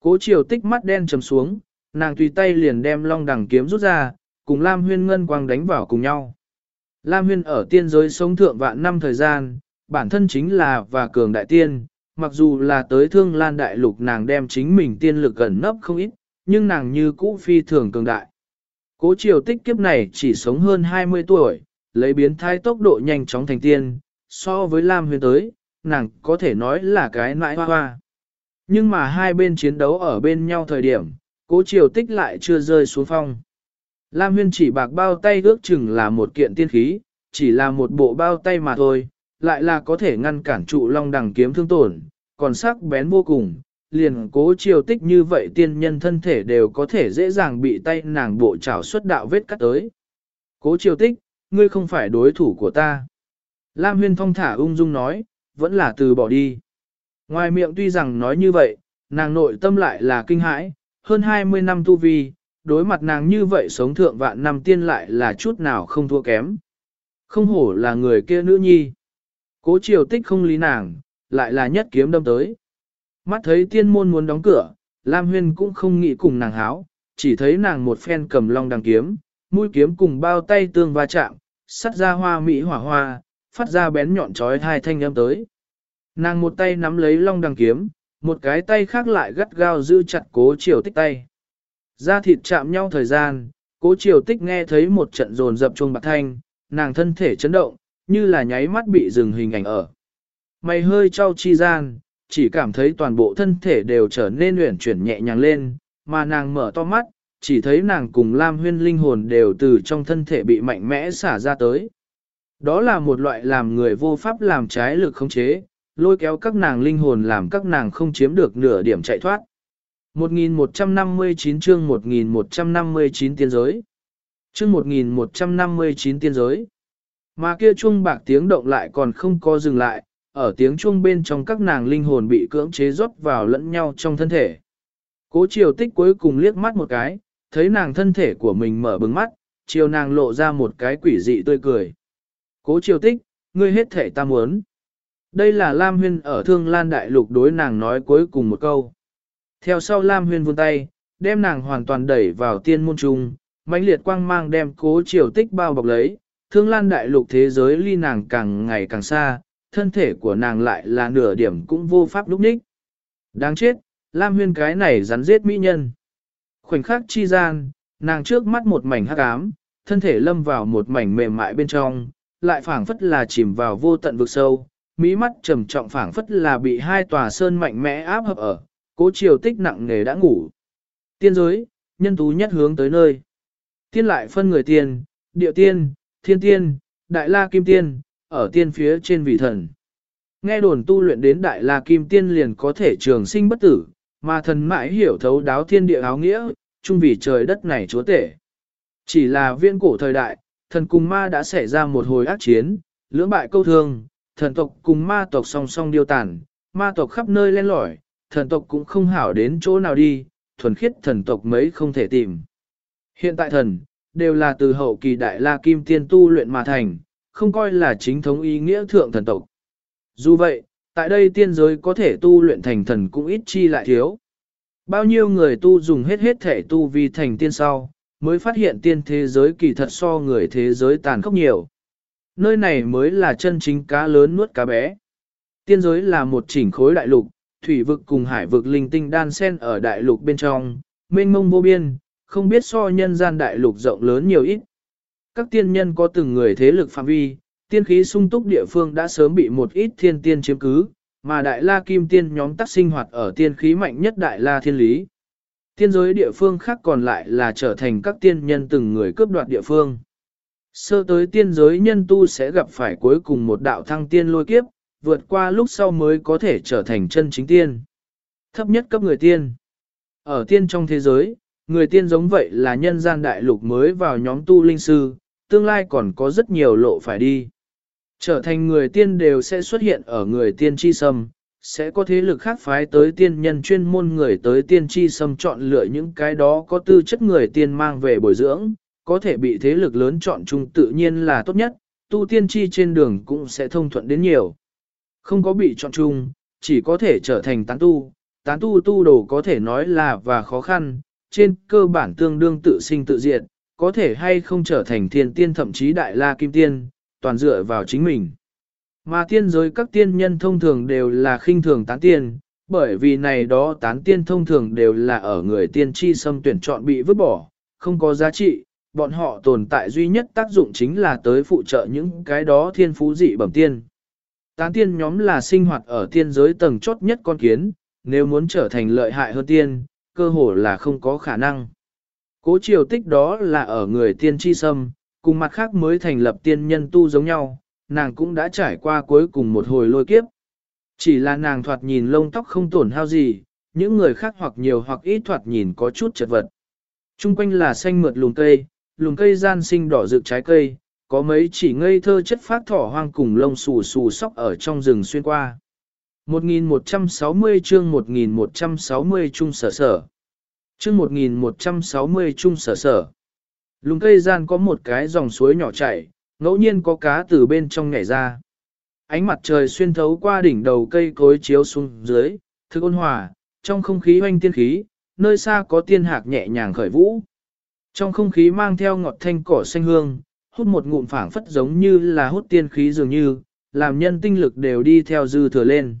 Cố triều tích mắt đen trầm xuống, nàng tùy tay liền đem long đằng kiếm rút ra, cùng Lam Huyên ngân quang đánh vào cùng nhau. Lam Huyên ở tiên giới sống thượng vạn năm thời gian, bản thân chính là và cường đại tiên, mặc dù là tới thương lan đại lục nàng đem chính mình tiên lực gần nấp không ít, nhưng nàng như cũ phi thường cường đại. Cố triều tích kiếp này chỉ sống hơn 20 tuổi, lấy biến thái tốc độ nhanh chóng thành tiên, so với Lam Huyên tới, nàng có thể nói là cái nãi hoa hoa. Nhưng mà hai bên chiến đấu ở bên nhau thời điểm, cố triều tích lại chưa rơi xuống phong. Lam Huyên chỉ bạc bao tay ước chừng là một kiện tiên khí, chỉ là một bộ bao tay mà thôi, lại là có thể ngăn cản trụ long đằng kiếm thương tổn, còn sắc bén vô cùng, liền cố triều tích như vậy tiên nhân thân thể đều có thể dễ dàng bị tay nàng bộ trảo xuất đạo vết cắt tới. Cố triều tích, ngươi không phải đối thủ của ta. Lam huyên thong thả ung dung nói, vẫn là từ bỏ đi. Ngoài miệng tuy rằng nói như vậy, nàng nội tâm lại là kinh hãi, hơn 20 năm tu vi, đối mặt nàng như vậy sống thượng vạn năm tiên lại là chút nào không thua kém. Không hổ là người kia nữ nhi. Cố triều tích không lý nàng, lại là nhất kiếm đâm tới. Mắt thấy tiên môn muốn đóng cửa, Lam Huyên cũng không nghĩ cùng nàng háo, chỉ thấy nàng một phen cầm long đằng kiếm, mũi kiếm cùng bao tay tương va chạm, sắt ra hoa mỹ hỏa hoa, phát ra bén nhọn trói hai thanh âm tới. Nàng một tay nắm lấy long đằng kiếm, một cái tay khác lại gắt gao giữ chặt cố triều tích tay. Da thịt chạm nhau thời gian, cố triều tích nghe thấy một trận rồn dập chuông bạc thanh, nàng thân thể chấn động, như là nháy mắt bị dừng hình ảnh ở. Mày hơi trao chi gian, chỉ cảm thấy toàn bộ thân thể đều trở nên uyển chuyển nhẹ nhàng lên, mà nàng mở to mắt, chỉ thấy nàng cùng Lam Huyên linh hồn đều từ trong thân thể bị mạnh mẽ xả ra tới. Đó là một loại làm người vô pháp làm trái lực khống chế, lôi kéo các nàng linh hồn làm các nàng không chiếm được nửa điểm chạy thoát. 1159 chương 1159 tiên giới. Chương 1159 tiên giới. Mà kia chuông bạc tiếng động lại còn không có dừng lại, ở tiếng chuông bên trong các nàng linh hồn bị cưỡng chế rót vào lẫn nhau trong thân thể. Cố triều tích cuối cùng liếc mắt một cái, thấy nàng thân thể của mình mở bừng mắt, chiều nàng lộ ra một cái quỷ dị tươi cười. Cố triều tích, ngươi hết thể ta muốn. Đây là Lam Huyên ở Thương Lan Đại Lục đối nàng nói cuối cùng một câu. Theo sau Lam Huyên vươn tay, đem nàng hoàn toàn đẩy vào tiên môn trung, mãnh liệt quang mang đem cố triều tích bao bọc lấy, Thương Lan Đại Lục thế giới ly nàng càng ngày càng xa, thân thể của nàng lại là nửa điểm cũng vô pháp lúc ních. Đáng chết, Lam Huyên cái này rắn giết mỹ nhân. Khoảnh khắc chi gian, nàng trước mắt một mảnh hắc ám, thân thể lâm vào một mảnh mềm mại bên trong, lại phảng phất là chìm vào vô tận vực sâu, mí mắt trầm trọng phảng phất là bị hai tòa sơn mạnh mẽ áp hợp ở, cố chiều tích nặng nề đã ngủ. Tiên giới, nhân tú nhất hướng tới nơi. Tiên lại phân người tiên, địa tiên, thiên tiên, đại la kim tiên, ở tiên phía trên vị thần. Nghe đồn tu luyện đến đại la kim tiên liền có thể trường sinh bất tử, mà thần mãi hiểu thấu đáo thiên địa áo nghĩa, chung vì trời đất này chúa tể. Chỉ là viên cổ thời đại, thần cùng ma đã xảy ra một hồi ác chiến, lưỡng bại câu thương, thần tộc cùng ma tộc song song điêu tàn, ma tộc khắp nơi len lỏi, thần tộc cũng không hảo đến chỗ nào đi, thuần khiết thần tộc mấy không thể tìm. Hiện tại thần, đều là từ hậu kỳ đại la kim tiên tu luyện mà thành, không coi là chính thống ý nghĩa thượng thần tộc. Dù vậy, tại đây tiên giới có thể tu luyện thành thần cũng ít chi lại thiếu. Bao nhiêu người tu dùng hết hết thể tu vi thành tiên sau, mới phát hiện tiên thế giới kỳ thật so người thế giới tàn khốc nhiều. Nơi này mới là chân chính cá lớn nuốt cá bé. Tiên giới là một chỉnh khối đại lục, thủy vực cùng hải vực linh tinh đan sen ở đại lục bên trong, mênh mông vô biên, không biết so nhân gian đại lục rộng lớn nhiều ít. Các tiên nhân có từng người thế lực phạm vi, tiên khí sung túc địa phương đã sớm bị một ít thiên tiên chiếm cứ, mà đại la kim tiên nhóm tác sinh hoạt ở tiên khí mạnh nhất đại la thiên lý. Tiên giới địa phương khác còn lại là trở thành các tiên nhân từng người cướp đoạt địa phương. Sơ tới tiên giới nhân tu sẽ gặp phải cuối cùng một đạo thăng tiên lôi kiếp, vượt qua lúc sau mới có thể trở thành chân chính tiên. Thấp nhất cấp người tiên. Ở tiên trong thế giới, người tiên giống vậy là nhân gian đại lục mới vào nhóm tu linh sư, tương lai còn có rất nhiều lộ phải đi. Trở thành người tiên đều sẽ xuất hiện ở người tiên chi sâm, sẽ có thế lực khác phái tới tiên nhân chuyên môn người tới tiên chi sâm chọn lựa những cái đó có tư chất người tiên mang về bồi dưỡng, có thể bị thế lực lớn chọn chung tự nhiên là tốt nhất, tu tiên chi trên đường cũng sẽ thông thuận đến nhiều. Không có bị chọn chung, chỉ có thể trở thành tán tu, tán tu tu đồ có thể nói là và khó khăn, trên cơ bản tương đương tự sinh tự diệt, có thể hay không trở thành thiên tiên thậm chí đại la kim tiên, toàn dựa vào chính mình. Mà tiên giới các tiên nhân thông thường đều là khinh thường tán tiên, bởi vì này đó tán tiên thông thường đều là ở người tiên tri xâm tuyển chọn bị vứt bỏ, không có giá trị, bọn họ tồn tại duy nhất tác dụng chính là tới phụ trợ những cái đó thiên phú dị bẩm tiên. Tán tiên nhóm là sinh hoạt ở tiên giới tầng chốt nhất con kiến, nếu muốn trở thành lợi hại hơn tiên, cơ hồ là không có khả năng. Cố triều tích đó là ở người tiên tri sâm, cùng mặt khác mới thành lập tiên nhân tu giống nhau, nàng cũng đã trải qua cuối cùng một hồi lôi kiếp. Chỉ là nàng thoạt nhìn lông tóc không tổn hao gì, những người khác hoặc nhiều hoặc ít thoạt nhìn có chút chật vật. Trung quanh là xanh mượt lùm cây, lùm cây gian sinh đỏ rực trái cây, có mấy chỉ ngây thơ chất phát thỏ hoang cùng lông xù xù sóc ở trong rừng xuyên qua. 1160 chương 1160 trung sở sở. Chương 1160 trung sở sở. Lùng cây gian có một cái dòng suối nhỏ chảy, ngẫu nhiên có cá từ bên trong nhảy ra. Ánh mặt trời xuyên thấu qua đỉnh đầu cây cối chiếu xuống dưới, thức ôn hòa, trong không khí hoanh tiên khí, nơi xa có tiên hạc nhẹ nhàng khởi vũ. Trong không khí mang theo ngọt thanh cỏ xanh hương, hút một ngụm phảng phất giống như là hút tiên khí dường như, làm nhân tinh lực đều đi theo dư thừa lên.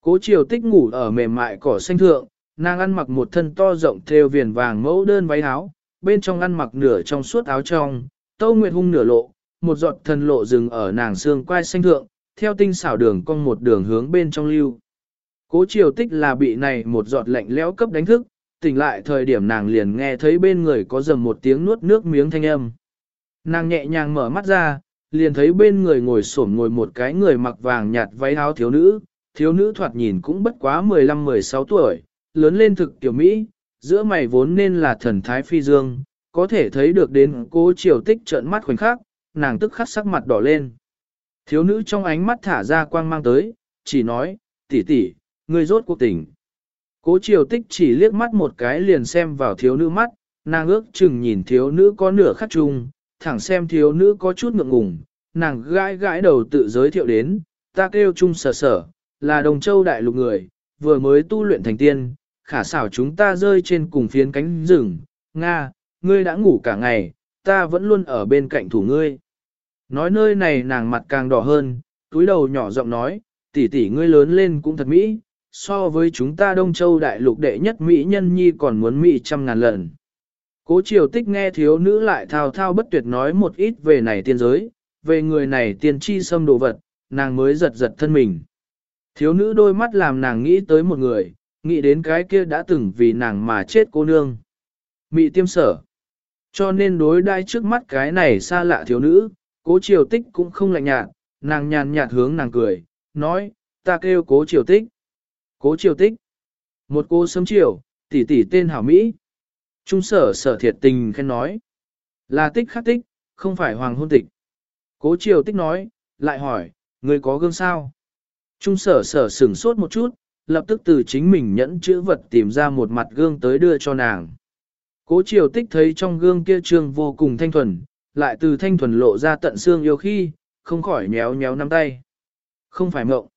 Cố triều tích ngủ ở mềm mại cỏ xanh thượng, nàng ăn mặc một thân to rộng theo viền vàng mẫu đơn váy áo, bên trong ăn mặc nửa trong suốt áo trong, tâu nguyệt hung nửa lộ, một giọt thần lộ dừng ở nàng xương quai xanh thượng, theo tinh xảo đường cong một đường hướng bên trong lưu. Cố triều tích là bị này một giọt lạnh lẽo cấp đánh thức, tỉnh lại thời điểm nàng liền nghe thấy bên người có dầm một tiếng nuốt nước miếng thanh âm. Nàng nhẹ nhàng mở mắt ra, liền thấy bên người ngồi xổm ngồi một cái người mặc vàng nhạt váy áo thiếu nữ, thiếu nữ thoạt nhìn cũng bất quá 15-16 tuổi, lớn lên thực tiểu Mỹ, giữa mày vốn nên là thần thái phi dương, có thể thấy được đến cố triều tích trợn mắt khoảnh khắc, nàng tức khắc sắc mặt đỏ lên. Thiếu nữ trong ánh mắt thả ra quang mang tới, chỉ nói, tỷ tỷ, ngươi rốt cuộc tỉnh. Cố triều tích chỉ liếc mắt một cái liền xem vào thiếu nữ mắt, nàng ước chừng nhìn thiếu nữ có nửa khắc chung, thẳng xem thiếu nữ có chút ngượng ngùng, nàng gãi gãi đầu tự giới thiệu đến, ta kêu chung sở sở, là đồng châu đại lục người, vừa mới tu luyện thành tiên, khả xảo chúng ta rơi trên cùng phiến cánh rừng, Nga, ngươi đã ngủ cả ngày, ta vẫn luôn ở bên cạnh thủ ngươi. Nói nơi này nàng mặt càng đỏ hơn, túi đầu nhỏ giọng nói, tỷ tỷ ngươi lớn lên cũng thật mỹ, so với chúng ta Đông Châu đại lục đệ nhất mỹ nhân nhi còn muốn mỹ trăm ngàn lần. Cố triều tích nghe thiếu nữ lại thao thao bất tuyệt nói một ít về này tiên giới, về người này tiên tri xâm đồ vật, nàng mới giật giật thân mình. Thiếu nữ đôi mắt làm nàng nghĩ tới một người, nghĩ đến cái kia đã từng vì nàng mà chết cô nương. Mị tiêm sở. Cho nên đối đai trước mắt cái này xa lạ thiếu nữ, cố triều tích cũng không lạnh nhạt, nàng nhàn nhạt hướng nàng cười, nói, ta kêu cố triều tích. Cố triều tích. Một cô sớm chiều, tỷ tỷ tên hảo Mỹ. Trung sở sở thiệt tình khen nói. Là tích khắc tích, không phải hoàng hôn tịch. Cố triều tích nói, lại hỏi, người có gương sao? Trung sở sở sửng sốt một chút, lập tức từ chính mình nhẫn chữ vật tìm ra một mặt gương tới đưa cho nàng. Cố triều tích thấy trong gương kia trương vô cùng thanh thuần, lại từ thanh thuần lộ ra tận xương yêu khi, không khỏi nhéo nhéo nắm tay. Không phải mộng.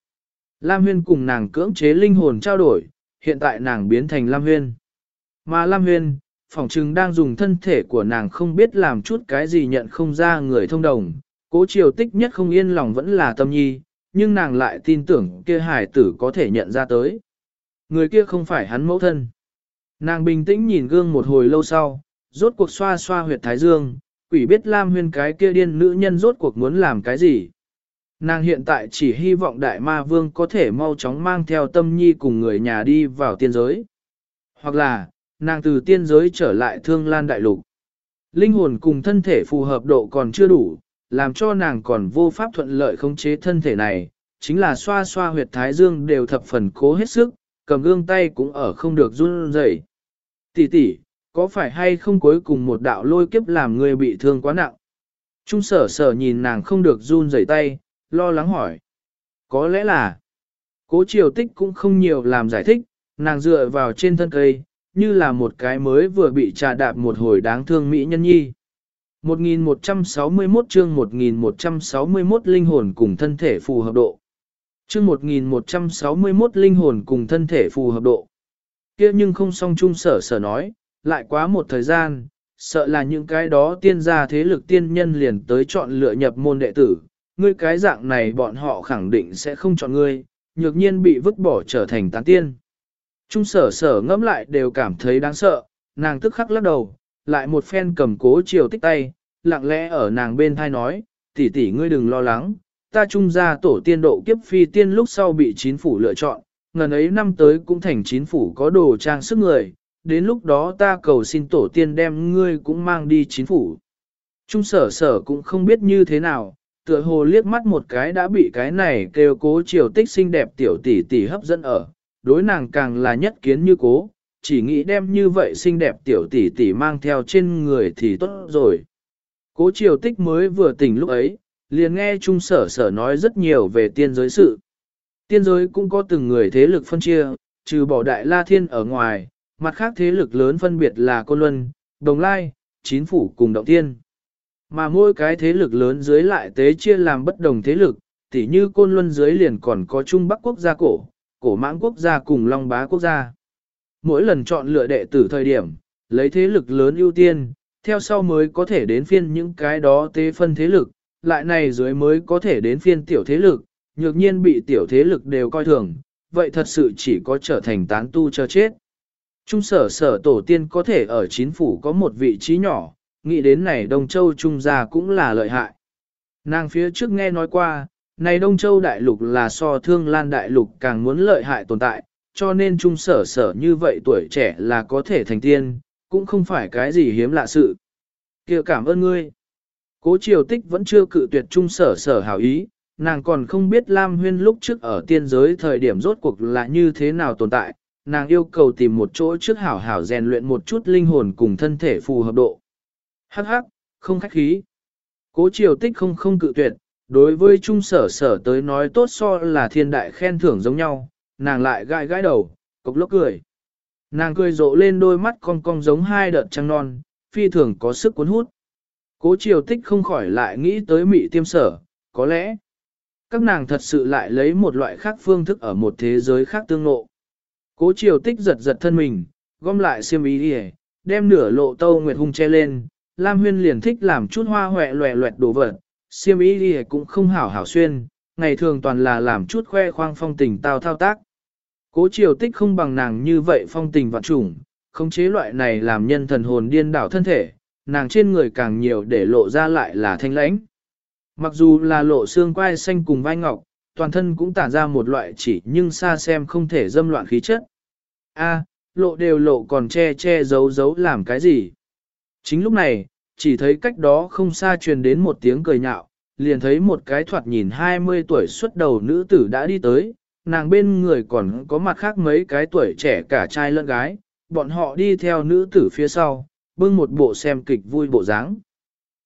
Lam Huyên cùng nàng cưỡng chế linh hồn trao đổi, hiện tại nàng biến thành Lam Huyên. Mà Lam Huyên, phỏng chừng đang dùng thân thể của nàng không biết làm chút cái gì nhận không ra người thông đồng. Cố triều tích nhất không yên lòng vẫn là tâm nhi, nhưng nàng lại tin tưởng kia hải tử có thể nhận ra tới. Người kia không phải hắn mẫu thân. Nàng bình tĩnh nhìn gương một hồi lâu sau, rốt cuộc xoa xoa huyệt thái dương, quỷ biết Lam huyên cái kia điên nữ nhân rốt cuộc muốn làm cái gì. Nàng hiện tại chỉ hy vọng đại ma vương có thể mau chóng mang theo tâm nhi cùng người nhà đi vào tiên giới. Hoặc là, nàng từ tiên giới trở lại thương lan đại lục. Linh hồn cùng thân thể phù hợp độ còn chưa đủ, làm cho nàng còn vô pháp thuận lợi khống chế thân thể này, chính là xoa xoa huyệt thái dương đều thập phần cố hết sức, cầm gương tay cũng ở không được run rẩy. Tỷ tỷ, có phải hay không cuối cùng một đạo lôi kiếp làm người bị thương quá nặng? Trung sở sở nhìn nàng không được run rẩy tay, lo lắng hỏi. Có lẽ là, cố triều tích cũng không nhiều làm giải thích, nàng dựa vào trên thân cây, như là một cái mới vừa bị trà đạp một hồi đáng thương mỹ nhân nhi. 1161 chương 1161 linh hồn cùng thân thể phù hợp độ. Chương 1161 linh hồn cùng thân thể phù hợp độ. kia nhưng không song chung sở sở nói, lại quá một thời gian, sợ là những cái đó tiên gia thế lực tiên nhân liền tới chọn lựa nhập môn đệ tử, ngươi cái dạng này bọn họ khẳng định sẽ không chọn ngươi, nhược nhiên bị vứt bỏ trở thành tán tiên. Trung sở sở ngẫm lại đều cảm thấy đáng sợ, nàng tức khắc lắc đầu, lại một phen cầm cố chiều tích tay, lặng lẽ ở nàng bên thai nói, tỷ tỷ ngươi đừng lo lắng, ta trung gia tổ tiên độ kiếp phi tiên lúc sau bị chính phủ lựa chọn, ngần ấy năm tới cũng thành chính phủ có đồ trang sức người, đến lúc đó ta cầu xin tổ tiên đem ngươi cũng mang đi chính phủ. Trung sở sở cũng không biết như thế nào, tựa hồ liếc mắt một cái đã bị cái này kêu cố chiều tích xinh đẹp tiểu tỷ tỷ hấp dẫn ở, đối nàng càng là nhất kiến như cố, chỉ nghĩ đem như vậy xinh đẹp tiểu tỷ tỷ mang theo trên người thì tốt rồi. Cố triều tích mới vừa tỉnh lúc ấy, liền nghe Trung sở sở nói rất nhiều về tiên giới sự. Tiên giới cũng có từng người thế lực phân chia, trừ bỏ đại la thiên ở ngoài, mặt khác thế lực lớn phân biệt là Côn Luân, Đồng Lai, Chín Phủ cùng Động Tiên. Mà mỗi cái thế lực lớn dưới lại tế chia làm bất đồng thế lực, tỉ như Côn Luân dưới liền còn có Trung Bắc quốc gia cổ, cổ mãng quốc gia cùng Long Bá quốc gia. Mỗi lần chọn lựa đệ tử thời điểm, lấy thế lực lớn ưu tiên, theo sau mới có thể đến phiên những cái đó tế phân thế lực, lại này dưới mới có thể đến phiên tiểu thế lực, nhược nhiên bị tiểu thế lực đều coi thường, vậy thật sự chỉ có trở thành tán tu cho chết. Trung sở sở tổ tiên có thể ở chính phủ có một vị trí nhỏ, nghĩ đến này Đông Châu Trung gia cũng là lợi hại. Nàng phía trước nghe nói qua, này Đông Châu Đại Lục là so thương lan Đại Lục càng muốn lợi hại tồn tại, cho nên Trung sở sở như vậy tuổi trẻ là có thể thành tiên, cũng không phải cái gì hiếm lạ sự. kia cảm ơn ngươi. Cố triều tích vẫn chưa cự tuyệt Trung sở sở hảo ý, nàng còn không biết Lam Huyên lúc trước ở tiên giới thời điểm rốt cuộc là như thế nào tồn tại, nàng yêu cầu tìm một chỗ trước hảo hảo rèn luyện một chút linh hồn cùng thân thể phù hợp độ. Hắc hắc, không khách khí. Cố triều tích không không cự tuyệt, đối với trung sở sở tới nói tốt so là thiên đại khen thưởng giống nhau, nàng lại gãi gãi đầu, cục lốc cười. Nàng cười rộ lên đôi mắt cong cong giống hai đợt trăng non, phi thường có sức cuốn hút. Cố triều tích không khỏi lại nghĩ tới mị tiêm sở, có lẽ các nàng thật sự lại lấy một loại khác phương thức ở một thế giới khác tương ngộ. Cố triều tích giật giật thân mình, gom lại xiêm ý đi đem nửa lộ tâu nguyệt hung che lên, Lam Huyên liền thích làm chút hoa hoẹ loẹ loẹt đồ vật, siêm ý đi cũng không hảo hảo xuyên, ngày thường toàn là làm chút khoe khoang phong tình tao thao tác. Cố triều tích không bằng nàng như vậy phong tình vạn trùng, khống chế loại này làm nhân thần hồn điên đảo thân thể, nàng trên người càng nhiều để lộ ra lại là thanh lãnh. Mặc dù là lộ xương quai xanh cùng vai ngọc, toàn thân cũng tản ra một loại chỉ nhưng xa xem không thể dâm loạn khí chất. A, lộ đều lộ còn che che giấu giấu làm cái gì? Chính lúc này, chỉ thấy cách đó không xa truyền đến một tiếng cười nhạo, liền thấy một cái thoạt nhìn 20 tuổi xuất đầu nữ tử đã đi tới, nàng bên người còn có mặt khác mấy cái tuổi trẻ cả trai lẫn gái, bọn họ đi theo nữ tử phía sau, bưng một bộ xem kịch vui bộ dáng.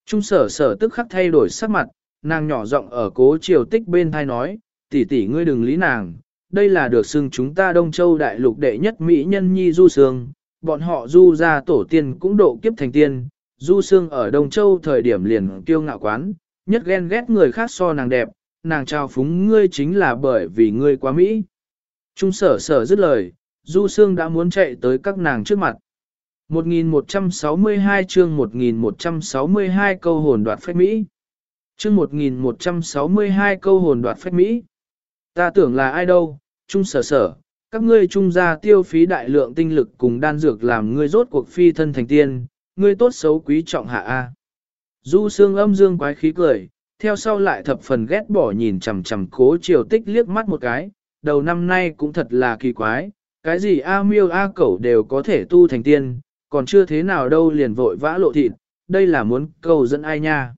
Trung sở sở tức khắc thay đổi sắc mặt, nàng nhỏ giọng ở cố triều tích bên thai nói, tỷ tỷ ngươi đừng lý nàng, đây là được xưng chúng ta Đông Châu đại lục đệ nhất Mỹ nhân nhi du sương, bọn họ du ra tổ tiên cũng độ kiếp thành tiên, du sương ở Đông Châu thời điểm liền kiêu ngạo quán, nhất ghen ghét người khác so nàng đẹp, nàng trao phúng ngươi chính là bởi vì ngươi quá Mỹ. Trung sở sở dứt lời, du sương đã muốn chạy tới các nàng trước mặt. 1162 chương 1162 câu hồn đoạt phách Mỹ chương 1162 câu hồn đoạt phách Mỹ. Ta tưởng là ai đâu, trung sở sở, các ngươi trung gia tiêu phí đại lượng tinh lực cùng đan dược làm ngươi rốt cuộc phi thân thành tiên, ngươi tốt xấu quý trọng hạ A. Du xương âm dương quái khí cười, theo sau lại thập phần ghét bỏ nhìn chằm chằm cố triều tích liếc mắt một cái, đầu năm nay cũng thật là kỳ quái, cái gì A miêu A cẩu đều có thể tu thành tiên, còn chưa thế nào đâu liền vội vã lộ thịt, đây là muốn cầu dẫn ai nha.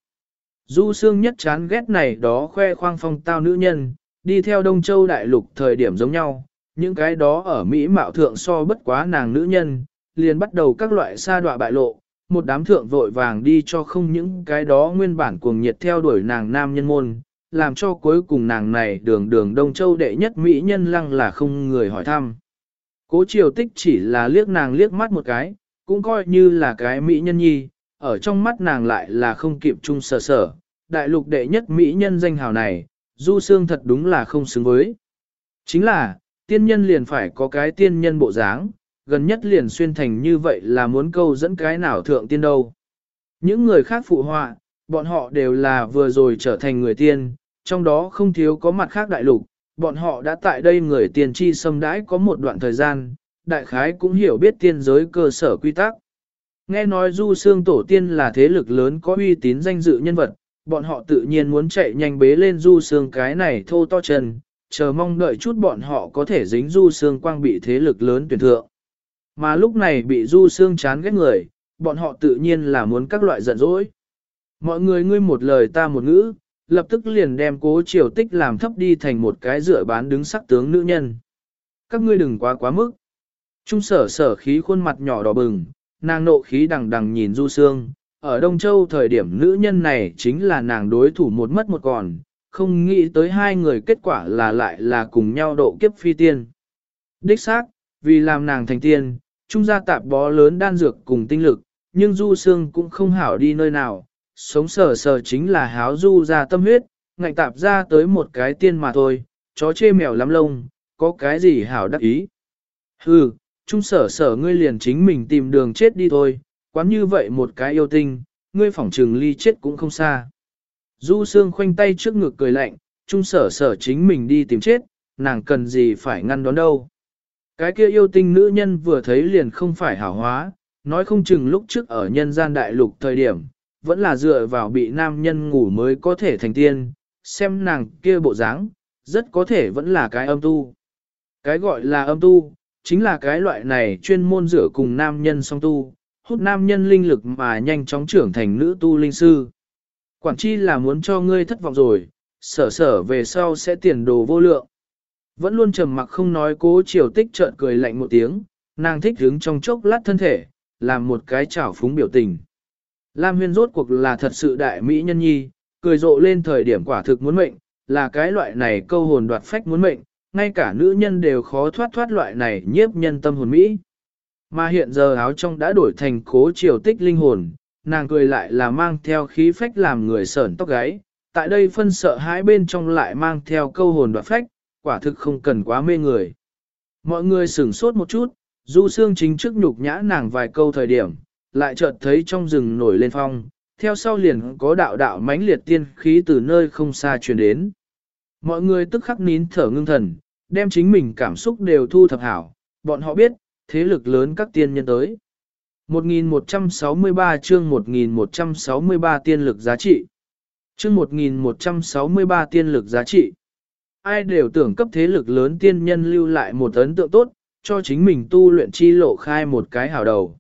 Du xương nhất chán ghét này đó khoe khoang phong tao nữ nhân, đi theo Đông Châu Đại Lục thời điểm giống nhau, những cái đó ở Mỹ mạo thượng so bất quá nàng nữ nhân, liền bắt đầu các loại sa đọa bại lộ, một đám thượng vội vàng đi cho không những cái đó nguyên bản cuồng nhiệt theo đuổi nàng nam nhân môn, làm cho cuối cùng nàng này đường đường Đông Châu đệ nhất Mỹ nhân lăng là không người hỏi thăm. Cố triều tích chỉ là liếc nàng liếc mắt một cái, cũng coi như là cái Mỹ nhân nhi, ở trong mắt nàng lại là không kịp chung sở sở, đại lục đệ nhất mỹ nhân danh hào này, Du Sương thật đúng là không xứng với. Chính là, tiên nhân liền phải có cái tiên nhân bộ dáng, gần nhất liền xuyên thành như vậy là muốn câu dẫn cái nào thượng tiên đâu. Những người khác phụ họa, bọn họ đều là vừa rồi trở thành người tiên, trong đó không thiếu có mặt khác đại lục, bọn họ đã tại đây người tiên tri xâm đãi có một đoạn thời gian, đại khái cũng hiểu biết tiên giới cơ sở quy tắc. Nghe nói Du Sương Tổ tiên là thế lực lớn có uy tín danh dự nhân vật, bọn họ tự nhiên muốn chạy nhanh bế lên Du Sương cái này thô to chân, chờ mong đợi chút bọn họ có thể dính Du xương quang bị thế lực lớn tuyển thượng. Mà lúc này bị Du xương chán ghét người, bọn họ tự nhiên là muốn các loại giận dỗi. Mọi người ngươi một lời ta một ngữ, lập tức liền đem cố triều tích làm thấp đi thành một cái dựa bán đứng sắc tướng nữ nhân. Các ngươi đừng quá quá mức. Trung sở sở khí khuôn mặt nhỏ đỏ bừng, nàng nộ khí đằng đằng nhìn Du xương. Ở Đông Châu thời điểm nữ nhân này chính là nàng đối thủ một mất một còn, không nghĩ tới hai người kết quả là lại là cùng nhau độ kiếp phi tiên. Đích xác, vì làm nàng thành tiên, trung gia tạp bó lớn đan dược cùng tinh lực, nhưng Du Sương cũng không hảo đi nơi nào, sống sờ sờ chính là háo Du ra tâm huyết, ngạnh tạp ra tới một cái tiên mà thôi, chó chê mèo lắm lông, có cái gì hảo đắc ý. Hừ, trung sở sở ngươi liền chính mình tìm đường chết đi thôi, quán như vậy một cái yêu tinh, ngươi phỏng trừng ly chết cũng không xa. Du Sương khoanh tay trước ngực cười lạnh, trung sở sở chính mình đi tìm chết, nàng cần gì phải ngăn đón đâu. Cái kia yêu tinh nữ nhân vừa thấy liền không phải hảo hóa, nói không chừng lúc trước ở nhân gian đại lục thời điểm, vẫn là dựa vào bị nam nhân ngủ mới có thể thành tiên, xem nàng kia bộ dáng, rất có thể vẫn là cái âm tu. Cái gọi là âm tu, chính là cái loại này chuyên môn rửa cùng nam nhân song tu, hút nam nhân linh lực mà nhanh chóng trưởng thành nữ tu linh sư. Quản chi là muốn cho ngươi thất vọng rồi, sở sở về sau sẽ tiền đồ vô lượng. Vẫn luôn trầm mặc không nói cố chiều tích trợn cười lạnh một tiếng, nàng thích đứng trong chốc lát thân thể, làm một cái chảo phúng biểu tình. Lam huyên rốt cuộc là thật sự đại mỹ nhân nhi, cười rộ lên thời điểm quả thực muốn mệnh, là cái loại này câu hồn đoạt phách muốn mệnh, ngay cả nữ nhân đều khó thoát thoát loại này nhiếp nhân tâm hồn mỹ. Mà hiện giờ áo trong đã đổi thành cố triều tích linh hồn, nàng cười lại là mang theo khí phách làm người sởn tóc gáy, tại đây phân sợ hãi bên trong lại mang theo câu hồn đoạt phách, quả thực không cần quá mê người. Mọi người sửng sốt một chút, du xương chính trước nhục nhã nàng vài câu thời điểm, lại chợt thấy trong rừng nổi lên phong, theo sau liền có đạo đạo mãnh liệt tiên khí từ nơi không xa truyền đến. Mọi người tức khắc nín thở ngưng thần, đem chính mình cảm xúc đều thu thập hảo, bọn họ biết, thế lực lớn các tiên nhân tới. 1163 chương 1163 tiên lực giá trị. Chương 1163 tiên lực giá trị. Ai đều tưởng cấp thế lực lớn tiên nhân lưu lại một ấn tượng tốt, cho chính mình tu luyện chi lộ khai một cái hảo đầu.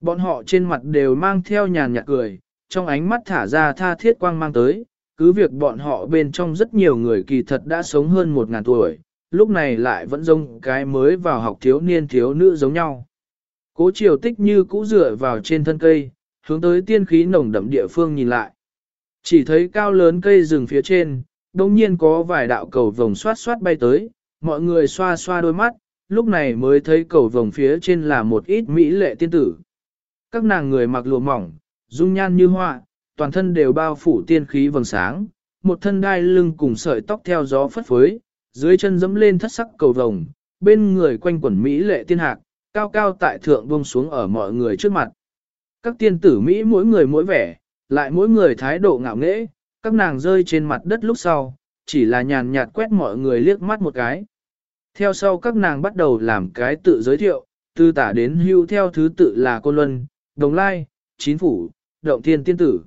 Bọn họ trên mặt đều mang theo nhàn nhạt cười, trong ánh mắt thả ra tha thiết quang mang tới, cứ việc bọn họ bên trong rất nhiều người kỳ thật đã sống hơn một ngàn tuổi, lúc này lại vẫn giống cái mới vào học thiếu niên thiếu nữ giống nhau. Cố triều tích như cũ dựa vào trên thân cây, hướng tới tiên khí nồng đậm địa phương nhìn lại. Chỉ thấy cao lớn cây rừng phía trên, đồng nhiên có vài đạo cầu vồng xoát xoát bay tới, mọi người xoa xoa đôi mắt, lúc này mới thấy cầu vồng phía trên là một ít mỹ lệ tiên tử. Các nàng người mặc lụa mỏng, dung nhan như hoa, toàn thân đều bao phủ tiên khí vầng sáng, một thân đai lưng cùng sợi tóc theo gió phất phới, dưới chân dẫm lên thất sắc cầu vồng, bên người quanh quẩn Mỹ lệ tiên hạc, cao cao tại thượng buông xuống ở mọi người trước mặt. Các tiên tử Mỹ mỗi người mỗi vẻ, lại mỗi người thái độ ngạo nghễ, các nàng rơi trên mặt đất lúc sau, chỉ là nhàn nhạt quét mọi người liếc mắt một cái. Theo sau các nàng bắt đầu làm cái tự giới thiệu, từ tả đến hưu theo thứ tự là Côn Luân, Đồng Lai, Chín Phủ, Động Thiên Tiên Tử.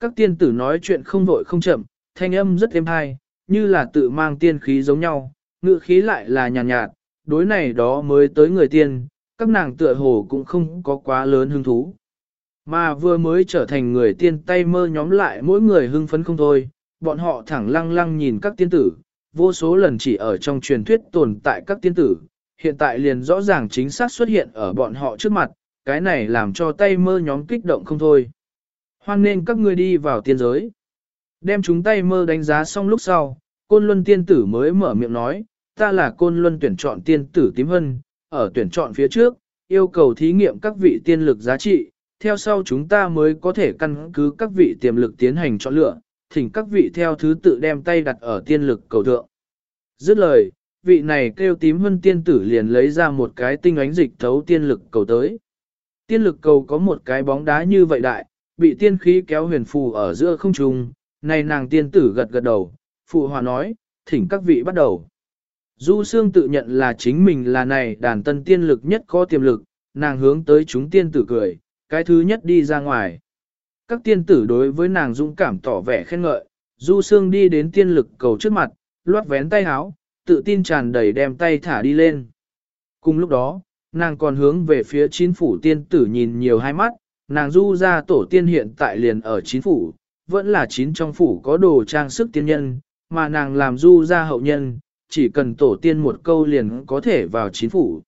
Các tiên tử nói chuyện không vội không chậm, thanh âm rất êm hay, như là tự mang tiên khí giống nhau, ngựa khí lại là nhàn nhạt, nhạt, đối này đó mới tới người tiên, các nàng tựa hồ cũng không có quá lớn hứng thú. Mà vừa mới trở thành người tiên tay mơ nhóm lại mỗi người hưng phấn không thôi, bọn họ thẳng lăng lăng nhìn các tiên tử, vô số lần chỉ ở trong truyền thuyết tồn tại các tiên tử, hiện tại liền rõ ràng chính xác xuất hiện ở bọn họ trước mặt, cái này làm cho tay mơ nhóm kích động không thôi. Hoan nên các ngươi đi vào tiên giới. Đem chúng tay mơ đánh giá xong lúc sau, Côn Luân tiên tử mới mở miệng nói, ta là Côn Luân tuyển chọn tiên tử tím hân, ở tuyển chọn phía trước, yêu cầu thí nghiệm các vị tiên lực giá trị, theo sau chúng ta mới có thể căn cứ các vị tiềm lực tiến hành chọn lựa, thỉnh các vị theo thứ tự đem tay đặt ở tiên lực cầu thượng. Dứt lời, vị này kêu tím Hân tiên tử liền lấy ra một cái tinh ánh dịch thấu tiên lực cầu tới. Tiên lực cầu có một cái bóng đá như vậy đại, bị tiên khí kéo huyền phù ở giữa không trung, này nàng tiên tử gật gật đầu, phụ hòa nói, thỉnh các vị bắt đầu. Du Sương tự nhận là chính mình là này đàn tân tiên lực nhất có tiềm lực, nàng hướng tới chúng tiên tử cười, cái thứ nhất đi ra ngoài. Các tiên tử đối với nàng dũng cảm tỏ vẻ khen ngợi, Du Sương đi đến tiên lực cầu trước mặt, loát vén tay háo, tự tin tràn đầy đem tay thả đi lên. Cùng lúc đó, nàng còn hướng về phía chín phủ tiên tử nhìn nhiều hai mắt, nàng du ra tổ tiên hiện tại liền ở chín phủ, vẫn là chín trong phủ có đồ trang sức tiên nhân, mà nàng làm du ra hậu nhân, chỉ cần tổ tiên một câu liền có thể vào chín phủ.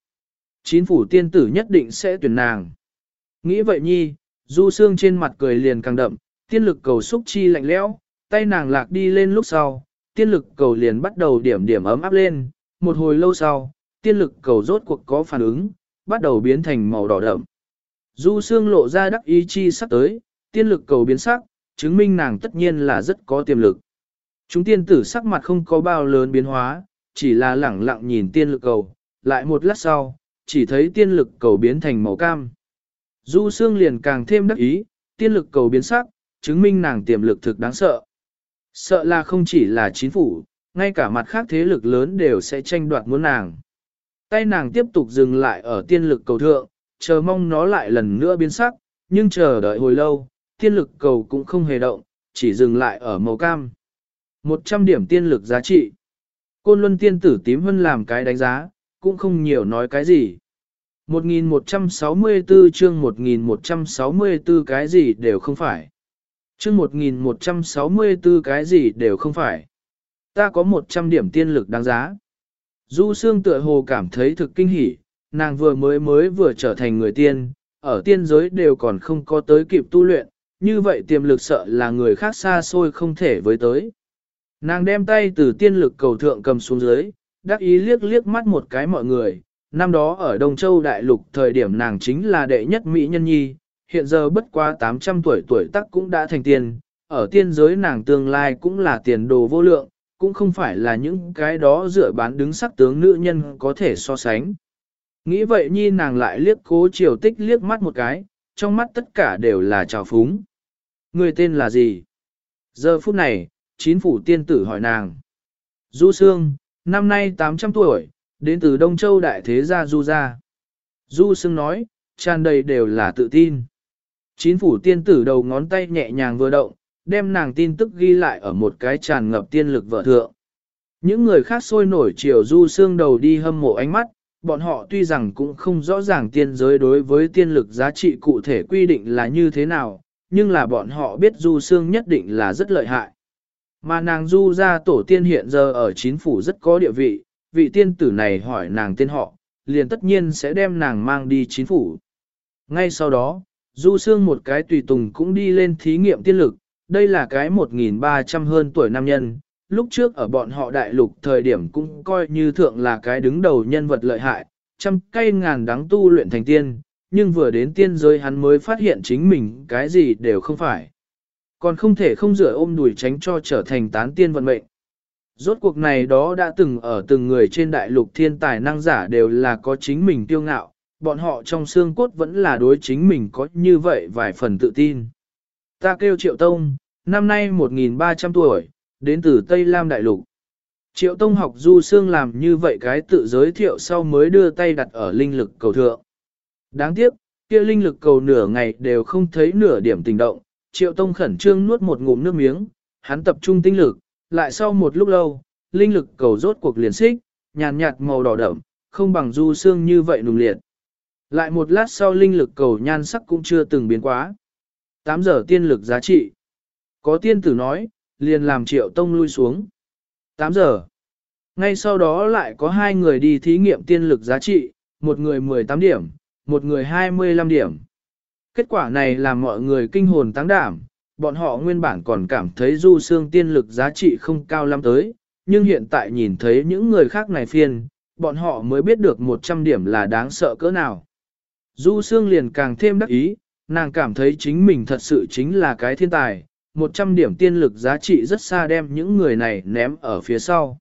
Chín phủ tiên tử nhất định sẽ tuyển nàng. Nghĩ vậy nhi, du xương trên mặt cười liền càng đậm, tiên lực cầu xúc chi lạnh lẽo, tay nàng lạc đi lên lúc sau, tiên lực cầu liền bắt đầu điểm điểm ấm áp lên, một hồi lâu sau, tiên lực cầu rốt cuộc có phản ứng, bắt đầu biến thành màu đỏ đậm. Du xương lộ ra đắc ý chi sắp tới, tiên lực cầu biến sắc, chứng minh nàng tất nhiên là rất có tiềm lực. Chúng tiên tử sắc mặt không có bao lớn biến hóa, chỉ là lẳng lặng nhìn tiên lực cầu, lại một lát sau, chỉ thấy tiên lực cầu biến thành màu cam. Du xương liền càng thêm đắc ý, tiên lực cầu biến sắc, chứng minh nàng tiềm lực thực đáng sợ. Sợ là không chỉ là chính phủ, ngay cả mặt khác thế lực lớn đều sẽ tranh đoạt muốn nàng. Tay nàng tiếp tục dừng lại ở tiên lực cầu thượng, chờ mong nó lại lần nữa biến sắc, nhưng chờ đợi hồi lâu, tiên lực cầu cũng không hề động, chỉ dừng lại ở màu cam. 100 điểm tiên lực giá trị. Côn luân tiên tử tím hơn làm cái đánh giá, cũng không nhiều nói cái gì. 1164 chương 1164 cái gì đều không phải. Chương 1164 cái gì đều không phải. Ta có 100 điểm tiên lực đáng giá. Du Sương tựa hồ cảm thấy thực kinh hỉ, nàng vừa mới mới vừa trở thành người tiên, ở tiên giới đều còn không có tới kịp tu luyện, như vậy tiềm lực sợ là người khác xa xôi không thể với tới. Nàng đem tay từ tiên lực cầu thượng cầm xuống dưới, đắc ý liếc liếc mắt một cái mọi người, năm đó ở Đông Châu Đại Lục thời điểm nàng chính là đệ nhất Mỹ nhân nhi, hiện giờ bất quá 800 tuổi tuổi tắc cũng đã thành tiền, ở tiên giới nàng tương lai cũng là tiền đồ vô lượng, cũng không phải là những cái đó dựa bán đứng sắc tướng nữ nhân có thể so sánh. Nghĩ vậy nhi nàng lại liếc cố triều tích liếc mắt một cái, trong mắt tất cả đều là trào phúng. Người tên là gì? Giờ phút này, chín phủ tiên tử hỏi nàng. Du Sương, năm nay 800 tuổi, đến từ Đông Châu Đại Thế Gia Du Gia. Du Sương nói, tràn đầy đều là tự tin. Chín phủ tiên tử đầu ngón tay nhẹ nhàng vừa động, đem nàng tin tức ghi lại ở một cái tràn ngập tiên lực vợ thượng. Những người khác sôi nổi chiều Du Sương đầu đi hâm mộ ánh mắt, bọn họ tuy rằng cũng không rõ ràng tiên giới đối với tiên lực giá trị cụ thể quy định là như thế nào, nhưng là bọn họ biết Du Sương nhất định là rất lợi hại. Mà nàng Du ra tổ tiên hiện giờ ở chính phủ rất có địa vị, vị tiên tử này hỏi nàng tên họ, liền tất nhiên sẽ đem nàng mang đi chính phủ. Ngay sau đó, Du Sương một cái tùy tùng cũng đi lên thí nghiệm tiên lực, đây là cái 1.300 hơn tuổi nam nhân, lúc trước ở bọn họ đại lục thời điểm cũng coi như thượng là cái đứng đầu nhân vật lợi hại, trăm cây ngàn đắng tu luyện thành tiên, nhưng vừa đến tiên giới hắn mới phát hiện chính mình cái gì đều không phải. Còn không thể không rửa ôm đùi tránh cho trở thành tán tiên vận mệnh. Rốt cuộc này đó đã từng ở từng người trên đại lục thiên tài năng giả đều là có chính mình tiêu ngạo, bọn họ trong xương cốt vẫn là đối chính mình có như vậy vài phần tự tin. Ta kêu Triệu Tông, năm nay 1.300 tuổi, đến từ Tây Lam Đại Lục. Triệu Tông học du xương làm như vậy cái tự giới thiệu sau mới đưa tay đặt ở linh lực cầu thượng. Đáng tiếc, kia linh lực cầu nửa ngày đều không thấy nửa điểm tình động, Triệu Tông khẩn trương nuốt một ngụm nước miếng, hắn tập trung tinh lực, lại sau một lúc lâu, linh lực cầu rốt cuộc liền xích, nhàn nhạt màu đỏ đậm, không bằng du xương như vậy nùng liệt. Lại một lát sau linh lực cầu nhan sắc cũng chưa từng biến quá. 8 giờ tiên lực giá trị. Có tiên tử nói, liền làm triệu tông lui xuống. 8 giờ. Ngay sau đó lại có hai người đi thí nghiệm tiên lực giá trị, một người 18 điểm, một người 25 điểm. Kết quả này làm mọi người kinh hồn táng đảm, bọn họ nguyên bản còn cảm thấy du xương tiên lực giá trị không cao lắm tới, nhưng hiện tại nhìn thấy những người khác này phiền, bọn họ mới biết được 100 điểm là đáng sợ cỡ nào. Du xương liền càng thêm đắc ý, nàng cảm thấy chính mình thật sự chính là cái thiên tài, 100 điểm tiên lực giá trị rất xa đem những người này ném ở phía sau.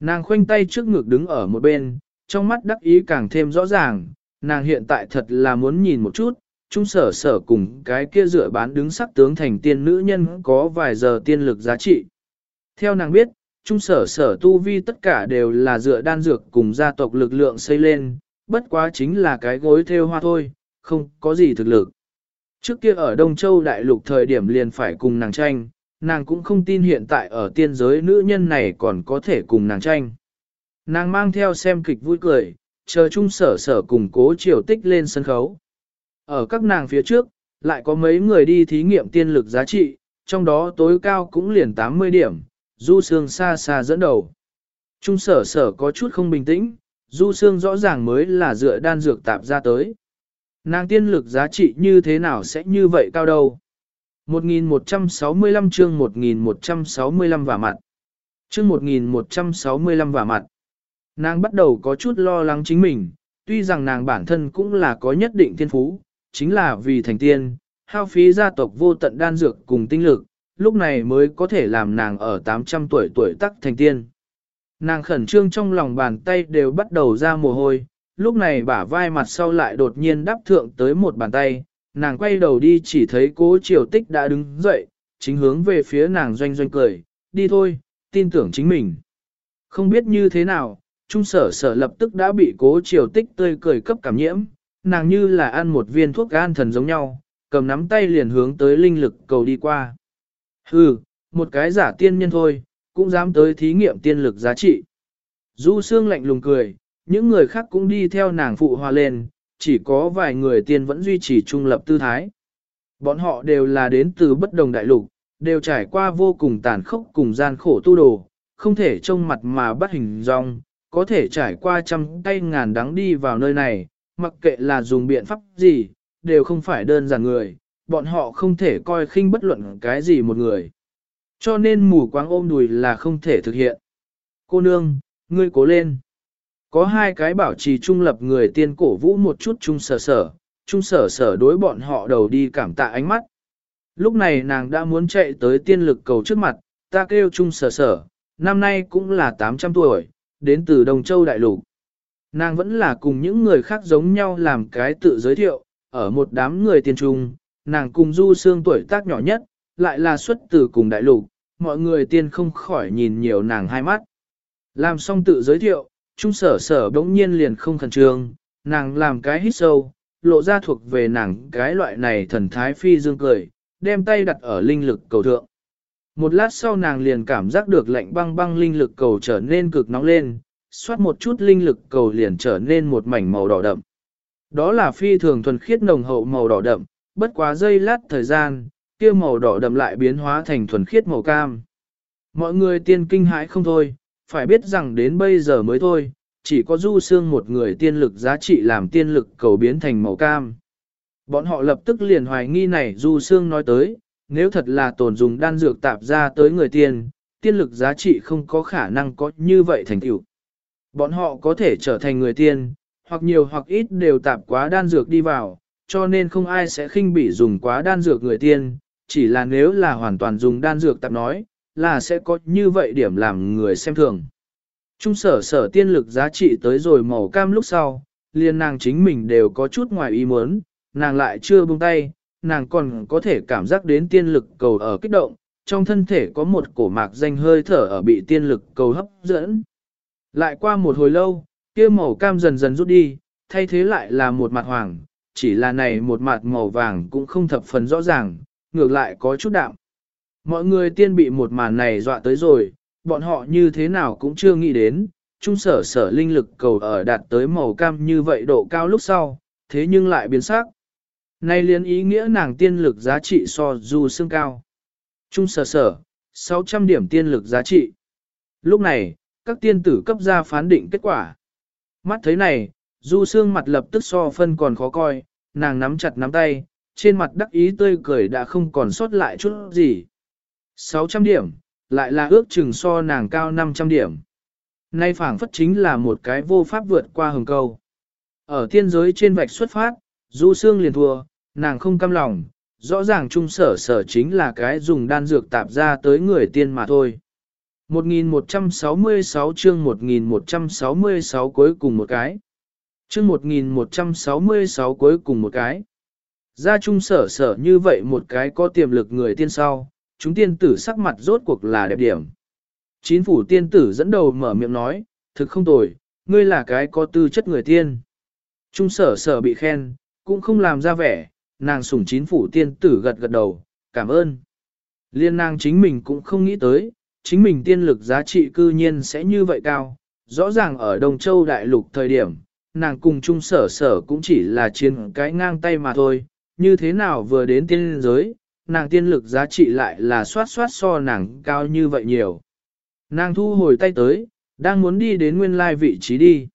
Nàng khoanh tay trước ngực đứng ở một bên, trong mắt đắc ý càng thêm rõ ràng, nàng hiện tại thật là muốn nhìn một chút, trung sở sở cùng cái kia dựa bán đứng sắc tướng thành tiên nữ nhân có vài giờ tiên lực giá trị. Theo nàng biết, trung sở sở tu vi tất cả đều là dựa đan dược cùng gia tộc lực lượng xây lên, bất quá chính là cái gối theo hoa thôi, không có gì thực lực. Trước kia ở Đông Châu Đại Lục thời điểm liền phải cùng nàng tranh, nàng cũng không tin hiện tại ở tiên giới nữ nhân này còn có thể cùng nàng tranh. Nàng mang theo xem kịch vui cười, chờ trung sở sở cùng cố triều tích lên sân khấu. Ở các nàng phía trước, lại có mấy người đi thí nghiệm tiên lực giá trị, trong đó tối cao cũng liền 80 điểm, Du Sương xa xa dẫn đầu. Trung sở sở có chút không bình tĩnh, Du Sương rõ ràng mới là dựa đan dược tạp ra tới. Nàng tiên lực giá trị như thế nào sẽ như vậy cao đâu? 1165 chương 1165 vả mặt. Chương 1165 vả mặt. Nàng bắt đầu có chút lo lắng chính mình, tuy rằng nàng bản thân cũng là có nhất định thiên phú, chính là vì thành tiên, hao phí gia tộc vô tận đan dược cùng tinh lực, lúc này mới có thể làm nàng ở 800 tuổi tuổi tắc thành tiên. Nàng khẩn trương trong lòng bàn tay đều bắt đầu ra mồ hôi, lúc này bả vai mặt sau lại đột nhiên đắp thượng tới một bàn tay, nàng quay đầu đi chỉ thấy cố triều tích đã đứng dậy, chính hướng về phía nàng doanh doanh cười, đi thôi, tin tưởng chính mình. Không biết như thế nào, trung sở sở lập tức đã bị cố triều tích tươi cười cấp cảm nhiễm, nàng như là ăn một viên thuốc gan thần giống nhau, cầm nắm tay liền hướng tới linh lực cầu đi qua. Hừ, một cái giả tiên nhân thôi, cũng dám tới thí nghiệm tiên lực giá trị. Du Sương lạnh lùng cười, những người khác cũng đi theo nàng phụ hòa lên, chỉ có vài người tiên vẫn duy trì trung lập tư thái. Bọn họ đều là đến từ bất đồng đại lục, đều trải qua vô cùng tàn khốc cùng gian khổ tu đồ, không thể trông mặt mà bắt hình dong, có thể trải qua trăm tay ngàn đắng đi vào nơi này, mặc kệ là dùng biện pháp gì, đều không phải đơn giản người, bọn họ không thể coi khinh bất luận cái gì một người. Cho nên mù quáng ôm đùi là không thể thực hiện. Cô nương, ngươi cố lên. Có hai cái bảo trì trung lập người tiên cổ vũ một chút trung sở sở, trung sở sở đối bọn họ đầu đi cảm tạ ánh mắt. Lúc này nàng đã muốn chạy tới tiên lực cầu trước mặt, ta kêu trung sở sở, năm nay cũng là 800 tuổi, đến từ Đồng Châu Đại Lục. Nàng vẫn là cùng những người khác giống nhau làm cái tự giới thiệu, ở một đám người tiên trung, nàng cùng du xương tuổi tác nhỏ nhất, lại là xuất từ cùng đại lục, mọi người tiên không khỏi nhìn nhiều nàng hai mắt. Làm xong tự giới thiệu, trung sở sở bỗng nhiên liền không khẩn trương, nàng làm cái hít sâu, lộ ra thuộc về nàng cái loại này thần thái phi dương cười, đem tay đặt ở linh lực cầu thượng. Một lát sau nàng liền cảm giác được lạnh băng băng linh lực cầu trở nên cực nóng lên, xoát một chút linh lực cầu liền trở nên một mảnh màu đỏ đậm. Đó là phi thường thuần khiết nồng hậu màu đỏ đậm, bất quá giây lát thời gian, kia màu đỏ đậm lại biến hóa thành thuần khiết màu cam. Mọi người tiên kinh hãi không thôi, phải biết rằng đến bây giờ mới thôi, chỉ có du xương một người tiên lực giá trị làm tiên lực cầu biến thành màu cam. Bọn họ lập tức liền hoài nghi này du xương nói tới, nếu thật là tồn dùng đan dược tạp ra tới người tiên, tiên lực giá trị không có khả năng có như vậy thành tựu. Bọn họ có thể trở thành người tiên, hoặc nhiều hoặc ít đều tạp quá đan dược đi vào, cho nên không ai sẽ khinh bỉ dùng quá đan dược người tiên, chỉ là nếu là hoàn toàn dùng đan dược tạp nói, là sẽ có như vậy điểm làm người xem thường. Trung sở sở tiên lực giá trị tới rồi màu cam lúc sau, liền nàng chính mình đều có chút ngoài ý muốn, nàng lại chưa buông tay, nàng còn có thể cảm giác đến tiên lực cầu ở kích động, trong thân thể có một cổ mạc danh hơi thở ở bị tiên lực cầu hấp dẫn. Lại qua một hồi lâu, kia màu cam dần dần rút đi, thay thế lại là một mặt hoàng, chỉ là này một mặt màu vàng cũng không thập phần rõ ràng, ngược lại có chút đạm. Mọi người tiên bị một màn này dọa tới rồi, bọn họ như thế nào cũng chưa nghĩ đến, trung sở sở linh lực cầu ở đạt tới màu cam như vậy độ cao lúc sau, thế nhưng lại biến sắc. Nay liên ý nghĩa nàng tiên lực giá trị so du xương cao. Trung sở sở, 600 điểm tiên lực giá trị. Lúc này, các tiên tử cấp ra phán định kết quả. Mắt thấy này, du xương mặt lập tức so phân còn khó coi, nàng nắm chặt nắm tay, trên mặt đắc ý tươi cười đã không còn sót lại chút gì. 600 điểm, lại là ước chừng so nàng cao 500 điểm. Nay phảng phất chính là một cái vô pháp vượt qua hừng câu. Ở tiên giới trên vạch xuất phát, du xương liền thua, nàng không cam lòng, rõ ràng trung sở sở chính là cái dùng đan dược tạp ra tới người tiên mà thôi. 1166 chương 1166 cuối cùng một cái. Chương 1166 cuối cùng một cái. Gia trung sở sở như vậy một cái có tiềm lực người tiên sau, chúng tiên tử sắc mặt rốt cuộc là đẹp điểm. Chín phủ tiên tử dẫn đầu mở miệng nói, thực không tồi, ngươi là cái có tư chất người tiên. Trung sở sở bị khen, cũng không làm ra vẻ, nàng sủng chín phủ tiên tử gật gật đầu, cảm ơn. Liên nàng chính mình cũng không nghĩ tới, chính mình tiên lực giá trị cư nhiên sẽ như vậy cao. Rõ ràng ở Đông Châu Đại Lục thời điểm, nàng cùng Trung sở sở cũng chỉ là chiến cái ngang tay mà thôi, như thế nào vừa đến tiên giới, nàng tiên lực giá trị lại là soát soát so nàng cao như vậy nhiều. Nàng thu hồi tay tới, đang muốn đi đến nguyên lai vị trí đi.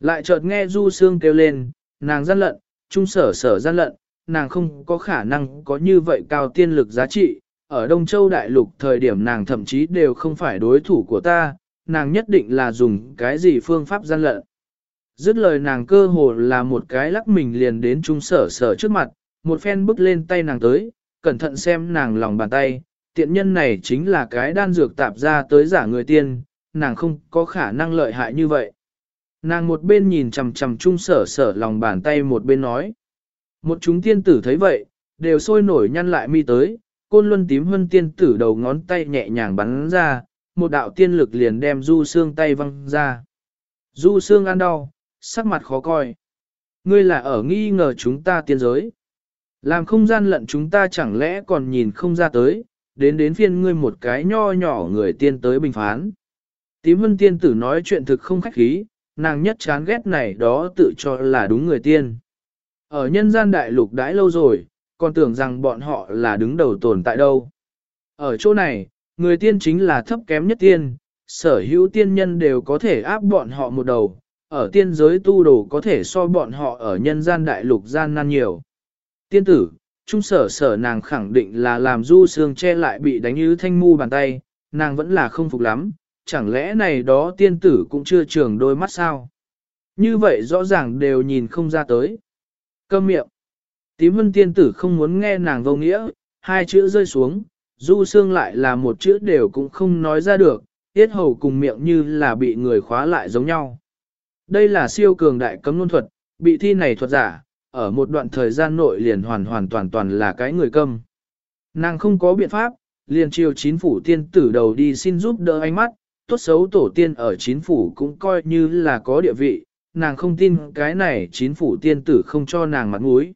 Lại chợt nghe Du Sương kêu lên, nàng gian lận, trung sở sở gian lận, nàng không có khả năng có như vậy cao tiên lực giá trị. Ở Đông Châu Đại Lục thời điểm nàng thậm chí đều không phải đối thủ của ta, nàng nhất định là dùng cái gì phương pháp gian lận. Dứt lời nàng cơ hồ là một cái lắc mình liền đến trung sở sở trước mặt, một phen bước lên tay nàng tới, cẩn thận xem nàng lòng bàn tay, tiện nhân này chính là cái đan dược tạp ra tới giả người tiên, nàng không có khả năng lợi hại như vậy. Nàng một bên nhìn chằm chằm trung sở sở lòng bàn tay một bên nói. Một chúng tiên tử thấy vậy, đều sôi nổi nhăn lại mi tới, côn luân tím hân tiên tử đầu ngón tay nhẹ nhàng bắn ra, một đạo tiên lực liền đem du xương tay văng ra. Du xương ăn đau, sắc mặt khó coi. Ngươi là ở nghi ngờ chúng ta tiên giới. Làm không gian lận chúng ta chẳng lẽ còn nhìn không ra tới, đến đến phiên ngươi một cái nho nhỏ người tiên tới bình phán. Tím hân tiên tử nói chuyện thực không khách khí, nàng nhất chán ghét này đó tự cho là đúng người tiên. Ở nhân gian đại lục đãi lâu rồi, còn tưởng rằng bọn họ là đứng đầu tồn tại đâu. Ở chỗ này, người tiên chính là thấp kém nhất tiên, sở hữu tiên nhân đều có thể áp bọn họ một đầu, ở tiên giới tu đồ có thể so bọn họ ở nhân gian đại lục gian nan nhiều. Tiên tử, trung sở sở nàng khẳng định là làm du sương che lại bị đánh như thanh mu bàn tay, nàng vẫn là không phục lắm, chẳng lẽ này đó tiên tử cũng chưa trường đôi mắt sao? Như vậy rõ ràng đều nhìn không ra tới. Câm miệng. Tím vân tiên tử không muốn nghe nàng vô nghĩa, hai chữ rơi xuống, du xương lại là một chữ đều cũng không nói ra được, tiết hầu cùng miệng như là bị người khóa lại giống nhau. Đây là siêu cường đại cấm luân thuật, bị thi này thuật giả, ở một đoạn thời gian nội liền hoàn hoàn toàn toàn là cái người câm. Nàng không có biện pháp, liền chiều chín phủ tiên tử đầu đi xin giúp đỡ ánh mắt, tốt xấu tổ tiên ở chín phủ cũng coi như là có địa vị, nàng không tin cái này chín phủ tiên tử không cho nàng mặt mũi.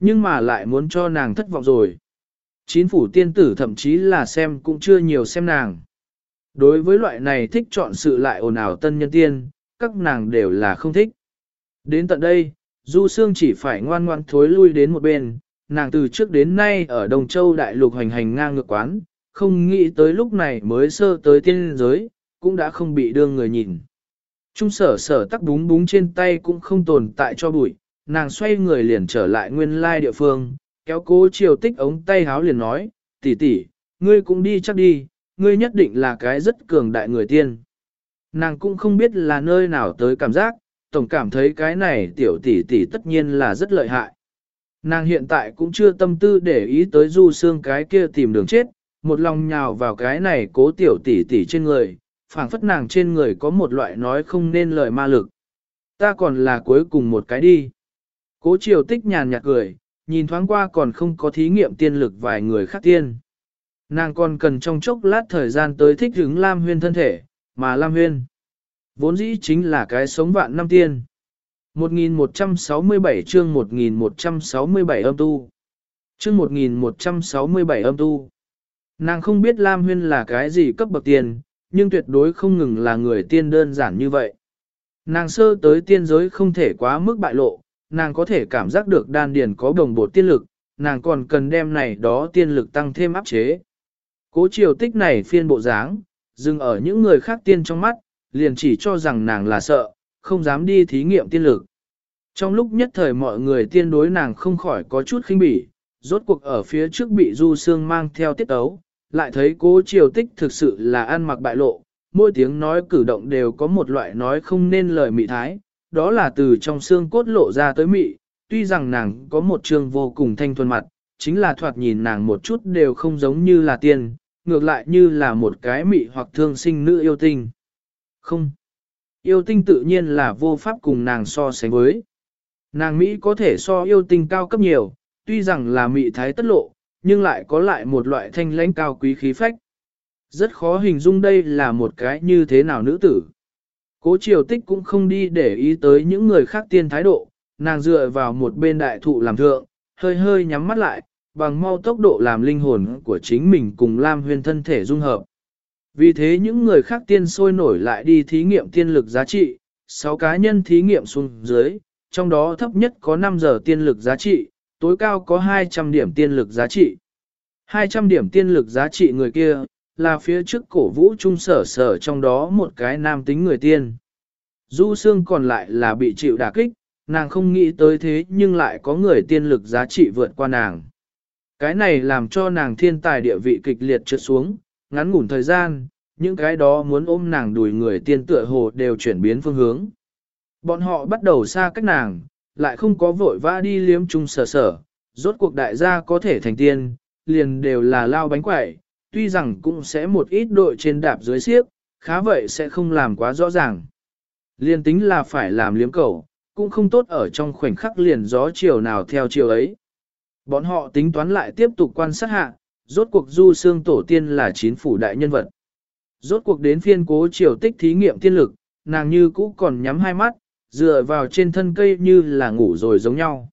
Nhưng mà lại muốn cho nàng thất vọng rồi. Chín phủ tiên tử thậm chí là xem cũng chưa nhiều xem nàng. Đối với loại này thích chọn sự lại ồn ào tân nhân tiên, các nàng đều là không thích. Đến tận đây, Du Sương chỉ phải ngoan ngoan thối lui đến một bên, nàng từ trước đến nay ở Đông Châu Đại Lục hành hành ngang ngược quán, không nghĩ tới lúc này mới sơ tới tiên giới, cũng đã không bị đương người nhìn. Trung sở sở tắc búng búng trên tay cũng không tồn tại cho bụi, nàng xoay người liền trở lại nguyên lai địa phương, kéo cố chiều tích ống tay háo liền nói, tỷ tỷ, ngươi cũng đi chắc đi, ngươi nhất định là cái rất cường đại người tiên. Nàng cũng không biết là nơi nào tới cảm giác, tổng cảm thấy cái này tiểu tỷ tỷ tất nhiên là rất lợi hại. Nàng hiện tại cũng chưa tâm tư để ý tới du xương cái kia tìm đường chết, một lòng nhào vào cái này cố tiểu tỷ tỷ trên người, phảng phất nàng trên người có một loại nói không nên lời ma lực. Ta còn là cuối cùng một cái đi. Cố triều tích nhàn nhạt cười, nhìn thoáng qua còn không có thí nghiệm tiên lực vài người khác tiên. Nàng còn cần trong chốc lát thời gian tới thích hứng Lam Huyên thân thể, mà Lam Huyên vốn dĩ chính là cái sống vạn năm tiên. 1167 chương 1167 âm tu. Chương 1167 âm tu. Nàng không biết Lam Huyên là cái gì cấp bậc tiền, nhưng tuyệt đối không ngừng là người tiên đơn giản như vậy. Nàng sơ tới tiên giới không thể quá mức bại lộ, nàng có thể cảm giác được đan điền có đồng bộ tiên lực, nàng còn cần đem này đó tiên lực tăng thêm áp chế. Cố triều tích này phiên bộ dáng, dừng ở những người khác tiên trong mắt, liền chỉ cho rằng nàng là sợ, không dám đi thí nghiệm tiên lực. Trong lúc nhất thời mọi người tiên đối nàng không khỏi có chút khinh bỉ, rốt cuộc ở phía trước bị du sương mang theo tiết ấu, lại thấy cố triều tích thực sự là ăn mặc bại lộ, mỗi tiếng nói cử động đều có một loại nói không nên lời mị thái, đó là từ trong xương cốt lộ ra tới mị, tuy rằng nàng có một trường vô cùng thanh thuần mặt, chính là thoạt nhìn nàng một chút đều không giống như là tiên, ngược lại như là một cái mị hoặc thương sinh nữ yêu tinh. Không. Yêu tinh tự nhiên là vô pháp cùng nàng so sánh với. Nàng Mỹ có thể so yêu tinh cao cấp nhiều, tuy rằng là mị thái tất lộ, nhưng lại có lại một loại thanh lãnh cao quý khí phách. Rất khó hình dung đây là một cái như thế nào nữ tử. Cố triều tích cũng không đi để ý tới những người khác tiên thái độ, nàng dựa vào một bên đại thụ làm thượng, hơi hơi nhắm mắt lại, bằng mau tốc độ làm linh hồn của chính mình cùng Lam Huyền thân thể dung hợp. Vì thế những người khác tiên sôi nổi lại đi thí nghiệm tiên lực giá trị, 6 cá nhân thí nghiệm xuống dưới, trong đó thấp nhất có 5 giờ tiên lực giá trị, tối cao có 200 điểm tiên lực giá trị. 200 điểm tiên lực giá trị người kia, là phía trước cổ vũ trung sở sở trong đó một cái nam tính người tiên. Du xương còn lại là bị chịu đả kích, nàng không nghĩ tới thế nhưng lại có người tiên lực giá trị vượt qua nàng. Cái này làm cho nàng thiên tài địa vị kịch liệt trượt xuống, ngắn ngủn thời gian, những cái đó muốn ôm nàng đùi người tiên tựa hồ đều chuyển biến phương hướng. Bọn họ bắt đầu xa cách nàng, lại không có vội vã đi liếm chung sở sở, rốt cuộc đại gia có thể thành tiên, liền đều là lao bánh quẩy, tuy rằng cũng sẽ một ít đội trên đạp dưới xiếc, khá vậy sẽ không làm quá rõ ràng. Liên tính là phải làm liếm cầu, cũng không tốt ở trong khoảnh khắc liền gió chiều nào theo chiều ấy. Bọn họ tính toán lại tiếp tục quan sát hạ, rốt cuộc du xương tổ tiên là chín phủ đại nhân vật. Rốt cuộc đến phiên cố triều tích thí nghiệm tiên lực, nàng như cũ còn nhắm hai mắt, dựa vào trên thân cây như là ngủ rồi giống nhau.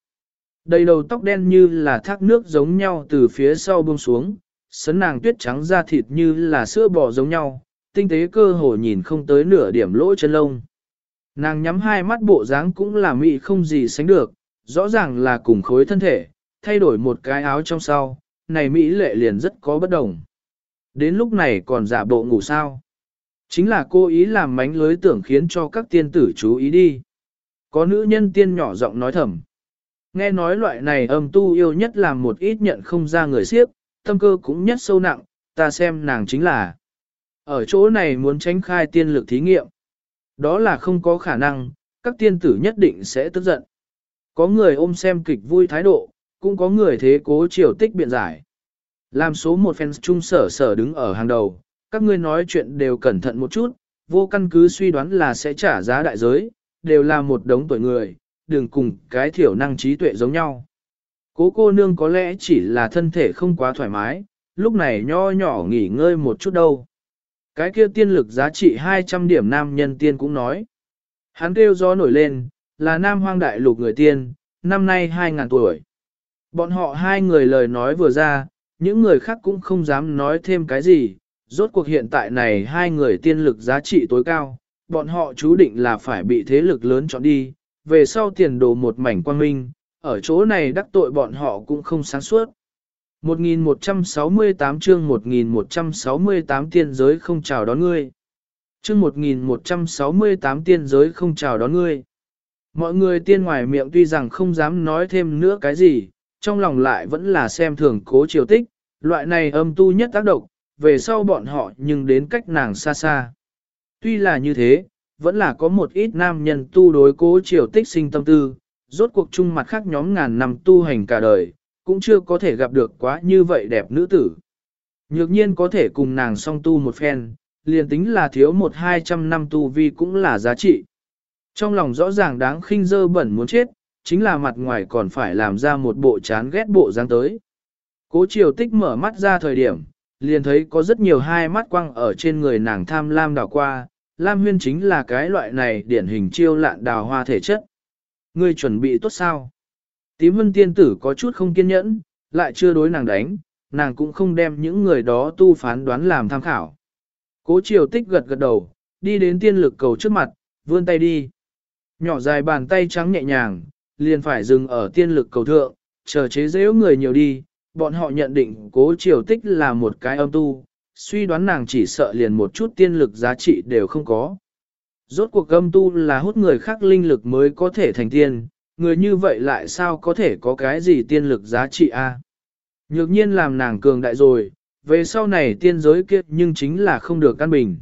Đầy đầu tóc đen như là thác nước giống nhau từ phía sau buông xuống, sấn nàng tuyết trắng da thịt như là sữa bò giống nhau, tinh tế cơ hồ nhìn không tới nửa điểm lỗ chân lông. Nàng nhắm hai mắt bộ dáng cũng là mị không gì sánh được, rõ ràng là cùng khối thân thể, thay đổi một cái áo trong sau, này Mỹ lệ liền rất có bất đồng. Đến lúc này còn giả bộ ngủ sao. Chính là cô ý làm mánh lưới tưởng khiến cho các tiên tử chú ý đi. Có nữ nhân tiên nhỏ giọng nói thầm. Nghe nói loại này âm tu yêu nhất là một ít nhận không ra người siếp, tâm cơ cũng nhất sâu nặng, ta xem nàng chính là. Ở chỗ này muốn tránh khai tiên lực thí nghiệm. Đó là không có khả năng, các tiên tử nhất định sẽ tức giận. Có người ôm xem kịch vui thái độ, cũng có người thế cố triều tích biện giải. Làm số một fans trung sở sở đứng ở hàng đầu, các ngươi nói chuyện đều cẩn thận một chút, vô căn cứ suy đoán là sẽ trả giá đại giới, đều là một đống tuổi người, đừng cùng cái thiểu năng trí tuệ giống nhau. Cố cô nương có lẽ chỉ là thân thể không quá thoải mái, lúc này nho nhỏ nghỉ ngơi một chút đâu. Cái kia tiên lực giá trị 200 điểm nam nhân tiên cũng nói. Hắn kêu gió nổi lên, là nam hoang đại lục người tiên, năm nay 2.000 tuổi. Bọn họ hai người lời nói vừa ra, những người khác cũng không dám nói thêm cái gì, rốt cuộc hiện tại này hai người tiên lực giá trị tối cao, bọn họ chú định là phải bị thế lực lớn chọn đi, về sau tiền đồ một mảnh quang minh, ở chỗ này đắc tội bọn họ cũng không sáng suốt. 1168 chương 1168 tiên giới không chào đón ngươi. Chương 1168 tiên giới không chào đón ngươi. Mọi người tiên ngoài miệng tuy rằng không dám nói thêm nữa cái gì, trong lòng lại vẫn là xem thường cố triều tích, loại này âm tu nhất tác động, về sau bọn họ nhưng đến cách nàng xa xa. Tuy là như thế, vẫn là có một ít nam nhân tu đối cố triều tích sinh tâm tư, rốt cuộc chung mặt khác nhóm ngàn năm tu hành cả đời, cũng chưa có thể gặp được quá như vậy đẹp nữ tử. Nhược nhiên có thể cùng nàng song tu một phen, liền tính là thiếu một hai trăm năm tu vi cũng là giá trị. Trong lòng rõ ràng đáng khinh dơ bẩn muốn chết, chính là mặt ngoài còn phải làm ra một bộ chán ghét bộ dáng tới. Cố triều tích mở mắt ra thời điểm, liền thấy có rất nhiều hai mắt quăng ở trên người nàng tham lam đào qua, lam huyên chính là cái loại này điển hình chiêu lạn đào hoa thể chất. Ngươi chuẩn bị tốt sao? Tím hân tiên tử có chút không kiên nhẫn, lại chưa đối nàng đánh, nàng cũng không đem những người đó tu phán đoán làm tham khảo. Cố triều tích gật gật đầu, đi đến tiên lực cầu trước mặt, vươn tay đi. Nhỏ dài bàn tay trắng nhẹ nhàng, liền phải dừng ở tiên lực cầu thượng, chờ chế dễu người nhiều đi, bọn họ nhận định cố triều tích là một cái âm tu, suy đoán nàng chỉ sợ liền một chút tiên lực giá trị đều không có. Rốt cuộc âm tu là hút người khác linh lực mới có thể thành tiên, người như vậy lại sao có thể có cái gì tiên lực giá trị a? Nhược nhiên làm nàng cường đại rồi, về sau này tiên giới kiếp nhưng chính là không được căn bình.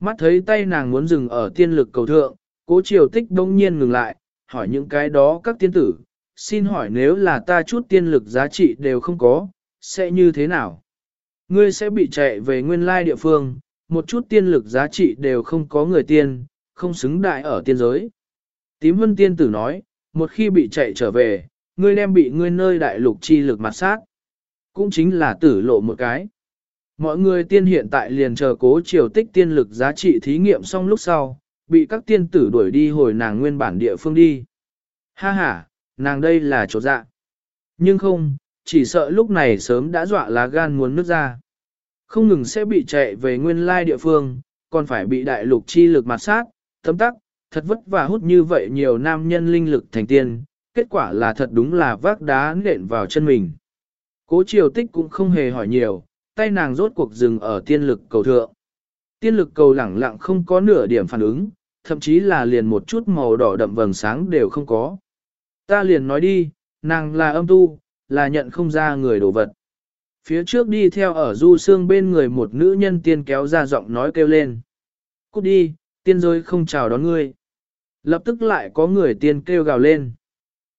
Mắt thấy tay nàng muốn dừng ở tiên lực cầu thượng, cố triều tích đông nhiên ngừng lại, hỏi những cái đó các tiên tử, xin hỏi nếu là ta chút tiên lực giá trị đều không có, sẽ như thế nào? Ngươi sẽ bị chạy về nguyên lai địa phương, một chút tiên lực giá trị đều không có người tiên, không xứng đại ở tiên giới. Tím vân tiên tử nói, một khi bị chạy trở về, ngươi đem bị ngươi nơi đại lục chi lực mặt sát. Cũng chính là tử lộ một cái. Mọi người tiên hiện tại liền chờ cố triều tích tiên lực giá trị thí nghiệm xong lúc sau, bị các tiên tử đuổi đi hồi nàng nguyên bản địa phương đi. Ha ha, nàng đây là chỗ dạ. Nhưng không, chỉ sợ lúc này sớm đã dọa lá gan muốn nước ra. Không ngừng sẽ bị chạy về nguyên lai địa phương, còn phải bị đại lục chi lực mặt sát, thấm tắc, thật vất vả hút như vậy nhiều nam nhân linh lực thành tiên, kết quả là thật đúng là vác đá nện vào chân mình. Cố triều tích cũng không hề hỏi nhiều, tay nàng rốt cuộc dừng ở tiên lực cầu thượng. Tiên lực cầu lẳng lặng không có nửa điểm phản ứng, thậm chí là liền một chút màu đỏ đậm vầng sáng đều không có. Ta liền nói đi, nàng là âm tu, là nhận không ra người đồ vật. Phía trước đi theo ở du xương bên người một nữ nhân tiên kéo ra giọng nói kêu lên. Cút đi, tiên rơi không chào đón ngươi. Lập tức lại có người tiên kêu gào lên.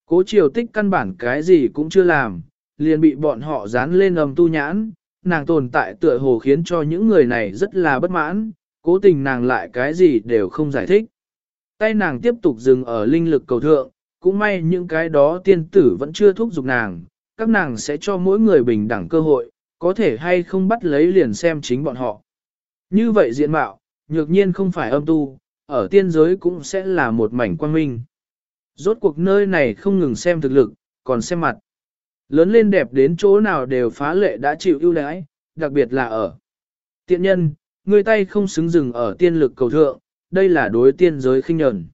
Cố triều tích căn bản cái gì cũng chưa làm, liền bị bọn họ dán lên âm tu nhãn, nàng tồn tại tựa hồ khiến cho những người này rất là bất mãn, cố tình nàng lại cái gì đều không giải thích. Tay nàng tiếp tục dừng ở linh lực cầu thượng, cũng may những cái đó tiên tử vẫn chưa thúc giục nàng, các nàng sẽ cho mỗi người bình đẳng cơ hội, có thể hay không bắt lấy liền xem chính bọn họ. Như vậy diện mạo, nhược nhiên không phải âm tu, ở tiên giới cũng sẽ là một mảnh quang minh. Rốt cuộc nơi này không ngừng xem thực lực, còn xem mặt. Lớn lên đẹp đến chỗ nào đều phá lệ đã chịu ưu đãi, đặc biệt là ở. Tiện nhân, người tay không xứng dừng ở tiên lực cầu thượng, đây là đối tiên giới khinh nhẫn.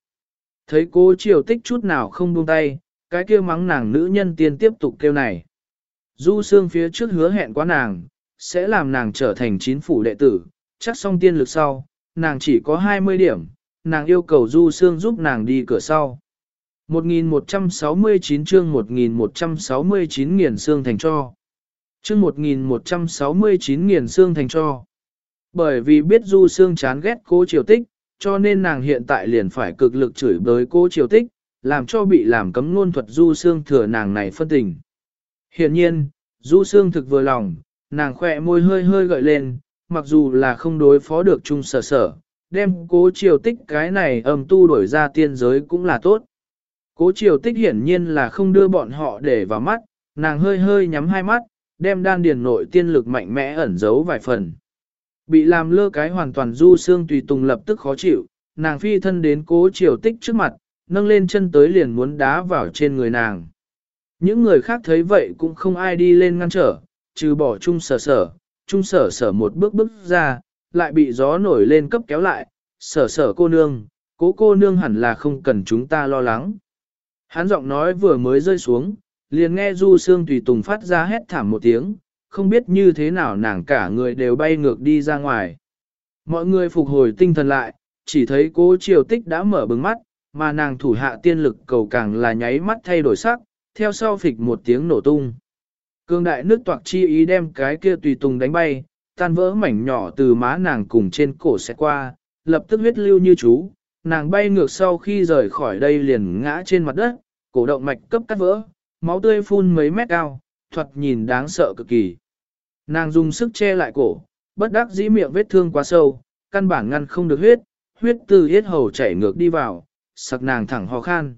Thấy cô triều tích chút nào không buông tay, cái kia mắng nàng nữ nhân tiên tiếp tục kêu này. Du Sương phía trước hứa hẹn quá nàng, sẽ làm nàng trở thành chính phủ đệ tử, chắc xong tiên lực sau, nàng chỉ có 20 điểm, nàng yêu cầu Du Sương giúp nàng đi cửa sau. 1169 chương 1169 nghiền xương thành cho. Chương 1169 nghiền xương thành cho. Bởi vì biết Du Sương chán ghét cô triều tích, cho nên nàng hiện tại liền phải cực lực chửi bới cô triều tích, làm cho bị làm cấm ngôn thuật Du xương thừa nàng này phân tình. Hiện nhiên, Du xương thực vừa lòng, nàng khỏe môi hơi hơi gợi lên, mặc dù là không đối phó được chung sở sở, đem cố triều tích cái này âm tu đổi ra tiên giới cũng là tốt. Cố triều tích hiển nhiên là không đưa bọn họ để vào mắt, nàng hơi hơi nhắm hai mắt, đem đan điền nội tiên lực mạnh mẽ ẩn giấu vài phần. Bị làm lơ cái hoàn toàn du xương tùy tùng lập tức khó chịu, nàng phi thân đến cố triều tích trước mặt, nâng lên chân tới liền muốn đá vào trên người nàng. Những người khác thấy vậy cũng không ai đi lên ngăn trở, trừ bỏ chung sở sở, chung sở sở một bước bước ra, lại bị gió nổi lên cấp kéo lại, sở sở cô nương, cố cô nương hẳn là không cần chúng ta lo lắng. Hắn giọng nói vừa mới rơi xuống, liền nghe Du Sương Tùy Tùng phát ra hét thảm một tiếng, không biết như thế nào nàng cả người đều bay ngược đi ra ngoài. Mọi người phục hồi tinh thần lại, chỉ thấy cố triều tích đã mở bừng mắt, mà nàng thủ hạ tiên lực cầu càng là nháy mắt thay đổi sắc, theo sau phịch một tiếng nổ tung. Cương đại nước toạc chi ý đem cái kia tùy tùng đánh bay, tan vỡ mảnh nhỏ từ má nàng cùng trên cổ sẽ qua, lập tức huyết lưu như chú, nàng bay ngược sau khi rời khỏi đây liền ngã trên mặt đất, cổ động mạch cấp cắt vỡ, máu tươi phun mấy mét cao, thuật nhìn đáng sợ cực kỳ. Nàng dùng sức che lại cổ, bất đắc dĩ miệng vết thương quá sâu, căn bản ngăn không được huyết, huyết từ hết hầu chảy ngược đi vào, sặc nàng thẳng ho khan.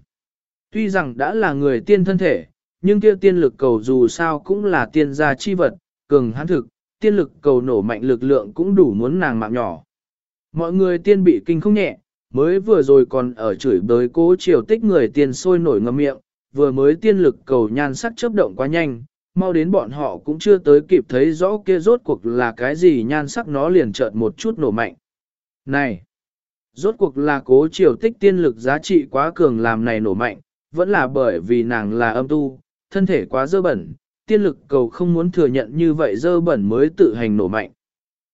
Tuy rằng đã là người tiên thân thể, nhưng kia tiên lực cầu dù sao cũng là tiên gia chi vật, cường hãn thực, tiên lực cầu nổ mạnh lực lượng cũng đủ muốn nàng mạng nhỏ. Mọi người tiên bị kinh không nhẹ, mới vừa rồi còn ở chửi bới cố triều tích người tiên sôi nổi ngầm miệng, vừa mới tiên lực cầu nhan sắc chớp động quá nhanh, mau đến bọn họ cũng chưa tới kịp thấy rõ kia rốt cuộc là cái gì nhan sắc nó liền chợt một chút nổ mạnh. Này! Rốt cuộc là cố triều tích tiên lực giá trị quá cường làm này nổ mạnh, vẫn là bởi vì nàng là âm tu, thân thể quá dơ bẩn, tiên lực cầu không muốn thừa nhận như vậy dơ bẩn mới tự hành nổ mạnh.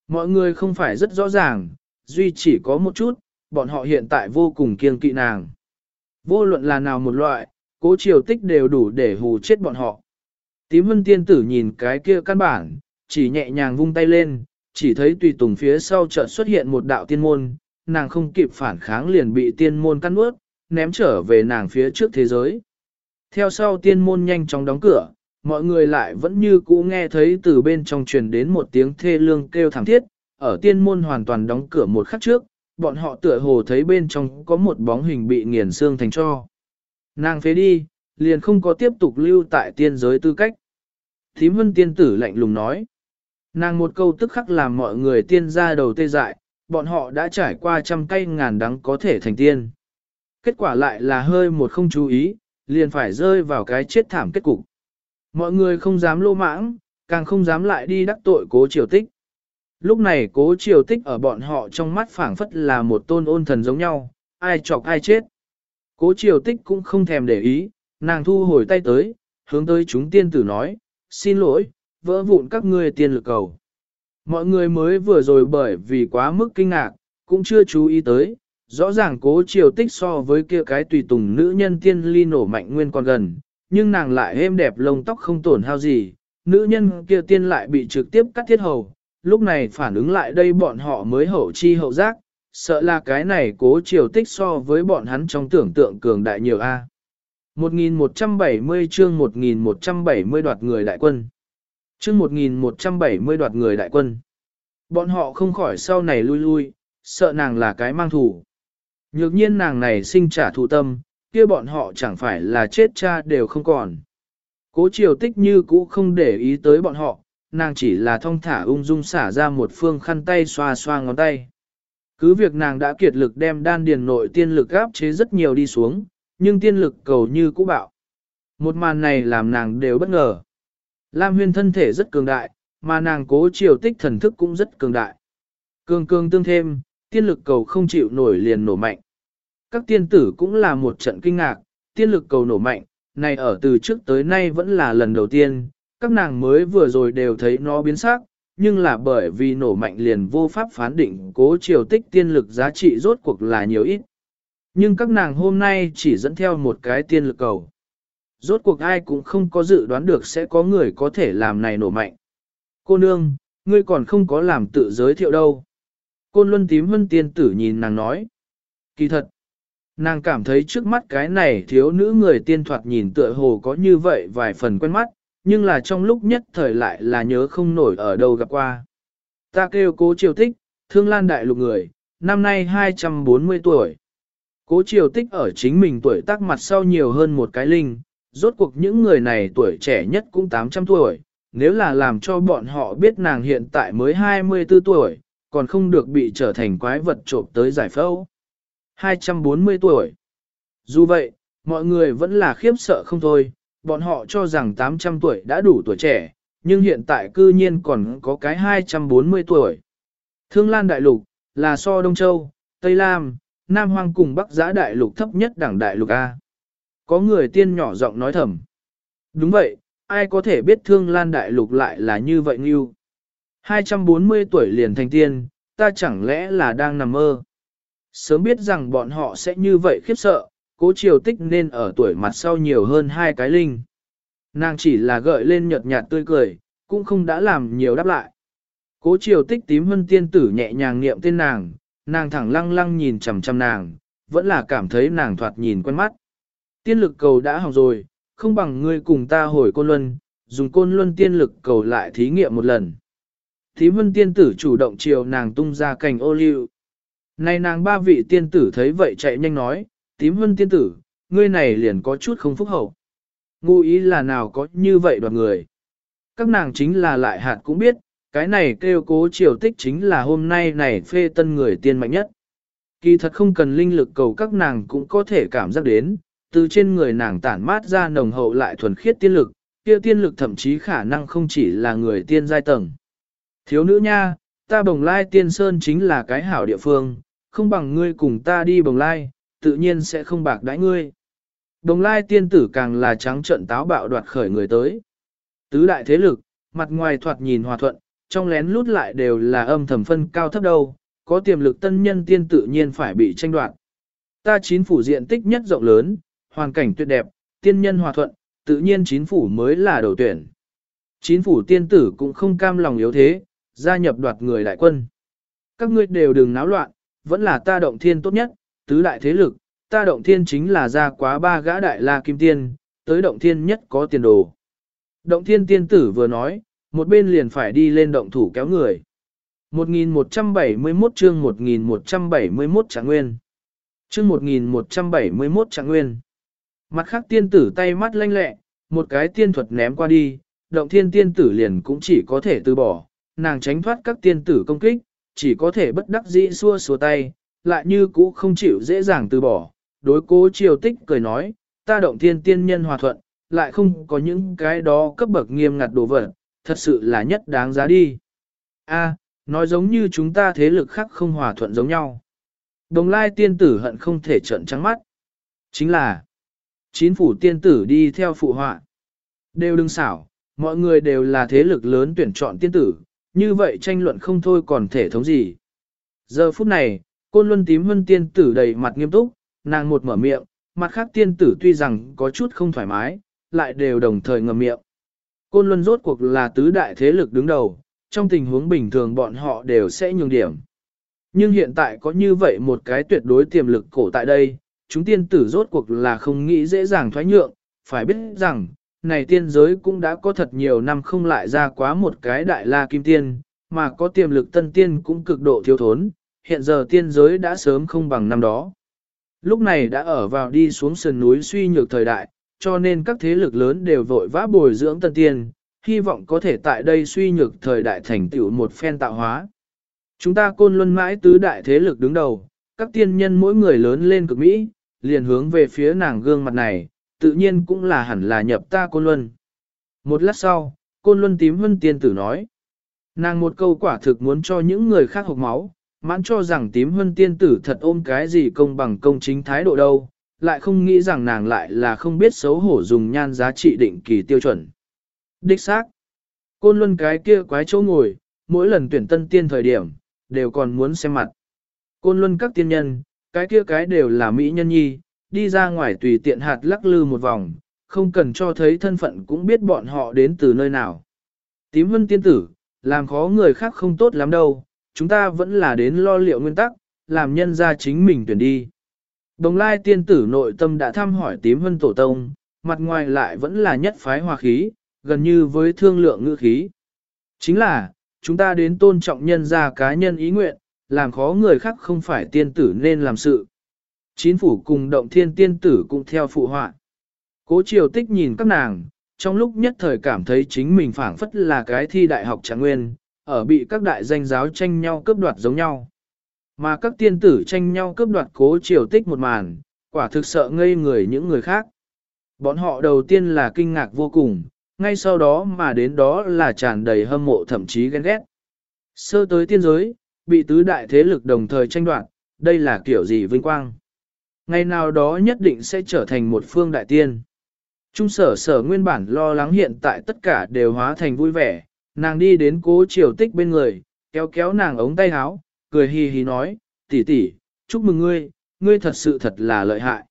Mọi người không phải rất rõ ràng, duy chỉ có một chút, bọn họ hiện tại vô cùng kiêng kỵ nàng. Vô luận là nào một loại, cố triều tích đều đủ để hù chết bọn họ. Tím hân tiên tử nhìn cái kia căn bản, chỉ nhẹ nhàng vung tay lên, chỉ thấy tùy tùng phía sau chợt xuất hiện một đạo tiên môn, nàng không kịp phản kháng liền bị tiên môn cắt nuốt, ném trở về nàng phía trước thế giới. Theo sau tiên môn nhanh chóng đóng cửa, mọi người lại vẫn như cũ nghe thấy từ bên trong truyền đến một tiếng thê lương kêu thảm thiết, ở tiên môn hoàn toàn đóng cửa một khắc trước, bọn họ tựa hồ thấy bên trong có một bóng hình bị nghiền xương thành cho. Nàng phế đi, liền không có tiếp tục lưu tại tiên giới tư cách. Thím vân tiên tử lạnh lùng nói. Nàng một câu tức khắc làm mọi người tiên ra đầu tê dại, bọn họ đã trải qua trăm cây ngàn đắng có thể thành tiên. Kết quả lại là hơi một không chú ý, liền phải rơi vào cái chết thảm kết cục. Mọi người không dám lô mãng, càng không dám lại đi đắc tội cố triều tích. Lúc này cố triều tích ở bọn họ trong mắt phảng phất là một tôn ôn thần giống nhau, ai chọc ai chết. Cố triều tích cũng không thèm để ý, nàng thu hồi tay tới, hướng tới chúng tiên tử nói, xin lỗi, vỡ vụn các ngươi tiên lực cầu. Mọi người mới vừa rồi bởi vì quá mức kinh ngạc, cũng chưa chú ý tới, rõ ràng cố triều tích so với kia cái tùy tùng nữ nhân tiên ly nổ mạnh nguyên còn gần, nhưng nàng lại êm đẹp lông tóc không tổn hao gì, nữ nhân kia tiên lại bị trực tiếp cắt thiết hầu, lúc này phản ứng lại đây bọn họ mới hậu chi hậu giác, sợ là cái này cố triều tích so với bọn hắn trong tưởng tượng cường đại nhiều A. 1170 chương 1170 đoạt người đại quân. Chương 1170 đoạt người đại quân. Bọn họ không khỏi sau này lui lui, sợ nàng là cái mang thủ. Nhược nhiên nàng này sinh trả thù tâm, kia bọn họ chẳng phải là chết cha đều không còn. Cố triều tích như cũ không để ý tới bọn họ, nàng chỉ là thong thả ung dung xả ra một phương khăn tay xoa xoa ngón tay. Cứ việc nàng đã kiệt lực đem đan điền nội tiên lực áp chế rất nhiều đi xuống, nhưng tiên lực cầu như cũ bạo. Một màn này làm nàng đều bất ngờ. Lam huyên thân thể rất cường đại, mà nàng cố triều tích thần thức cũng rất cường đại. Cường cường tương thêm, tiên lực cầu không chịu nổi liền nổ mạnh. Các tiên tử cũng là một trận kinh ngạc, tiên lực cầu nổ mạnh, này ở từ trước tới nay vẫn là lần đầu tiên, các nàng mới vừa rồi đều thấy nó biến sắc, nhưng là bởi vì nổ mạnh liền vô pháp phán định cố triều tích tiên lực giá trị rốt cuộc là nhiều ít. Nhưng các nàng hôm nay chỉ dẫn theo một cái tiên lực cầu. Rốt cuộc ai cũng không có dự đoán được sẽ có người có thể làm này nổ mạnh. Cô nương, ngươi còn không có làm tự giới thiệu đâu. Côn luân tím vân tiên tử nhìn nàng nói. Kỳ thật, nàng cảm thấy trước mắt cái này thiếu nữ người tiên thoạt nhìn tựa hồ có như vậy vài phần quen mắt, nhưng là trong lúc nhất thời lại là nhớ không nổi ở đâu gặp qua. Ta kêu cố triều tích, thương lan đại lục người, năm nay 240 tuổi. Cố triều tích ở chính mình tuổi tác mặt sau nhiều hơn một cái linh, rốt cuộc những người này tuổi trẻ nhất cũng 800 tuổi, nếu là làm cho bọn họ biết nàng hiện tại mới 24 tuổi, còn không được bị trở thành quái vật trộm tới giải phẫu. 240 tuổi. Dù vậy, mọi người vẫn là khiếp sợ không thôi, bọn họ cho rằng 800 tuổi đã đủ tuổi trẻ, nhưng hiện tại cư nhiên còn có cái 240 tuổi. Thương Lan Đại Lục, là so Đông Châu, Tây Lam, Nam Hoang cùng Bắc Giã Đại Lục thấp nhất đẳng Đại Lục A. Có người tiên nhỏ giọng nói thầm. Đúng vậy, ai có thể biết Thương Lan Đại Lục lại là như vậy nghiêu. 240 tuổi liền thành tiên, ta chẳng lẽ là đang nằm mơ. Sớm biết rằng bọn họ sẽ như vậy khiếp sợ, cố triều tích nên ở tuổi mặt sau nhiều hơn hai cái linh. Nàng chỉ là gợi lên nhợt nhạt tươi cười, cũng không đã làm nhiều đáp lại. Cố triều tích tím hơn tiên tử nhẹ nhàng niệm tên nàng, nàng thẳng lăng lăng nhìn chằm chằm nàng, vẫn là cảm thấy nàng thoạt nhìn quen mắt. Tiên lực cầu đã học rồi, không bằng ngươi cùng ta hồi côn luân, dùng côn luân tiên lực cầu lại thí nghiệm một lần. Thí vân tiên tử chủ động chiều nàng tung ra cành ô liu. Này nàng ba vị tiên tử thấy vậy chạy nhanh nói, tím vân tiên tử, ngươi này liền có chút không phúc hậu. Ngụ ý là nào có như vậy đoàn người. Các nàng chính là lại hạt cũng biết, cái này kêu cố triều tích chính là hôm nay này phê tân người tiên mạnh nhất. Kỳ thật không cần linh lực cầu các nàng cũng có thể cảm giác đến, từ trên người nàng tản mát ra nồng hậu lại thuần khiết tiên lực, kia tiên lực thậm chí khả năng không chỉ là người tiên giai tầng. Thiếu nữ nha, ta bồng lai tiên sơn chính là cái hảo địa phương, không bằng ngươi cùng ta đi bồng lai, tự nhiên sẽ không bạc đãi ngươi. Bồng lai tiên tử càng là trắng trận táo bạo đoạt khởi người tới. Tứ đại thế lực, mặt ngoài thoạt nhìn hòa thuận, trong lén lút lại đều là âm thầm phân cao thấp đâu, có tiềm lực tân nhân tiên tự nhiên phải bị tranh đoạt. Ta chín phủ diện tích nhất rộng lớn, hoàn cảnh tuyệt đẹp, tiên nhân hòa thuận, tự nhiên chín phủ mới là đầu tuyển. Chín phủ tiên tử cũng không cam lòng yếu thế, gia nhập đoạt người đại quân. Các ngươi đều đừng náo loạn, vẫn là ta động thiên tốt nhất, tứ đại thế lực, ta động thiên chính là ra quá ba gã đại la kim tiên, tới động thiên nhất có tiền đồ. Động thiên tiên tử vừa nói, một bên liền phải đi lên động thủ kéo người. 1171 chương 1171 trạng nguyên. Chương 1171 trạng nguyên. Mặt khác tiên tử tay mắt lanh lẹ, một cái tiên thuật ném qua đi, động thiên tiên tử liền cũng chỉ có thể từ bỏ, nàng tránh thoát các tiên tử công kích, chỉ có thể bất đắc dĩ xua xua tay, lại như cũ không chịu dễ dàng từ bỏ. Đối cố triều tích cười nói, ta động thiên tiên nhân hòa thuận, lại không có những cái đó cấp bậc nghiêm ngặt đồ vật, thật sự là nhất đáng giá đi. A, nói giống như chúng ta thế lực khác không hòa thuận giống nhau. Đồng lai tiên tử hận không thể trợn trắng mắt. Chính là, chín phủ tiên tử đi theo phụ họa. Đều đừng xảo, mọi người đều là thế lực lớn tuyển chọn tiên tử, như vậy tranh luận không thôi còn thể thống gì. Giờ phút này, côn luân tím Vân tiên tử đầy mặt nghiêm túc, nàng một mở miệng, mặt khác tiên tử tuy rằng có chút không thoải mái, lại đều đồng thời ngầm miệng. Côn luân rốt cuộc là tứ đại thế lực đứng đầu, trong tình huống bình thường bọn họ đều sẽ nhường điểm. Nhưng hiện tại có như vậy một cái tuyệt đối tiềm lực cổ tại đây, chúng tiên tử rốt cuộc là không nghĩ dễ dàng thoái nhượng, phải biết rằng, này tiên giới cũng đã có thật nhiều năm không lại ra quá một cái đại la kim tiên, mà có tiềm lực tân tiên cũng cực độ thiếu thốn, hiện giờ tiên giới đã sớm không bằng năm đó. Lúc này đã ở vào đi xuống sườn núi suy nhược thời đại, cho nên các thế lực lớn đều vội vã bồi dưỡng tân tiên, hy vọng có thể tại đây suy nhược thời đại thành tựu một phen tạo hóa. Chúng ta côn luân mãi tứ đại thế lực đứng đầu, các tiên nhân mỗi người lớn lên cực Mỹ, liền hướng về phía nàng gương mặt này, tự nhiên cũng là hẳn là nhập ta côn luân. Một lát sau, côn luân tím hân tiên tử nói. Nàng một câu quả thực muốn cho những người khác hộc máu, mãn cho rằng tím hân tiên tử thật ôm cái gì công bằng công chính thái độ đâu, lại không nghĩ rằng nàng lại là không biết xấu hổ dùng nhan giá trị định kỳ tiêu chuẩn. Đích xác, côn luân cái kia quái chỗ ngồi, mỗi lần tuyển tân tiên thời điểm, đều còn muốn xem mặt. Côn luân các tiên nhân, cái kia cái đều là mỹ nhân nhi, đi ra ngoài tùy tiện hạt lắc lư một vòng, không cần cho thấy thân phận cũng biết bọn họ đến từ nơi nào. Tím vân tiên tử, làm khó người khác không tốt lắm đâu, chúng ta vẫn là đến lo liệu nguyên tắc, làm nhân ra chính mình tuyển đi. Đồng lai tiên tử nội tâm đã thăm hỏi tím vân tổ tông, mặt ngoài lại vẫn là nhất phái hòa khí, gần như với thương lượng ngữ khí. Chính là, chúng ta đến tôn trọng nhân ra cá nhân ý nguyện, làm khó người khác không phải tiên tử nên làm sự. Chín phủ cùng động thiên tiên tử cũng theo phụ họa. Cố triều tích nhìn các nàng, trong lúc nhất thời cảm thấy chính mình phảng phất là cái thi đại học trạng nguyên, ở bị các đại danh giáo tranh nhau cướp đoạt giống nhau. Mà các tiên tử tranh nhau cướp đoạt cố triều tích một màn, quả thực sợ ngây người những người khác. Bọn họ đầu tiên là kinh ngạc vô cùng, ngay sau đó mà đến đó là tràn đầy hâm mộ thậm chí ghen ghét. Sơ tới tiên giới, bị tứ đại thế lực đồng thời tranh đoạt, đây là kiểu gì vinh quang. Ngày nào đó nhất định sẽ trở thành một phương đại tiên. Trung sở sở nguyên bản lo lắng hiện tại tất cả đều hóa thành vui vẻ, nàng đi đến cố triều tích bên người, kéo kéo nàng ống tay áo, cười hì hì nói, tỷ tỷ, chúc mừng ngươi, ngươi thật sự thật là lợi hại.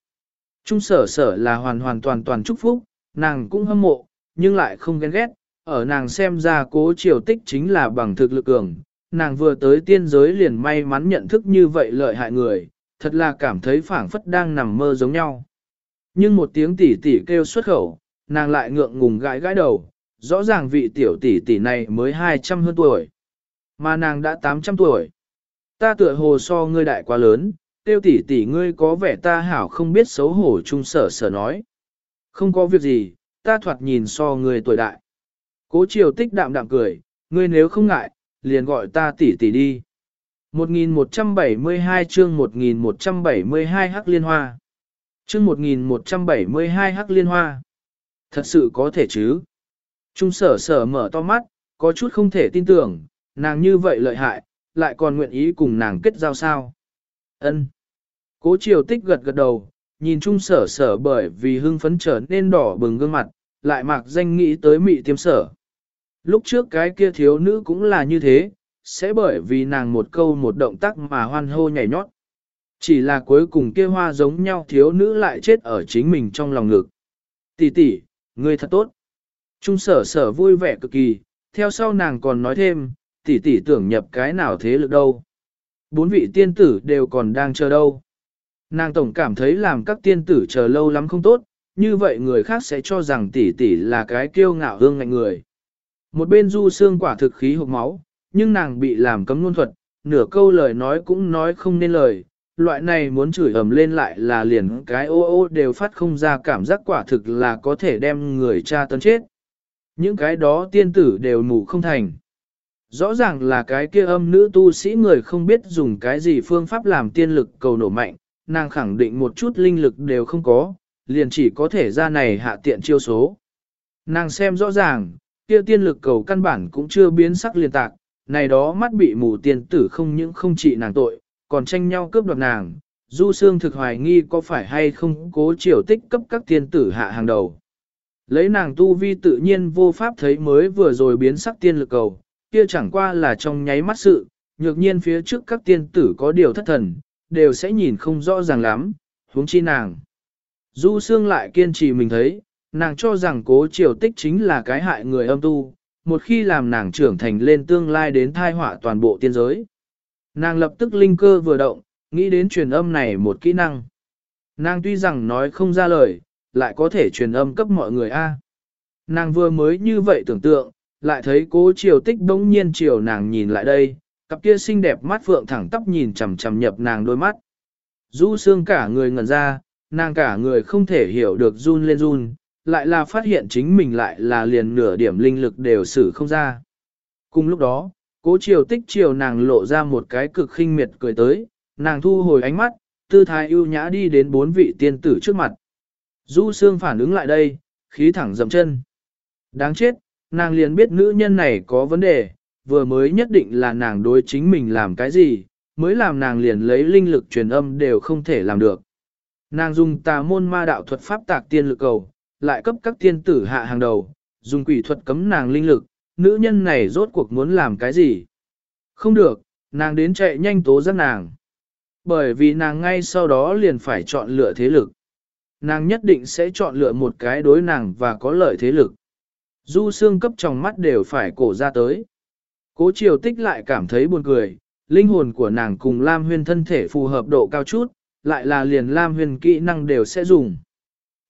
Trung sở sở là hoàn hoàn toàn toàn chúc phúc, nàng cũng hâm mộ, nhưng lại không ghen ghét, ở nàng xem ra cố triều tích chính là bằng thực lực cường, nàng vừa tới tiên giới liền may mắn nhận thức như vậy lợi hại người, thật là cảm thấy phảng phất đang nằm mơ giống nhau. Nhưng một tiếng tỷ tỷ kêu xuất khẩu, nàng lại ngượng ngùng gãi gãi đầu, rõ ràng vị tiểu tỷ tỷ này mới 200 hơn tuổi, mà nàng đã 800 tuổi. Ta tựa hồ so ngươi đại quá lớn, tiêu tỷ tỷ ngươi có vẻ ta hảo không biết xấu hổ trung sở sở nói. Không có việc gì, ta thoạt nhìn so ngươi tuổi đại. Cố triều tích đạm đạm cười, ngươi nếu không ngại, liền gọi ta tỷ tỷ đi. 1172 chương 1172 Hắc Liên Hoa Chương 1172 Hắc Liên Hoa Thật sự có thể chứ? Trung sở sở mở to mắt, có chút không thể tin tưởng, nàng như vậy lợi hại, lại còn nguyện ý cùng nàng kết giao sao? Ân. Cố triều tích gật gật đầu, nhìn trung sở sở bởi vì hưng phấn trở nên đỏ bừng gương mặt, lại mặc danh nghĩ tới mị tiêm sở. Lúc trước cái kia thiếu nữ cũng là như thế, sẽ bởi vì nàng một câu một động tác mà hoan hô nhảy nhót. Chỉ là cuối cùng kia hoa giống nhau thiếu nữ lại chết ở chính mình trong lòng ngực. Tỷ tỷ, ngươi thật tốt. Trung sở sở vui vẻ cực kỳ, theo sau nàng còn nói thêm, tỷ tỷ tưởng nhập cái nào thế lực đâu. Bốn vị tiên tử đều còn đang chờ đâu. Nàng tổng cảm thấy làm các tiên tử chờ lâu lắm không tốt, như vậy người khác sẽ cho rằng tỷ tỷ là cái kiêu ngạo hương ngạnh người. Một bên du xương quả thực khí hộp máu, nhưng nàng bị làm cấm ngôn thuật, nửa câu lời nói cũng nói không nên lời, loại này muốn chửi ầm lên lại là liền cái ô ô đều phát không ra cảm giác quả thực là có thể đem người cha tấn chết. Những cái đó tiên tử đều mù không thành. Rõ ràng là cái kia âm nữ tu sĩ người không biết dùng cái gì phương pháp làm tiên lực cầu nổ mạnh, nàng khẳng định một chút linh lực đều không có, liền chỉ có thể ra này hạ tiện chiêu số. Nàng xem rõ ràng, kia tiên lực cầu căn bản cũng chưa biến sắc liên tạc, này đó mắt bị mù tiên tử không những không trị nàng tội, còn tranh nhau cướp đoạt nàng. Du Sương thực hoài nghi có phải hay không cố triều tích cấp các tiên tử hạ hàng đầu. Lấy nàng tu vi tự nhiên vô pháp thấy mới vừa rồi biến sắc tiên lực cầu, kia chẳng qua là trong nháy mắt sự, nhược nhiên phía trước các tiên tử có điều thất thần, đều sẽ nhìn không rõ ràng lắm, huống chi nàng. Du Sương lại kiên trì mình thấy, nàng cho rằng cố triều tích chính là cái hại người âm tu, một khi làm nàng trưởng thành lên tương lai đến thai họa toàn bộ tiên giới. Nàng lập tức linh cơ vừa động, nghĩ đến truyền âm này một kỹ năng. Nàng tuy rằng nói không ra lời, lại có thể truyền âm cấp mọi người A. Nàng vừa mới như vậy tưởng tượng, lại thấy cố triều tích bỗng nhiên chiều nàng nhìn lại đây, cặp kia xinh đẹp mắt phượng thẳng tóc nhìn chằm chằm nhập nàng đôi mắt. Du xương cả người ngẩn ra, nàng cả người không thể hiểu được run lên run, lại là phát hiện chính mình lại là liền nửa điểm linh lực đều xử không ra. Cùng lúc đó, cố triều tích chiều nàng lộ ra một cái cực khinh miệt cười tới, nàng thu hồi ánh mắt, tư thái ưu nhã đi đến bốn vị tiên tử trước mặt. Du Sương phản ứng lại đây, khí thẳng dầm chân. Đáng chết, nàng liền biết nữ nhân này có vấn đề, vừa mới nhất định là nàng đối chính mình làm cái gì, mới làm nàng liền lấy linh lực truyền âm đều không thể làm được. Nàng dùng tà môn ma đạo thuật pháp tạc tiên lực cầu, lại cấp các tiên tử hạ hàng đầu, dùng quỷ thuật cấm nàng linh lực, nữ nhân này rốt cuộc muốn làm cái gì? Không được, nàng đến chạy nhanh tố giác nàng. Bởi vì nàng ngay sau đó liền phải chọn lựa thế lực. Nàng nhất định sẽ chọn lựa một cái đối nàng và có lợi thế lực. Du xương cấp trong mắt đều phải cổ ra tới. Cố triều tích lại cảm thấy buồn cười, linh hồn của nàng cùng Lam Huyên thân thể phù hợp độ cao chút, lại là liền Lam Huyên kỹ năng đều sẽ dùng.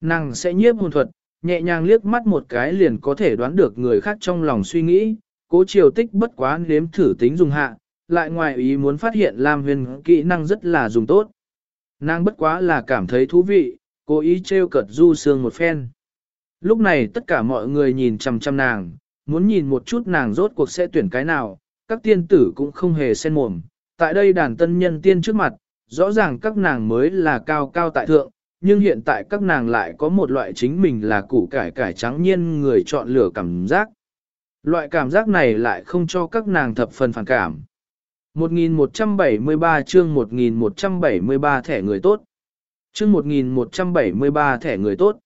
Nàng sẽ nhiếp hồn thuật, nhẹ nhàng liếc mắt một cái liền có thể đoán được người khác trong lòng suy nghĩ, cố triều tích bất quá nếm thử tính dùng hạ, lại ngoài ý muốn phát hiện Lam Huyền kỹ năng rất là dùng tốt. Nàng bất quá là cảm thấy thú vị, cố ý trêu cợt du sương một phen. Lúc này tất cả mọi người nhìn chằm chằm nàng, muốn nhìn một chút nàng rốt cuộc sẽ tuyển cái nào, các tiên tử cũng không hề sen mồm. Tại đây đàn tân nhân tiên trước mặt, rõ ràng các nàng mới là cao cao tại thượng, nhưng hiện tại các nàng lại có một loại chính mình là củ cải cải trắng nhiên người chọn lựa cảm giác. Loại cảm giác này lại không cho các nàng thập phần phản cảm. 1173 chương 1173 thẻ người tốt. Chương 1173 thẻ người tốt.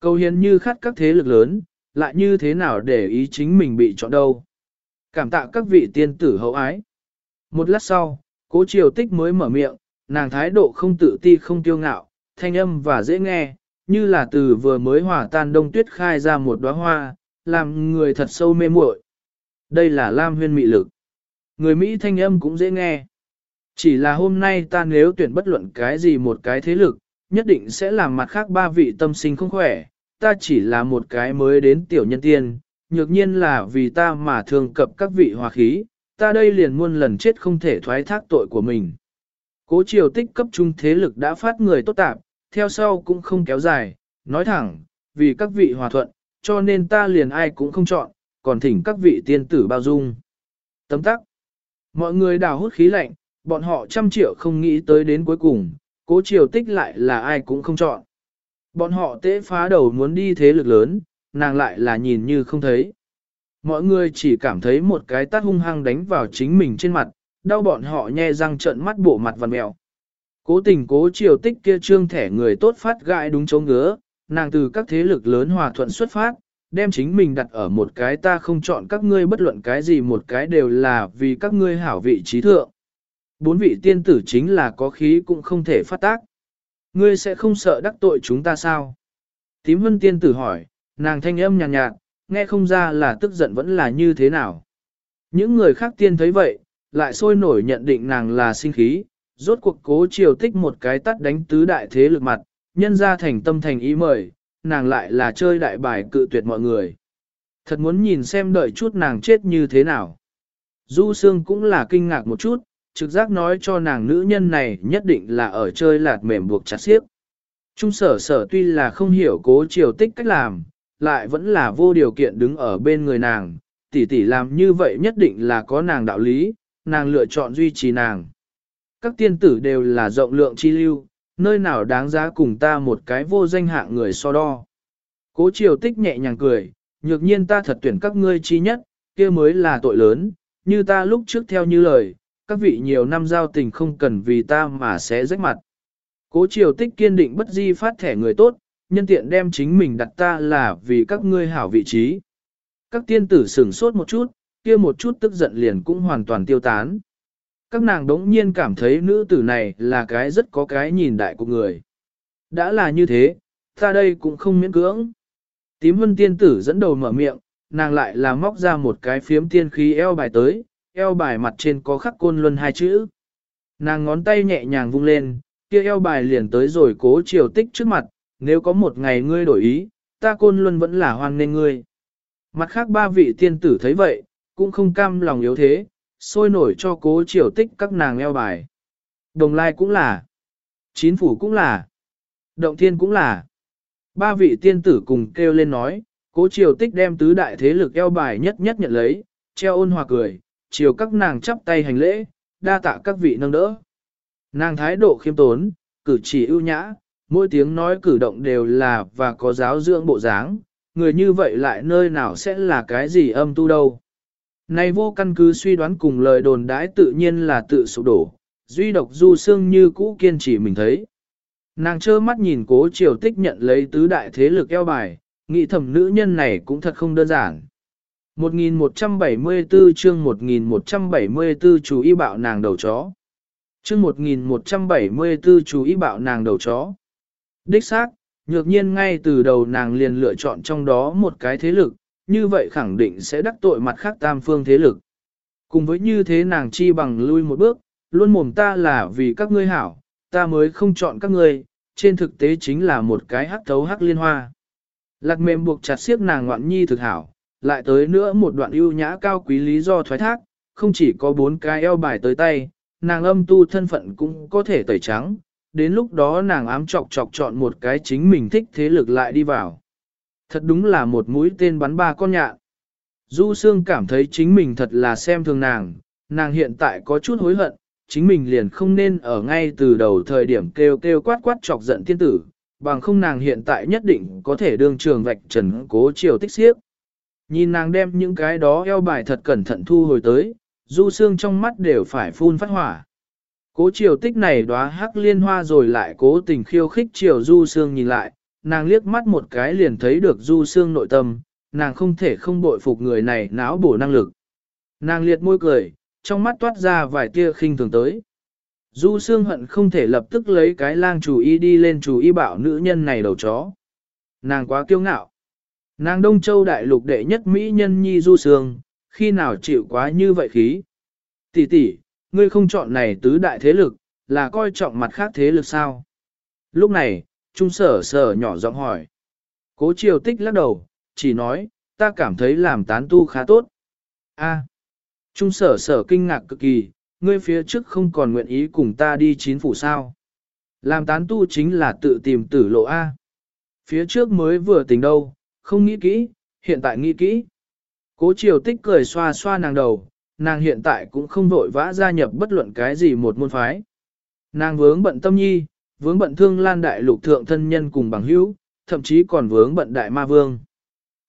Cầu hiến như khát các thế lực lớn, lại như thế nào để ý chính mình bị chọn đâu. Cảm tạ các vị tiên tử hậu ái. Một lát sau, cố triều tích mới mở miệng, nàng thái độ không tự ti không tiêu ngạo, thanh âm và dễ nghe, như là từ vừa mới hòa tan đông tuyết khai ra một đóa hoa, làm người thật sâu mê muội. Đây là Lam huyên mị lực. Người Mỹ thanh âm cũng dễ nghe. Chỉ là hôm nay ta nếu tuyển bất luận cái gì một cái thế lực, nhất định sẽ làm mặt khác ba vị tâm sinh không khỏe, ta chỉ là một cái mới đến tiểu nhân tiên, nhược nhiên là vì ta mà thường cập các vị hòa khí, ta đây liền muôn lần chết không thể thoái thác tội của mình. Cố triều tích cấp trung thế lực đã phát người tốt tạp, theo sau cũng không kéo dài, nói thẳng, vì các vị hòa thuận, cho nên ta liền ai cũng không chọn, còn thỉnh các vị tiên tử bao dung. Tấm tắc. Mọi người đào hút khí lạnh, bọn họ trăm triệu không nghĩ tới đến cuối cùng, cố triều tích lại là ai cũng không chọn. Bọn họ tế phá đầu muốn đi thế lực lớn, nàng lại là nhìn như không thấy. Mọi người chỉ cảm thấy một cái tát hung hăng đánh vào chính mình trên mặt, đau bọn họ nhe răng trợn mắt bộ mặt vằn mèo. Cố tình cố triều tích kia trương thẻ người tốt phát gãi đúng chỗ ngứa, nàng từ các thế lực lớn hòa thuận xuất phát, đem chính mình đặt ở một cái ta không chọn các ngươi bất luận cái gì một cái đều là vì các ngươi hảo vị trí thượng. Bốn vị tiên tử chính là có khí cũng không thể phát tác. Ngươi sẽ không sợ đắc tội chúng ta sao? Tím vân tiên tử hỏi, nàng thanh âm nhàn nhạt, nhạt, nghe không ra là tức giận vẫn là như thế nào. Những người khác tiên thấy vậy, lại sôi nổi nhận định nàng là sinh khí, rốt cuộc cố triều tích một cái tắt đánh tứ đại thế lực mặt, nhân ra thành tâm thành ý mời, nàng lại là chơi đại bài cự tuyệt mọi người. Thật muốn nhìn xem đợi chút nàng chết như thế nào. Du Sương cũng là kinh ngạc một chút, trực giác nói cho nàng nữ nhân này nhất định là ở chơi lạt mềm buộc chặt xiếc. Trung sở sở tuy là không hiểu cố triều tích cách làm, lại vẫn là vô điều kiện đứng ở bên người nàng, tỷ tỷ làm như vậy nhất định là có nàng đạo lý, nàng lựa chọn duy trì nàng. Các tiên tử đều là rộng lượng chi lưu, nơi nào đáng giá cùng ta một cái vô danh hạng người so đo. Cố triều tích nhẹ nhàng cười, nhược nhiên ta thật tuyển các ngươi chi nhất, kia mới là tội lớn, như ta lúc trước theo như lời, các vị nhiều năm giao tình không cần vì ta mà sẽ rách mặt. Cố triều tích kiên định bất di phát thẻ người tốt, nhân tiện đem chính mình đặt ta là vì các ngươi hảo vị trí. Các tiên tử sửng sốt một chút, kia một chút tức giận liền cũng hoàn toàn tiêu tán. Các nàng đống nhiên cảm thấy nữ tử này là cái rất có cái nhìn đại của người. Đã là như thế, ta đây cũng không miễn cưỡng. Tím vân tiên tử dẫn đầu mở miệng, nàng lại là móc ra một cái phiếm tiên khí eo bài tới, eo bài mặt trên có khắc côn luân hai chữ. Nàng ngón tay nhẹ nhàng vung lên, kia eo bài liền tới rồi cố triều tích trước mặt, nếu có một ngày ngươi đổi ý, ta côn luân vẫn là hoan nên ngươi. Mặt khác ba vị tiên tử thấy vậy, cũng không cam lòng yếu thế, sôi nổi cho cố triều tích các nàng eo bài. Đồng lai cũng là, chín phủ cũng là, động thiên cũng là. Ba vị tiên tử cùng kêu lên nói, cố triều tích đem tứ đại thế lực eo bài nhất nhất nhận lấy, treo ôn hòa cười, chiều các nàng chắp tay hành lễ, đa tạ các vị nâng đỡ. Nàng thái độ khiêm tốn, cử chỉ ưu nhã, mỗi tiếng nói cử động đều là và có giáo dưỡng bộ dáng, người như vậy lại nơi nào sẽ là cái gì âm tu đâu. Này vô căn cứ suy đoán cùng lời đồn đãi tự nhiên là tự sụp đổ, duy độc du xương như cũ kiên trì mình thấy. Nàng trơ mắt nhìn cố triều tích nhận lấy tứ đại thế lực eo bài, nghĩ thầm nữ nhân này cũng thật không đơn giản. 1174 chương 1174 chú ý bạo nàng đầu chó. Chương 1174 chú ý bạo nàng đầu chó. Đích xác, nhược nhiên ngay từ đầu nàng liền lựa chọn trong đó một cái thế lực, như vậy khẳng định sẽ đắc tội mặt khác tam phương thế lực. Cùng với như thế nàng chi bằng lui một bước, luôn mồm ta là vì các ngươi hảo, ta mới không chọn các ngươi, trên thực tế chính là một cái hắc thấu hắc liên hoa. Lạc mềm buộc chặt xiếc nàng ngoạn nhi thực hảo, lại tới nữa một đoạn ưu nhã cao quý lý do thoái thác, không chỉ có bốn cái eo bài tới tay, nàng âm tu thân phận cũng có thể tẩy trắng, đến lúc đó nàng ám chọc chọc chọn một cái chính mình thích thế lực lại đi vào. Thật đúng là một mũi tên bắn ba con nhạn. Du Sương cảm thấy chính mình thật là xem thường nàng, nàng hiện tại có chút hối hận, chính mình liền không nên ở ngay từ đầu thời điểm kêu kêu quát quát chọc giận tiên tử, bằng không nàng hiện tại nhất định có thể đương trường vạch trần cố chiều tích xiếc. Nhìn nàng đem những cái đó eo bài thật cẩn thận thu hồi tới, du xương trong mắt đều phải phun phát hỏa. Cố chiều tích này đóa hắc liên hoa rồi lại cố tình khiêu khích chiều du xương nhìn lại, nàng liếc mắt một cái liền thấy được du xương nội tâm, nàng không thể không bội phục người này não bổ năng lực. Nàng liệt môi cười, trong mắt toát ra vài tia khinh thường tới. Du xương hận không thể lập tức lấy cái lang chủ y đi lên chủ y bảo nữ nhân này đầu chó. Nàng quá kiêu ngạo. Nàng Đông Châu đại lục đệ nhất Mỹ nhân nhi du sương, khi nào chịu quá như vậy khí. Tỷ tỷ, ngươi không chọn này tứ đại thế lực, là coi trọng mặt khác thế lực sao? Lúc này, Trung sở sở nhỏ giọng hỏi. Cố triều tích lắc đầu, chỉ nói, ta cảm thấy làm tán tu khá tốt. A. Trung sở sở kinh ngạc cực kỳ, ngươi phía trước không còn nguyện ý cùng ta đi chín phủ sao. Làm tán tu chính là tự tìm tử lộ A. Phía trước mới vừa tình đâu, không nghĩ kỹ, hiện tại nghĩ kỹ. Cố triều tích cười xoa xoa nàng đầu, nàng hiện tại cũng không vội vã gia nhập bất luận cái gì một môn phái. Nàng vướng bận tâm nhi, vướng bận thương lan đại lục thượng thân nhân cùng bằng hữu, thậm chí còn vướng bận đại ma vương.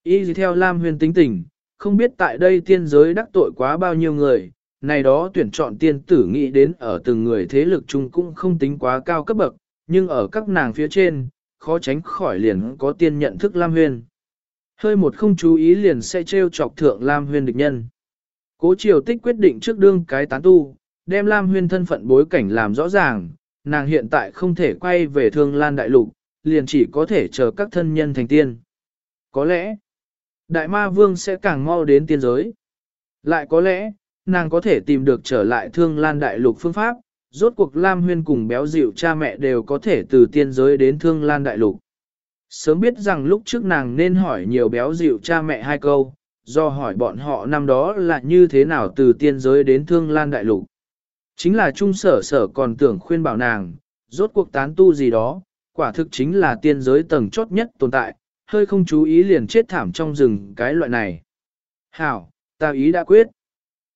Y dì theo Lam huyền tính tình, không biết tại đây tiên giới đắc tội quá bao nhiêu người, này đó tuyển chọn tiên tử nghĩ đến ở từng người thế lực chung cũng không tính quá cao cấp bậc, nhưng ở các nàng phía trên, khó tránh khỏi liền có tiên nhận thức Lam huyền. Hơi một không chú ý liền sẽ trêu chọc thượng Lam Huyền địch nhân. Cố Triều Tích quyết định trước đương cái tán tu, đem Lam Huyền thân phận bối cảnh làm rõ ràng, nàng hiện tại không thể quay về thương lan đại lục, liền chỉ có thể chờ các thân nhân thành tiên. Có lẽ, đại ma vương sẽ càng mau đến tiên giới. Lại có lẽ, nàng có thể tìm được trở lại thương lan đại lục phương pháp, rốt cuộc Lam Huyên cùng béo dịu cha mẹ đều có thể từ tiên giới đến thương lan đại lục. Sớm biết rằng lúc trước nàng nên hỏi nhiều béo dịu cha mẹ hai câu, do hỏi bọn họ năm đó là như thế nào từ tiên giới đến thương lan đại lục. Chính là trung sở sở còn tưởng khuyên bảo nàng, rốt cuộc tán tu gì đó, quả thực chính là tiên giới tầng chốt nhất tồn tại, hơi không chú ý liền chết thảm trong rừng cái loại này. Hảo, ta ý đã quyết.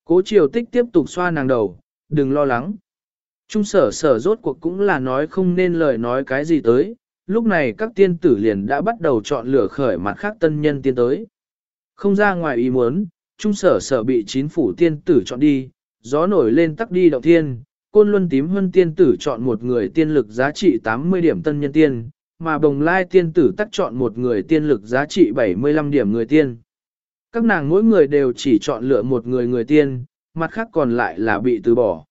Cố triều tích tiếp tục xoa nàng đầu, đừng lo lắng. Trung sở sở rốt cuộc cũng là nói không nên lời nói cái gì tới, lúc này các tiên tử liền đã bắt đầu chọn lửa khởi mặt khác tân nhân tiên tới. Không ra ngoài ý muốn, trung sở sở bị chín phủ tiên tử chọn đi, gió nổi lên tắc đi động thiên, côn luân tím huân tiên tử chọn một người tiên lực giá trị 80 điểm tân nhân tiên, mà bồng lai tiên tử tắc chọn một người tiên lực giá trị 75 điểm người tiên. Các nàng mỗi người đều chỉ chọn lựa một người người tiên, mặt khác còn lại là bị từ bỏ.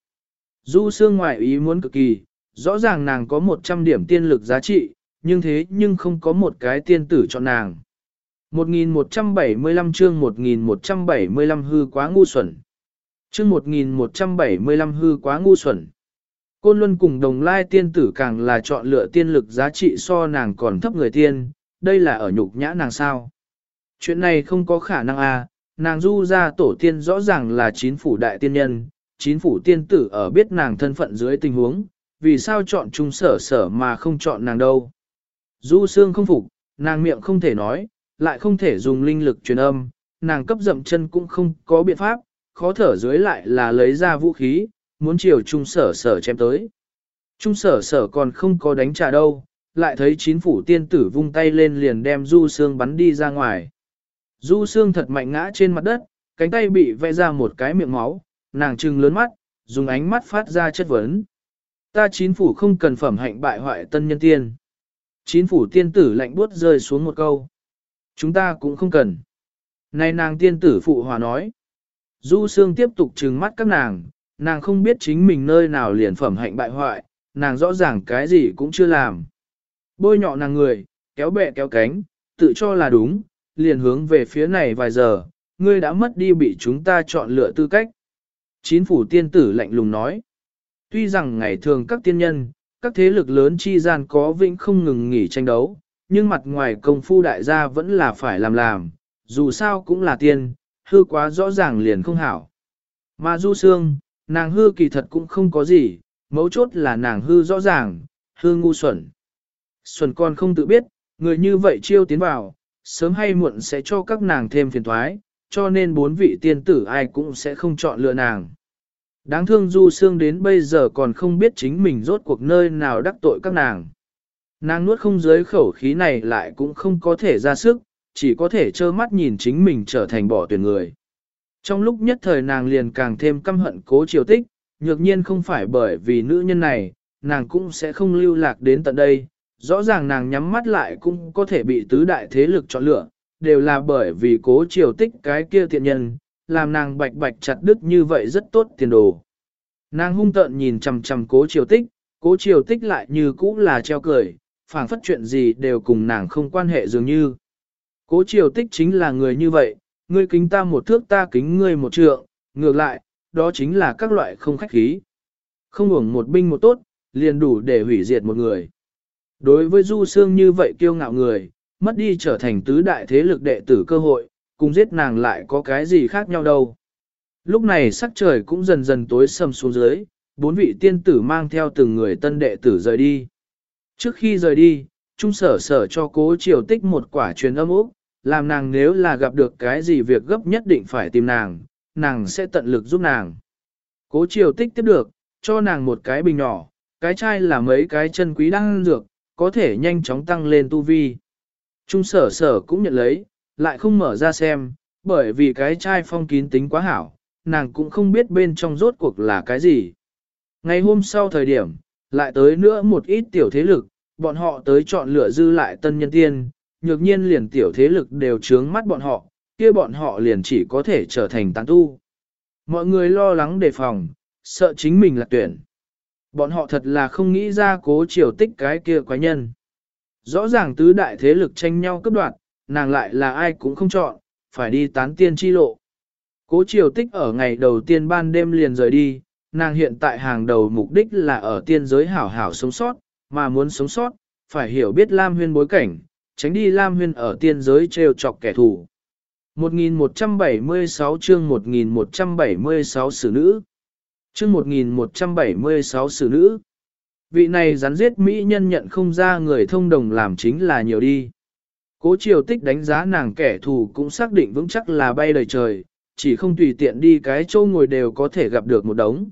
Du xương ngoại ý muốn cực kỳ, rõ ràng nàng có 100 điểm tiên lực giá trị, nhưng thế nhưng không có một cái tiên tử chọn nàng. 1175 chương 1175 hư quá ngu xuẩn. Chương 1175 hư quá ngu xuẩn. Côn Luân cùng đồng lai tiên tử càng là chọn lựa tiên lực giá trị so nàng còn thấp người tiên, đây là ở nhục nhã nàng sao. Chuyện này không có khả năng à, nàng du ra tổ tiên rõ ràng là chín phủ đại tiên nhân, chín phủ tiên tử ở biết nàng thân phận dưới tình huống, vì sao chọn trung sở sở mà không chọn nàng đâu. Du xương không phục, nàng miệng không thể nói, lại không thể dùng linh lực truyền âm, nàng cấp dậm chân cũng không có biện pháp, khó thở dưới lại là lấy ra vũ khí, muốn chiều trung sở sở chém tới. Trung sở sở còn không có đánh trả đâu, lại thấy chín phủ tiên tử vung tay lên liền đem du xương bắn đi ra ngoài. Du xương thật mạnh ngã trên mặt đất, cánh tay bị vẽ ra một cái miệng máu, nàng trừng lớn mắt, dùng ánh mắt phát ra chất vấn. Ta chín phủ không cần phẩm hạnh bại hoại tân nhân tiên. Chín phủ tiên tử lạnh buốt rơi xuống một câu. Chúng ta cũng không cần. Này nàng tiên tử phụ hòa nói. Du Sương tiếp tục trừng mắt các nàng, nàng không biết chính mình nơi nào liền phẩm hạnh bại hoại, nàng rõ ràng cái gì cũng chưa làm. Bôi nhọ nàng người, kéo bẹ kéo cánh, tự cho là đúng, liền hướng về phía này vài giờ, ngươi đã mất đi bị chúng ta chọn lựa tư cách. Chín phủ tiên tử lạnh lùng nói. Tuy rằng ngày thường các tiên nhân, các thế lực lớn chi gian có vĩnh không ngừng nghỉ tranh đấu, nhưng mặt ngoài công phu đại gia vẫn là phải làm làm, dù sao cũng là tiên, hư quá rõ ràng liền không hảo. Mà du xương, nàng hư kỳ thật cũng không có gì, mấu chốt là nàng hư rõ ràng, hư ngu xuẩn. Xuẩn còn không tự biết, người như vậy chiêu tiến vào, sớm hay muộn sẽ cho các nàng thêm phiền thoái, cho nên bốn vị tiên tử ai cũng sẽ không chọn lựa nàng. Đáng thương Du Sương đến bây giờ còn không biết chính mình rốt cuộc nơi nào đắc tội các nàng. Nàng nuốt không dưới khẩu khí này lại cũng không có thể ra sức, chỉ có thể trơ mắt nhìn chính mình trở thành bỏ tuyển người. Trong lúc nhất thời nàng liền càng thêm căm hận cố triều tích, nhược nhiên không phải bởi vì nữ nhân này, nàng cũng sẽ không lưu lạc đến tận đây. Rõ ràng nàng nhắm mắt lại cũng có thể bị tứ đại thế lực chọn lựa, đều là bởi vì cố triều tích cái kia thiện nhân, làm nàng bạch bạch chặt đứt như vậy rất tốt tiền đồ. Nàng hung tợn nhìn chằm chằm cố triều tích, cố triều tích lại như cũ là treo cười, phảng phất chuyện gì đều cùng nàng không quan hệ dường như. Cố triều tích chính là người như vậy, ngươi kính ta một thước ta kính ngươi một trượng, ngược lại, đó chính là các loại không khách khí. Không hưởng một binh một tốt, liền đủ để hủy diệt một người. Đối với Du Sương như vậy kiêu ngạo người, mất đi trở thành tứ đại thế lực đệ tử cơ hội, cùng giết nàng lại có cái gì khác nhau đâu. Lúc này sắc trời cũng dần dần tối sầm xuống dưới, bốn vị tiên tử mang theo từng người tân đệ tử rời đi. Trước khi rời đi, Trung sở sở cho cố triều tích một quả truyền âm úc, làm nàng nếu là gặp được cái gì việc gấp nhất định phải tìm nàng, nàng sẽ tận lực giúp nàng. Cố triều tích tiếp được, cho nàng một cái bình nhỏ, cái chai là mấy cái chân quý đang dược, có thể nhanh chóng tăng lên tu vi. Trung sở sở cũng nhận lấy, lại không mở ra xem, bởi vì cái chai phong kín tính quá hảo, nàng cũng không biết bên trong rốt cuộc là cái gì. Ngày hôm sau thời điểm, lại tới nữa một ít tiểu thế lực, bọn họ tới chọn lựa dư lại tân nhân tiên, nhược nhiên liền tiểu thế lực đều trướng mắt bọn họ, kia bọn họ liền chỉ có thể trở thành tán tu. Mọi người lo lắng đề phòng, sợ chính mình là tuyển. Bọn họ thật là không nghĩ ra cố triều tích cái kia quái nhân. Rõ ràng tứ đại thế lực tranh nhau cấp đoạt, nàng lại là ai cũng không chọn, phải đi tán tiên chi lộ. Cố triều tích ở ngày đầu tiên ban đêm liền rời đi, nàng hiện tại hàng đầu mục đích là ở tiên giới hảo hảo sống sót, mà muốn sống sót, phải hiểu biết Lam huyên bối cảnh, tránh đi Lam Huyên ở tiên giới trêu chọc kẻ thù. 1176 chương 1176 xử nữ Chương 1176 xử nữ Vị này rắn giết Mỹ nhân nhận không ra người thông đồng làm chính là nhiều đi. Cố triều tích đánh giá nàng kẻ thù cũng xác định vững chắc là bay lời trời, chỉ không tùy tiện đi cái chỗ ngồi đều có thể gặp được một đống.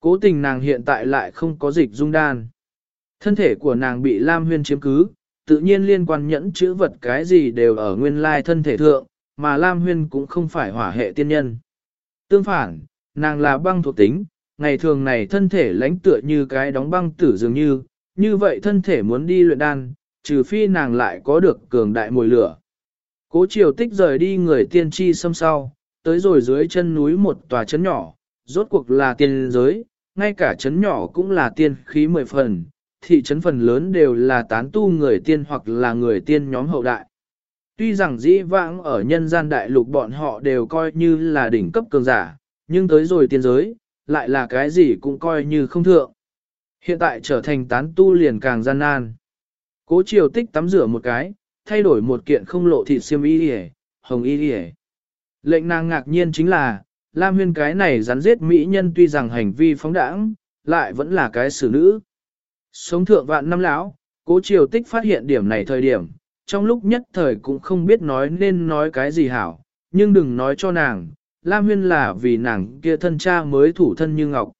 Cố tình nàng hiện tại lại không có dịch dung đan. Thân thể của nàng bị Lam Huyên chiếm cứ, tự nhiên liên quan nhẫn chữ vật cái gì đều ở nguyên lai thân thể thượng, mà Lam Huyên cũng không phải hỏa hệ tiên nhân. Tương phản, nàng là băng thuộc tính, ngày thường này thân thể lãnh tựa như cái đóng băng tử dường như, như vậy thân thể muốn đi luyện đan, trừ phi nàng lại có được cường đại mùi lửa. Cố triều tích rời đi người tiên tri xâm sau, tới rồi dưới chân núi một tòa chấn nhỏ, rốt cuộc là tiên giới, ngay cả chấn nhỏ cũng là tiên khí mười phần, thị trấn phần lớn đều là tán tu người tiên hoặc là người tiên nhóm hậu đại. Tuy rằng dĩ vãng ở nhân gian đại lục bọn họ đều coi như là đỉnh cấp cường giả, nhưng tới rồi tiên giới, lại là cái gì cũng coi như không thượng. Hiện tại trở thành tán tu liền càng gian nan. Cố triều tích tắm rửa một cái, thay đổi một kiện không lộ thịt xiêm y đi hồng y đi Lệnh nàng ngạc nhiên chính là, Lam huyên cái này rắn giết mỹ nhân tuy rằng hành vi phóng đãng, lại vẫn là cái xử nữ. Sống thượng vạn năm lão, cố triều tích phát hiện điểm này thời điểm, trong lúc nhất thời cũng không biết nói nên nói cái gì hảo, nhưng đừng nói cho nàng, Lam huyên là vì nàng kia thân cha mới thủ thân như ngọc.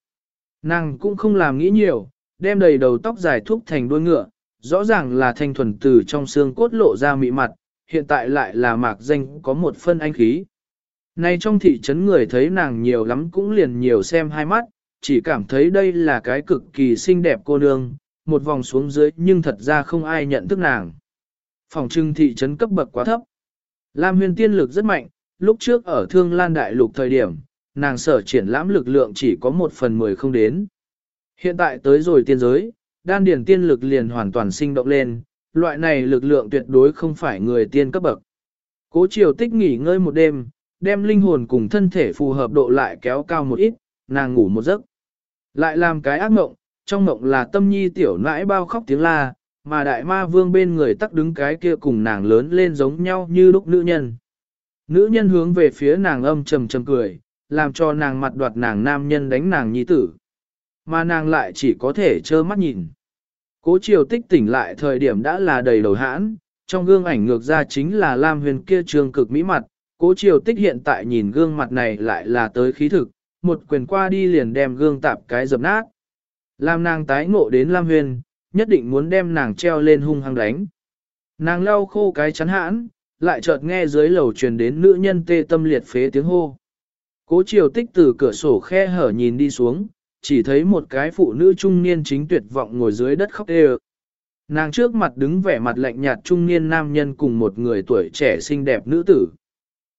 Nàng cũng không làm nghĩ nhiều, đem đầy đầu tóc dài thúc thành đuôi ngựa, rõ ràng là thanh thuần từ trong xương cốt lộ ra mị mặt, hiện tại lại là mạc danh có một phân anh khí. Nay trong thị trấn người thấy nàng nhiều lắm cũng liền nhiều xem hai mắt, chỉ cảm thấy đây là cái cực kỳ xinh đẹp cô nương, một vòng xuống dưới nhưng thật ra không ai nhận thức nàng. Phòng trưng thị trấn cấp bậc quá thấp. Lam huyền tiên lực rất mạnh, lúc trước ở thương lan đại lục thời điểm, nàng sở triển lãm lực lượng chỉ có một phần mười không đến. Hiện tại tới rồi tiên giới, đan điển tiên lực liền hoàn toàn sinh động lên, loại này lực lượng tuyệt đối không phải người tiên cấp bậc. Cố triều tích nghỉ ngơi một đêm, đem linh hồn cùng thân thể phù hợp độ lại kéo cao một ít, nàng ngủ một giấc. Lại làm cái ác mộng, trong mộng là tâm nhi tiểu nãi bao khóc tiếng la, mà đại ma vương bên người tắc đứng cái kia cùng nàng lớn lên giống nhau như lúc nữ nhân. Nữ nhân hướng về phía nàng âm trầm trầm cười, làm cho nàng mặt đoạt nàng nam nhân đánh nàng nhi tử. Mà nàng lại chỉ có thể trơ mắt nhìn. Cố triều tích tỉnh lại thời điểm đã là đầy đầu hãn, trong gương ảnh ngược ra chính là Lam huyền kia trường cực mỹ mặt, cố triều tích hiện tại nhìn gương mặt này lại là tới khí thực, một quyền qua đi liền đem gương tạp cái dập nát. Làm nàng tái ngộ đến Lam huyền, nhất định muốn đem nàng treo lên hung hăng đánh. Nàng lau khô cái chắn hãn, lại chợt nghe dưới lầu truyền đến nữ nhân tê tâm liệt phế tiếng hô. Cố triều tích từ cửa sổ khe hở nhìn đi xuống, chỉ thấy một cái phụ nữ trung niên chính tuyệt vọng ngồi dưới đất khóc đê Nàng trước mặt đứng vẻ mặt lạnh nhạt trung niên nam nhân cùng một người tuổi trẻ xinh đẹp nữ tử.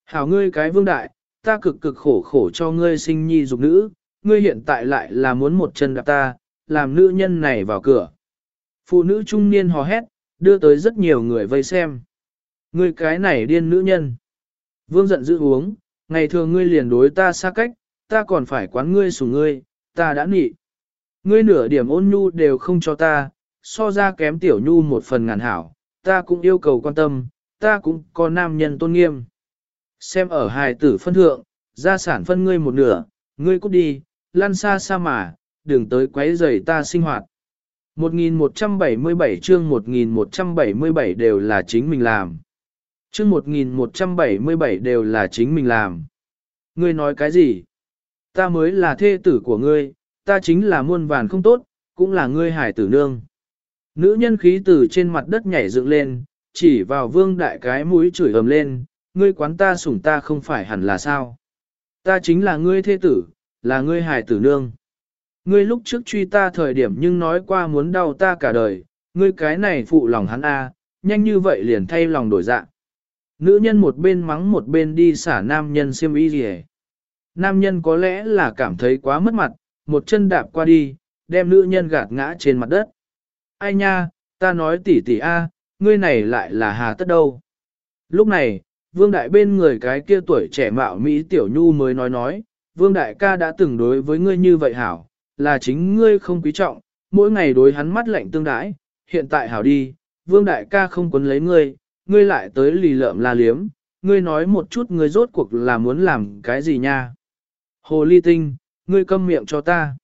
Hảo ngươi cái vương đại, ta cực cực khổ khổ cho ngươi sinh nhi dục nữ, ngươi hiện tại lại là muốn một chân đạp ta, làm nữ nhân này vào cửa. Phụ nữ trung niên hò hét, đưa tới rất nhiều người vây xem. Ngươi cái này điên nữ nhân. Vương giận dữ uống, ngày thường ngươi liền đối ta xa cách, ta còn phải quán ngươi sủng ngươi, ta đã nị. Ngươi nửa điểm ôn nhu đều không cho ta, so ra kém tiểu nhu một phần ngàn hảo, ta cũng yêu cầu quan tâm, ta cũng có nam nhân tôn nghiêm. Xem ở hài tử phân thượng, gia sản phân ngươi một nửa, ngươi cút đi, lăn xa xa mà, đừng tới quấy rầy ta sinh hoạt. 1177 chương 1177 đều là chính mình làm. Chương 1177 đều là chính mình làm. Ngươi nói cái gì? Ta mới là thê tử của ngươi, ta chính là muôn vàn không tốt, cũng là ngươi hải tử nương. Nữ nhân khí từ trên mặt đất nhảy dựng lên, chỉ vào vương đại cái mũi chửi ầm lên, ngươi quán ta sủng ta không phải hẳn là sao. Ta chính là ngươi thê tử, là ngươi hải tử nương. Ngươi lúc trước truy ta thời điểm nhưng nói qua muốn đau ta cả đời, ngươi cái này phụ lòng hắn a, nhanh như vậy liền thay lòng đổi dạ. Nữ nhân một bên mắng một bên đi xả nam nhân xiêm y gì Nam nhân có lẽ là cảm thấy quá mất mặt, một chân đạp qua đi, đem nữ nhân gạt ngã trên mặt đất. Ai nha, ta nói tỉ tỉ a, ngươi này lại là hà tất đâu. Lúc này, vương đại bên người cái kia tuổi trẻ mạo Mỹ tiểu nhu mới nói nói, vương đại ca đã từng đối với ngươi như vậy hảo, là chính ngươi không quý trọng, mỗi ngày đối hắn mắt lạnh tương đãi, hiện tại hảo đi, vương đại ca không quấn lấy ngươi, ngươi lại tới lì lợm la liếm, ngươi nói một chút ngươi rốt cuộc là muốn làm cái gì nha. Hồ ly tinh, ngươi câm miệng cho ta.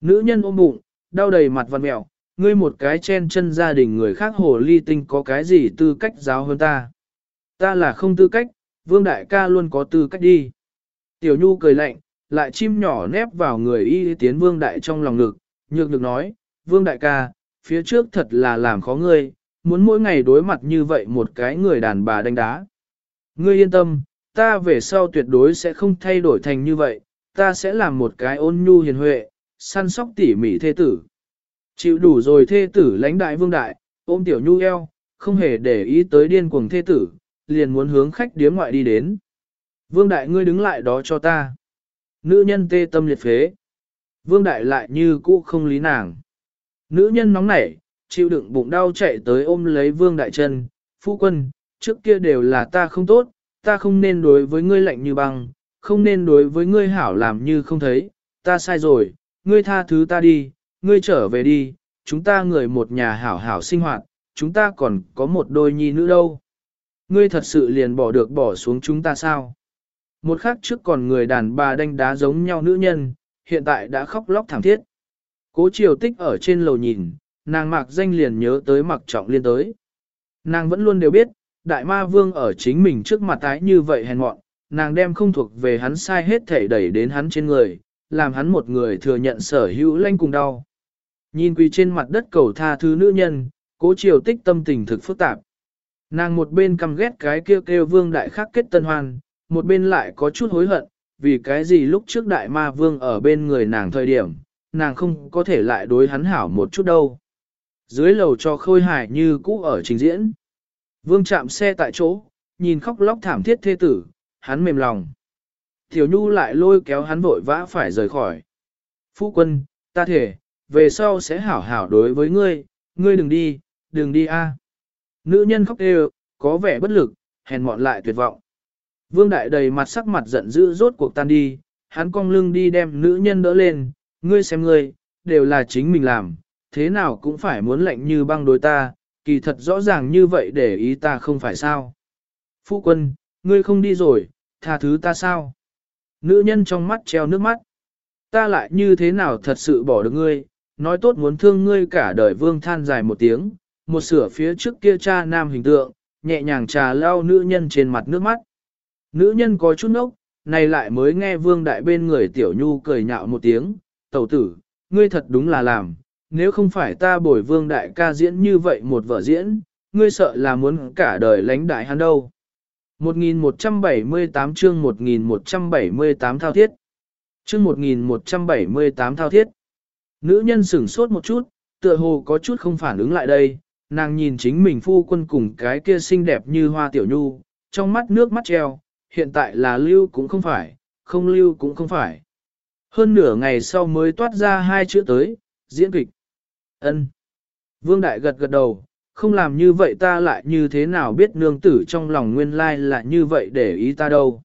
Nữ nhân ôm bụng, đau đầy mặt văn mẹo, ngươi một cái chen chân gia đình người khác hồ ly tinh có cái gì tư cách giáo hơn ta. Ta là không tư cách, vương đại ca luôn có tư cách đi. Tiểu nhu cười lạnh, lại chim nhỏ nép vào người y tiến vương đại trong lòng ngực, nhược được nói, vương đại ca, phía trước thật là làm khó ngươi, muốn mỗi ngày đối mặt như vậy một cái người đàn bà đánh đá. Ngươi yên tâm, ta về sau tuyệt đối sẽ không thay đổi thành như vậy, ta sẽ làm một cái ôn nhu hiền huệ, săn sóc tỉ mỉ thê tử. Chịu đủ rồi thê tử lãnh đại vương đại, ôm tiểu nhu eo, không hề để ý tới điên cuồng thê tử, liền muốn hướng khách điếm ngoại đi đến. Vương đại ngươi đứng lại đó cho ta. Nữ nhân tê tâm liệt phế. Vương đại lại như cũ không lý nàng. Nữ nhân nóng nảy, chịu đựng bụng đau chạy tới ôm lấy vương đại chân. Phu quân, trước kia đều là ta không tốt, ta không nên đối với ngươi lạnh như băng, không nên đối với ngươi hảo làm như không thấy, ta sai rồi, ngươi tha thứ ta đi, ngươi trở về đi, chúng ta người một nhà hảo hảo sinh hoạt, chúng ta còn có một đôi nhi nữ đâu. Ngươi thật sự liền bỏ được bỏ xuống chúng ta sao? Một khắc trước còn người đàn bà đánh đá giống nhau nữ nhân, hiện tại đã khóc lóc thảm thiết. Cố triều tích ở trên lầu nhìn, nàng mặc danh liền nhớ tới mặc trọng liên tới. Nàng vẫn luôn đều biết, đại ma vương ở chính mình trước mặt tái như vậy hèn mọn, nàng đem không thuộc về hắn sai hết thể đẩy đến hắn trên người, làm hắn một người thừa nhận sở hữu lanh cùng đau. Nhìn quỳ trên mặt đất cầu tha thứ nữ nhân, cố triều tích tâm tình thực phức tạp. Nàng một bên căm ghét cái kêu kêu vương đại khắc kết tân hoan, một bên lại có chút hối hận, vì cái gì lúc trước đại ma vương ở bên người nàng thời điểm, nàng không có thể lại đối hắn hảo một chút đâu. Dưới lầu cho khôi hài như cũ ở trình diễn. Vương chạm xe tại chỗ, nhìn khóc lóc thảm thiết thê tử, hắn mềm lòng. Tiểu Nhu lại lôi kéo hắn vội vã phải rời khỏi. Phu quân, ta thể, về sau sẽ hảo hảo đối với ngươi, ngươi đừng đi, đừng đi a. Nữ nhân khóc đều, có vẻ bất lực, hèn mọn lại tuyệt vọng. Vương Đại đầy mặt sắc mặt giận dữ rốt cuộc tan đi, hắn cong lưng đi đem nữ nhân đỡ lên, ngươi xem ngươi, đều là chính mình làm, thế nào cũng phải muốn lệnh như băng đối ta, kỳ thật rõ ràng như vậy để ý ta không phải sao. Phu quân, ngươi không đi rồi, tha thứ ta sao? Nữ nhân trong mắt treo nước mắt. Ta lại như thế nào thật sự bỏ được ngươi, nói tốt muốn thương ngươi cả đời vương than dài một tiếng, một sửa phía trước kia cha nam hình tượng, nhẹ nhàng trà lau nữ nhân trên mặt nước mắt. Nữ nhân có chút nốc, này lại mới nghe vương đại bên người tiểu nhu cười nhạo một tiếng, tẩu tử, ngươi thật đúng là làm, nếu không phải ta bồi vương đại ca diễn như vậy một vở diễn, ngươi sợ là muốn cả đời lánh đại hắn đâu. 1178 chương 1178 thao thiết. Chương 1178 thao thiết. Nữ nhân sửng sốt một chút, tựa hồ có chút không phản ứng lại đây, nàng nhìn chính mình phu quân cùng cái kia xinh đẹp như hoa tiểu nhu, trong mắt nước mắt treo, hiện tại là lưu cũng không phải, không lưu cũng không phải. Hơn nửa ngày sau mới toát ra hai chữ tới, diễn kịch. ân Vương Đại gật gật đầu, không làm như vậy ta lại như thế nào biết nương tử trong lòng nguyên lai là như vậy để ý ta đâu.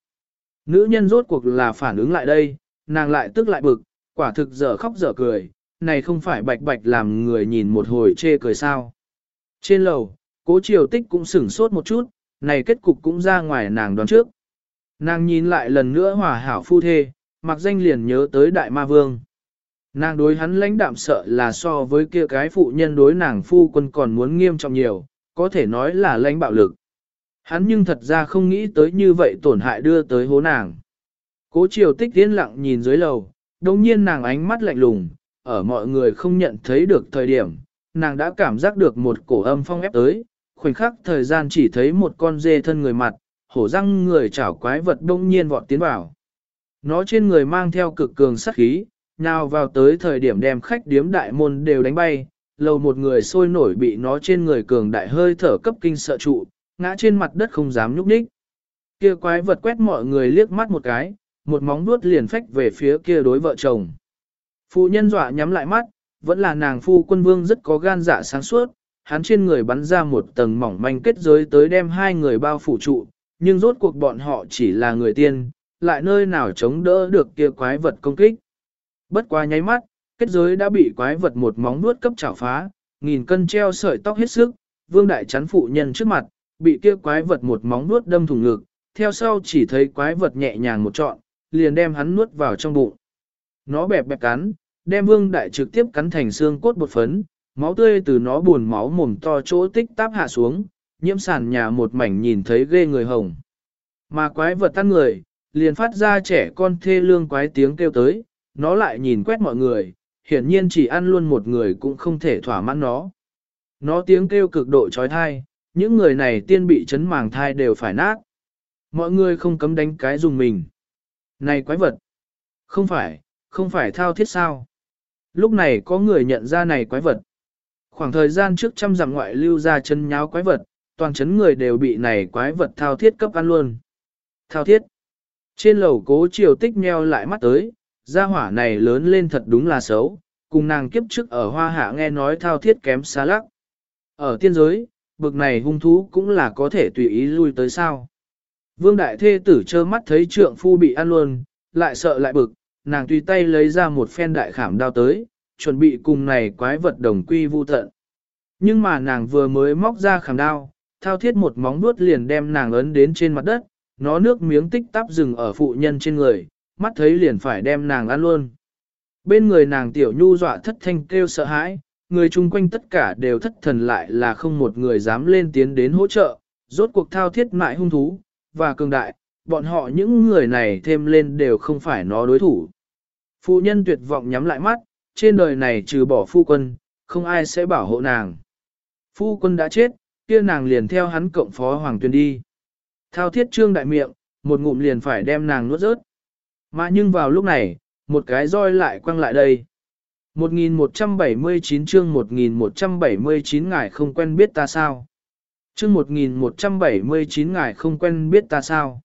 Nữ nhân rốt cuộc là phản ứng lại đây, nàng lại tức lại bực, quả thực dở khóc dở cười, này không phải bạch bạch làm người nhìn một hồi chê cười sao. Trên lầu, cố triều tích cũng sửng sốt một chút, này kết cục cũng ra ngoài nàng đoán trước. Nàng nhìn lại lần nữa hòa hảo phu thê, mặc danh liền nhớ tới đại ma vương. Nàng đối hắn lãnh đạm sợ là so với kia cái phụ nhân đối nàng phu quân còn muốn nghiêm trọng nhiều, có thể nói là lãnh bạo lực. Hắn nhưng thật ra không nghĩ tới như vậy tổn hại đưa tới hố nàng. Cố triều tích tiến lặng nhìn dưới lầu, đồng nhiên nàng ánh mắt lạnh lùng, ở mọi người không nhận thấy được thời điểm, nàng đã cảm giác được một cổ âm phong ép tới, khoảnh khắc thời gian chỉ thấy một con dê thân người mặt, hổ răng người chảo quái vật đông nhiên vọt tiến vào. Nó trên người mang theo cực cường sát khí, nào vào tới thời điểm đem khách điếm đại môn đều đánh bay, lầu một người sôi nổi bị nó trên người cường đại hơi thở cấp kinh sợ trụ, ngã trên mặt đất không dám nhúc nhích. Kia quái vật quét mọi người liếc mắt một cái, một móng vuốt liền phách về phía kia đối vợ chồng. Phụ nhân dọa nhắm lại mắt, vẫn là nàng phu quân vương rất có gan dạ sáng suốt, hắn trên người bắn ra một tầng mỏng manh kết giới tới đem hai người bao phủ trụ, nhưng rốt cuộc bọn họ chỉ là người tiên, lại nơi nào chống đỡ được kia quái vật công kích. Bất qua nháy mắt, kết giới đã bị quái vật một móng nuốt cấp chảo phá, nghìn cân treo sợi tóc hết sức, vương đại chắn phụ nhân trước mặt, bị kia quái vật một móng nuốt đâm thủng ngực, theo sau chỉ thấy quái vật nhẹ nhàng một trọn, liền đem hắn nuốt vào trong bụng. Nó bẹp bẹp cắn, đem vương đại trực tiếp cắn thành xương cốt bột phấn, máu tươi từ nó buồn máu mồm to chỗ tích táp hạ xuống, nhiễm sàn nhà một mảnh nhìn thấy ghê người hồng. Mà quái vật tan người, liền phát ra trẻ con thê lương quái tiếng kêu tới, nó lại nhìn quét mọi người, hiển nhiên chỉ ăn luôn một người cũng không thể thỏa mãn nó. Nó tiếng kêu cực độ trói thai, những người này tiên bị chấn màng thai đều phải nát. Mọi người không cấm đánh cái dùng mình. Này quái vật! Không phải, không phải thao thiết sao? Lúc này có người nhận ra này quái vật. Khoảng thời gian trước trăm dặm ngoại lưu ra chân nháo quái vật, toàn chấn người đều bị này quái vật thao thiết cấp ăn luôn. Thao thiết! Trên lầu cố triều tích nheo lại mắt tới, gia hỏa này lớn lên thật đúng là xấu, cùng nàng kiếp trước ở hoa hạ nghe nói thao thiết kém xa lắc. Ở tiên giới, bực này hung thú cũng là có thể tùy ý lui tới sao. Vương đại thê tử trơ mắt thấy trượng phu bị ăn luôn, lại sợ lại bực, nàng tùy tay lấy ra một phen đại khảm đao tới, chuẩn bị cùng này quái vật đồng quy vu tận. Nhưng mà nàng vừa mới móc ra khảm đao, thao thiết một móng vuốt liền đem nàng ấn đến trên mặt đất, nó nước miếng tích tắp rừng ở phụ nhân trên người, mắt thấy liền phải đem nàng ăn luôn. Bên người nàng tiểu nhu dọa thất thanh kêu sợ hãi, người chung quanh tất cả đều thất thần lại là không một người dám lên tiến đến hỗ trợ, rốt cuộc thao thiết mại hung thú, và cường đại, bọn họ những người này thêm lên đều không phải nó đối thủ. Phụ nhân tuyệt vọng nhắm lại mắt, trên đời này trừ bỏ phu quân, không ai sẽ bảo hộ nàng. Phu quân đã chết, kia nàng liền theo hắn cộng phó hoàng tuyên đi. Thao thiết trương đại miệng, một ngụm liền phải đem nàng nuốt rớt. Mà nhưng vào lúc này, một cái roi lại quăng lại đây. 1179 chương 1179 ngài không quen biết ta sao? Chương 1179 ngài không quen biết ta sao?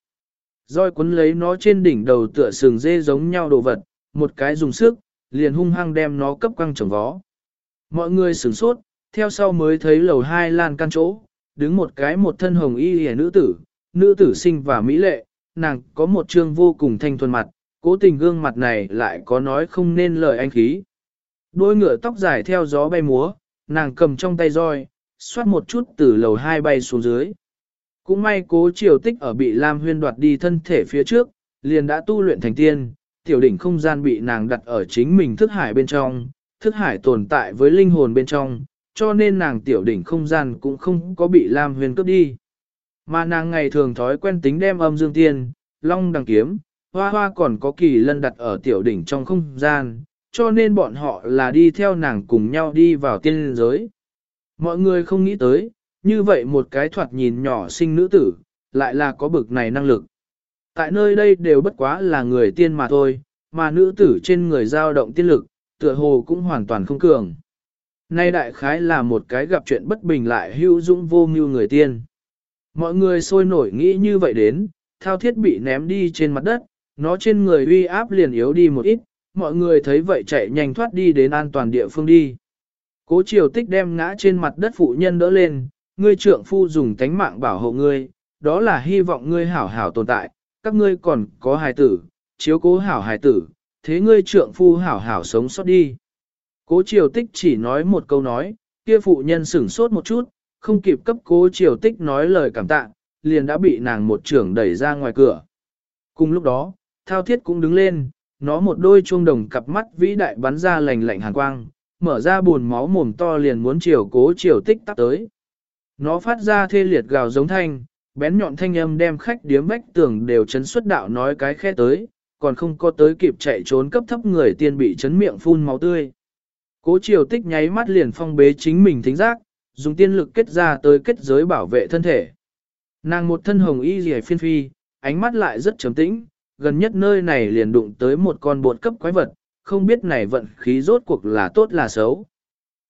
Roi cuốn lấy nó trên đỉnh đầu tựa sừng dê giống nhau đồ vật, một cái dùng sức, liền hung hăng đem nó cấp quăng trồng vó. Mọi người sửng sốt, theo sau mới thấy lầu hai lan căn chỗ, đứng một cái một thân hồng y hề nữ tử, nữ tử sinh và mỹ lệ, nàng có một trương vô cùng thanh thuần mặt, cố tình gương mặt này lại có nói không nên lời anh khí. Đôi ngựa tóc dài theo gió bay múa, nàng cầm trong tay roi, xoát một chút từ lầu hai bay xuống dưới. Cũng may cố triều tích ở bị Lam Huyên đoạt đi thân thể phía trước, liền đã tu luyện thành tiên, tiểu đỉnh không gian bị nàng đặt ở chính mình thức hải bên trong, thức hải tồn tại với linh hồn bên trong, cho nên nàng tiểu đỉnh không gian cũng không có bị Lam huyền cướp đi. Mà nàng ngày thường thói quen tính đem âm dương tiên, long đằng kiếm, hoa hoa còn có kỳ lân đặt ở tiểu đỉnh trong không gian, cho nên bọn họ là đi theo nàng cùng nhau đi vào tiên giới. Mọi người không nghĩ tới, như vậy một cái thoạt nhìn nhỏ sinh nữ tử, lại là có bực này năng lực. Tại nơi đây đều bất quá là người tiên mà thôi, mà nữ tử trên người dao động tiên lực, tựa hồ cũng hoàn toàn không cường. Nay đại khái là một cái gặp chuyện bất bình lại hữu dũng vô mưu người tiên. Mọi người sôi nổi nghĩ như vậy đến, thao thiết bị ném đi trên mặt đất, nó trên người uy áp liền yếu đi một ít, mọi người thấy vậy chạy nhanh thoát đi đến an toàn địa phương đi. Cố triều tích đem ngã trên mặt đất phụ nhân đỡ lên, ngươi trượng phu dùng tánh mạng bảo hộ ngươi, đó là hy vọng ngươi hảo hảo tồn tại, các ngươi còn có hài tử, chiếu cố hảo hài tử, thế ngươi trượng phu hảo hảo sống sót đi. Cố triều tích chỉ nói một câu nói, kia phụ nhân sửng sốt một chút, không kịp cấp cố triều tích nói lời cảm tạ, liền đã bị nàng một trưởng đẩy ra ngoài cửa. Cùng lúc đó, thao thiết cũng đứng lên, nó một đôi chuông đồng cặp mắt vĩ đại bắn ra lành lạnh hàn quang, mở ra buồn máu mồm to liền muốn chiều cố chiều tích tắt tới. Nó phát ra thê liệt gào giống thanh, bén nhọn thanh âm đem khách điếm vách tường đều chấn xuất đạo nói cái khe tới, còn không có tới kịp chạy trốn cấp thấp người tiên bị chấn miệng phun máu tươi. Cố triều tích nháy mắt liền phong bế chính mình thính giác, dùng tiên lực kết ra tới kết giới bảo vệ thân thể. Nàng một thân hồng y rìa phiên phi, ánh mắt lại rất trầm tĩnh, gần nhất nơi này liền đụng tới một con bột cấp quái vật, không biết này vận khí rốt cuộc là tốt là xấu.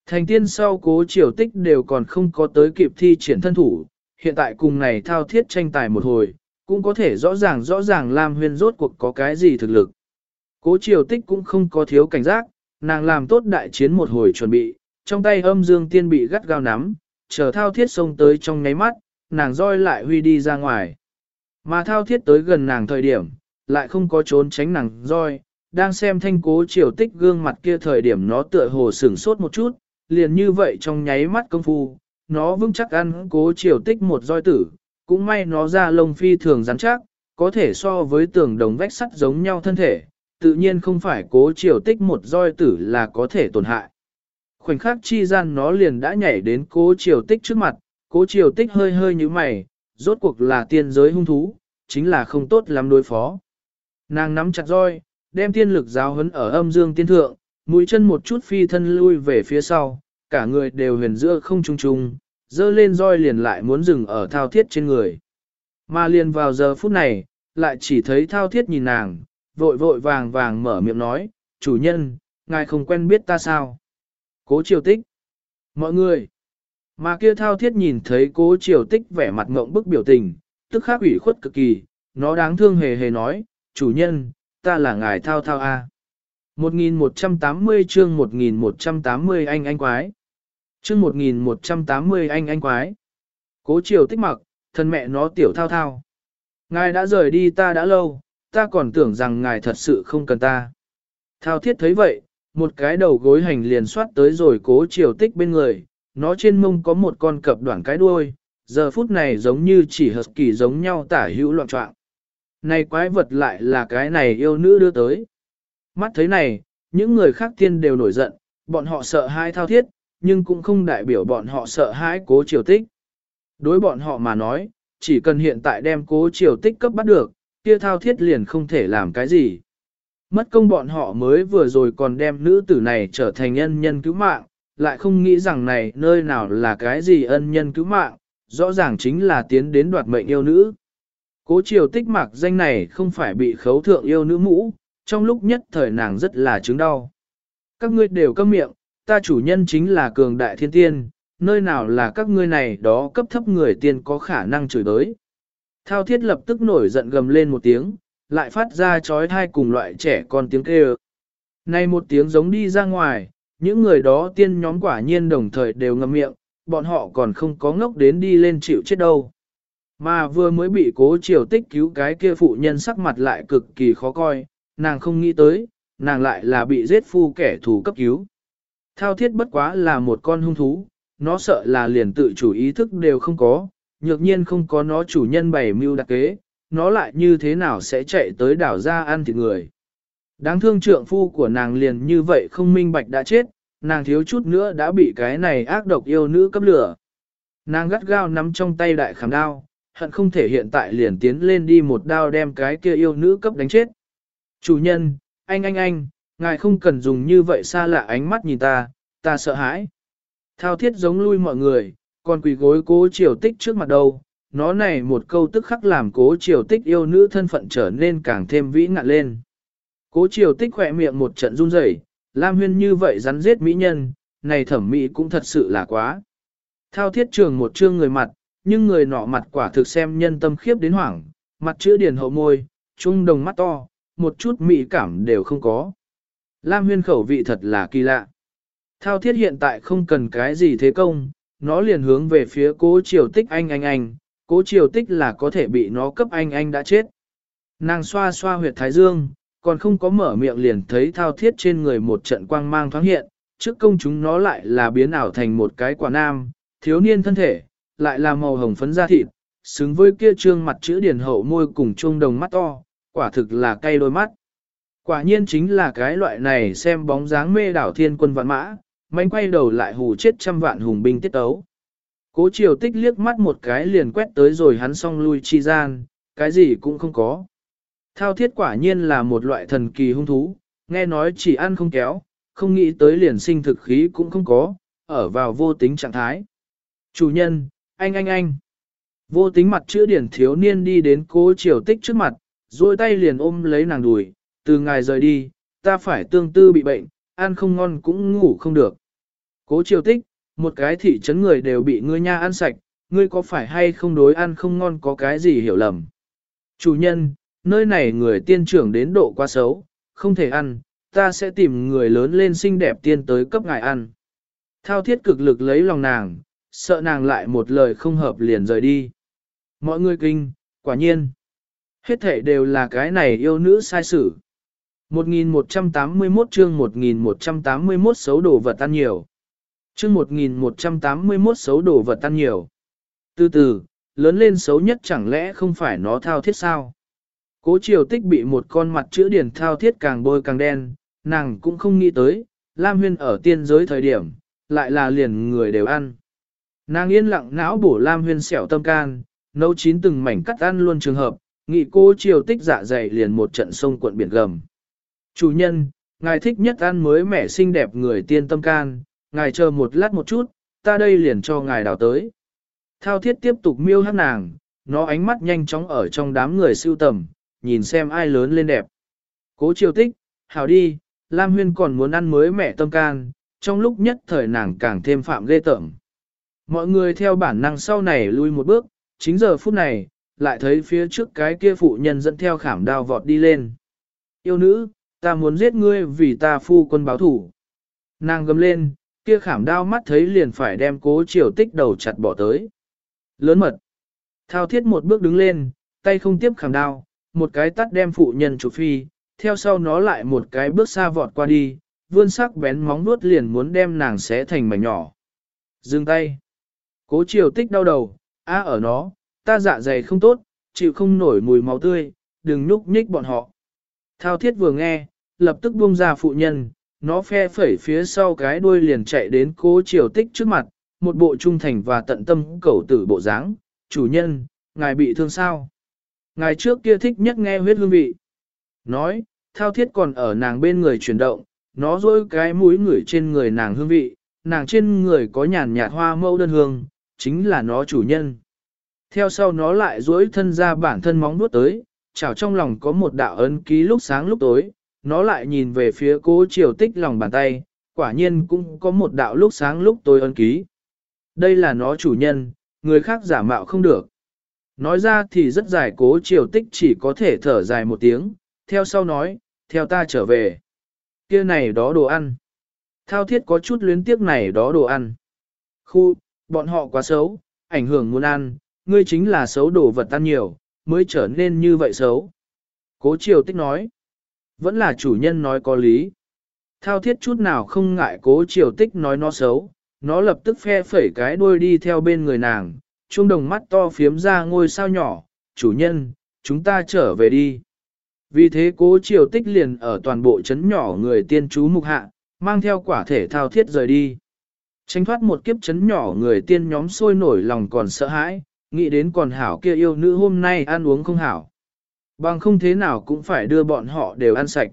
Thành tiên sau cố triều tích đều còn không có tới kịp thi triển thân thủ, hiện tại cùng này thao thiết tranh tài một hồi, cũng có thể rõ ràng rõ ràng Lam Huyên rốt cuộc có cái gì thực lực. Cố triều tích cũng không có thiếu cảnh giác, nàng làm tốt đại chiến một hồi chuẩn bị, trong tay âm dương tiên bị gắt gao nắm, chờ thao thiết xông tới trong nháy mắt, nàng roi lại huy đi ra ngoài. Mà thao thiết tới gần nàng thời điểm, lại không có trốn tránh nàng roi, đang xem thanh cố triều tích gương mặt kia thời điểm nó tựa hồ sửng sốt một chút, liền như vậy trong nháy mắt công phu, nó vững chắc ăn cố triều tích một roi tử, cũng may nó ra lông phi thường rắn chắc, có thể so với tường đồng vách sắt giống nhau thân thể, tự nhiên không phải cố triều tích một roi tử là có thể tổn hại. Khoảnh khắc chi gian nó liền đã nhảy đến cố triều tích trước mặt, cố triều tích hơi hơi như mày, rốt cuộc là tiên giới hung thú, chính là không tốt lắm đối phó. Nàng nắm chặt roi, đem tiên lực giáo hấn ở âm dương tiên thượng, mũi chân một chút phi thân lui về phía sau, cả người đều huyền giữa không trung trung, dơ lên roi liền lại muốn dừng ở thao thiết trên người. Mà liền vào giờ phút này, lại chỉ thấy thao thiết nhìn nàng, vội vội vàng vàng mở miệng nói, chủ nhân, ngài không quen biết ta sao? Cố triều tích. Mọi người. Mà kia thao thiết nhìn thấy cố triều tích vẻ mặt ngộng bức biểu tình, tức khắc ủy khuất cực kỳ, nó đáng thương hề hề nói, chủ nhân, ta là ngài thao thao a. 1180 chương 1180 anh anh quái. Chương 1180 anh anh quái. Cố triều tích mặc, thân mẹ nó tiểu thao thao. Ngài đã rời đi ta đã lâu, ta còn tưởng rằng ngài thật sự không cần ta. Thao thiết thấy vậy, một cái đầu gối hành liền soát tới rồi cố triều tích bên người, nó trên mông có một con cập đoạn cái đuôi, giờ phút này giống như chỉ hợp kỳ giống nhau tả hữu loạn trọng. Này quái vật lại là cái này yêu nữ đưa tới. Mắt thấy này, những người khác tiên đều nổi giận, bọn họ sợ hãi thao thiết, nhưng cũng không đại biểu bọn họ sợ hãi cố triều tích. Đối bọn họ mà nói, chỉ cần hiện tại đem cố triều tích cấp bắt được, kia thao thiết liền không thể làm cái gì. Mất công bọn họ mới vừa rồi còn đem nữ tử này trở thành ân nhân cứu mạng, lại không nghĩ rằng này nơi nào là cái gì ân nhân cứu mạng, rõ ràng chính là tiến đến đoạt mệnh yêu nữ. Cố triều tích mạc danh này không phải bị khấu thượng yêu nữ mũ, trong lúc nhất thời nàng rất là chứng đau. Các ngươi đều câm miệng, ta chủ nhân chính là cường đại thiên tiên, nơi nào là các ngươi này đó cấp thấp người tiên có khả năng chửi đới. Thao thiết lập tức nổi giận gầm lên một tiếng, lại phát ra chói thai cùng loại trẻ con tiếng kêu. Này một tiếng giống đi ra ngoài, những người đó tiên nhóm quả nhiên đồng thời đều ngậm miệng, bọn họ còn không có ngốc đến đi lên chịu chết đâu. Mà vừa mới bị cố triều tích cứu cái kia phụ nhân sắc mặt lại cực kỳ khó coi, nàng không nghĩ tới, nàng lại là bị giết phu kẻ thù cấp cứu. Thao thiết bất quá là một con hung thú, nó sợ là liền tự chủ ý thức đều không có, nhược nhiên không có nó chủ nhân bày mưu đặc kế, nó lại như thế nào sẽ chạy tới đảo ra ăn thịt người. Đáng thương trượng phu của nàng liền như vậy không minh bạch đã chết, nàng thiếu chút nữa đã bị cái này ác độc yêu nữ cấp lửa. Nàng gắt gao nắm trong tay đại khảm đao, hận không thể hiện tại liền tiến lên đi một đao đem cái kia yêu nữ cấp đánh chết. Chủ nhân, anh anh anh, ngài không cần dùng như vậy xa lạ ánh mắt nhìn ta, ta sợ hãi. Thao thiết giống lui mọi người, còn quỳ gối cố triều tích trước mặt đâu, nó này một câu tức khắc làm cố triều tích yêu nữ thân phận trở nên càng thêm vĩ ngạn lên. Cố triều tích khỏe miệng một trận run rẩy, Lam Huyên như vậy rắn giết mỹ nhân, này thẩm mỹ cũng thật sự là quá. Thao thiết trường một trương người mặt, nhưng người nọ mặt quả thực xem nhân tâm khiếp đến hoảng, mặt chữ điền hậu môi, trung đồng mắt to, một chút mỹ cảm đều không có. Lam Huyên khẩu vị thật là kỳ lạ. Thao thiết hiện tại không cần cái gì thế công, nó liền hướng về phía cố triều tích anh anh anh, cố triều tích là có thể bị nó cấp anh anh đã chết. Nàng xoa xoa huyệt thái dương, còn không có mở miệng liền thấy thao thiết trên người một trận quang mang thoáng hiện, trước công chúng nó lại là biến ảo thành một cái quả nam, thiếu niên thân thể, lại là màu hồng phấn da thịt, xứng với kia trương mặt chữ điển hậu môi cùng trung đồng mắt to, quả thực là cay đôi mắt. Quả nhiên chính là cái loại này xem bóng dáng mê đảo thiên quân vạn mã, mạnh quay đầu lại hù chết trăm vạn hùng binh tiết tấu. Cố triều tích liếc mắt một cái liền quét tới rồi hắn xong lui chi gian, cái gì cũng không có. Thao thiết quả nhiên là một loại thần kỳ hung thú, nghe nói chỉ ăn không kéo, không nghĩ tới liền sinh thực khí cũng không có, ở vào vô tính trạng thái. Chủ nhân, anh anh anh. Vô tính mặt chữa điển thiếu niên đi đến cố triều tích trước mặt, duỗi tay liền ôm lấy nàng đùi, từ ngài rời đi, ta phải tương tư bị bệnh, ăn không ngon cũng ngủ không được. Cố triều tích, một cái thị trấn người đều bị ngươi nha ăn sạch, ngươi có phải hay không đối ăn không ngon có cái gì hiểu lầm. Chủ nhân, nơi này người tiên trưởng đến độ quá xấu, không thể ăn, ta sẽ tìm người lớn lên xinh đẹp tiên tới cấp ngài ăn. Thao thiết cực lực lấy lòng nàng, sợ nàng lại một lời không hợp liền rời đi. Mọi người kinh, quả nhiên. Hết thể đều là cái này yêu nữ sai sử. 1181 chương 1181 xấu đồ vật ăn nhiều chương 1181 xấu đồ vật tan nhiều. Từ từ, lớn lên xấu nhất chẳng lẽ không phải nó thao thiết sao? Cố triều tích bị một con mặt chữ điển thao thiết càng bôi càng đen, nàng cũng không nghĩ tới, Lam Huyên ở tiên giới thời điểm, lại là liền người đều ăn. Nàng yên lặng não bổ Lam Huyên xẻo tâm can, nấu chín từng mảnh cắt ăn luôn trường hợp, nghị cô triều tích dạ dày liền một trận sông cuộn biển gầm. Chủ nhân, ngài thích nhất ăn mới mẻ xinh đẹp người tiên tâm can, ngài chờ một lát một chút, ta đây liền cho ngài đào tới. Thao thiết tiếp tục miêu hát nàng, nó ánh mắt nhanh chóng ở trong đám người siêu tầm, nhìn xem ai lớn lên đẹp. Cố triều tích, hảo đi, Lam Huyên còn muốn ăn mới mẹ tâm can, trong lúc nhất thời nàng càng thêm phạm ghê tởm. Mọi người theo bản năng sau này lui một bước, chính giờ phút này, lại thấy phía trước cái kia phụ nhân dẫn theo khảm đao vọt đi lên. Yêu nữ, ta muốn giết ngươi vì ta phu quân báo thủ. Nàng gầm lên, kia khảm đao mắt thấy liền phải đem cố triều tích đầu chặt bỏ tới. Lớn mật. Thao thiết một bước đứng lên, tay không tiếp khảm đao, một cái tắt đem phụ nhân chủ phi, theo sau nó lại một cái bước xa vọt qua đi, vươn sắc bén móng nuốt liền muốn đem nàng xé thành mảnh nhỏ. Dừng tay. Cố triều tích đau đầu, a ở nó, ta dạ dày không tốt, chịu không nổi mùi máu tươi, đừng nhúc nhích bọn họ. Thao thiết vừa nghe, lập tức buông ra phụ nhân, nó phe phẩy phía sau cái đuôi liền chạy đến cố triều tích trước mặt, một bộ trung thành và tận tâm cầu tử bộ dáng. chủ nhân, ngài bị thương sao? Ngài trước kia thích nhất nghe huyết hương vị. Nói, thao thiết còn ở nàng bên người chuyển động, nó dôi cái mũi ngửi trên người nàng hương vị, nàng trên người có nhàn nhạt hoa mẫu đơn hương, chính là nó chủ nhân. Theo sau nó lại dối thân ra bản thân móng nuốt tới, chảo trong lòng có một đạo ấn ký lúc sáng lúc tối, nó lại nhìn về phía cố triều tích lòng bàn tay, quả nhiên cũng có một đạo lúc sáng lúc tối ân ký. Đây là nó chủ nhân, người khác giả mạo không được. Nói ra thì rất dài cố triều tích chỉ có thể thở dài một tiếng, theo sau nói, theo ta trở về. kia này đó đồ ăn. Thao thiết có chút luyến tiếc này đó đồ ăn. Khu, bọn họ quá xấu, ảnh hưởng muốn ăn, ngươi chính là xấu đồ vật ăn nhiều, mới trở nên như vậy xấu. Cố triều tích nói, vẫn là chủ nhân nói có lý. Thao thiết chút nào không ngại cố triều tích nói nó xấu, nó lập tức phe phẩy cái đuôi đi theo bên người nàng, trung đồng mắt to phiếm ra ngôi sao nhỏ, chủ nhân, chúng ta trở về đi. Vì thế cố triều tích liền ở toàn bộ chấn nhỏ người tiên chú mục hạ, mang theo quả thể thao thiết rời đi. tránh thoát một kiếp chấn nhỏ người tiên nhóm sôi nổi lòng còn sợ hãi, nghĩ đến còn hảo kia yêu nữ hôm nay ăn uống không hảo. Bằng không thế nào cũng phải đưa bọn họ đều ăn sạch.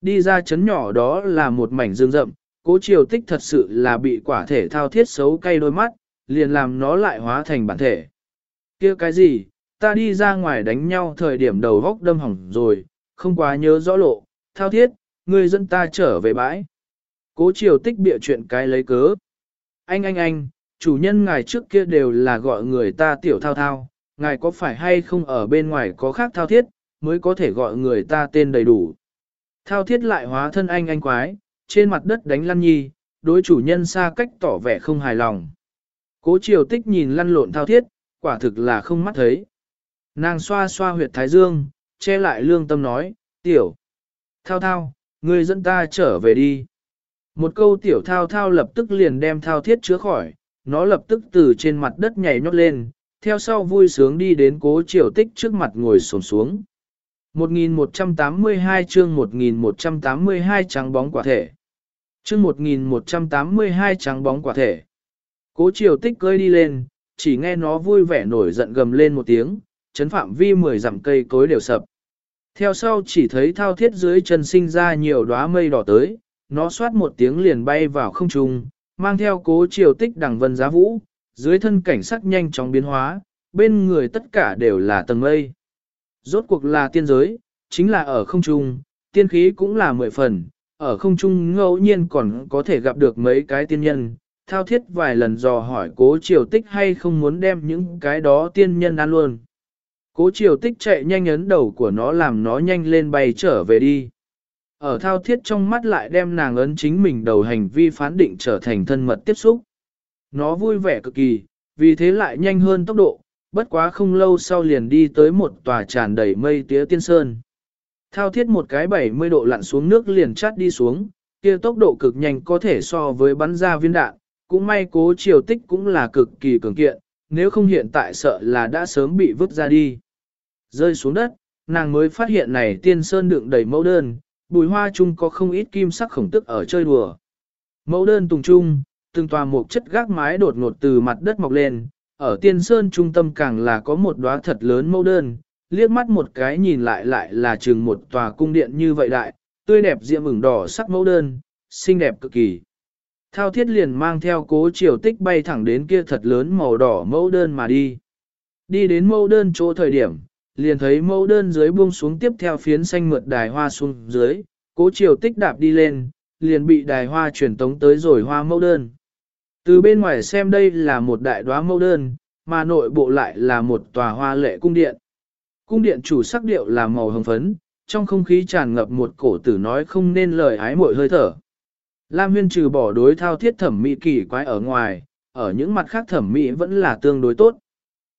Đi ra chấn nhỏ đó là một mảnh rừng rậm, cố triều tích thật sự là bị quả thể thao thiết xấu cay đôi mắt, liền làm nó lại hóa thành bản thể. kia cái gì, ta đi ra ngoài đánh nhau thời điểm đầu góc đâm hỏng rồi, không quá nhớ rõ lộ, thao thiết, ngươi dẫn ta trở về bãi. Cố triều tích bịa chuyện cái lấy cớ. Anh anh anh, chủ nhân ngài trước kia đều là gọi người ta tiểu thao thao, ngài có phải hay không ở bên ngoài có khác thao thiết, mới có thể gọi người ta tên đầy đủ. Thao thiết lại hóa thân anh anh quái, trên mặt đất đánh lăn nhi, đối chủ nhân xa cách tỏ vẻ không hài lòng. Cố triều tích nhìn lăn lộn thao thiết, quả thực là không mắt thấy. Nàng xoa xoa huyệt thái dương, che lại lương tâm nói, tiểu. Thao thao, ngươi dẫn ta trở về đi. Một câu tiểu thao thao lập tức liền đem thao thiết chứa khỏi, nó lập tức từ trên mặt đất nhảy nhót lên, theo sau vui sướng đi đến cố triều tích trước mặt ngồi sồn xuống. 1182 chương 1182 trắng bóng quả thể. Chương 1182 trắng bóng quả thể. Cố triều tích cơi đi lên, chỉ nghe nó vui vẻ nổi giận gầm lên một tiếng, chấn phạm vi mười dặm cây cối đều sập. Theo sau chỉ thấy thao thiết dưới chân sinh ra nhiều đóa mây đỏ tới, nó xoát một tiếng liền bay vào không trung, mang theo cố triều tích đằng vân giá vũ, dưới thân cảnh sắc nhanh chóng biến hóa, bên người tất cả đều là tầng mây. Rốt cuộc là tiên giới, chính là ở không trung, tiên khí cũng là mười phần, ở không trung ngẫu nhiên còn có thể gặp được mấy cái tiên nhân, thao thiết vài lần dò hỏi cố triều tích hay không muốn đem những cái đó tiên nhân ăn luôn. Cố triều tích chạy nhanh ấn đầu của nó làm nó nhanh lên bay trở về đi. Ở thao thiết trong mắt lại đem nàng ấn chính mình đầu hành vi phán định trở thành thân mật tiếp xúc. Nó vui vẻ cực kỳ, vì thế lại nhanh hơn tốc độ, bất quá không lâu sau liền đi tới một tòa tràn đầy mây tía tiên sơn. Thao thiết một cái 70 độ lặn xuống nước liền chát đi xuống, kia tốc độ cực nhanh có thể so với bắn ra viên đạn, cũng may cố triều tích cũng là cực kỳ cường kiện, nếu không hiện tại sợ là đã sớm bị vứt ra đi. Rơi xuống đất, nàng mới phát hiện này tiên sơn đựng đầy mẫu đơn, bùi hoa chung có không ít kim sắc khổng tức ở chơi đùa. Mẫu đơn tùng trung, từng tòa một chất gác mái đột ngột từ mặt đất mọc lên, ở tiên sơn trung tâm càng là có một đóa thật lớn mẫu đơn, liếc mắt một cái nhìn lại lại là chừng một tòa cung điện như vậy đại, tươi đẹp diễm ửng đỏ sắc mẫu đơn, xinh đẹp cực kỳ. Thao thiết liền mang theo cố triều tích bay thẳng đến kia thật lớn màu đỏ mẫu đơn mà đi. Đi đến mẫu đơn chỗ thời điểm, liền thấy mẫu đơn dưới buông xuống tiếp theo phiến xanh mượt đài hoa xuống dưới, cố triều tích đạp đi lên, liền bị đài hoa truyền tống tới rồi hoa mẫu đơn. Từ bên ngoài xem đây là một đại đóa mẫu đơn, mà nội bộ lại là một tòa hoa lệ cung điện. Cung điện chủ sắc điệu là màu hồng phấn, trong không khí tràn ngập một cổ tử nói không nên lời ái mội hơi thở. Lam huyên trừ bỏ đối thao thiết thẩm mỹ kỳ quái ở ngoài, ở những mặt khác thẩm mỹ vẫn là tương đối tốt.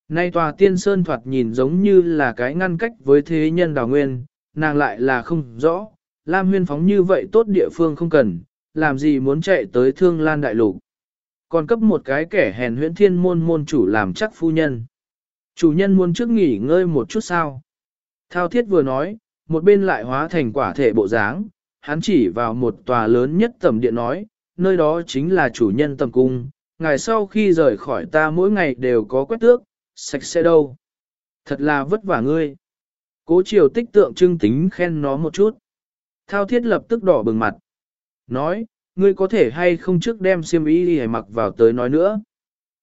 Nay tòa tiên sơn thoạt nhìn giống như là cái ngăn cách với thế nhân đào nguyên, nàng lại là không rõ, Lam huyên phóng như vậy tốt địa phương không cần, làm gì muốn chạy tới thương lan đại lục. Còn cấp một cái kẻ hèn huyễn thiên môn môn chủ làm chắc phu nhân. Chủ nhân muốn trước nghỉ ngơi một chút sao. Thao thiết vừa nói, một bên lại hóa thành quả thể bộ dáng, hắn chỉ vào một tòa lớn nhất tầm điện nói, nơi đó chính là chủ nhân tầm cung, ngày sau khi rời khỏi ta mỗi ngày đều có quét tước, sạch sẽ đâu. Thật là vất vả ngươi. Cố triều tích tượng trưng tính khen nó một chút. Thao thiết lập tức đỏ bừng mặt. Nói, ngươi có thể hay không trước đem xiêm y đi mặc vào tới nói nữa.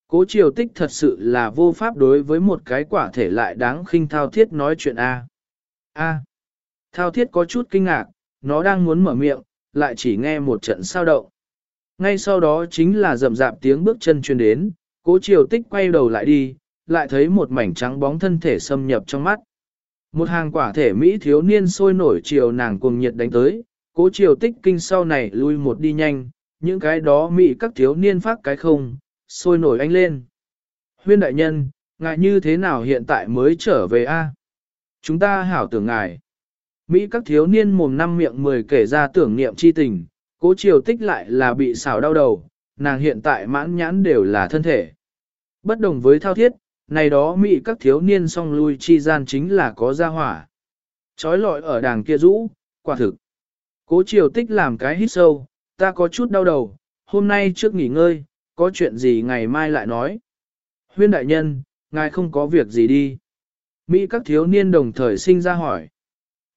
Cố triều tích thật sự là vô pháp đối với một cái quả thể lại đáng khinh thao thiết nói chuyện A. A. Thao thiết có chút kinh ngạc, nó đang muốn mở miệng, lại chỉ nghe một trận sao động. Ngay sau đó chính là rầm rạp tiếng bước chân truyền đến, cố triều tích quay đầu lại đi, lại thấy một mảnh trắng bóng thân thể xâm nhập trong mắt. Một hàng quả thể Mỹ thiếu niên sôi nổi chiều nàng cuồng nhiệt đánh tới, cố triều tích kinh sau này lui một đi nhanh, những cái đó Mỹ các thiếu niên phát cái không, sôi nổi anh lên. Huyên đại nhân, ngài như thế nào hiện tại mới trở về a? Chúng ta hảo tưởng ngài. Mỹ các thiếu niên mồm năm miệng mười kể ra tưởng niệm chi tình, cố triều tích lại là bị xảo đau đầu, nàng hiện tại mãn nhãn đều là thân thể. Bất đồng với thao thiết, này đó Mỹ các thiếu niên song lui chi gian chính là có gia hỏa. Chói lọi ở đàng kia rũ, quả thực. Cố triều tích làm cái hít sâu, ta có chút đau đầu, hôm nay trước nghỉ ngơi, có chuyện gì ngày mai lại nói. Huyên đại nhân, ngài không có việc gì đi. Mỹ các thiếu niên đồng thời sinh ra hỏi.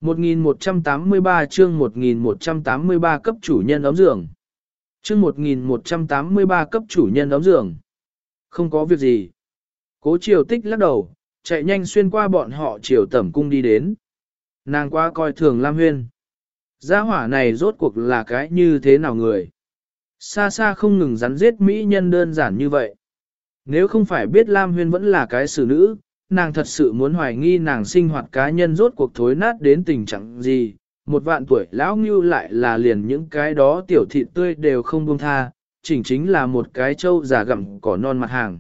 1183 chương 1183 cấp chủ nhân ấm giường. Chương 1183 cấp chủ nhân ấm giường. Không có việc gì. Cố triều tích lắc đầu, chạy nhanh xuyên qua bọn họ triều tẩm cung đi đến. Nàng qua coi thường Lam Huyên. Gia hỏa này rốt cuộc là cái như thế nào người? Xa xa không ngừng rắn giết mỹ nhân đơn giản như vậy. Nếu không phải biết Lam Huyên vẫn là cái xử nữ, nàng thật sự muốn hoài nghi nàng sinh hoạt cá nhân rốt cuộc thối nát đến tình trạng gì. Một vạn tuổi lão ngưu lại là liền những cái đó tiểu thịt tươi đều không buông tha, chỉnh chính là một cái trâu già gặm cỏ non mặt hàng.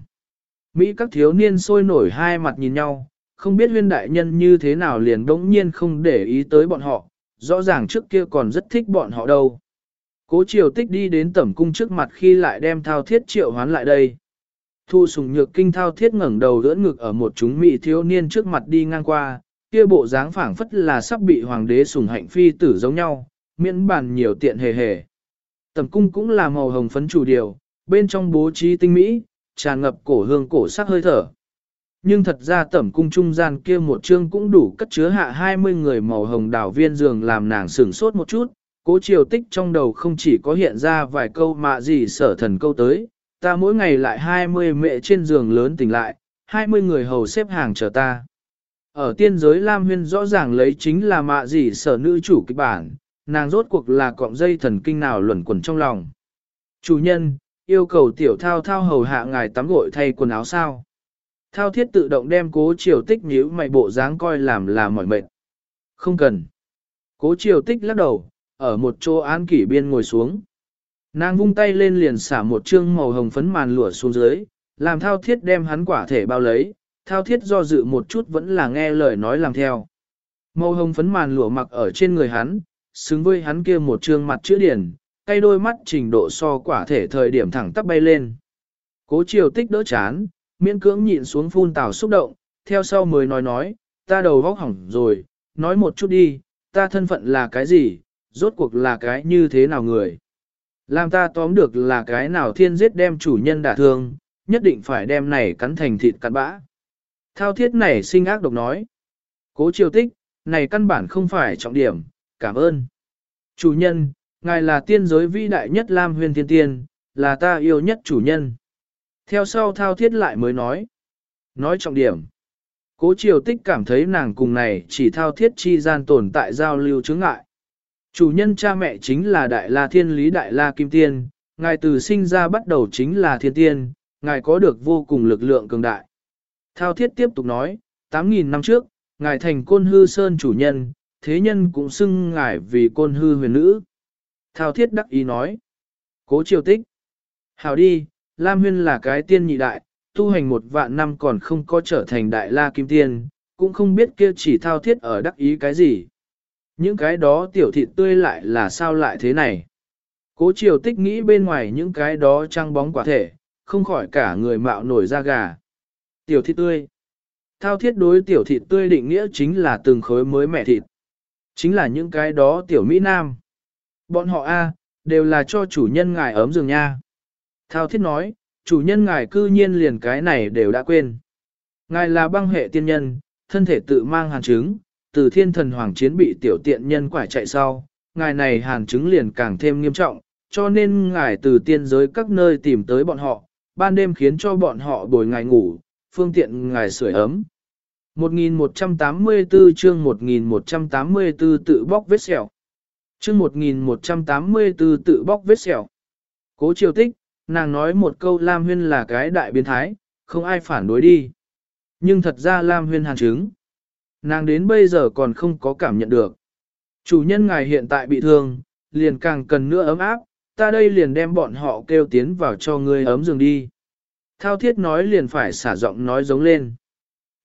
Mỹ các thiếu niên sôi nổi hai mặt nhìn nhau, không biết huyên đại nhân như thế nào liền đống nhiên không để ý tới bọn họ, rõ ràng trước kia còn rất thích bọn họ đâu. Cố triều tích đi đến tẩm cung trước mặt khi lại đem thao thiết triệu hoán lại đây. Thu sùng nhược kinh thao thiết ngẩng đầu đỡ ngực ở một chúng mỹ thiếu niên trước mặt đi ngang qua, kia bộ dáng phảng phất là sắp bị hoàng đế sùng hạnh phi tử giống nhau, miễn bàn nhiều tiện hề hề. Tẩm cung cũng là màu hồng phấn chủ điều, bên trong bố trí tinh mỹ, tràn ngập cổ hương cổ sắc hơi thở. Nhưng thật ra tẩm cung trung gian kia một chương cũng đủ cất chứa hạ 20 người màu hồng đảo viên giường làm nàng sửng sốt một chút, cố triều tích trong đầu không chỉ có hiện ra vài câu mà gì sở thần câu tới, ta mỗi ngày lại 20 mẹ trên giường lớn tỉnh lại, 20 người hầu xếp hàng chờ ta. Ở tiên giới Lam Huyên rõ ràng lấy chính là mạ gì sở nữ chủ kịch bản, nàng rốt cuộc là cọng dây thần kinh nào luẩn quẩn trong lòng. Chủ nhân, yêu cầu tiểu thao thao hầu hạ ngài tắm gội thay quần áo sao. Thao thiết tự động đem cố triều tích nhíu mày bộ dáng coi làm là mỏi mệt. Không cần. Cố triều tích lắc đầu, ở một chỗ án kỷ biên ngồi xuống. Nàng vung tay lên liền xả một chương màu hồng phấn màn lụa xuống dưới, làm thao thiết đem hắn quả thể bao lấy, thao thiết do dự một chút vẫn là nghe lời nói làm theo. Màu hồng phấn màn lụa mặc ở trên người hắn, xứng với hắn kia một trương mặt chữ điển, cây đôi mắt trình độ so quả thể thời điểm thẳng tắp bay lên. Cố triều tích đỡ chán, miễn cưỡng nhịn xuống phun tào xúc động, theo sau mới nói nói, ta đầu vóc hỏng rồi, nói một chút đi, ta thân phận là cái gì, rốt cuộc là cái như thế nào người. Làm ta tóm được là cái nào thiên giết đem chủ nhân đả thương, nhất định phải đem này cắn thành thịt cắn bã. Thao thiết này sinh ác độc nói. Cố triều tích, này căn bản không phải trọng điểm, cảm ơn. Chủ nhân, ngài là tiên giới vĩ đại nhất Lam huyền thiên tiên, là ta yêu nhất chủ nhân. Theo sau thao thiết lại mới nói. Nói trọng điểm. Cố triều tích cảm thấy nàng cùng này chỉ thao thiết chi gian tồn tại giao lưu chứng ngại. Chủ nhân cha mẹ chính là Đại La Thiên Lý Đại La Kim Tiên, ngài từ sinh ra bắt đầu chính là thiên tiên, ngài có được vô cùng lực lượng cường đại. Thao thiết tiếp tục nói, 8.000 năm trước, ngài thành côn hư sơn chủ nhân, thế nhân cũng xưng ngài vì côn hư huyền nữ. Thao thiết đắc ý nói, cố triều tích. Hào đi, Lam Huyên là cái tiên nhị đại, tu hành một vạn năm còn không có trở thành đại la kim tiên, cũng không biết kia chỉ thao thiết ở đắc ý cái gì. Những cái đó tiểu thịt tươi lại là sao lại thế này? Cố triều tích nghĩ bên ngoài những cái đó trăng bóng quả thể, không khỏi cả người mạo nổi da gà. Tiểu thịt tươi. Thao thiết đối tiểu thịt tươi định nghĩa chính là từng khối mới mẹ thịt. Chính là những cái đó tiểu Mỹ Nam. Bọn họ A, đều là cho chủ nhân ngài ấm giường nha. Thao thiết nói, chủ nhân ngài cư nhiên liền cái này đều đã quên. Ngài là băng hệ tiên nhân, thân thể tự mang hàn chứng, từ thiên thần hoàng chiến bị tiểu tiện nhân quải chạy sau, ngài này hàn chứng liền càng thêm nghiêm trọng, cho nên ngài từ tiên giới các nơi tìm tới bọn họ, ban đêm khiến cho bọn họ bồi ngài ngủ, phương tiện ngài sưởi ấm. 1184 chương 1184 tự bóc vết sẹo. Chương 1184 tự bóc vết sẹo. Cố triều tích, nàng nói một câu Lam Huyên là cái đại biến thái, không ai phản đối đi. Nhưng thật ra Lam Huyên hàn chứng. Nàng đến bây giờ còn không có cảm nhận được. Chủ nhân ngài hiện tại bị thương, liền càng cần nữa ấm áp, ta đây liền đem bọn họ kêu tiến vào cho ngươi ấm giường đi. Thao thiết nói liền phải xả giọng nói giống lên.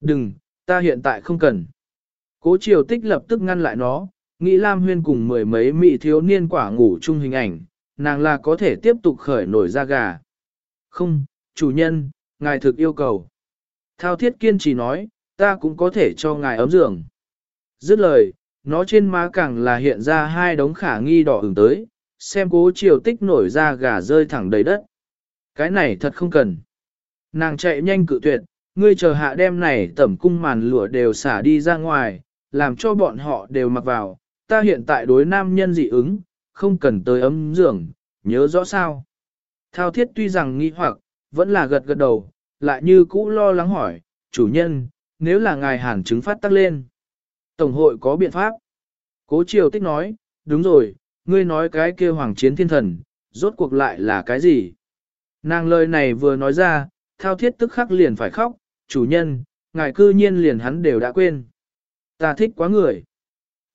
Đừng, ta hiện tại không cần. Cố triều tích lập tức ngăn lại nó, nghĩ Lam Huyên cùng mười mấy mỹ thiếu niên quả ngủ chung hình ảnh, nàng là có thể tiếp tục khởi nổi ra gà. Không, chủ nhân, ngài thực yêu cầu. Thao thiết kiên trì nói, ta cũng có thể cho ngài ấm giường. Dứt lời, nó trên má càng là hiện ra hai đống khả nghi đỏ ửng tới, xem cố chiều tích nổi ra gà rơi thẳng đầy đất. Cái này thật không cần. Nàng chạy nhanh cự tuyệt, ngươi chờ hạ đem này tẩm cung màn lụa đều xả đi ra ngoài, làm cho bọn họ đều mặc vào. Ta hiện tại đối nam nhân dị ứng, không cần tới ấm giường, nhớ rõ sao. Thao thiết tuy rằng nghi hoặc, vẫn là gật gật đầu, lại như cũ lo lắng hỏi, chủ nhân, nếu là ngài hàn chứng phát tắc lên. Tổng hội có biện pháp. Cố triều tích nói, đúng rồi, ngươi nói cái kia hoàng chiến thiên thần, rốt cuộc lại là cái gì? Nàng lời này vừa nói ra, thao thiết tức khắc liền phải khóc, chủ nhân, ngài cư nhiên liền hắn đều đã quên. Ta thích quá người.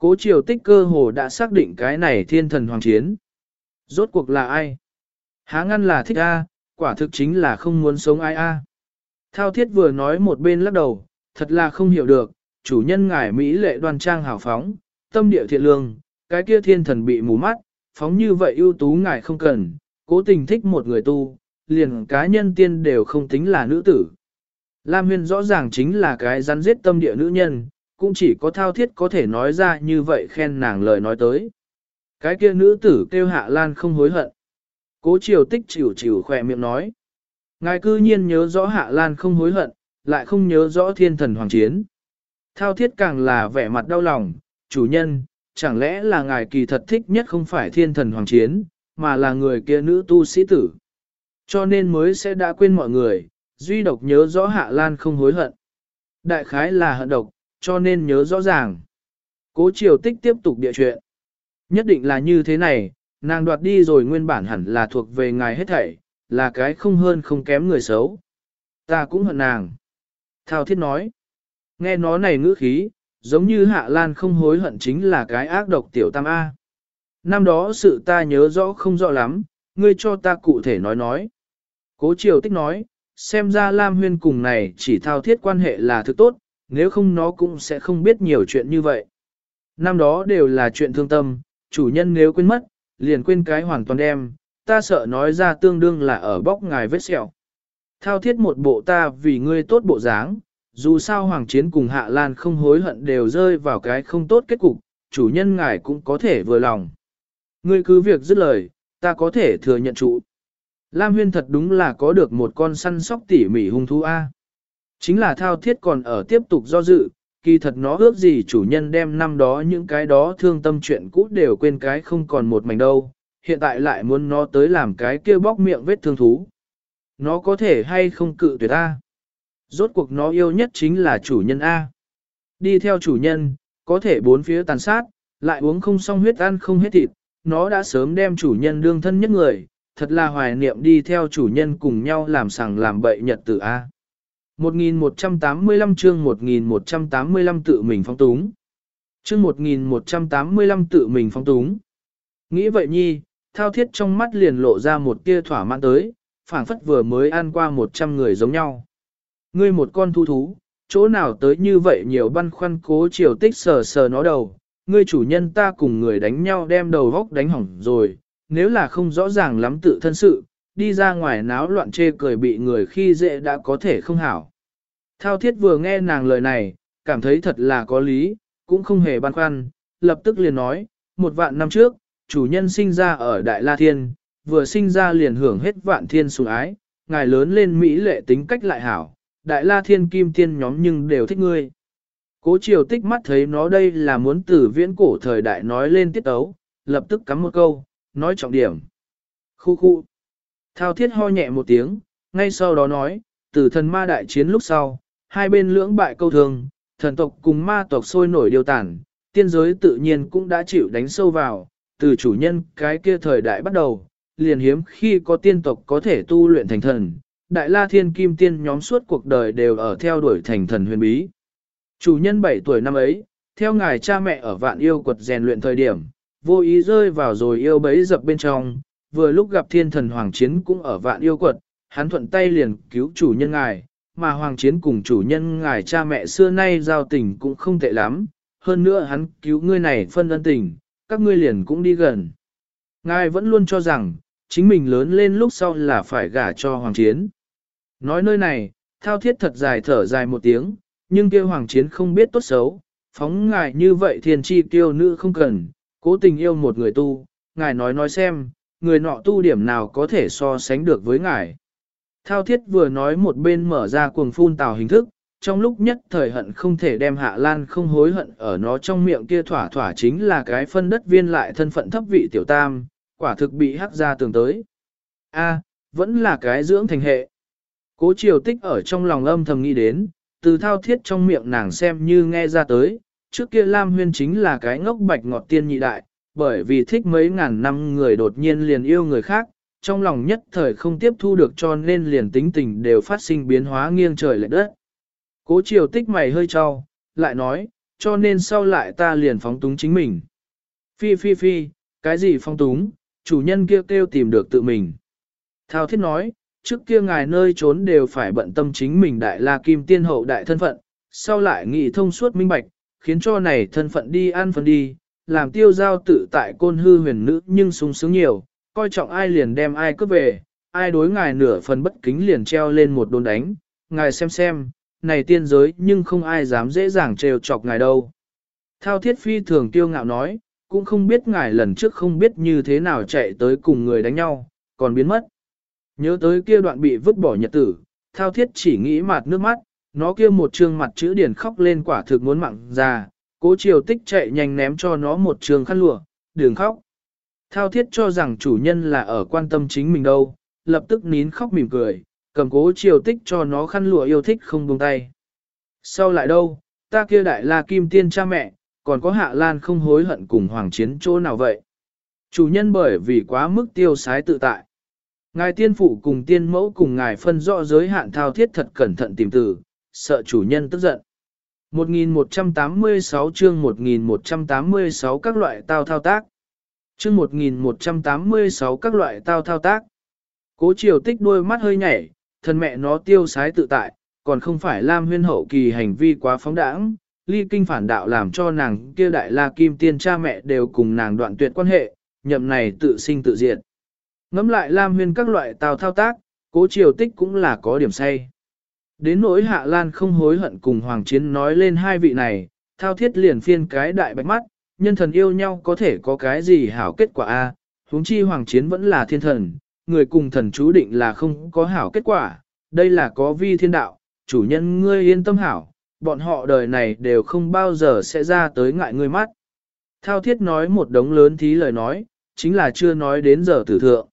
Cố triều tích cơ hồ đã xác định cái này thiên thần hoàng chiến. Rốt cuộc là ai? Há ngăn là thích A, quả thực chính là không muốn sống ai A. Thao thiết vừa nói một bên lắc đầu, thật là không hiểu được, chủ nhân ngài Mỹ lệ đoan trang hào phóng, tâm địa thiện lương, cái kia thiên thần bị mù mắt, phóng như vậy ưu tú ngài không cần, cố tình thích một người tu, liền cá nhân tiên đều không tính là nữ tử. Lam Huyên rõ ràng chính là cái rắn giết tâm địa nữ nhân, cũng chỉ có thao thiết có thể nói ra như vậy khen nàng lời nói tới. Cái kia nữ tử kêu hạ lan không hối hận. Cố triều tích chịu chịu khỏe miệng nói. Ngài cư nhiên nhớ rõ hạ lan không hối hận, lại không nhớ rõ thiên thần hoàng chiến. Thao thiết càng là vẻ mặt đau lòng, chủ nhân, chẳng lẽ là ngài kỳ thật thích nhất không phải thiên thần hoàng chiến, mà là người kia nữ tu sĩ tử. Cho nên mới sẽ đã quên mọi người, duy độc nhớ rõ hạ lan không hối hận. Đại khái là hận độc, cho nên nhớ rõ ràng. Cố triều tích tiếp tục địa chuyện. Nhất định là như thế này, nàng đoạt đi rồi nguyên bản hẳn là thuộc về ngài hết thảy, là cái không hơn không kém người xấu. Ta cũng hận nàng. Thao thiết nói. Nghe nó này ngữ khí, giống như Hạ Lan không hối hận chính là cái ác độc tiểu tam A. Năm đó sự ta nhớ rõ không rõ lắm, ngươi cho ta cụ thể nói nói. Cố triều tích nói, xem ra Lam Huyên cùng này chỉ thao thiết quan hệ là thứ tốt, nếu không nó cũng sẽ không biết nhiều chuyện như vậy. Năm đó đều là chuyện thương tâm, chủ nhân nếu quên mất, liền quên cái hoàn toàn đem, ta sợ nói ra tương đương là ở bóc ngài vết sẹo. Thao thiết một bộ ta vì ngươi tốt bộ dáng, dù sao Hoàng Chiến cùng Hạ Lan không hối hận đều rơi vào cái không tốt kết cục, chủ nhân ngài cũng có thể vừa lòng. Ngươi cứ việc dứt lời, ta có thể thừa nhận trụ. Lam Huyên thật đúng là có được một con săn sóc tỉ mỉ hung thú A. Chính là thao thiết còn ở tiếp tục do dự, kỳ thật nó ước gì chủ nhân đem năm đó những cái đó thương tâm chuyện cũ đều quên cái không còn một mảnh đâu, hiện tại lại muốn nó tới làm cái kia bóc miệng vết thương thú. Nó có thể hay không cự tuyệt A. Rốt cuộc nó yêu nhất chính là chủ nhân A. Đi theo chủ nhân, có thể bốn phía tàn sát, lại uống không xong huyết ăn không hết thịt, nó đã sớm đem chủ nhân đương thân nhất người, thật là hoài niệm đi theo chủ nhân cùng nhau làm sằng làm bậy nhật tử A. 1185 chương 1185 tự mình phong túng. Chương 1185 tự mình phong túng. Nghĩ vậy nhi, thao thiết trong mắt liền lộ ra một tia thỏa mãn tới, phảng phất vừa mới ăn qua 100 người giống nhau. Ngươi một con thu thú, chỗ nào tới như vậy nhiều băn khoăn cố chiều tích sờ sờ nó đầu, ngươi chủ nhân ta cùng người đánh nhau đem đầu góc đánh hỏng rồi, nếu là không rõ ràng lắm tự thân sự, đi ra ngoài náo loạn chê cười bị người khi dễ đã có thể không hảo. Thao thiết vừa nghe nàng lời này, cảm thấy thật là có lý, cũng không hề băn khoăn, lập tức liền nói, một vạn năm trước, chủ nhân sinh ra ở Đại La Thiên, vừa sinh ra liền hưởng hết vạn thiên sủng ái, ngài lớn lên Mỹ lệ tính cách lại hảo, Đại La Thiên Kim Tiên nhóm nhưng đều thích ngươi. Cố triều tích mắt thấy nó đây là muốn từ viễn cổ thời đại nói lên tiết ấu, lập tức cắm một câu, nói trọng điểm. Khu khu. Thao thiết ho nhẹ một tiếng, ngay sau đó nói, Tử thần ma đại chiến lúc sau, hai bên lưỡng bại câu thường, thần tộc cùng ma tộc sôi nổi điều tản, tiên giới tự nhiên cũng đã chịu đánh sâu vào, từ chủ nhân cái kia thời đại bắt đầu, liền hiếm khi có tiên tộc có thể tu luyện thành thần, đại la thiên kim tiên nhóm suốt cuộc đời đều ở theo đuổi thành thần huyền bí. Chủ nhân 7 tuổi năm ấy, theo ngài cha mẹ ở vạn yêu quật rèn luyện thời điểm, vô ý rơi vào rồi yêu bấy dập bên trong, vừa lúc gặp thiên thần hoàng chiến cũng ở vạn yêu quật, hắn thuận tay liền cứu chủ nhân ngài, mà hoàng chiến cùng chủ nhân ngài cha mẹ xưa nay giao tình cũng không tệ lắm, hơn nữa hắn cứu ngươi này phân ân tình, các ngươi liền cũng đi gần. Ngài vẫn luôn cho rằng, chính mình lớn lên lúc sau là phải gả cho hoàng chiến. Nói nơi này, thao thiết thật dài thở dài một tiếng, nhưng kêu hoàng chiến không biết tốt xấu, phóng ngài như vậy thiền chi tiêu nữ không cần, cố tình yêu một người tu, ngài nói nói xem, người nọ tu điểm nào có thể so sánh được với ngài. Thao thiết vừa nói một bên mở ra cuồng phun tào hình thức, trong lúc nhất thời hận không thể đem hạ lan không hối hận ở nó trong miệng kia thỏa thỏa chính là cái phân đất viên lại thân phận thấp vị tiểu tam, quả thực bị hắc ra tường tới. A, vẫn là cái dưỡng thành hệ. Cố triều tích ở trong lòng âm thầm nghĩ đến, từ thao thiết trong miệng nàng xem như nghe ra tới, trước kia Lam Huyên chính là cái ngốc bạch ngọt tiên nhị đại, bởi vì thích mấy ngàn năm người đột nhiên liền yêu người khác, trong lòng nhất thời không tiếp thu được cho nên liền tính tình đều phát sinh biến hóa nghiêng trời lệ đất. Cố triều tích mày hơi cho, lại nói, cho nên sau lại ta liền phóng túng chính mình. Phi phi phi, cái gì phóng túng, chủ nhân kia kêu, kêu tìm được tự mình. Thao thiết nói, trước kia ngài nơi trốn đều phải bận tâm chính mình đại la kim tiên hậu đại thân phận, sau lại nghị thông suốt minh bạch, khiến cho này thân phận đi ăn phần đi, làm tiêu giao tự tại côn hư huyền nữ nhưng sung sướng nhiều, coi trọng ai liền đem ai cướp về, ai đối ngài nửa phần bất kính liền treo lên một đồn đánh, ngài xem xem, này tiên giới nhưng không ai dám dễ dàng trêu chọc ngài đâu. Thao thiết phi thường tiêu ngạo nói, cũng không biết ngài lần trước không biết như thế nào chạy tới cùng người đánh nhau, còn biến mất. Nhớ tới kia đoạn bị vứt bỏ nhật tử, thao thiết chỉ nghĩ mạt nước mắt, nó kia một trương mặt chữ điển khóc lên quả thực muốn mặn ra, cố chiều tích chạy nhanh ném cho nó một trường khăn lụa, đường khóc. Thao thiết cho rằng chủ nhân là ở quan tâm chính mình đâu, lập tức nín khóc mỉm cười, cầm cố chiều tích cho nó khăn lụa yêu thích không buông tay. Sau lại đâu, ta kia đại la kim tiên cha mẹ, còn có hạ lan không hối hận cùng hoàng chiến chỗ nào vậy. Chủ nhân bởi vì quá mức tiêu sái tự tại. Ngài tiên phụ cùng tiên mẫu cùng ngài phân rõ giới hạn thao thiết thật cẩn thận tìm từ, sợ chủ nhân tức giận. 1186 chương 1186 các loại tao thao tác. Chương 1186 các loại tao thao tác. Cố triều tích đôi mắt hơi nhảy, thân mẹ nó tiêu sái tự tại, còn không phải Lam huyên hậu kỳ hành vi quá phóng đãng, ly kinh phản đạo làm cho nàng kia đại la kim tiên cha mẹ đều cùng nàng đoạn tuyệt quan hệ, nhậm này tự sinh tự diệt. Ngắm lại Lam Huyên các loại tào thao tác, cố triều tích cũng là có điểm say. Đến nỗi Hạ Lan không hối hận cùng Hoàng Chiến nói lên hai vị này, thao thiết liền phiên cái đại bạch mắt, nhân thần yêu nhau có thể có cái gì hảo kết quả a huống chi Hoàng Chiến vẫn là thiên thần, người cùng thần chú định là không có hảo kết quả, đây là có vi thiên đạo, chủ nhân ngươi yên tâm hảo, bọn họ đời này đều không bao giờ sẽ ra tới ngại ngươi mắt. Thao thiết nói một đống lớn thí lời nói, chính là chưa nói đến giờ tử thượng.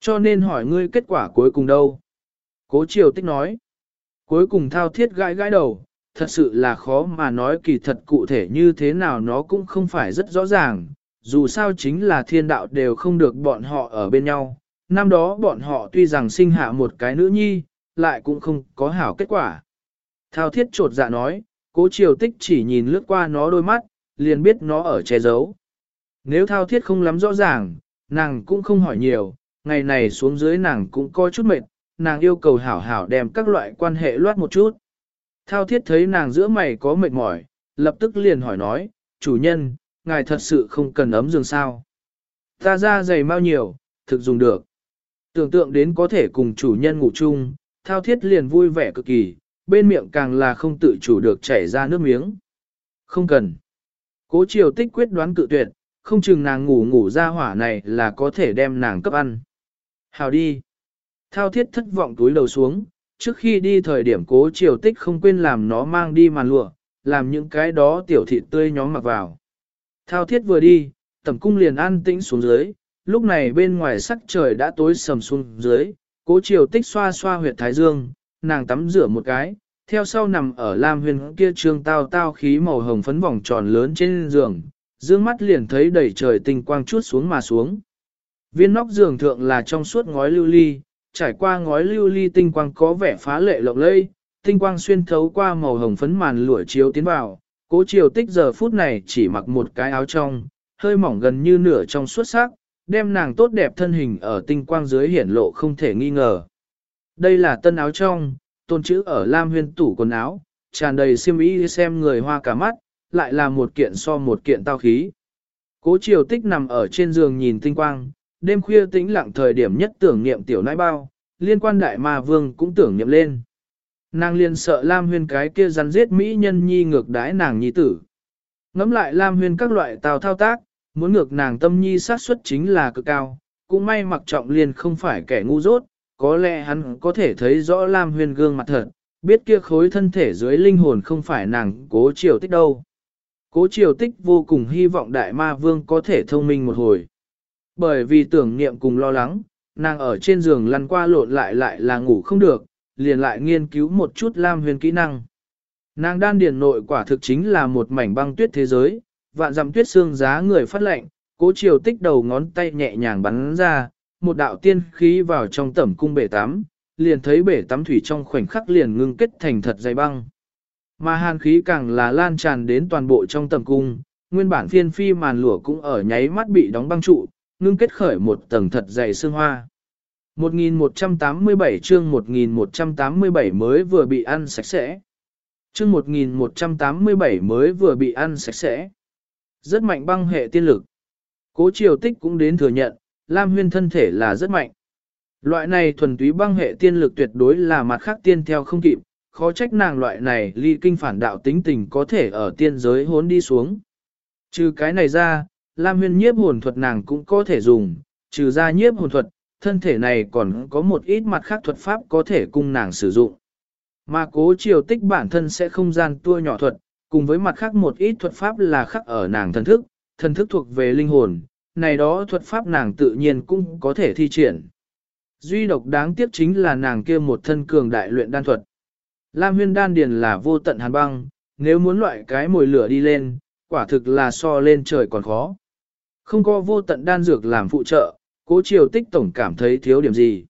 Cho nên hỏi ngươi kết quả cuối cùng đâu? Cố triều tích nói. Cuối cùng thao thiết gãi gãi đầu, thật sự là khó mà nói kỳ thật cụ thể như thế nào nó cũng không phải rất rõ ràng, dù sao chính là thiên đạo đều không được bọn họ ở bên nhau. Năm đó bọn họ tuy rằng sinh hạ một cái nữ nhi, lại cũng không có hảo kết quả. Thao thiết trột dạ nói, cố triều tích chỉ nhìn lướt qua nó đôi mắt, liền biết nó ở che giấu. Nếu thao thiết không lắm rõ ràng, nàng cũng không hỏi nhiều, ngày này xuống dưới nàng cũng coi chút mệt, nàng yêu cầu hảo hảo đem các loại quan hệ loát một chút. Thao thiết thấy nàng giữa mày có mệt mỏi, lập tức liền hỏi nói, chủ nhân, ngài thật sự không cần ấm giường sao. Ta ra giày mau nhiều, thực dùng được. Tưởng tượng đến có thể cùng chủ nhân ngủ chung, thao thiết liền vui vẻ cực kỳ, bên miệng càng là không tự chủ được chảy ra nước miếng. Không cần. Cố triều tích quyết đoán cự tuyệt, không chừng nàng ngủ ngủ ra hỏa này là có thể đem nàng cấp ăn. Hào đi. Thao thiết thất vọng túi đầu xuống, trước khi đi thời điểm cố triều tích không quên làm nó mang đi màn lụa, làm những cái đó tiểu thịt tươi nhóm mặc vào. Thao thiết vừa đi, tầm cung liền an tĩnh xuống dưới, lúc này bên ngoài sắc trời đã tối sầm xuống dưới, cố triều tích xoa xoa huyệt thái dương, nàng tắm rửa một cái, theo sau nằm ở lam huyền kia trương tao tao khí màu hồng phấn vòng tròn lớn trên giường, dương mắt liền thấy đầy trời tinh quang chút xuống mà xuống. Viên nóc giường thượng là trong suốt ngói lưu ly, trải qua ngói lưu ly tinh quang có vẻ phá lệ lộng lẫy, tinh quang xuyên thấu qua màu hồng phấn màn lụa chiếu tiến vào, cố chiều tích giờ phút này chỉ mặc một cái áo trong, hơi mỏng gần như nửa trong suốt sắc, đem nàng tốt đẹp thân hình ở tinh quang dưới hiển lộ không thể nghi ngờ. Đây là tân áo trong, tôn chữ ở lam huyên tủ quần áo, tràn đầy xiêm y xem người hoa cả mắt, lại là một kiện so một kiện tao khí. Cố triều tích nằm ở trên giường nhìn tinh quang, đêm khuya tĩnh lặng thời điểm nhất tưởng niệm tiểu nãi bao, liên quan đại ma vương cũng tưởng niệm lên. Nàng liền sợ Lam Huyên cái kia rắn giết Mỹ nhân nhi ngược đái nàng nhi tử. Ngắm lại Lam Huyên các loại tào thao tác, muốn ngược nàng tâm nhi sát suất chính là cực cao, cũng may mặc trọng liền không phải kẻ ngu dốt, có lẽ hắn có thể thấy rõ Lam Huyên gương mặt thật, biết kia khối thân thể dưới linh hồn không phải nàng cố triều tích đâu. Cố triều tích vô cùng hy vọng đại ma vương có thể thông minh một hồi. Bởi vì tưởng niệm cùng lo lắng, nàng ở trên giường lăn qua lộn lại lại là ngủ không được, liền lại nghiên cứu một chút Lam Huyền kỹ năng. Nàng đan điền nội quả thực chính là một mảnh băng tuyết thế giới, vạn dặm tuyết xương giá người phát lệnh, cố chiều tích đầu ngón tay nhẹ nhàng bắn ra, một đạo tiên khí vào trong tẩm cung bể tắm, liền thấy bể tắm thủy trong khoảnh khắc liền ngưng kết thành thật dày băng. Mà hàn khí càng là lan tràn đến toàn bộ trong tầm cung, nguyên bản phiên phi màn lửa cũng ở nháy mắt bị đóng băng trụ, ngưng kết khởi một tầng thật dày xương hoa. 1187 chương 1187 mới vừa bị ăn sạch sẽ. Chương 1187 mới vừa bị ăn sạch sẽ. Rất mạnh băng hệ tiên lực. Cố triều tích cũng đến thừa nhận, Lam Huyên thân thể là rất mạnh. Loại này thuần túy băng hệ tiên lực tuyệt đối là mặt khác tiên theo không kịp, khó trách nàng loại này ly kinh phản đạo tính tình có thể ở tiên giới hốn đi xuống. Trừ cái này ra, Lam Huyên nhiếp hồn thuật nàng cũng có thể dùng, trừ ra nhiếp hồn thuật, thân thể này còn có một ít mặt khác thuật pháp có thể cung nàng sử dụng. Mà cố triều tích bản thân sẽ không gian tua nhỏ thuật, cùng với mặt khác một ít thuật pháp là khắc ở nàng thần thức, thần thức thuộc về linh hồn, này đó thuật pháp nàng tự nhiên cũng có thể thi triển. Duy độc đáng tiếc chính là nàng kia một thân cường đại luyện đan thuật. Lam huyên đan điền là vô tận hàn băng, nếu muốn loại cái mồi lửa đi lên, quả thực là so lên trời còn khó. Không có vô tận đan dược làm phụ trợ, cố triều tích tổng cảm thấy thiếu điểm gì.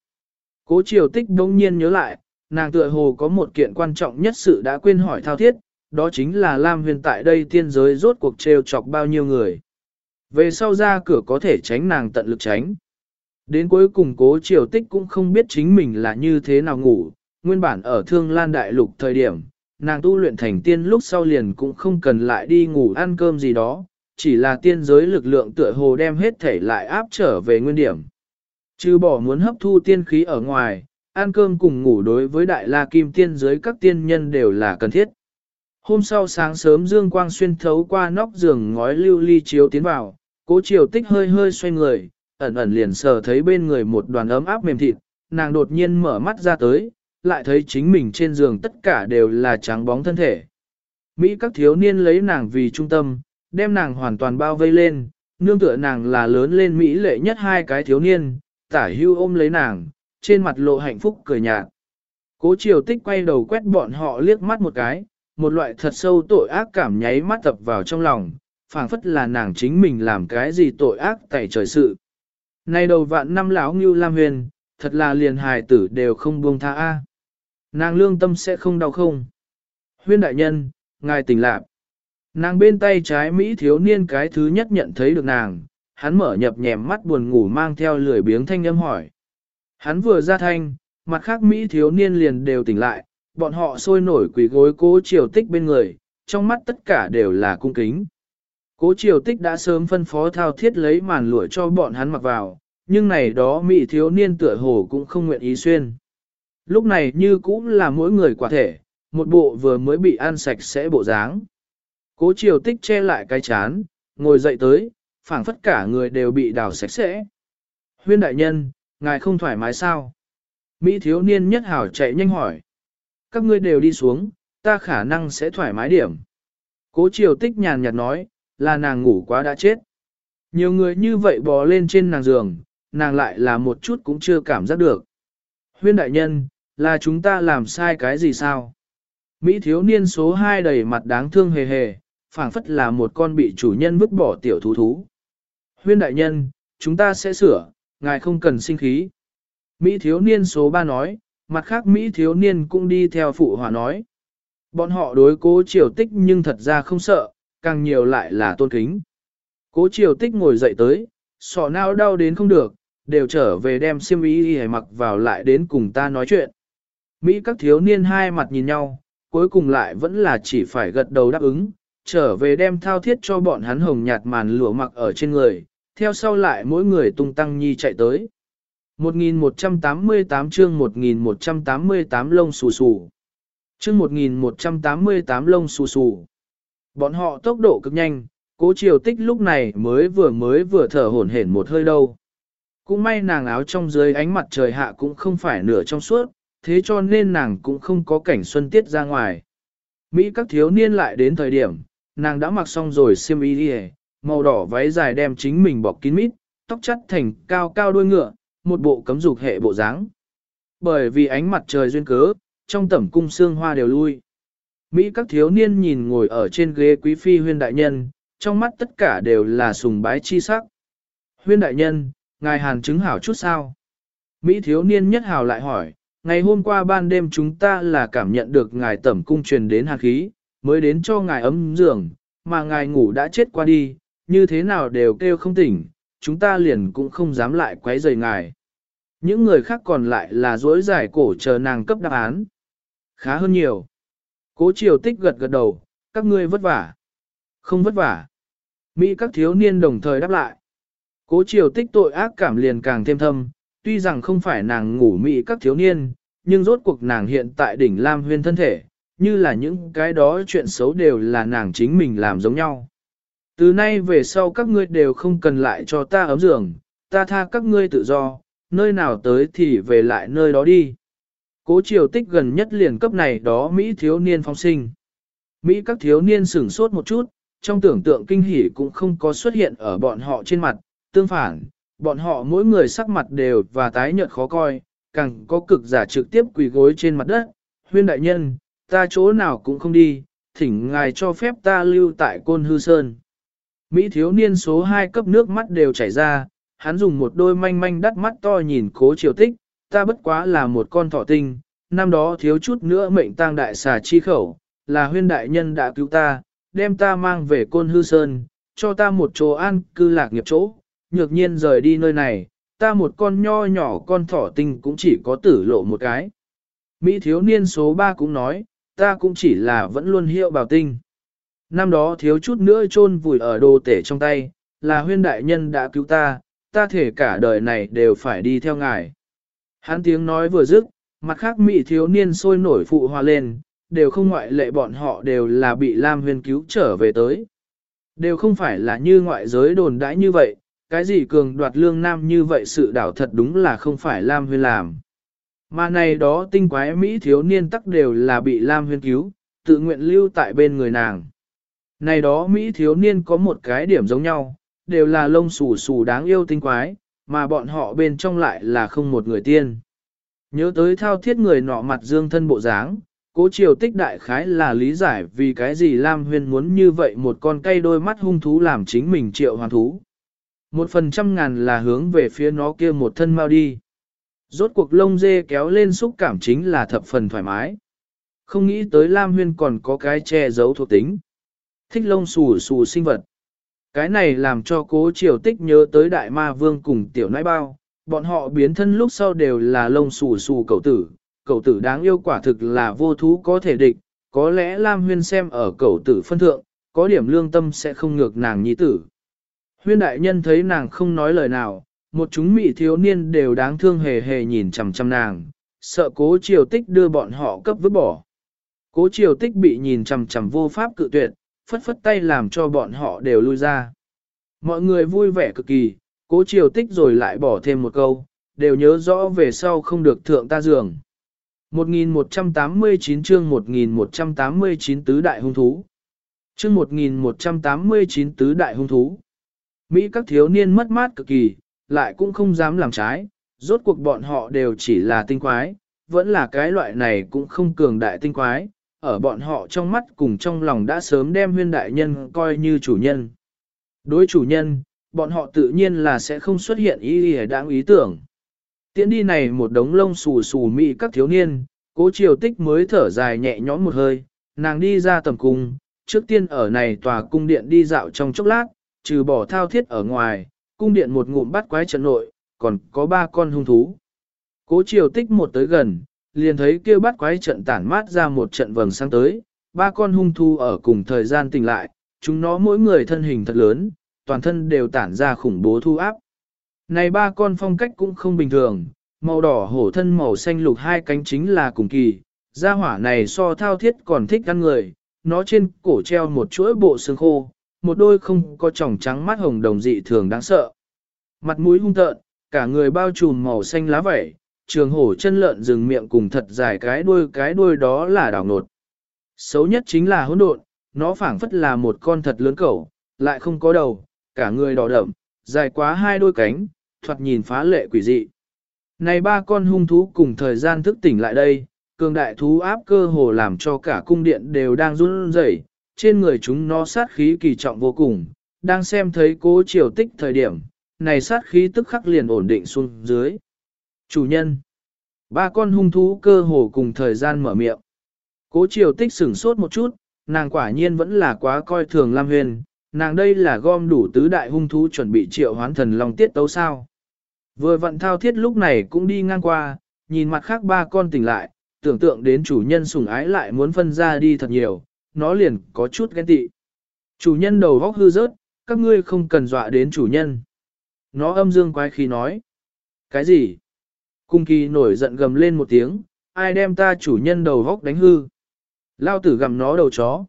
Cố triều tích đông nhiên nhớ lại, nàng tựa hồ có một kiện quan trọng nhất sự đã quên hỏi thao thiết, đó chính là Lam huyền tại đây tiên giới rốt cuộc trêu chọc bao nhiêu người. Về sau ra cửa có thể tránh nàng tận lực tránh. Đến cuối cùng cố triều tích cũng không biết chính mình là như thế nào ngủ, nguyên bản ở thương lan đại lục thời điểm, nàng tu luyện thành tiên lúc sau liền cũng không cần lại đi ngủ ăn cơm gì đó, chỉ là tiên giới lực lượng tựa hồ đem hết thể lại áp trở về nguyên điểm. Trừ bỏ muốn hấp thu tiên khí ở ngoài, ăn cơm cùng ngủ đối với đại la kim tiên giới các tiên nhân đều là cần thiết. Hôm sau sáng sớm dương quang xuyên thấu qua nóc giường ngói lưu ly chiếu tiến vào, cố chiều tích hơi hơi xoay người, ẩn ẩn liền sờ thấy bên người một đoàn ấm áp mềm thịt, nàng đột nhiên mở mắt ra tới, lại thấy chính mình trên giường tất cả đều là trắng bóng thân thể. Mỹ các thiếu niên lấy nàng vì trung tâm, đem nàng hoàn toàn bao vây lên, nương tựa nàng là lớn lên Mỹ lệ nhất hai cái thiếu niên, tả hưu ôm lấy nàng, trên mặt lộ hạnh phúc cười nhạt. Cố triều tích quay đầu quét bọn họ liếc mắt một cái, một loại thật sâu tội ác cảm nháy mắt tập vào trong lòng, phảng phất là nàng chính mình làm cái gì tội ác tại trời sự. Nay đầu vạn năm lão Ngưu Lam Huyền, thật là liền hài tử đều không buông tha a. Nàng lương tâm sẽ không đau không. Huyên đại nhân, ngài tỉnh lạc. Nàng bên tay trái Mỹ thiếu niên cái thứ nhất nhận thấy được nàng, hắn mở nhập nhèm mắt buồn ngủ mang theo lười biếng thanh âm hỏi. Hắn vừa ra thanh, mặt khác Mỹ thiếu niên liền đều tỉnh lại, bọn họ sôi nổi quỳ gối cố triều tích bên người, trong mắt tất cả đều là cung kính. Cố triều tích đã sớm phân phó thao thiết lấy màn lụa cho bọn hắn mặc vào, nhưng này đó Mỹ thiếu niên tựa hồ cũng không nguyện ý xuyên. Lúc này như cũng là mỗi người quả thể, một bộ vừa mới bị ăn sạch sẽ bộ dáng. Cố triều tích che lại cái chán, ngồi dậy tới, phảng phất cả người đều bị đào sạch sẽ. Huyên đại nhân, ngài không thoải mái sao? Mỹ thiếu niên nhất hảo chạy nhanh hỏi. Các ngươi đều đi xuống, ta khả năng sẽ thoải mái điểm. Cố triều tích nhàn nhạt nói, là nàng ngủ quá đã chết. Nhiều người như vậy bò lên trên nàng giường, nàng lại là một chút cũng chưa cảm giác được. Huyên đại nhân, là chúng ta làm sai cái gì sao? Mỹ thiếu niên số 2 đầy mặt đáng thương hề hề, phảng phất là một con bị chủ nhân vứt bỏ tiểu thú thú. Huyên đại nhân, chúng ta sẽ sửa, ngài không cần sinh khí. Mỹ thiếu niên số 3 nói, mặt khác Mỹ thiếu niên cũng đi theo phụ hòa nói. Bọn họ đối cố triều tích nhưng thật ra không sợ, càng nhiều lại là tôn kính. Cố triều tích ngồi dậy tới, sọ nao đau đến không được, đều trở về đem xiêm y y mặc vào lại đến cùng ta nói chuyện. Mỹ các thiếu niên hai mặt nhìn nhau, cuối cùng lại vẫn là chỉ phải gật đầu đáp ứng, trở về đem thao thiết cho bọn hắn hồng nhạt màn lụa mặc ở trên người, theo sau lại mỗi người tung tăng nhi chạy tới. 1188 chương 1188 lông xù xù. Chương 1188 lông xù xù. Bọn họ tốc độ cực nhanh, cố triều tích lúc này mới vừa mới vừa thở hổn hển một hơi đâu. Cũng may nàng áo trong dưới ánh mặt trời hạ cũng không phải nửa trong suốt, thế cho nên nàng cũng không có cảnh xuân tiết ra ngoài. Mỹ các thiếu niên lại đến thời điểm, nàng đã mặc xong rồi xiêm y đi màu đỏ váy dài đem chính mình bọc kín mít, tóc chắt thành cao cao đuôi ngựa, một bộ cấm dục hệ bộ dáng. Bởi vì ánh mặt trời duyên cớ, trong tẩm cung xương hoa đều lui. Mỹ các thiếu niên nhìn ngồi ở trên ghế quý phi huyên đại nhân, trong mắt tất cả đều là sùng bái chi sắc. Huyên đại nhân, ngài hàn chứng hảo chút sao? Mỹ thiếu niên nhất hào lại hỏi, ngày hôm qua ban đêm chúng ta là cảm nhận được ngài tẩm cung truyền đến hàn khí, mới đến cho ngài ấm giường, mà ngài ngủ đã chết qua đi, như thế nào đều kêu không tỉnh, chúng ta liền cũng không dám lại quấy rầy ngài. Những người khác còn lại là dối giải cổ chờ nàng cấp đáp án. Khá hơn nhiều. Cố triều tích gật gật đầu, các ngươi vất vả. Không vất vả. Mỹ các thiếu niên đồng thời đáp lại. Cố triều tích tội ác cảm liền càng thêm thâm, tuy rằng không phải nàng ngủ Mỹ các thiếu niên, nhưng rốt cuộc nàng hiện tại đỉnh Lam huyên thân thể, như là những cái đó chuyện xấu đều là nàng chính mình làm giống nhau. Từ nay về sau các ngươi đều không cần lại cho ta ấm giường, ta tha các ngươi tự do, nơi nào tới thì về lại nơi đó đi. Cố triều tích gần nhất liền cấp này đó Mỹ thiếu niên phong sinh. Mỹ các thiếu niên sửng sốt một chút, trong tưởng tượng kinh hỉ cũng không có xuất hiện ở bọn họ trên mặt, tương phản, bọn họ mỗi người sắc mặt đều và tái nhợt khó coi, càng có cực giả trực tiếp quỳ gối trên mặt đất, huyên đại nhân, ta chỗ nào cũng không đi, thỉnh ngài cho phép ta lưu tại Côn Hư Sơn. Mỹ thiếu niên số 2 cấp nước mắt đều chảy ra, hắn dùng một đôi manh manh đắt mắt to nhìn cố triều tích, ta bất quá là một con thỏ tinh, năm đó thiếu chút nữa mệnh tang đại xà chi khẩu, là huyên đại nhân đã cứu ta, đem ta mang về Côn Hư Sơn, cho ta một chỗ an cư lạc nghiệp chỗ, nhược nhiên rời đi nơi này, ta một con nho nhỏ con thỏ tinh cũng chỉ có tử lộ một cái. Mỹ thiếu niên số 3 cũng nói, ta cũng chỉ là vẫn luôn hiệu bào tinh. Năm đó thiếu chút nữa chôn vùi ở đồ tể trong tay, là huyên đại nhân đã cứu ta, ta thể cả đời này đều phải đi theo ngài. Hắn tiếng nói vừa dứt, mặt khác mị thiếu niên sôi nổi phụ hòa lên, đều không ngoại lệ bọn họ đều là bị Lam Huyên cứu trở về tới. Đều không phải là như ngoại giới đồn đãi như vậy, cái gì cường đoạt lương nam như vậy sự đảo thật đúng là không phải Lam Huyên làm. Mà này đó tinh quái Mỹ thiếu niên tắc đều là bị Lam Huyên cứu, tự nguyện lưu tại bên người nàng. Này đó Mỹ thiếu niên có một cái điểm giống nhau, đều là lông xù xù đáng yêu tinh quái, mà bọn họ bên trong lại là không một người tiên. Nhớ tới thao thiết người nọ mặt dương thân bộ dáng, cố triều tích đại khái là lý giải vì cái gì Lam Huyên muốn như vậy một con cây đôi mắt hung thú làm chính mình triệu hoàn thú. Một phần trăm ngàn là hướng về phía nó kia một thân mau đi. Rốt cuộc lông dê kéo lên xúc cảm chính là thập phần thoải mái. Không nghĩ tới Lam Huyên còn có cái che giấu thuộc tính. Thích lông xù xù sinh vật. Cái này làm cho cố triều tích nhớ tới đại ma vương cùng tiểu nãi bao, bọn họ biến thân lúc sau đều là lông xù xù cậu tử, cậu tử đáng yêu quả thực là vô thú có thể địch, có lẽ Lam Huyên xem ở cậu tử phân thượng, có điểm lương tâm sẽ không ngược nàng nhi tử. Huyên đại nhân thấy nàng không nói lời nào, một chúng mỹ thiếu niên đều đáng thương hề hề nhìn chằm chằm nàng, sợ cố triều tích đưa bọn họ cấp vứt bỏ. Cố triều tích bị nhìn chằm chằm vô pháp cự tuyệt, phất phất tay làm cho bọn họ đều lui ra. Mọi người vui vẻ cực kỳ, cố triều tích rồi lại bỏ thêm một câu, đều nhớ rõ về sau không được thượng ta giường. 1189 chương 1189 tứ đại hung thú. Chương 1189 tứ đại hung thú. Mỹ các thiếu niên mất mát cực kỳ, lại cũng không dám làm trái, rốt cuộc bọn họ đều chỉ là tinh quái, vẫn là cái loại này cũng không cường đại tinh quái, ở bọn họ trong mắt cùng trong lòng đã sớm đem huyên đại nhân coi như chủ nhân. Đối chủ nhân, bọn họ tự nhiên là sẽ không xuất hiện ý ý đáng ý tưởng. Tiến đi này một đống lông xù xù mị các thiếu niên, cố triều tích mới thở dài nhẹ nhõm một hơi, nàng đi ra tầm cung, trước tiên ở này tòa cung điện đi dạo trong chốc lát, trừ bỏ thao thiết ở ngoài, cung điện một ngụm bắt quái trận nội, còn có ba con hung thú. Cố triều tích một tới gần, liền thấy kia bắt quái trận tản mát ra một trận vầng sáng tới, ba con hung thú ở cùng thời gian tỉnh lại, chúng nó mỗi người thân hình thật lớn, toàn thân đều tản ra khủng bố thu áp. Này ba con phong cách cũng không bình thường, màu đỏ hổ thân màu xanh lục hai cánh chính là cùng kỳ, gia hỏa này so thao thiết còn thích ăn người, nó trên cổ treo một chuỗi bộ xương khô, một đôi không có tròng trắng mắt hồng đồng dị thường đáng sợ. Mặt mũi hung tợn, cả người bao trùm màu xanh lá vẩy, trường hổ chân lợn rừng miệng cùng thật dài cái đuôi cái đuôi đó là đảo nột. Xấu nhất chính là hỗn độn, nó phảng phất là một con thật lớn cẩu, lại không có đầu, cả người đỏ đậm, dài quá hai đôi cánh, thoạt nhìn phá lệ quỷ dị. Này ba con hung thú cùng thời gian thức tỉnh lại đây, cường đại thú áp cơ hồ làm cho cả cung điện đều đang run rẩy, trên người chúng nó sát khí kỳ trọng vô cùng, đang xem thấy cố triều tích thời điểm, này sát khí tức khắc liền ổn định xuống dưới. Chủ nhân, ba con hung thú cơ hồ cùng thời gian mở miệng. Cố triều tích sửng sốt một chút, nàng quả nhiên vẫn là quá coi thường Lam Huyền, nàng đây là gom đủ tứ đại hung thú chuẩn bị triệu hoán thần long tiết tấu sao. Vừa vận thao thiết lúc này cũng đi ngang qua, nhìn mặt khác ba con tỉnh lại, tưởng tượng đến chủ nhân sủng ái lại muốn phân ra đi thật nhiều, nó liền có chút ghen tị. Chủ nhân đầu vóc hư rớt, các ngươi không cần dọa đến chủ nhân. Nó âm dương quái khí nói. Cái gì? Cung kỳ nổi giận gầm lên một tiếng, ai đem ta chủ nhân đầu vóc đánh hư. Lao tử gầm nó đầu chó.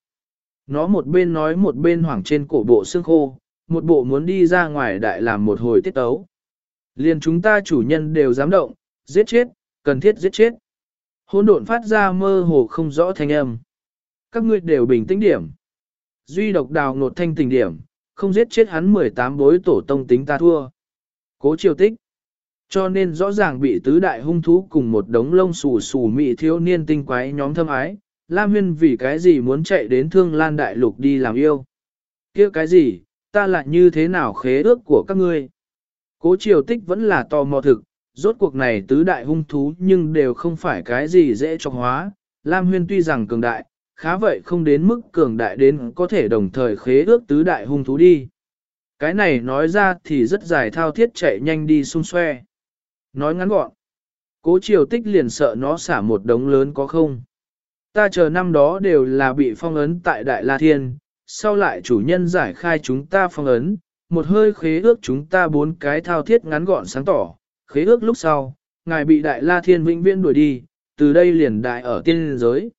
Nó một bên nói một bên hoảng trên cổ bộ xương khô, một bộ muốn đi ra ngoài đại làm một hồi tiết tấu. Liền chúng ta chủ nhân đều dám động, giết chết, cần thiết giết chết. Hôn độn phát ra mơ hồ không rõ thanh âm. Các ngươi đều bình tĩnh điểm. Duy độc đào nột thanh tình điểm, không giết chết hắn 18 bối tổ tông tính ta thua. Cố triều tích. Cho nên rõ ràng bị tứ đại hung thú cùng một đống lông xù xù mị thiếu niên tinh quái nhóm thâm ái, Lam Huyên vì cái gì muốn chạy đến thương lan đại lục đi làm yêu. kia cái gì, ta lại như thế nào khế ước của các ngươi. Cố triều tích vẫn là tò mò thực, rốt cuộc này tứ đại hung thú nhưng đều không phải cái gì dễ chọc hóa. Lam Huyên tuy rằng cường đại, khá vậy không đến mức cường đại đến có thể đồng thời khế ước tứ đại hung thú đi. Cái này nói ra thì rất dài thao thiết chạy nhanh đi xung xoe. Nói ngắn gọn. Cố triều tích liền sợ nó xả một đống lớn có không. Ta chờ năm đó đều là bị phong ấn tại Đại La Thiên, sau lại chủ nhân giải khai chúng ta phong ấn, một hơi khế ước chúng ta bốn cái thao thiết ngắn gọn sáng tỏ, khế ước lúc sau, ngài bị đại la thiên vĩnh viễn đuổi đi, từ đây liền đại ở tiên giới.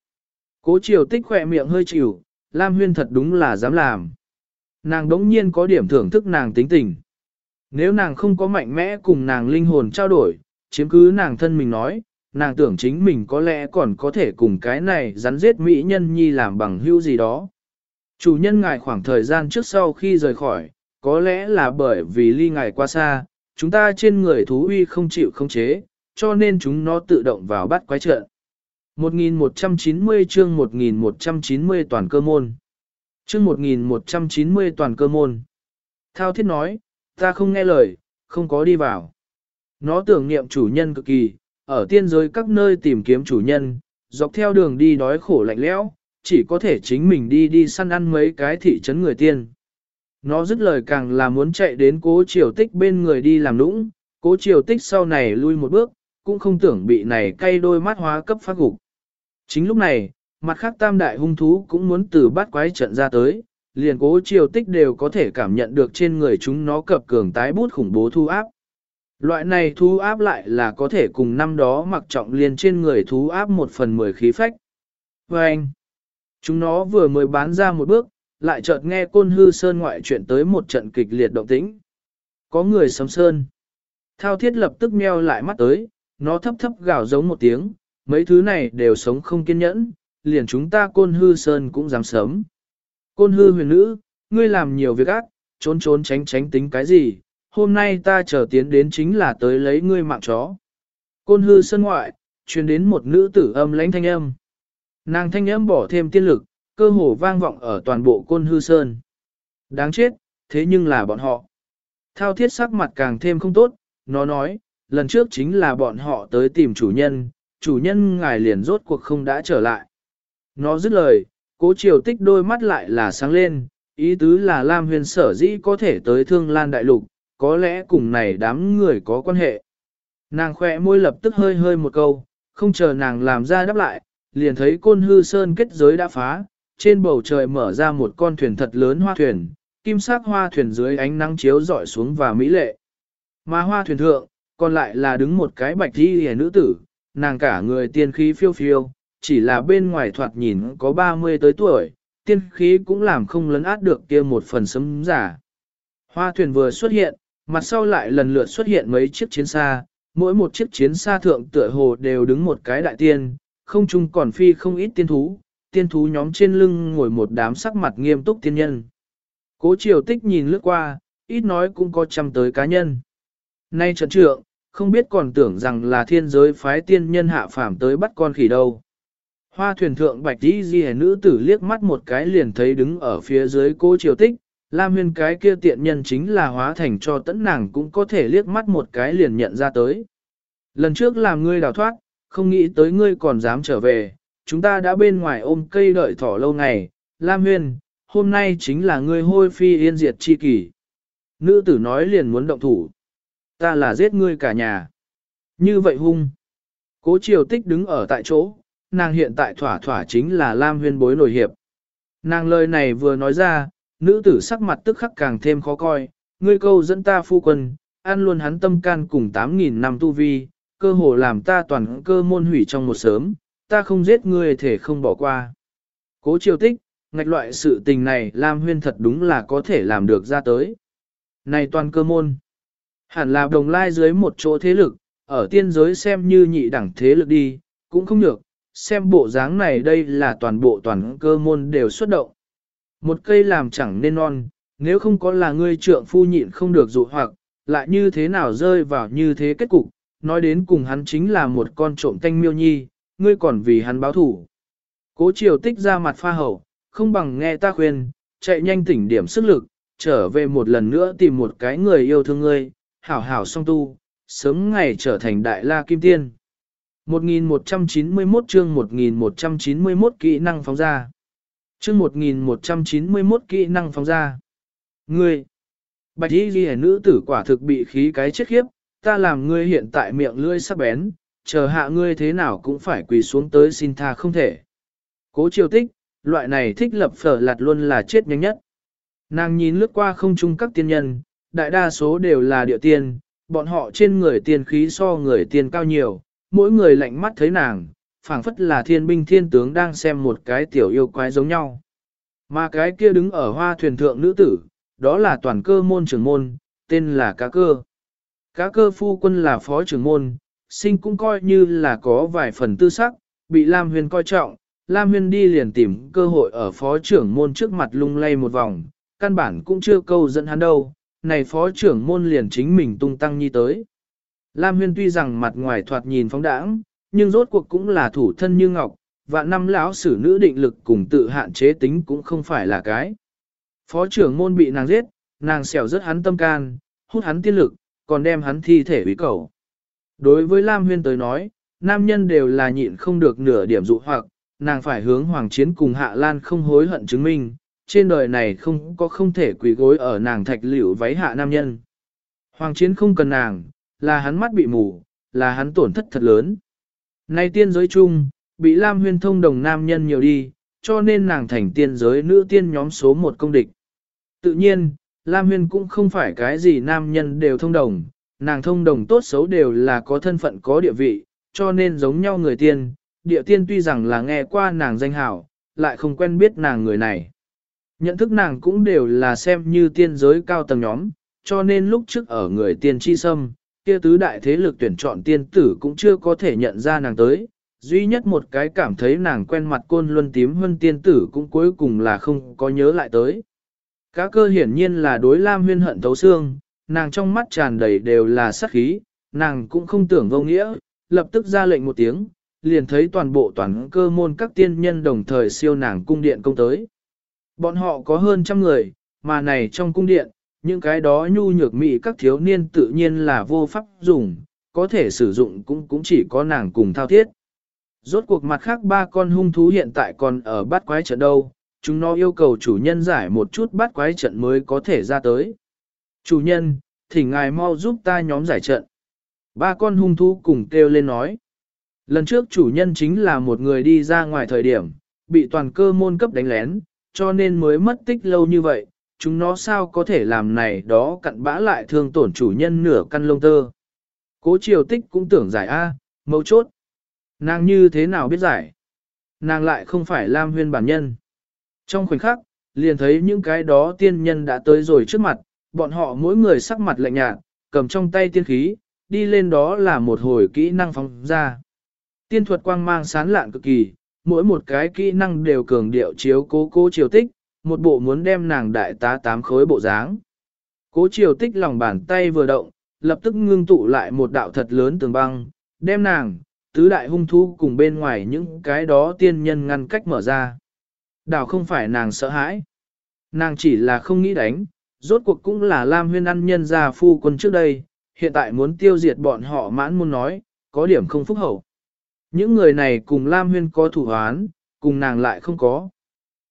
Cố triều tích khỏe miệng hơi chịu, Lam Huyên thật đúng là dám làm. Nàng đống nhiên có điểm thưởng thức nàng tính tình. Nếu nàng không có mạnh mẽ cùng nàng linh hồn trao đổi, chiếm cứ nàng thân mình nói, nàng tưởng chính mình có lẽ còn có thể cùng cái này rắn giết mỹ nhân nhi làm bằng hữu gì đó. Chủ nhân ngài khoảng thời gian trước sau khi rời khỏi, có lẽ là bởi vì ly ngài quá xa, chúng ta trên người thú uy không chịu không chế, cho nên chúng nó tự động vào bắt quái trận. 1190 chương 1190 toàn cơ môn. Chương 1190 toàn cơ môn. Thao thiết nói, ta không nghe lời, không có đi vào. Nó tưởng niệm chủ nhân cực kỳ, ở tiên giới các nơi tìm kiếm chủ nhân, dọc theo đường đi đói khổ lạnh lẽo, chỉ có thể chính mình đi đi săn ăn mấy cái thị trấn người tiên. Nó dứt lời càng là muốn chạy đến cố triều tích bên người đi làm lũng, cố triều tích sau này lui một bước, cũng không tưởng bị này cay đôi mắt hóa cấp phát gục. Chính lúc này, mặt khác tam đại hung thú cũng muốn từ bát quái trận ra tới, liền cố triều tích đều có thể cảm nhận được trên người chúng nó cập cường tái bút khủng bố thu áp. Loại này thu áp lại là có thể cùng năm đó mặc trọng liền trên người thú áp một phần mười khí phách. Và anh, chúng nó vừa mới bán ra một bước, lại chợt nghe côn hư sơn ngoại chuyện tới một trận kịch liệt động tĩnh. Có người sấm sơn. Thao thiết lập tức meo lại mắt tới, nó thấp thấp gào giống một tiếng, mấy thứ này đều sống không kiên nhẫn, liền chúng ta côn hư sơn cũng dám sớm. Côn hư huyền nữ, ngươi làm nhiều việc ác, trốn trốn tránh tránh tính cái gì, hôm nay ta chờ tiến đến chính là tới lấy ngươi mạng chó. Côn hư sơn ngoại, truyền đến một nữ tử âm lãnh thanh âm. Nàng thanh âm bỏ thêm tiên lực, cơ hồ vang vọng ở toàn bộ côn hư sơn. Đáng chết, thế nhưng là bọn họ. Thao thiết sắc mặt càng thêm không tốt, nó nói, lần trước chính là bọn họ tới tìm chủ nhân, chủ nhân ngài liền rốt cuộc không đã trở lại. Nó dứt lời, cố triều tích đôi mắt lại là sáng lên, ý tứ là Lam huyền sở dĩ có thể tới thương lan đại lục, có lẽ cùng này đám người có quan hệ. Nàng khỏe môi lập tức hơi hơi một câu, không chờ nàng làm ra đáp lại, liền thấy côn hư sơn kết giới đã phá, trên bầu trời mở ra một con thuyền thật lớn hoa thuyền, kim sắc hoa thuyền dưới ánh nắng chiếu dọi xuống và mỹ lệ. Mà hoa thuyền thượng, còn lại là đứng một cái bạch thi hề nữ tử, nàng cả người tiên khí phiêu phiêu, chỉ là bên ngoài thoạt nhìn có 30 tới tuổi, tiên khí cũng làm không lấn át được kia một phần sấm giả. Hoa thuyền vừa xuất hiện, mặt sau lại lần lượt xuất hiện mấy chiếc chiến xa, mỗi một chiếc chiến xa thượng tựa hồ đều đứng một cái đại tiên, không chung còn phi không ít tiên thú, tiên thú nhóm trên lưng ngồi một đám sắc mặt nghiêm túc tiên nhân. Cố triều tích nhìn lướt qua, ít nói cũng có trăm tới cá nhân. Nay trận trượng, không biết còn tưởng rằng là thiên giới phái tiên nhân hạ phàm tới bắt con khỉ đâu. Hoa thuyền thượng bạch đi ghi nữ tử liếc mắt một cái liền thấy đứng ở phía dưới cô triều tích, Lam huyên cái kia tiện nhân chính là hóa thành cho tẫn nàng cũng có thể liếc mắt một cái liền nhận ra tới. Lần trước làm ngươi đào thoát, không nghĩ tới ngươi còn dám trở về, chúng ta đã bên ngoài ôm cây đợi thỏ lâu ngày, Lam huyên, hôm nay chính là ngươi hôi phi yên diệt chi kỷ. Nữ tử nói liền muốn động thủ. Ta là giết ngươi cả nhà. Như vậy hung. Cố triều tích đứng ở tại chỗ, nàng hiện tại thỏa thỏa chính là Lam huyên bối nổi hiệp. Nàng lời này vừa nói ra, nữ tử sắc mặt tức khắc càng thêm khó coi, ngươi câu dẫn ta phu quân, ăn luôn hắn tâm can cùng 8.000 năm tu vi, cơ hồ làm ta toàn cơ môn hủy trong một sớm, ta không giết ngươi thể không bỏ qua. Cố triều tích, ngạch loại sự tình này Lam Huyên thật đúng là có thể làm được ra tới. Này toàn cơ môn, hẳn là đồng lai dưới một chỗ thế lực, ở tiên giới xem như nhị đẳng thế lực đi, cũng không được, xem bộ dáng này đây là toàn bộ toàn cơ môn đều xuất động. Một cây làm chẳng nên non, nếu không có là ngươi trượng phu nhịn không được dụ hoặc, lại như thế nào rơi vào như thế kết cục, nói đến cùng hắn chính là một con trộm tanh miêu nhi, ngươi còn vì hắn báo thủ. Cố triều tích ra mặt pha hậu, không bằng nghe ta khuyên, chạy nhanh tỉnh điểm sức lực, trở về một lần nữa tìm một cái người yêu thương ngươi, hảo hảo song tu, sớm ngày trở thành đại la kim tiên. 1191 chương 1191 kỹ năng phóng ra chương 1191 kỹ năng phóng ra. Ngươi, bạch y ghi nữ tử quả thực bị khí cái chết khiếp, ta làm ngươi hiện tại miệng lưỡi sắc bén, chờ hạ ngươi thế nào cũng phải quỳ xuống tới xin tha không thể. Cố triều tích, loại này thích lập phở lạt luôn là chết nhanh nhất. Nàng nhìn lướt qua không chung các tiên nhân, đại đa số đều là địa tiên, bọn họ trên người tiên khí so người tiên cao nhiều, mỗi người lạnh mắt thấy nàng, phảng phất là thiên binh thiên tướng đang xem một cái tiểu yêu quái giống nhau. Mà cái kia đứng ở hoa thuyền thượng nữ tử, đó là toàn cơ môn trưởng môn, tên là cá cơ. Cá cơ phu quân là phó trưởng môn, sinh cũng coi như là có vài phần tư sắc, bị Lam Huyền coi trọng, Lam huyền đi liền tìm cơ hội ở phó trưởng môn trước mặt lung lay một vòng, căn bản cũng chưa câu dẫn hắn đâu, này phó trưởng môn liền chính mình tung tăng nhi tới. Lam Huyên tuy rằng mặt ngoài thoạt nhìn phóng đãng, nhưng rốt cuộc cũng là thủ thân như ngọc, và năm lão sử nữ định lực cùng tự hạn chế tính cũng không phải là cái. Phó trưởng môn bị nàng giết, nàng xẻo rất hắn tâm can, hút hắn tiên lực, còn đem hắn thi thể ủy cầu. Đối với Lam Huyên tới nói, nam nhân đều là nhịn không được nửa điểm dụ hoặc, nàng phải hướng Hoàng Chiến cùng Hạ Lan không hối hận chứng minh, trên đời này không có không thể quỳ gối ở nàng thạch liễu váy hạ nam nhân. Hoàng Chiến không cần nàng, là hắn mắt bị mù, là hắn tổn thất thật lớn. Nay tiên giới chung, bị Lam Huyên thông đồng nam nhân nhiều đi, cho nên nàng thành tiên giới nữ tiên nhóm số một công địch. Tự nhiên, Lam Huyên cũng không phải cái gì nam nhân đều thông đồng, nàng thông đồng tốt xấu đều là có thân phận có địa vị, cho nên giống nhau người tiên, địa tiên tuy rằng là nghe qua nàng danh hảo, lại không quen biết nàng người này. Nhận thức nàng cũng đều là xem như tiên giới cao tầng nhóm, cho nên lúc trước ở người tiên tri sâm, kia tứ đại thế lực tuyển chọn tiên tử cũng chưa có thể nhận ra nàng tới, duy nhất một cái cảm thấy nàng quen mặt côn luân tím hơn tiên tử cũng cuối cùng là không có nhớ lại tới. Cá cơ hiển nhiên là đối Lam huyên hận thấu xương, nàng trong mắt tràn đầy đều là sát khí, nàng cũng không tưởng vô nghĩa, lập tức ra lệnh một tiếng, liền thấy toàn bộ toàn cơ môn các tiên nhân đồng thời siêu nàng cung điện công tới. Bọn họ có hơn trăm người, mà này trong cung điện, những cái đó nhu nhược mị các thiếu niên tự nhiên là vô pháp dùng, có thể sử dụng cũng cũng chỉ có nàng cùng thao thiết. Rốt cuộc mặt khác ba con hung thú hiện tại còn ở bát quái trận đâu, chúng nó yêu cầu chủ nhân giải một chút bát quái trận mới có thể ra tới. Chủ nhân, thỉnh ngài mau giúp ta nhóm giải trận. Ba con hung thú cùng kêu lên nói. Lần trước chủ nhân chính là một người đi ra ngoài thời điểm, bị toàn cơ môn cấp đánh lén, cho nên mới mất tích lâu như vậy, chúng nó sao có thể làm này đó cặn bã lại thương tổn chủ nhân nửa căn lông tơ. Cố triều tích cũng tưởng giải A, mấu chốt. Nàng như thế nào biết giải? Nàng lại không phải Lam huyên bản nhân. Trong khoảnh khắc, liền thấy những cái đó tiên nhân đã tới rồi trước mặt, bọn họ mỗi người sắc mặt lạnh nhạt, cầm trong tay tiên khí, đi lên đó là một hồi kỹ năng phóng ra. Tiên thuật quang mang sán lạn cực kỳ, mỗi một cái kỹ năng đều cường điệu chiếu cố cố triều tích, một bộ muốn đem nàng đại tá tám khối bộ dáng. Cố triều tích lòng bàn tay vừa động, lập tức ngưng tụ lại một đạo thật lớn tường băng, đem nàng, tứ đại hung thú cùng bên ngoài những cái đó tiên nhân ngăn cách mở ra. Đảo không phải nàng sợ hãi. Nàng chỉ là không nghĩ đánh, rốt cuộc cũng là Lam huyên ăn nhân gia phu quân trước đây, hiện tại muốn tiêu diệt bọn họ mãn muốn nói, có điểm không phúc hậu. Những người này cùng Lam huyên có thủ hoán, cùng nàng lại không có.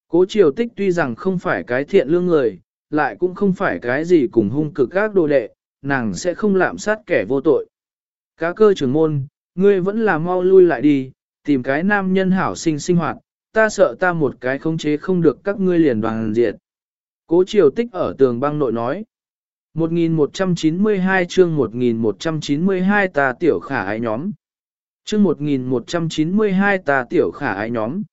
Cố triều tích tuy rằng không phải cái thiện lương người, lại cũng không phải cái gì cùng hung cực các đồ đệ, nàng sẽ không lạm sát kẻ vô tội. Cá cơ trưởng môn, ngươi vẫn là mau lui lại đi, tìm cái nam nhân hảo sinh sinh hoạt, ta sợ ta một cái khống chế không được các ngươi liền đoàn diệt. Cố triều tích ở tường băng nội nói. 1192 chương 1192 ta tiểu khả ái nhóm. Chương 1192 ta tiểu khả ái nhóm.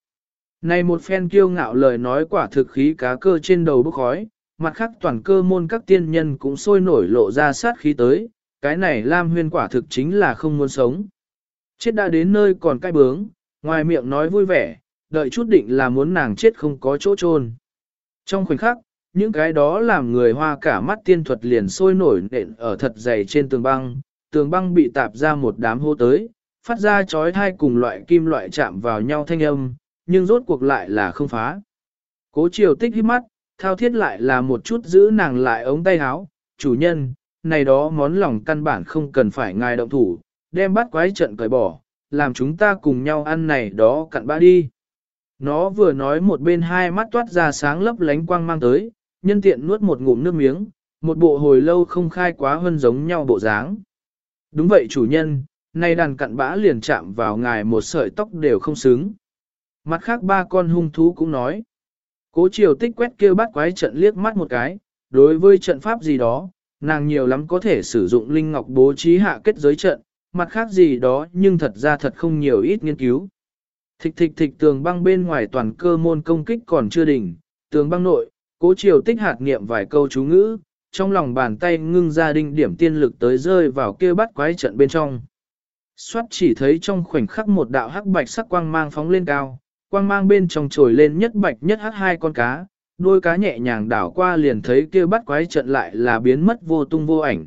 Này một phen kiêu ngạo lời nói quả thực khí cá cơ trên đầu bốc khói, mặt khác toàn cơ môn các tiên nhân cũng sôi nổi lộ ra sát khí tới, cái này Lam Huyên quả thực chính là không muốn sống. Chết đã đến nơi còn cai bướng, ngoài miệng nói vui vẻ, đợi chút định là muốn nàng chết không có chỗ chôn. Trong khoảnh khắc, những cái đó làm người hoa cả mắt tiên thuật liền sôi nổi nện ở thật dày trên tường băng, tường băng bị tạp ra một đám hô tới, phát ra chói thai cùng loại kim loại chạm vào nhau thanh âm, nhưng rốt cuộc lại là không phá. Cố triều tích hít mắt, thao thiết lại là một chút giữ nàng lại ống tay áo, chủ nhân, này đó món lòng căn bản không cần phải ngài động thủ, đem bắt quái trận cởi bỏ, làm chúng ta cùng nhau ăn này đó cặn bã đi. Nó vừa nói một bên hai mắt toát ra sáng lấp lánh quang mang tới, nhân tiện nuốt một ngụm nước miếng, một bộ hồi lâu không khai quá hơn giống nhau bộ dáng. Đúng vậy chủ nhân, nay đàn cặn bã liền chạm vào ngài một sợi tóc đều không xứng. Mặt khác ba con hung thú cũng nói. Cố triều tích quét kêu bắt quái trận liếc mắt một cái, đối với trận pháp gì đó, nàng nhiều lắm có thể sử dụng linh ngọc bố trí hạ kết giới trận, mặt khác gì đó nhưng thật ra thật không nhiều ít nghiên cứu. Thịch thịch thịch tường băng bên ngoài toàn cơ môn công kích còn chưa đỉnh, tường băng nội, cố triều tích hạt niệm vài câu chú ngữ, trong lòng bàn tay ngưng ra đinh điểm tiên lực tới rơi vào kia bắt quái trận bên trong. Xoát chỉ thấy trong khoảnh khắc một đạo hắc bạch sắc quang mang phóng lên cao, quang mang bên trong trồi lên nhất bạch nhất hắc hai con cá, đôi cá nhẹ nhàng đảo qua liền thấy kia bắt quái trận lại là biến mất vô tung vô ảnh.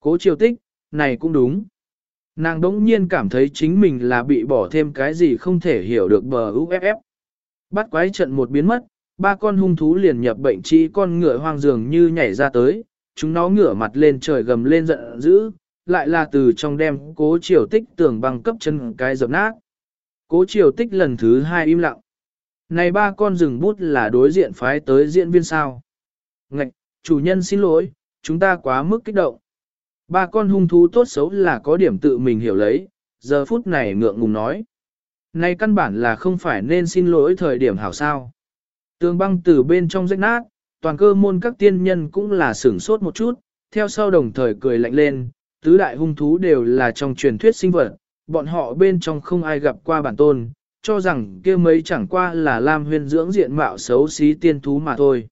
Cố triều tích, này cũng đúng. Nàng đống nhiên cảm thấy chính mình là bị bỏ thêm cái gì không thể hiểu được bờ UFF. Bắt quái trận một biến mất, ba con hung thú liền nhập bệnh trí con ngựa hoang dường như nhảy ra tới, chúng nó ngửa mặt lên trời gầm lên giận dữ, lại là từ trong đem cố triều tích tưởng băng cấp chân cái dập nát. Cố triều tích lần thứ hai im lặng. Này ba con rừng bút là đối diện phái tới diễn viên sao. Ngạch, chủ nhân xin lỗi, chúng ta quá mức kích động. Ba con hung thú tốt xấu là có điểm tự mình hiểu lấy, giờ phút này ngượng ngùng nói. Này căn bản là không phải nên xin lỗi thời điểm hảo sao. Tường băng từ bên trong rách nát, toàn cơ môn các tiên nhân cũng là sửng sốt một chút, theo sau đồng thời cười lạnh lên, tứ đại hung thú đều là trong truyền thuyết sinh vật, bọn họ bên trong không ai gặp qua bản tôn, cho rằng kia mấy chẳng qua là Lam huyên dưỡng diện mạo xấu xí tiên thú mà thôi.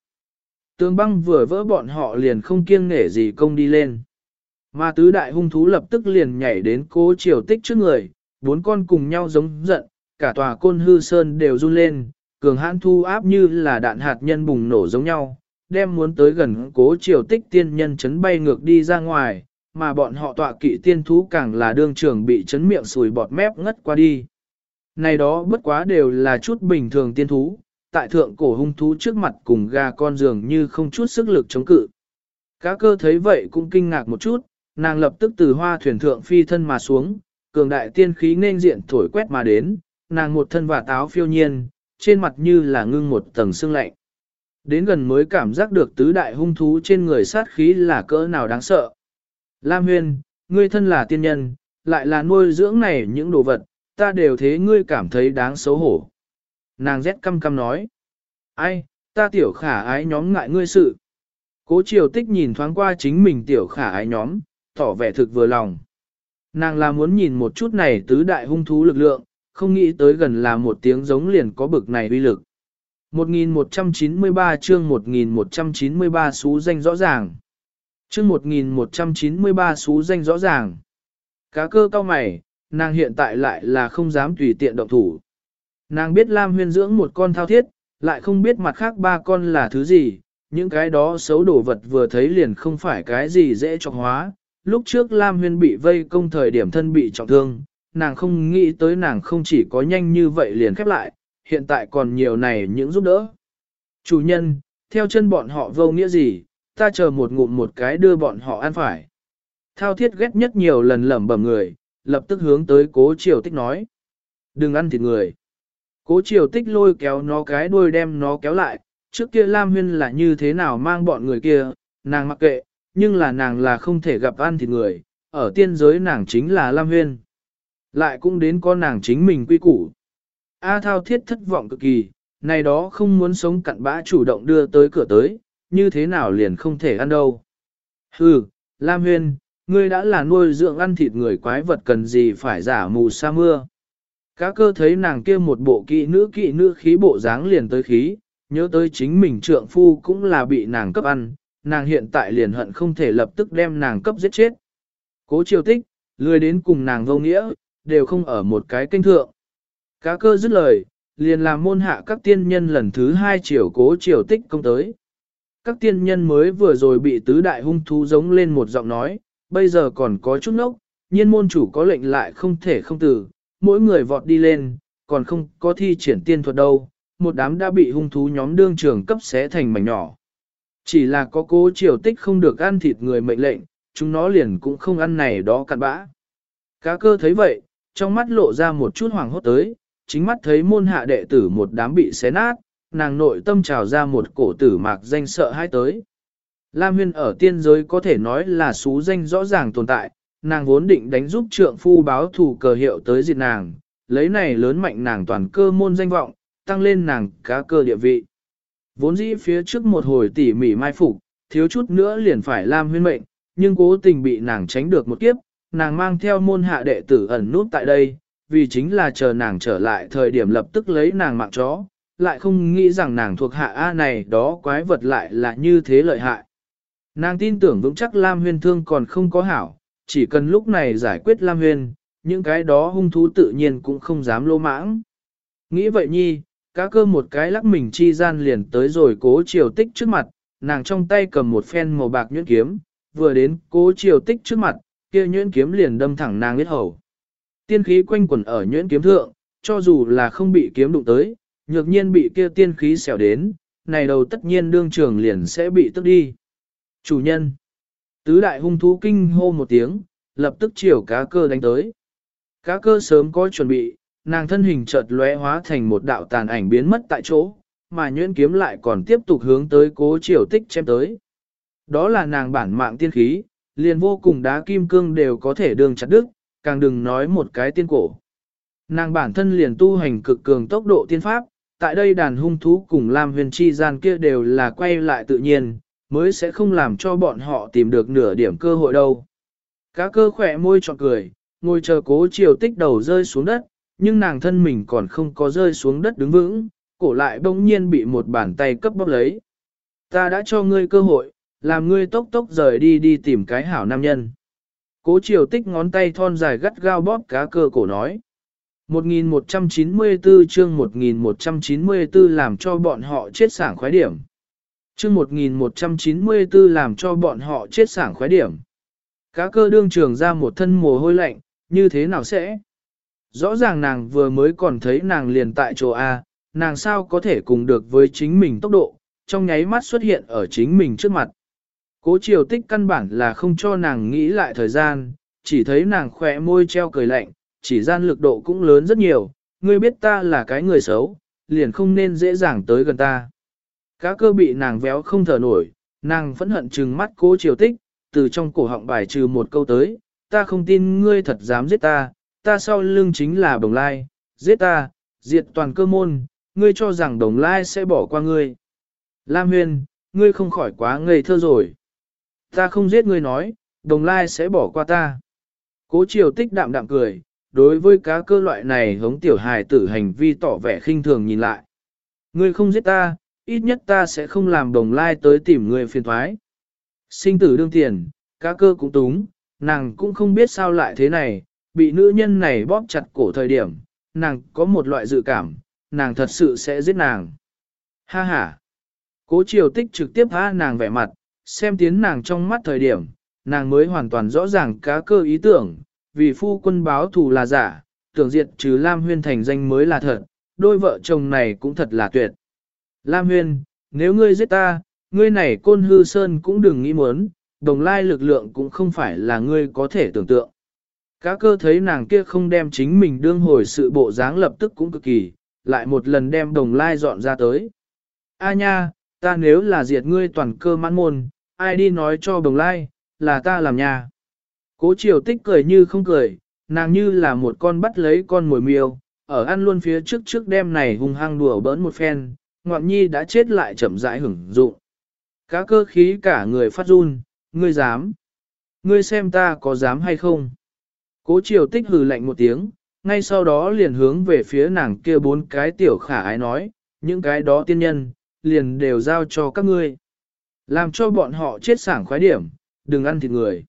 Tường băng vừa vỡ bọn họ liền không kiêng nể gì công đi lên. Mà tứ đại hung thú lập tức liền nhảy đến cố triều tích trước người, bốn con cùng nhau giống giận, cả tòa côn hư sơn đều run lên, cường hãn thu áp như là đạn hạt nhân bùng nổ giống nhau, đem muốn tới gần cố triều tích tiên nhân chấn bay ngược đi ra ngoài, mà bọn họ tọa kỵ tiên thú càng là đương trường bị chấn miệng sùi bọt mép ngất qua đi. Này đó bất quá đều là chút bình thường tiên thú, tại thượng cổ hung thú trước mặt cùng gà con dường như không chút sức lực chống cự. Cá cơ thấy vậy cũng kinh ngạc một chút, nàng lập tức từ hoa thuyền thượng phi thân mà xuống, cường đại tiên khí nên diện thổi quét mà đến, nàng một thân và táo phiêu nhiên, trên mặt như là ngưng một tầng sương lạnh. Đến gần mới cảm giác được tứ đại hung thú trên người sát khí là cỡ nào đáng sợ. Lam Huyên, ngươi thân là tiên nhân, lại là nuôi dưỡng này những đồ vật, ta đều thế ngươi cảm thấy đáng xấu hổ. Nàng rét căm căm nói. Ai, ta tiểu khả ái nhóm ngại ngươi sự. Cố triều tích nhìn thoáng qua chính mình tiểu khả ái nhóm, tỏ vẻ thực vừa lòng. Nàng là muốn nhìn một chút này tứ đại hung thú lực lượng, không nghĩ tới gần là một tiếng giống liền có bực này uy lực. 1193 chương 1193 xú danh rõ ràng. Chương 1193 xú danh rõ ràng. Cá cơ cao mày, nàng hiện tại lại là không dám tùy tiện động thủ. Nàng biết Lam huyên dưỡng một con thao thiết, lại không biết mặt khác ba con là thứ gì, những cái đó xấu đổ vật vừa thấy liền không phải cái gì dễ trọng hóa. Lúc trước Lam huyên bị vây công thời điểm thân bị trọng thương, nàng không nghĩ tới nàng không chỉ có nhanh như vậy liền khép lại, hiện tại còn nhiều này những giúp đỡ. Chủ nhân, theo chân bọn họ vô nghĩa gì, ta chờ một ngụm một cái đưa bọn họ ăn phải. Thao thiết ghét nhất nhiều lần lẩm bẩm người, lập tức hướng tới cố triều tích nói. Đừng ăn thịt người. Cố triều tích lôi kéo nó cái đuôi đem nó kéo lại, trước kia Lam Huyên là như thế nào mang bọn người kia, nàng mặc kệ, nhưng là nàng là không thể gặp ăn thịt người, ở tiên giới nàng chính là Lam Huyên. Lại cũng đến con nàng chính mình quy củ. A thao thiết thất vọng cực kỳ, này đó không muốn sống cặn bã chủ động đưa tới cửa tới, như thế nào liền không thể ăn đâu. Hừ, Lam Huyên, ngươi đã là nuôi dưỡng ăn thịt người quái vật cần gì phải giả mù sa mưa. Cá cơ thấy nàng kia một bộ kỵ nữ kỵ nữ khí bộ dáng liền tới khí, nhớ tới chính mình trượng phu cũng là bị nàng cấp ăn, nàng hiện tại liền hận không thể lập tức đem nàng cấp giết chết. Cố triều tích, lười đến cùng nàng vô nghĩa, đều không ở một cái kênh thượng. Cá cơ dứt lời, liền làm môn hạ các tiên nhân lần thứ hai triều cố triều tích công tới. Các tiên nhân mới vừa rồi bị tứ đại hung thú giống lên một giọng nói, bây giờ còn có chút nốc, nhiên môn chủ có lệnh lại không thể không từ, mỗi người vọt đi lên, còn không có thi triển tiên thuật đâu, một đám đã bị hung thú nhóm đương trường cấp xé thành mảnh nhỏ. Chỉ là có cố triều tích không được ăn thịt người mệnh lệnh, chúng nó liền cũng không ăn này đó cặn bã. Cá cơ thấy vậy, trong mắt lộ ra một chút hoàng hốt tới, chính mắt thấy môn hạ đệ tử một đám bị xé nát, nàng nội tâm trào ra một cổ tử mạc danh sợ hai tới. Lam Huyên ở tiên giới có thể nói là xú danh rõ ràng tồn tại, nàng vốn định đánh giúp trượng phu báo thù cờ hiệu tới diệt nàng, lấy này lớn mạnh nàng toàn cơ môn danh vọng, tăng lên nàng cá cơ địa vị. Vốn dĩ phía trước một hồi tỉ mỉ mai phục, thiếu chút nữa liền phải lam huyên mệnh, nhưng cố tình bị nàng tránh được một kiếp, nàng mang theo môn hạ đệ tử ẩn nút tại đây, vì chính là chờ nàng trở lại thời điểm lập tức lấy nàng mạng chó, lại không nghĩ rằng nàng thuộc hạ A này đó quái vật lại là như thế lợi hại. Nàng tin tưởng vững chắc Lam Huyên thương còn không có hảo, chỉ cần lúc này giải quyết Lam Huyên, những cái đó hung thú tự nhiên cũng không dám lô mãng. Nghĩ vậy nhi, cá cơ một cái lắc mình chi gian liền tới rồi cố triều tích trước mặt, nàng trong tay cầm một phen màu bạc nhuyễn kiếm, vừa đến cố triều tích trước mặt, kia nhuyễn kiếm liền đâm thẳng nàng huyết hầu. Tiên khí quanh quẩn ở nhuyễn kiếm thượng, cho dù là không bị kiếm đụng tới, nhược nhiên bị kia tiên khí xẻo đến, này đầu tất nhiên đương trường liền sẽ bị tức đi. Chủ nhân. Tứ đại hung thú kinh hô một tiếng, lập tức chiều cá cơ đánh tới. Cá cơ sớm có chuẩn bị, nàng thân hình chợt lóe hóa thành một đạo tàn ảnh biến mất tại chỗ, mà nhuyễn kiếm lại còn tiếp tục hướng tới cố triều tích chém tới. Đó là nàng bản mạng tiên khí, liền vô cùng đá kim cương đều có thể đường chặt đứt, càng đừng nói một cái tiên cổ. Nàng bản thân liền tu hành cực cường tốc độ tiên pháp, tại đây đàn hung thú cùng Lam huyền chi gian kia đều là quay lại tự nhiên, mới sẽ không làm cho bọn họ tìm được nửa điểm cơ hội đâu. Cá cơ khỏe môi trọn cười, ngồi chờ cố chiều tích đầu rơi xuống đất, nhưng nàng thân mình còn không có rơi xuống đất đứng vững, cổ lại bỗng nhiên bị một bàn tay cấp bóp lấy. Ta đã cho ngươi cơ hội, làm ngươi tốc tốc rời đi đi tìm cái hảo nam nhân. Cố chiều tích ngón tay thon dài gắt gao bóp cá cơ cổ nói. 1194 chương 1194 làm cho bọn họ chết sảng khoái điểm. Chương 1194 làm cho bọn họ chết sảng khoái điểm. Cá cơ đương trường ra một thân mồ hôi lạnh, như thế nào sẽ? Rõ ràng nàng vừa mới còn thấy nàng liền tại chỗ A, nàng sao có thể cùng được với chính mình tốc độ, trong nháy mắt xuất hiện ở chính mình trước mặt. Cố triều tích căn bản là không cho nàng nghĩ lại thời gian, chỉ thấy nàng khỏe môi treo cười lạnh, chỉ gian lực độ cũng lớn rất nhiều, ngươi biết ta là cái người xấu, liền không nên dễ dàng tới gần ta. Cá cơ bị nàng véo không thở nổi, nàng phẫn hận trừng mắt cố triều tích, từ trong cổ họng bài trừ một câu tới, ta không tin ngươi thật dám giết ta, ta sau lưng chính là đồng lai, giết ta, diệt toàn cơ môn, ngươi cho rằng đồng lai sẽ bỏ qua ngươi. Lam Huyên, ngươi không khỏi quá ngây thơ rồi. Ta không giết ngươi nói, đồng lai sẽ bỏ qua ta. Cố triều tích đạm đạm cười, đối với cá cơ loại này hống tiểu hài tử hành vi tỏ vẻ khinh thường nhìn lại. Ngươi không giết ta, ít nhất ta sẽ không làm đồng lai tới tìm ngươi phiền thoái. Sinh tử đương tiền, cá cơ cũng túng, nàng cũng không biết sao lại thế này, bị nữ nhân này bóp chặt cổ thời điểm, nàng có một loại dự cảm, nàng thật sự sẽ giết nàng. Ha ha! Cố triều tích trực tiếp tha nàng vẻ mặt, xem tiến nàng trong mắt thời điểm, nàng mới hoàn toàn rõ ràng cá cơ ý tưởng, vì phu quân báo thù là giả, tưởng diệt trừ Lam Huyên thành danh mới là thật, đôi vợ chồng này cũng thật là tuyệt. Lam Huyên, nếu ngươi giết ta, ngươi này côn hư sơn cũng đừng nghĩ muốn, đồng lai lực lượng cũng không phải là ngươi có thể tưởng tượng. Cá cơ thấy nàng kia không đem chính mình đương hồi sự bộ dáng lập tức cũng cực kỳ, lại một lần đem đồng lai dọn ra tới. A nha, ta nếu là diệt ngươi toàn cơ mãn môn, ai đi nói cho đồng lai, là ta làm nhà. Cố triều tích cười như không cười, nàng như là một con bắt lấy con mồi miêu, ở ăn luôn phía trước trước đêm này hung hăng đùa bỡn một phen, ngoạn nhi đã chết lại chậm rãi hưởng dụng. Cá cơ khí cả người phát run, ngươi dám. Ngươi xem ta có dám hay không. Cố triều tích hừ lạnh một tiếng, ngay sau đó liền hướng về phía nàng kia bốn cái tiểu khả ái nói, những cái đó tiên nhân, liền đều giao cho các ngươi. Làm cho bọn họ chết sảng khoái điểm, đừng ăn thịt người.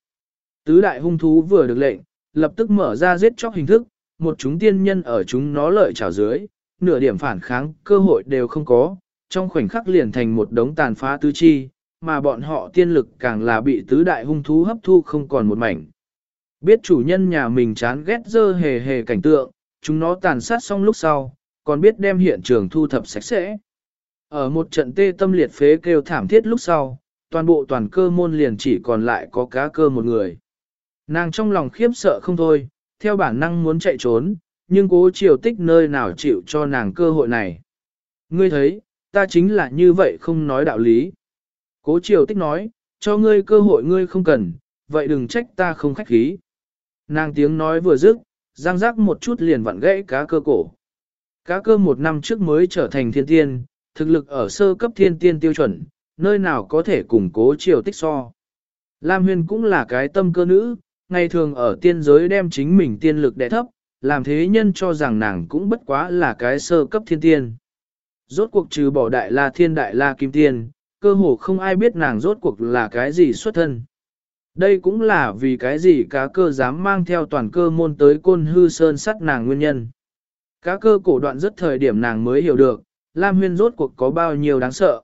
Tứ đại hung thú vừa được lệnh, lập tức mở ra giết chóc hình thức, một chúng tiên nhân ở chúng nó lợi trào dưới, nửa điểm phản kháng cơ hội đều không có, trong khoảnh khắc liền thành một đống tàn phá tứ chi, mà bọn họ tiên lực càng là bị tứ đại hung thú hấp thu không còn một mảnh. Biết chủ nhân nhà mình chán ghét dơ hề hề cảnh tượng, chúng nó tàn sát xong lúc sau, còn biết đem hiện trường thu thập sạch sẽ. Ở một trận tê tâm liệt phế kêu thảm thiết lúc sau, toàn bộ toàn cơ môn liền chỉ còn lại có cá cơ một người. Nàng trong lòng khiếp sợ không thôi, theo bản năng muốn chạy trốn, nhưng cố triều tích nơi nào chịu cho nàng cơ hội này. Ngươi thấy, ta chính là như vậy không nói đạo lý. Cố triều tích nói, cho ngươi cơ hội ngươi không cần, vậy đừng trách ta không khách khí. Nàng tiếng nói vừa dứt, răng giác một chút liền vặn gãy cá cơ cổ. Cá cơ một năm trước mới trở thành thiên tiên, thực lực ở sơ cấp thiên tiên tiêu chuẩn, nơi nào có thể củng cố triều tích so. Lam huyền cũng là cái tâm cơ nữ, ngày thường ở tiên giới đem chính mình tiên lực đè thấp, làm thế nhân cho rằng nàng cũng bất quá là cái sơ cấp thiên tiên. Rốt cuộc trừ bỏ đại la thiên đại la kim tiên, cơ hồ không ai biết nàng rốt cuộc là cái gì xuất thân. Đây cũng là vì cái gì cá cơ dám mang theo toàn cơ môn tới côn hư sơn sắt nàng nguyên nhân. Cá cơ cổ đoạn rất thời điểm nàng mới hiểu được, Lam Huyên rốt cuộc có bao nhiêu đáng sợ.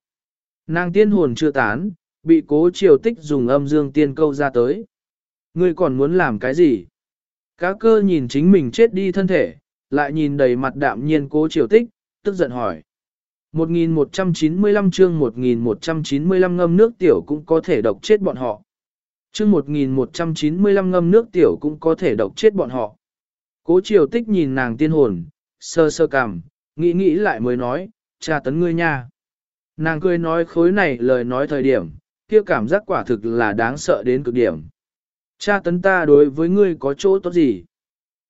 Nàng tiên hồn chưa tán, bị cố triều tích dùng âm dương tiên câu ra tới. Ngươi còn muốn làm cái gì? Cá cơ nhìn chính mình chết đi thân thể, lại nhìn đầy mặt đạm nhiên cố triều tích, tức giận hỏi. 1195 chương 1195 ngâm nước tiểu cũng có thể độc chết bọn họ. Chương 1195 ngâm nước tiểu cũng có thể độc chết bọn họ. Cố triều tích nhìn nàng tiên hồn, sơ sơ cằm, nghĩ nghĩ lại mới nói, cha tấn ngươi nha. Nàng cười nói khối này lời nói thời điểm, kia cảm giác quả thực là đáng sợ đến cực điểm. Cha tấn ta đối với ngươi có chỗ tốt gì?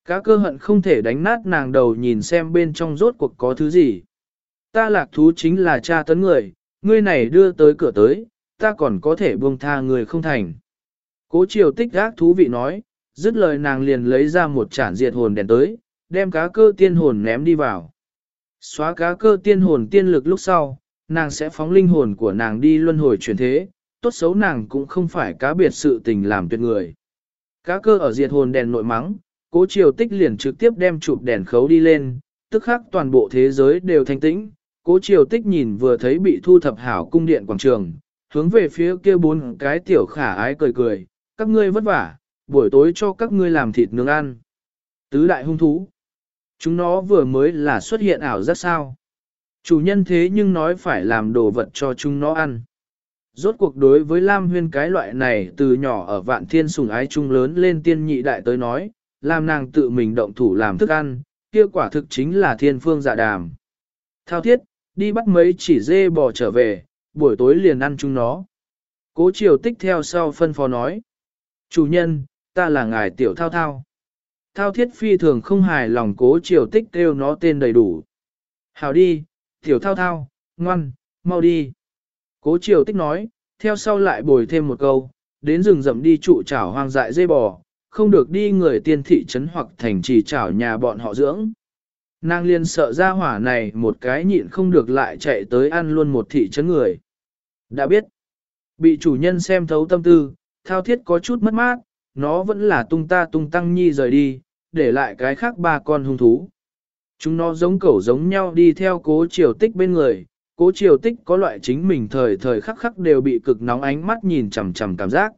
Cá cơ hận không thể đánh nát nàng đầu nhìn xem bên trong rốt cuộc có thứ gì. Ta lạc thú chính là cha tấn người, ngươi này đưa tới cửa tới, ta còn có thể buông tha người không thành. Cố triều tích gác thú vị nói, dứt lời nàng liền lấy ra một chản diệt hồn đèn tới, đem cá cơ tiên hồn ném đi vào. Xóa cá cơ tiên hồn tiên lực lúc sau, nàng sẽ phóng linh hồn của nàng đi luân hồi chuyển thế, tốt xấu nàng cũng không phải cá biệt sự tình làm tuyệt người. Cá cơ ở diệt hồn đèn nội mắng, cố triều tích liền trực tiếp đem chụp đèn khấu đi lên, tức khắc toàn bộ thế giới đều thanh tĩnh. Cố triều tích nhìn vừa thấy bị thu thập hảo cung điện quảng trường, hướng về phía kia bốn cái tiểu khả ái cười cười, các ngươi vất vả, buổi tối cho các ngươi làm thịt nướng ăn. Tứ đại hung thú. Chúng nó vừa mới là xuất hiện ảo rất sao. Chủ nhân thế nhưng nói phải làm đồ vật cho chúng nó ăn. Rốt cuộc đối với Lam Huyên cái loại này từ nhỏ ở vạn thiên sùng ái trung lớn lên tiên nhị đại tới nói, làm nàng tự mình động thủ làm thức ăn, kia quả thực chính là thiên phương dạ đàm. Thao thiết, đi bắt mấy chỉ dê bò trở về, buổi tối liền ăn chúng nó. Cố triều tích theo sau phân phó nói. Chủ nhân, ta là ngài tiểu thao thao. Thao thiết phi thường không hài lòng cố triều tích kêu nó tên đầy đủ. Hào đi, tiểu thao thao, ngoan, mau đi. Cố triều tích nói, theo sau lại bồi thêm một câu, đến rừng rậm đi trụ chảo hoang dại dây bò, không được đi người tiên thị trấn hoặc thành trì chảo nhà bọn họ dưỡng. Nàng Liên sợ ra hỏa này một cái nhịn không được lại chạy tới ăn luôn một thị trấn người. Đã biết, bị chủ nhân xem thấu tâm tư, thao thiết có chút mất mát, nó vẫn là tung ta tung tăng nhi rời đi, để lại cái khác ba con hung thú. Chúng nó giống cẩu giống nhau đi theo cố triều tích bên người, cố triều tích có loại chính mình thời thời khắc khắc đều bị cực nóng ánh mắt nhìn chằm chằm cảm giác.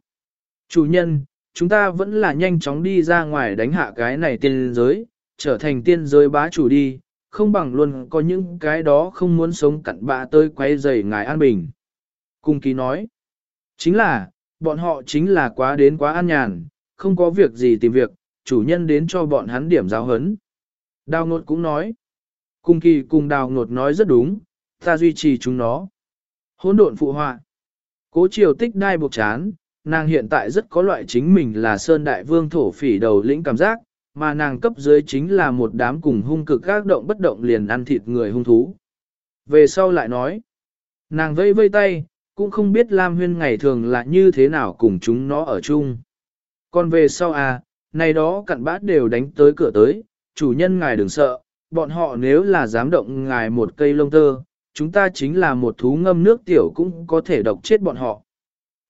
Chủ nhân, chúng ta vẫn là nhanh chóng đi ra ngoài đánh hạ cái này tiên giới, trở thành tiên giới bá chủ đi, không bằng luôn có những cái đó không muốn sống cặn bạ tới quay rầy ngài an bình. Cung ký nói, chính là, bọn họ chính là quá đến quá an nhàn, không có việc gì tìm việc, chủ nhân đến cho bọn hắn điểm giáo hấn. Đào ngột cũng nói, cung kỳ cùng đào ngột nói rất đúng, ta duy trì chúng nó. Hỗn độn phụ họa. Cố triều tích đai buộc chán, nàng hiện tại rất có loại chính mình là sơn đại vương thổ phỉ đầu lĩnh cảm giác, mà nàng cấp dưới chính là một đám cùng hung cực các động bất động liền ăn thịt người hung thú. Về sau lại nói, nàng vây vây tay, cũng không biết Lam Huyên ngày thường là như thế nào cùng chúng nó ở chung. Còn về sau à, này đó cặn bát đều đánh tới cửa tới, chủ nhân ngài đừng sợ, bọn họ nếu là dám động ngài một cây lông tơ, chúng ta chính là một thú ngâm nước tiểu cũng có thể độc chết bọn họ.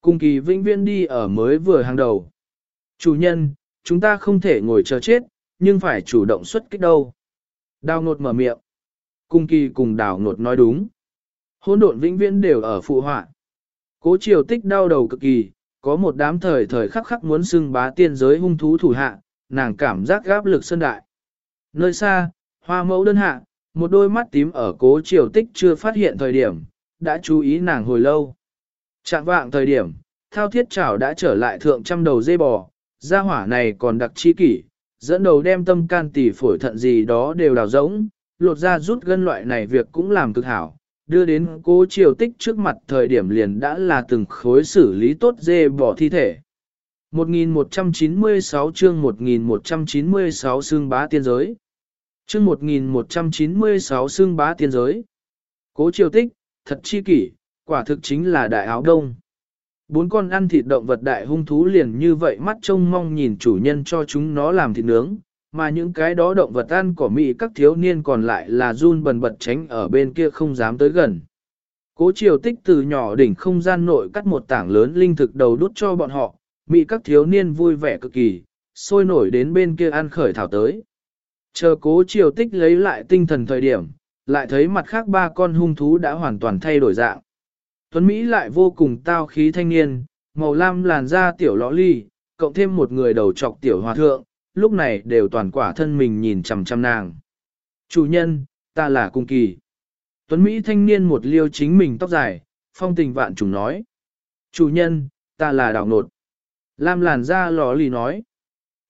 Cung kỳ vĩnh viên đi ở mới vừa hàng đầu. Chủ nhân, chúng ta không thể ngồi chờ chết, nhưng phải chủ động xuất kích đâu. Đào ngột mở miệng. Cung kỳ cùng đào ngột nói đúng. Hôn độn vĩnh viễn đều ở phụ họa. Cố triều tích đau đầu cực kỳ, có một đám thời thời khắc khắc muốn xưng bá tiên giới hung thú thủ hạ, nàng cảm giác gáp lực sơn đại. Nơi xa, hoa mẫu đơn hạ, một đôi mắt tím ở cố triều tích chưa phát hiện thời điểm, đã chú ý nàng hồi lâu. Trạng vạng thời điểm, thao thiết chảo đã trở lại thượng trăm đầu dây bò, gia hỏa này còn đặc chi kỷ, dẫn đầu đem tâm can tỷ phổi thận gì đó đều đào rỗng, lột ra rút gân loại này việc cũng làm cực hảo, đưa đến cố triều tích trước mặt thời điểm liền đã là từng khối xử lý tốt dê bò thi thể. 1196 chương 1196 xương bá tiên giới. Chương 1196 xương bá tiên giới. Cố triều tích, thật chi kỷ, quả thực chính là đại áo đông. Bốn con ăn thịt động vật đại hung thú liền như vậy mắt trông mong nhìn chủ nhân cho chúng nó làm thịt nướng, mà những cái đó động vật ăn cỏ mị các thiếu niên còn lại là run bần bật tránh ở bên kia không dám tới gần. Cố triều tích từ nhỏ đỉnh không gian nội cắt một tảng lớn linh thực đầu đút cho bọn họ, mị các thiếu niên vui vẻ cực kỳ, sôi nổi đến bên kia ăn khởi thảo tới. Chờ cố triều tích lấy lại tinh thần thời điểm, lại thấy mặt khác ba con hung thú đã hoàn toàn thay đổi dạng. Tuấn Mỹ lại vô cùng tao khí thanh niên, màu lam làn da tiểu lõ ly, cộng thêm một người đầu trọc tiểu hòa thượng, lúc này đều toàn quả thân mình nhìn chằm chằm nàng. Chủ nhân, ta là cung kỳ. Tuấn Mỹ thanh niên một liêu chính mình tóc dài, phong tình vạn trùng nói. Chủ nhân, ta là đào nột. Lam làn da lò lì nói.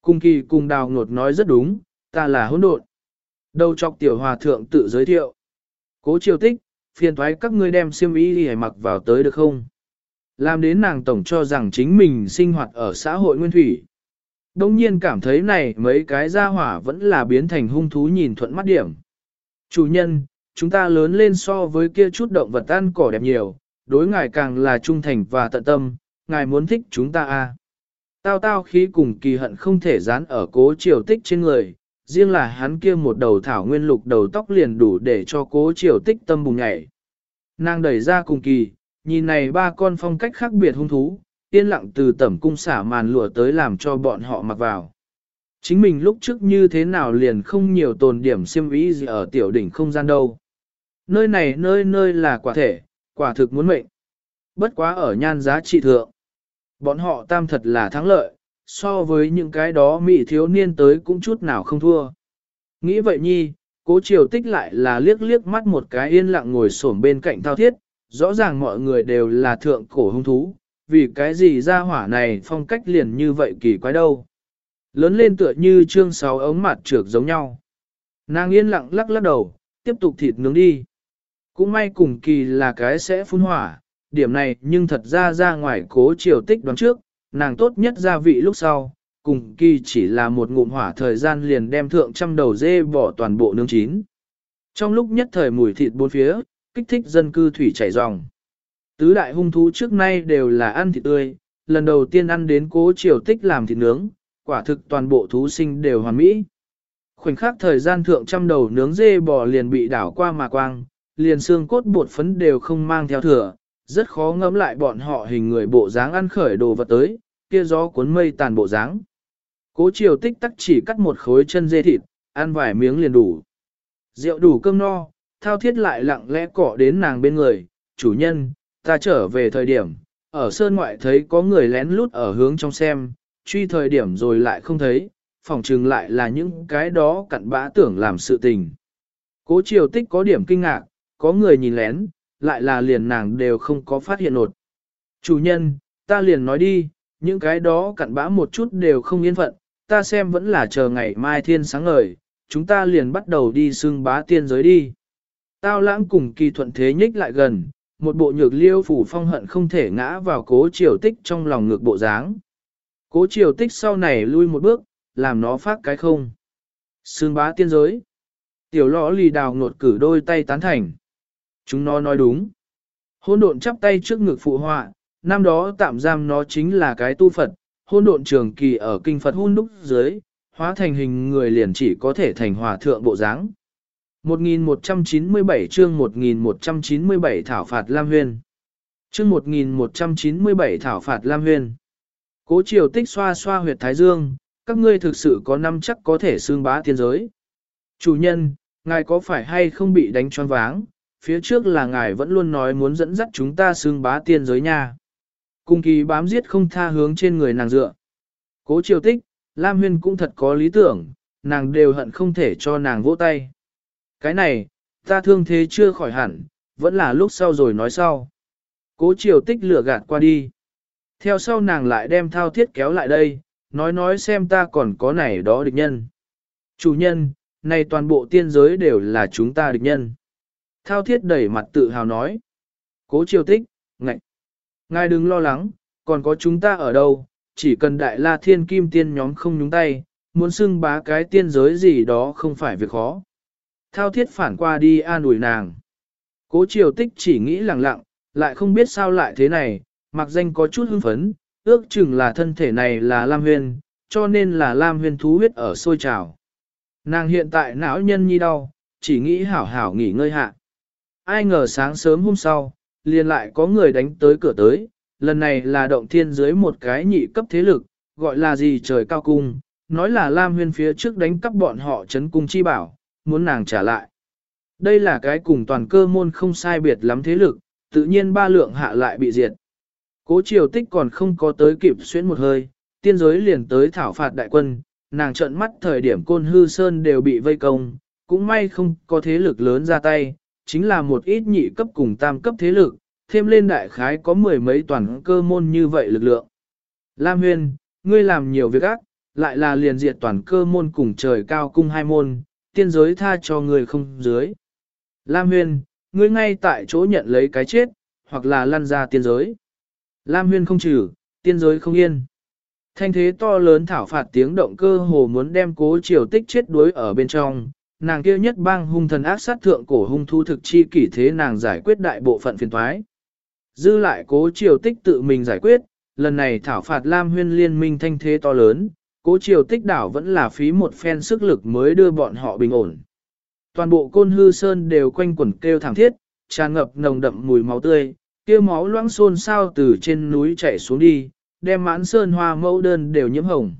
Cung kỳ cùng đào nột nói rất đúng, ta là hỗn độn. Đầu chọc tiểu hòa thượng tự giới thiệu. Cố triều tích, phiền thoái các ngươi đem xiêm y đi mặc vào tới được không? Làm đến nàng tổng cho rằng chính mình sinh hoạt ở xã hội nguyên thủy. Đông nhiên cảm thấy này mấy cái gia hỏa vẫn là biến thành hung thú nhìn thuận mắt điểm. Chủ nhân, chúng ta lớn lên so với kia chút động vật ăn cỏ đẹp nhiều, đối ngài càng là trung thành và tận tâm, ngài muốn thích chúng ta à. Tao tao khí cùng kỳ hận không thể dán ở cố triều tích trên người, riêng là hắn kia một đầu thảo nguyên lục đầu tóc liền đủ để cho cố triều tích tâm bùng nhảy. Nàng đẩy ra cùng kỳ, nhìn này ba con phong cách khác biệt hung thú, yên lặng từ tẩm cung xả màn lụa tới làm cho bọn họ mặc vào. Chính mình lúc trước như thế nào liền không nhiều tồn điểm siêm ý gì ở tiểu đỉnh không gian đâu. Nơi này nơi nơi là quả thể, quả thực muốn mệnh. Bất quá ở nhan giá trị thượng. Bọn họ tam thật là thắng lợi, so với những cái đó mỹ thiếu niên tới cũng chút nào không thua. Nghĩ vậy nhi, cố triều tích lại là liếc liếc mắt một cái yên lặng ngồi xổm bên cạnh thao thiết, rõ ràng mọi người đều là thượng cổ hung thú, vì cái gì ra hỏa này phong cách liền như vậy kỳ quái đâu. Lớn lên tựa như trương sáu ống mặt trược giống nhau. Nàng yên lặng lắc lắc đầu, tiếp tục thịt nướng đi. Cũng may cùng kỳ là cái sẽ phun hỏa, điểm này nhưng thật ra ra ngoài cố triều tích đoán trước, nàng tốt nhất gia vị lúc sau, cùng kỳ chỉ là một ngụm hỏa thời gian liền đem thượng trăm đầu dê bỏ toàn bộ nướng chín. Trong lúc nhất thời mùi thịt bốn phía, kích thích dân cư thủy chảy ròng. Tứ đại hung thú trước nay đều là ăn thịt tươi, lần đầu tiên ăn đến cố triều tích làm thịt nướng, quả thực toàn bộ thú sinh đều hoàn mỹ. Khoảnh khắc thời gian thượng trăm đầu nướng dê bò liền bị đảo qua mà quang, liền xương cốt bột phấn đều không mang theo thừa, rất khó ngẫm lại bọn họ hình người bộ dáng ăn khởi đồ vật tới, kia gió cuốn mây tàn bộ dáng. Cố chiều tích tắc chỉ cắt một khối chân dê thịt, ăn vài miếng liền đủ. Rượu đủ cơm no, thao thiết lại lặng lẽ cọ đến nàng bên người, chủ nhân, ta trở về thời điểm, ở sơn ngoại thấy có người lén lút ở hướng trong xem, truy thời điểm rồi lại không thấy, phòng trừng lại là những cái đó cặn bã tưởng làm sự tình. Cố chiều tích có điểm kinh ngạc, có người nhìn lén, lại là liền nàng đều không có phát hiện nột. Chủ nhân, ta liền nói đi, những cái đó cặn bã một chút đều không yên phận, ta xem vẫn là chờ ngày mai thiên sáng ngời, chúng ta liền bắt đầu đi xưng bá tiên giới đi. Tao lãng cùng kỳ thuận thế nhích lại gần, một bộ nhược liêu phủ phong hận không thể ngã vào cố triều tích trong lòng ngược bộ dáng. Cố triều tích sau này lui một bước, làm nó phát cái không. Xương bá tiên giới. Tiểu lõ lì đào ngột cử đôi tay tán thành. Chúng nó nói đúng. Hôn độn chắp tay trước ngực phụ họa, năm đó tạm giam nó chính là cái tu Phật, hôn độn trường kỳ ở kinh Phật hôn đúc dưới, hóa thành hình người liền chỉ có thể thành hòa thượng bộ dáng. 1197 chương 1197 thảo phạt Lam Huyên. Chương 1197 thảo phạt Lam Huyên. Cố triều tích xoa xoa huyệt Thái Dương, các ngươi thực sự có năm chắc có thể xương bá thiên giới. Chủ nhân, ngài có phải hay không bị đánh choáng váng, phía trước là ngài vẫn luôn nói muốn dẫn dắt chúng ta xương bá tiên giới nha. Cung kỳ bám giết không tha hướng trên người nàng dựa. Cố triều tích, Lam Huyên cũng thật có lý tưởng, nàng đều hận không thể cho nàng vỗ tay. Cái này, ta thương thế chưa khỏi hẳn, vẫn là lúc sau rồi nói sau. Cố triều tích lửa gạt qua đi. Theo sau nàng lại đem thao thiết kéo lại đây, nói nói xem ta còn có này đó địch nhân. Chủ nhân, này toàn bộ tiên giới đều là chúng ta địch nhân. Thao thiết đẩy mặt tự hào nói. Cố triều tích, ngạnh. Ngài đừng lo lắng, còn có chúng ta ở đâu, chỉ cần đại la thiên kim tiên nhóm không nhúng tay, muốn xưng bá cái tiên giới gì đó không phải việc khó. Thao thiết phản qua đi an ủi nàng. Cố triều tích chỉ nghĩ lặng lặng, lại không biết sao lại thế này, mặc danh có chút hưng phấn, ước chừng là thân thể này là Lam Huyên, cho nên là Lam Huyên thú huyết ở sôi trào. Nàng hiện tại não nhân nhi đau, chỉ nghĩ hảo hảo nghỉ ngơi hạ. Ai ngờ sáng sớm hôm sau, liền lại có người đánh tới cửa tới, lần này là động thiên dưới một cái nhị cấp thế lực, gọi là gì trời cao cung, nói là Lam Huyên phía trước đánh cắp bọn họ chấn cung chi bảo, muốn nàng trả lại. Đây là cái cùng toàn cơ môn không sai biệt lắm thế lực, tự nhiên ba lượng hạ lại bị diệt. Cố triều tích còn không có tới kịp xuyến một hơi, tiên giới liền tới thảo phạt đại quân, nàng trợn mắt thời điểm côn hư sơn đều bị vây công, cũng may không có thế lực lớn ra tay, chính là một ít nhị cấp cùng tam cấp thế lực, thêm lên đại khái có mười mấy toàn cơ môn như vậy lực lượng. Lam Huyên, ngươi làm nhiều việc ác, lại là liền diệt toàn cơ môn cùng trời cao cung hai môn, tiên giới tha cho người không dưới. Lam Huyên, ngươi ngay tại chỗ nhận lấy cái chết, hoặc là lăn ra tiên giới. Lam Huyên không trừ, tiên giới không yên. Thanh thế to lớn thảo phạt tiếng động cơ hồ muốn đem cố triều tích chết đuối ở bên trong, nàng kia nhất bang hung thần ác sát thượng cổ hung thu thực chi kỷ thế nàng giải quyết đại bộ phận phiền thoái. Dư lại cố triều tích tự mình giải quyết, lần này thảo phạt Lam Huyên liên minh thanh thế to lớn, cố triều tích đảo vẫn là phí một phen sức lực mới đưa bọn họ bình ổn. Toàn bộ côn hư sơn đều quanh quẩn kêu thảm thiết, tràn ngập nồng đậm mùi máu tươi, kia máu loãng xôn sao từ trên núi chảy xuống đi, đem mãn sơn hoa mẫu đơn đều nhiễm hồng.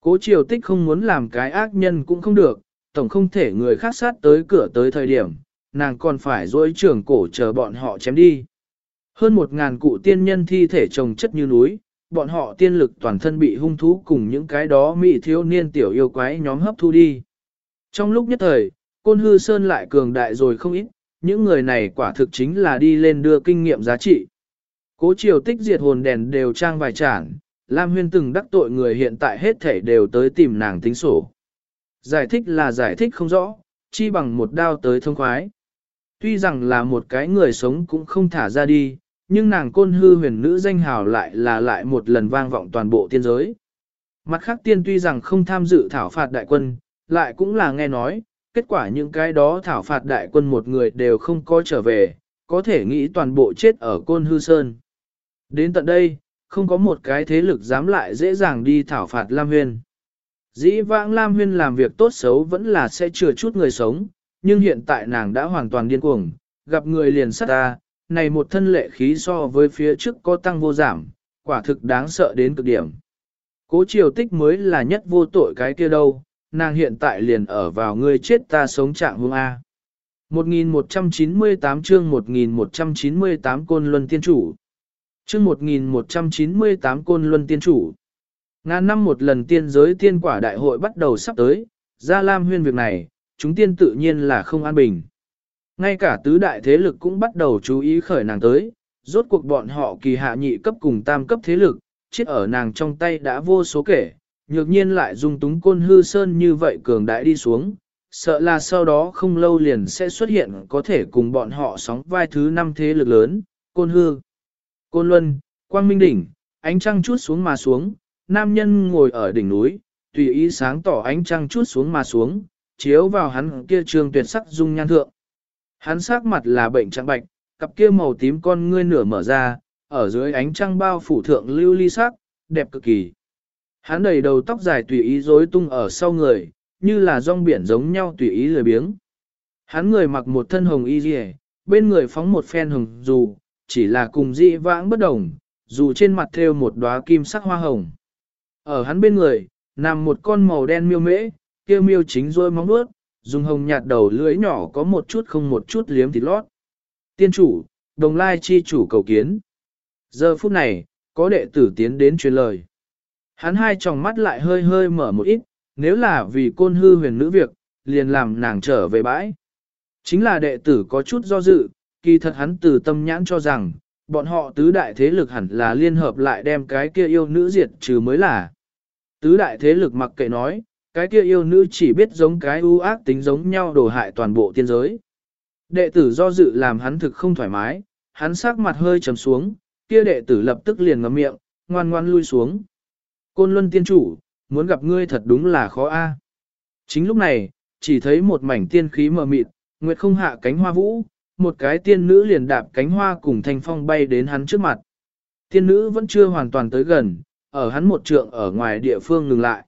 Cố triều tích không muốn làm cái ác nhân cũng không được, tổng không thể người khác sát tới cửa tới thời điểm, nàng còn phải dối trưởng cổ chờ bọn họ chém đi. Hơn một ngàn cụ tiên nhân thi thể trồng chất như núi, bọn họ tiên lực toàn thân bị hung thú cùng những cái đó mị thiếu niên tiểu yêu quái nhóm hấp thu đi. Trong lúc nhất thời, côn hư sơn lại cường đại rồi không ít, những người này quả thực chính là đi lên đưa kinh nghiệm giá trị. Cố triều tích diệt hồn đèn đều trang vài tràn, Lam Huyên từng đắc tội người hiện tại hết thể đều tới tìm nàng tính sổ. Giải thích là giải thích không rõ, chi bằng một đao tới thông khoái. Tuy rằng là một cái người sống cũng không thả ra đi, nhưng nàng côn hư huyền nữ danh hào lại là lại một lần vang vọng toàn bộ tiên giới. Mặt khác tiên tuy rằng không tham dự thảo phạt đại quân, lại cũng là nghe nói, kết quả những cái đó thảo phạt đại quân một người đều không có trở về, có thể nghĩ toàn bộ chết ở côn hư sơn. Đến tận đây, không có một cái thế lực dám lại dễ dàng đi thảo phạt Lam huyền. Dĩ vãng Lam Huyên làm việc tốt xấu vẫn là sẽ chừa chút người sống, nhưng hiện tại nàng đã hoàn toàn điên cuồng, gặp người liền sát ta, này một thân lệ khí so với phía trước có tăng vô giảm, quả thực đáng sợ đến cực điểm. Cố triều tích mới là nhất vô tội cái kia đâu, nàng hiện tại liền ở vào người chết ta sống trạng hung A. 1198 chương 1198 Côn Luân Tiên Chủ Chương 1198 Côn Luân Tiên Chủ Ngàn năm một lần tiên giới tiên quả đại hội bắt đầu sắp tới, ra Lam huyên việc này, chúng tiên tự nhiên là không an bình. Ngay cả tứ đại thế lực cũng bắt đầu chú ý khởi nàng tới, rốt cuộc bọn họ kỳ hạ nhị cấp cùng tam cấp thế lực, chết ở nàng trong tay đã vô số kể, nhược nhiên lại dung túng côn hư sơn như vậy cường đại đi xuống, sợ là sau đó không lâu liền sẽ xuất hiện có thể cùng bọn họ sóng vai thứ năm thế lực lớn, côn hư, côn luân, quang minh đỉnh, ánh trăng chút xuống mà xuống, nam nhân ngồi ở đỉnh núi, tùy ý sáng tỏ ánh trăng chút xuống mà xuống, chiếu vào hắn kia trường tuyệt sắc dung nhan thượng. Hắn sắc mặt là bệnh trắng bạch, cặp kia màu tím con ngươi nửa mở ra, ở dưới ánh trăng bao phủ thượng lưu ly sắc, đẹp cực kỳ. Hắn đầy đầu tóc dài tùy ý rối tung ở sau người, như là rong biển giống nhau tùy ý lười biếng. Hắn người mặc một thân hồng y rìa, bên người phóng một phen hồng dù, chỉ là cùng dị vãng bất đồng, dù trên mặt thêu một đóa kim sắc hoa hồng. Ở hắn bên người, nằm một con màu đen miêu mễ, kia miêu chính rôi móng nuốt, dùng hồng nhạt đầu lưỡi nhỏ có một chút không một chút liếm thịt lót. Tiên chủ, đồng lai chi chủ cầu kiến. Giờ phút này, có đệ tử tiến đến truyền lời. Hắn hai tròng mắt lại hơi hơi mở một ít, nếu là vì côn hư huyền nữ việc, liền làm nàng trở về bãi. Chính là đệ tử có chút do dự, kỳ thật hắn từ tâm nhãn cho rằng, bọn họ tứ đại thế lực hẳn là liên hợp lại đem cái kia yêu nữ diệt trừ mới là. Tứ đại thế lực mặc kệ nói, cái kia yêu nữ chỉ biết giống cái ưu ác tính giống nhau đổ hại toàn bộ tiên giới. Đệ tử do dự làm hắn thực không thoải mái, hắn sắc mặt hơi trầm xuống, kia đệ tử lập tức liền ngậm miệng, ngoan ngoan lui xuống. Côn Luân tiên chủ, muốn gặp ngươi thật đúng là khó a. Chính lúc này, chỉ thấy một mảnh tiên khí mờ mịt, nguyệt không hạ cánh hoa vũ, một cái tiên nữ liền đạp cánh hoa cùng thanh phong bay đến hắn trước mặt. Tiên nữ vẫn chưa hoàn toàn tới gần, ở hắn một trượng ở ngoài địa phương ngừng lại.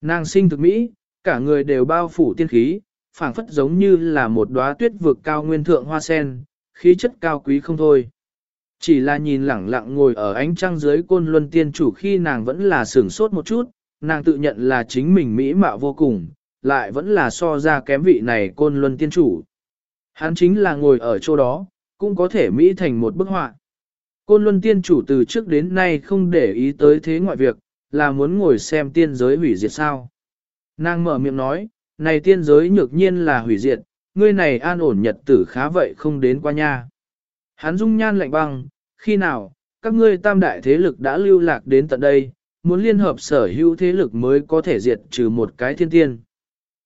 Nàng sinh thực mỹ, cả người đều bao phủ tiên khí, phảng phất giống như là một đóa tuyết vực cao nguyên thượng hoa sen, khí chất cao quý không thôi. Chỉ là nhìn lẳng lặng ngồi ở ánh trăng dưới côn luân tiên chủ khi nàng vẫn là sửng sốt một chút, nàng tự nhận là chính mình mỹ mạo vô cùng, lại vẫn là so ra kém vị này côn luân tiên chủ. Hắn chính là ngồi ở chỗ đó, cũng có thể mỹ thành một bức họa. Côn luân tiên chủ từ trước đến nay không để ý tới thế ngoại việc, là muốn ngồi xem tiên giới hủy diệt sao. Nàng mở miệng nói, này tiên giới nhược nhiên là hủy diệt, ngươi này an ổn nhật tử khá vậy không đến qua nha. Hắn dung nhan lạnh băng, khi nào, các ngươi tam đại thế lực đã lưu lạc đến tận đây, muốn liên hợp sở hữu thế lực mới có thể diệt trừ một cái thiên tiên.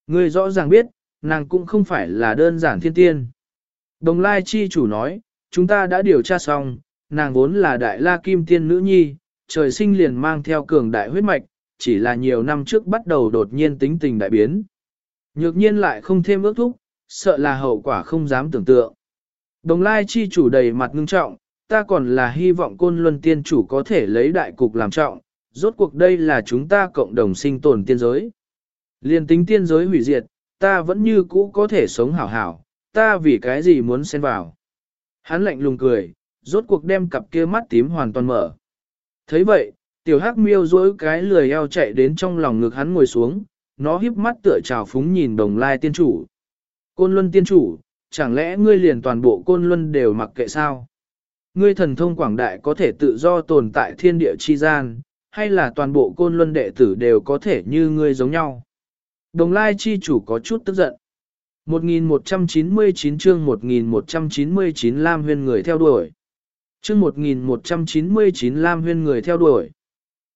Ngươi rõ ràng biết, nàng cũng không phải là đơn giản thiên tiên. Đồng Lai Chi chủ nói, chúng ta đã điều tra xong, nàng vốn là đại la kim tiên nữ nhi, trời sinh liền mang theo cường đại huyết mạch, chỉ là nhiều năm trước bắt đầu đột nhiên tính tình đại biến. Nhược nhiên lại không thêm ước thúc, sợ là hậu quả không dám tưởng tượng. Đồng lai chi chủ đầy mặt ngưng trọng, ta còn là hy vọng côn luân tiên chủ có thể lấy đại cục làm trọng, rốt cuộc đây là chúng ta cộng đồng sinh tồn tiên giới. Liên tính tiên giới hủy diệt, ta vẫn như cũ có thể sống hảo hảo, ta vì cái gì muốn xen vào. Hắn lạnh lùng cười, rốt cuộc đem cặp kia mắt tím hoàn toàn mở. thấy vậy, tiểu hắc miêu dối cái lười eo chạy đến trong lòng ngực hắn ngồi xuống, nó híp mắt tựa trào phúng nhìn đồng lai tiên chủ. Côn luân tiên chủ, chẳng lẽ ngươi liền toàn bộ côn luân đều mặc kệ sao? Ngươi thần thông quảng đại có thể tự do tồn tại thiên địa chi gian, hay là toàn bộ côn luân đệ tử đều có thể như ngươi giống nhau? Đồng lai chi chủ có chút tức giận. 1199 chương 1199 Lam huyên người theo đuổi. Chương 1199 Lam huyên người theo đuổi.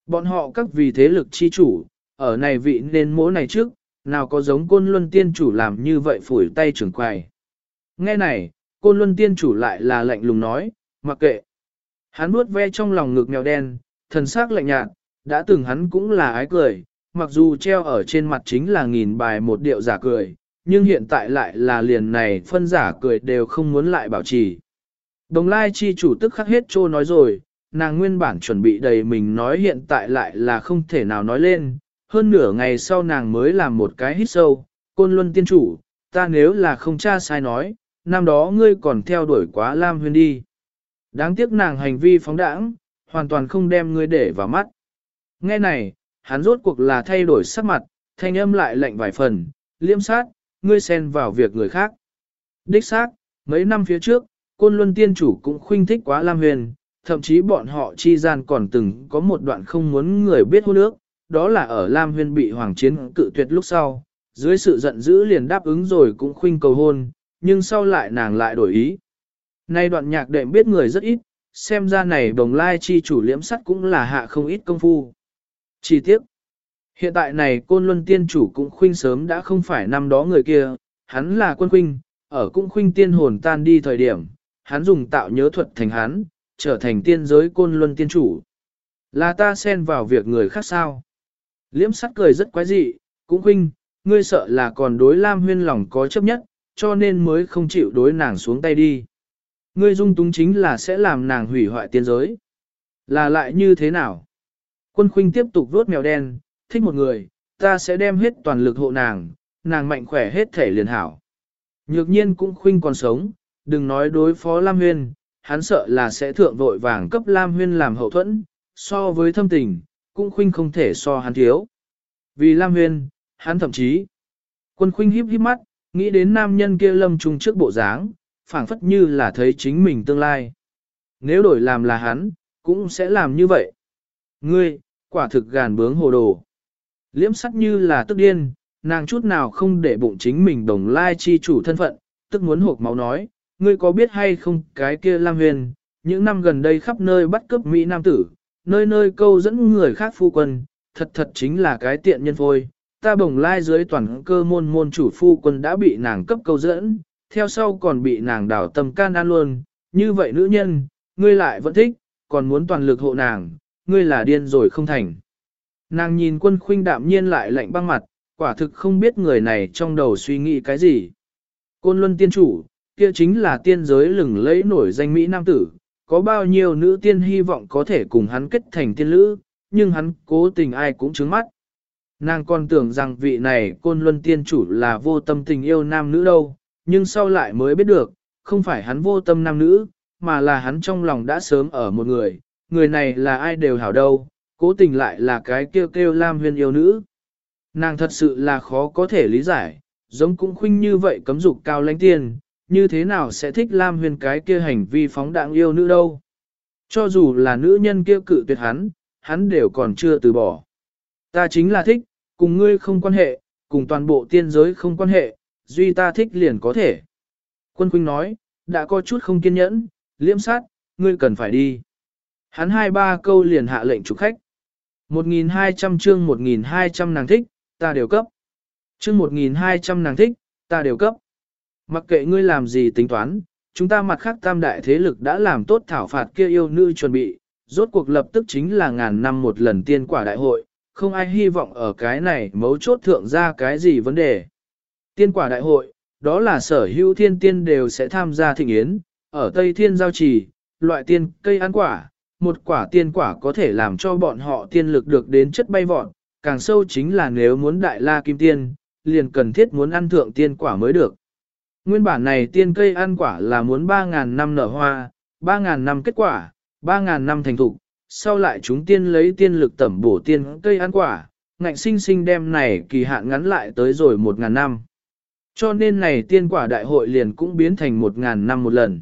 Bọn họ các vị thế lực chi chủ, ở này vị nên mỗi này trước, nào có giống côn luân tiên chủ làm như vậy phủi tay trưởng quài. Nghe này, côn luân tiên chủ lại là lạnh lùng nói, mặc kệ. Hắn nuốt ve trong lòng ngực mèo đen, thần sắc lạnh nhạt, đã từng hắn cũng là ái cười, mặc dù treo ở trên mặt chính là nghìn bài một điệu giả cười, nhưng hiện tại lại là liền này phân giả cười đều không muốn lại bảo trì. Đồng lai chi chủ tức khắc hết trô nói rồi, nàng nguyên bản chuẩn bị đầy mình nói hiện tại lại là không thể nào nói lên, hơn nửa ngày sau nàng mới làm một cái hít sâu, côn luân tiên chủ, ta nếu là không tra sai nói, năm đó ngươi còn theo đuổi quá Lam Huyên đi. Đáng tiếc nàng hành vi phóng đãng, hoàn toàn không đem ngươi để vào mắt. Nghe này, hắn rốt cuộc là thay đổi sắc mặt, thanh âm lại lạnh vài phần, liêm sát, ngươi xen vào việc người khác. Đích xác, mấy năm phía trước, côn luân tiên chủ cũng khuynh thích quá Lam Huyền, thậm chí bọn họ chi gian còn từng có một đoạn không muốn người biết hôn ước, đó là ở Lam huyền bị Hoàng Chiến cự tuyệt lúc sau, dưới sự giận dữ liền đáp ứng rồi cũng khuynh cầu hôn, nhưng sau lại nàng lại đổi ý. Nay đoạn nhạc đệm biết người rất ít, xem ra này đồng lai chi chủ liễm sắt cũng là hạ không ít công phu. Chi tiết Hiện tại này côn luân tiên chủ cũng khuynh sớm đã không phải năm đó người kia, hắn là quân khuynh, ở cũng khuynh tiên hồn tan đi thời điểm, hắn dùng tạo nhớ thuật thành hắn, trở thành tiên giới côn luân tiên chủ. Là ta xen vào việc người khác sao? Liễm sắt cười rất quái dị, cũng khuynh, ngươi sợ là còn đối Lam Huyên lòng có chấp nhất, cho nên mới không chịu đối nàng xuống tay đi. Ngươi dung túng chính là sẽ làm nàng hủy hoại tiên giới. Là lại như thế nào? Quân khuynh tiếp tục vuốt mèo đen, thích một người, ta sẽ đem hết toàn lực hộ nàng, nàng mạnh khỏe hết thể liền hảo. Nhược nhiên cũng khuynh còn sống, đừng nói đối phó Lam Huyên, hắn sợ là sẽ thượng vội vàng cấp Lam Huyên làm hậu thuẫn, so với thâm tình, cũng khuynh không thể so hắn thiếu. Vì Lam Huyên, hắn thậm chí, quân khuynh híp híp mắt, nghĩ đến nam nhân kia lâm trung trước bộ dáng, phảng phất như là thấy chính mình tương lai. Nếu đổi làm là hắn, cũng sẽ làm như vậy. Ngươi, quả thực gàn bướng hồ đồ. Liễm sắc như là tức điên, nàng chút nào không để bụng chính mình đồng lai chi chủ thân phận, tức muốn hộp máu nói, ngươi có biết hay không cái kia Lam Huyền, những năm gần đây khắp nơi bắt cướp Mỹ Nam tử, nơi nơi câu dẫn người khác phu quân, thật thật chính là cái tiện nhân phôi. Ta bồng lai dưới toàn cơ môn môn chủ phu quân đã bị nàng cấp câu dẫn, theo sau còn bị nàng đảo tâm can an luôn, như vậy nữ nhân, ngươi lại vẫn thích, còn muốn toàn lực hộ nàng, ngươi là điên rồi không thành. Nàng nhìn quân khuynh đạm nhiên lại lạnh băng mặt, quả thực không biết người này trong đầu suy nghĩ cái gì. Côn luân tiên chủ, kia chính là tiên giới lừng lẫy nổi danh Mỹ Nam tử, có bao nhiêu nữ tiên hy vọng có thể cùng hắn kết thành tiên lữ, nhưng hắn cố tình ai cũng trướng mắt. Nàng còn tưởng rằng vị này côn luân tiên chủ là vô tâm tình yêu nam nữ đâu, nhưng sau lại mới biết được, không phải hắn vô tâm nam nữ, mà là hắn trong lòng đã sớm ở một người, người này là ai đều hảo đâu, cố tình lại là cái kêu kêu Lam Huyên yêu nữ. Nàng thật sự là khó có thể lý giải, giống cũng khuynh như vậy cấm dục cao lãnh tiên, như thế nào sẽ thích Lam Huyên cái kia hành vi phóng đạng yêu nữ đâu. Cho dù là nữ nhân kia cự tuyệt hắn, hắn đều còn chưa từ bỏ. Ta chính là thích, cùng ngươi không quan hệ, cùng toàn bộ tiên giới không quan hệ, duy ta thích liền có thể. Quân Khuynh nói, đã có chút không kiên nhẫn, liễm sát, ngươi cần phải đi. Hắn hai ba câu liền hạ lệnh chủ khách. 1.200 chương 1.200 nàng thích, ta đều cấp. Chương 1.200 nàng thích, ta đều cấp. Mặc kệ ngươi làm gì tính toán, chúng ta mặt khác tam đại thế lực đã làm tốt thảo phạt kia yêu nữ chuẩn bị, rốt cuộc lập tức chính là ngàn năm một lần tiên quả đại hội, không ai hy vọng ở cái này mấu chốt thượng ra cái gì vấn đề. Tiên quả đại hội, đó là sở hữu thiên tiên đều sẽ tham gia thịnh yến, ở Tây Thiên Giao Trì, loại tiên cây ăn quả, một quả tiên quả có thể làm cho bọn họ tiên lực được đến chất bay vọt, càng sâu chính là nếu muốn đại la kim tiên, liền cần thiết muốn ăn thượng tiên quả mới được. Nguyên bản này tiên cây ăn quả là muốn 3.000 năm nở hoa, 3.000 năm kết quả, 3.000 năm thành thục, sau lại chúng tiên lấy tiên lực tẩm bổ tiên cây ăn quả, ngạnh sinh sinh đem này kỳ hạn ngắn lại tới rồi 1.000 năm. Cho nên này tiên quả đại hội liền cũng biến thành 1.000 năm một lần.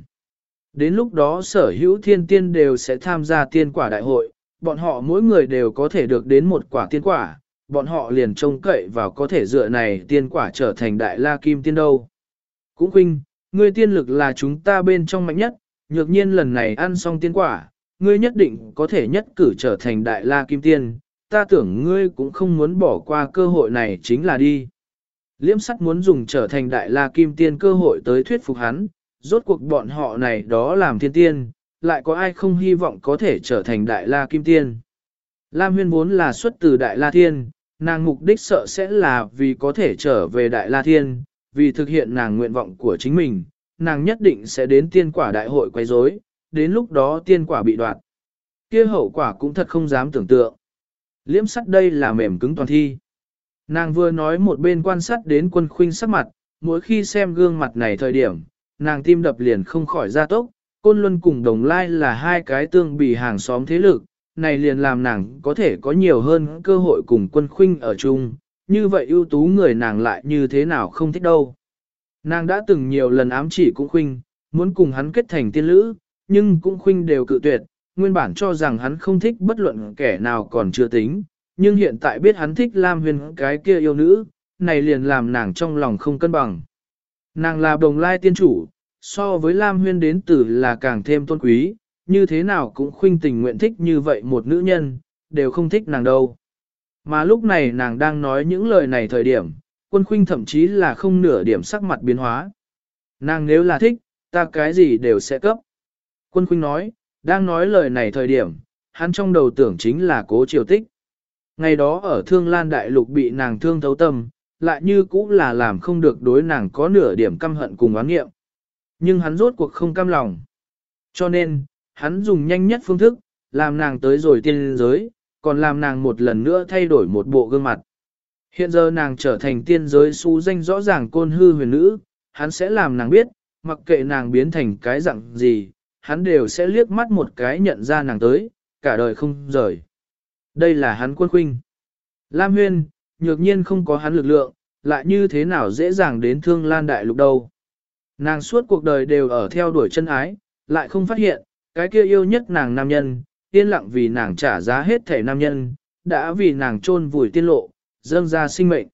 Đến lúc đó sở hữu thiên tiên đều sẽ tham gia tiên quả đại hội, bọn họ mỗi người đều có thể được đến một quả tiên quả, bọn họ liền trông cậy vào có thể dựa này tiên quả trở thành đại la kim tiên đâu. Cũng huynh, ngươi tiên lực là chúng ta bên trong mạnh nhất, nhược nhiên lần này ăn xong tiên quả, ngươi nhất định có thể nhất cử trở thành đại la kim tiên, ta tưởng ngươi cũng không muốn bỏ qua cơ hội này chính là đi. Liễm sắt muốn dùng trở thành đại la kim tiên cơ hội tới thuyết phục hắn, rốt cuộc bọn họ này đó làm thiên tiên, lại có ai không hy vọng có thể trở thành đại la kim tiên. Lam huyên vốn là xuất từ đại la thiên, nàng mục đích sợ sẽ là vì có thể trở về đại la thiên, vì thực hiện nàng nguyện vọng của chính mình, nàng nhất định sẽ đến tiên quả đại hội quay rối, đến lúc đó tiên quả bị đoạt. kia hậu quả cũng thật không dám tưởng tượng. Liễm sắt đây là mềm cứng toàn thi. Nàng vừa nói một bên quan sát đến quân khuynh sắc mặt, mỗi khi xem gương mặt này thời điểm, nàng tim đập liền không khỏi ra tốc, côn luân cùng đồng lai là hai cái tương bì hàng xóm thế lực, này liền làm nàng có thể có nhiều hơn cơ hội cùng quân khuynh ở chung, như vậy ưu tú người nàng lại như thế nào không thích đâu. Nàng đã từng nhiều lần ám chỉ cũng khuynh, muốn cùng hắn kết thành tiên lữ, nhưng cũng khuynh đều cự tuyệt, nguyên bản cho rằng hắn không thích bất luận kẻ nào còn chưa tính, nhưng hiện tại biết hắn thích Lam Huyền cái kia yêu nữ, này liền làm nàng trong lòng không cân bằng. Nàng là đồng lai tiên chủ, so với Lam Huyên đến từ là càng thêm tôn quý, như thế nào cũng khuynh tình nguyện thích như vậy một nữ nhân, đều không thích nàng đâu. Mà lúc này nàng đang nói những lời này thời điểm, quân khuynh thậm chí là không nửa điểm sắc mặt biến hóa. Nàng nếu là thích, ta cái gì đều sẽ cấp. Quân khuynh nói, đang nói lời này thời điểm, hắn trong đầu tưởng chính là cố triều tích. Ngày đó ở Thương Lan Đại Lục bị nàng thương thấu tâm, lại như cũng là làm không được đối nàng có nửa điểm căm hận cùng oán nghiệm. Nhưng hắn rốt cuộc không cam lòng. Cho nên, hắn dùng nhanh nhất phương thức, làm nàng tới rồi tiên giới, còn làm nàng một lần nữa thay đổi một bộ gương mặt. Hiện giờ nàng trở thành tiên giới su danh rõ ràng côn hư huyền nữ, hắn sẽ làm nàng biết, mặc kệ nàng biến thành cái dạng gì, hắn đều sẽ liếc mắt một cái nhận ra nàng tới, cả đời không rời. Đây là hắn quân khuynh. Lam Huyên, nhược nhiên không có hắn lực lượng, lại như thế nào dễ dàng đến thương lan đại lục đâu. Nàng suốt cuộc đời đều ở theo đuổi chân ái, lại không phát hiện, cái kia yêu nhất nàng nam nhân, yên lặng vì nàng trả giá hết thể nam nhân, đã vì nàng chôn vùi tiên lộ, dâng ra sinh mệnh.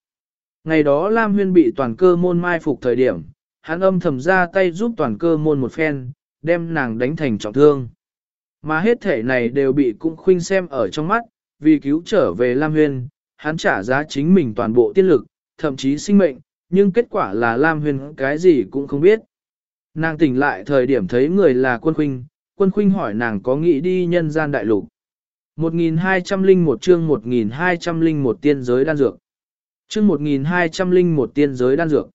Ngày đó Lam Huyên bị toàn cơ môn mai phục thời điểm, hắn âm thầm ra tay giúp toàn cơ môn một phen, đem nàng đánh thành trọng thương. Mà hết thể này đều bị cung khuynh xem ở trong mắt, vì cứu trở về Lam Huyên, hắn trả giá chính mình toàn bộ tiên lực, thậm chí sinh mệnh, nhưng kết quả là Lam huyền cái gì cũng không biết. Nàng tỉnh lại thời điểm thấy người là quân khuynh, quân khuynh hỏi nàng có nghĩ đi nhân gian đại lục. 1201 chương 1201 tiên giới đan dược. Chương 1201 tiên giới đan dược.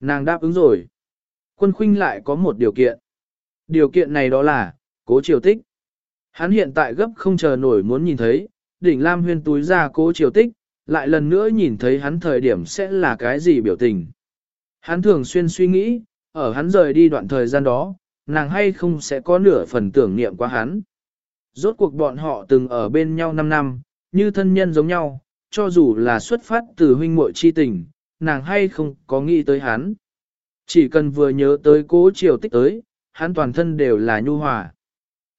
Nàng đáp ứng rồi. Quân khuynh lại có một điều kiện. Điều kiện này đó là, cố triều tích. Hắn hiện tại gấp không chờ nổi muốn nhìn thấy, đỉnh Lam huyên túi ra cố triều tích, lại lần nữa nhìn thấy hắn thời điểm sẽ là cái gì biểu tình. Hắn thường xuyên suy nghĩ, ở hắn rời đi đoạn thời gian đó, nàng hay không sẽ có nửa phần tưởng niệm qua hắn. Rốt cuộc bọn họ từng ở bên nhau 5 năm, như thân nhân giống nhau, cho dù là xuất phát từ huynh muội chi tình, nàng hay không có nghĩ tới hắn. Chỉ cần vừa nhớ tới cố triều tích tới, hắn toàn thân đều là nhu hòa.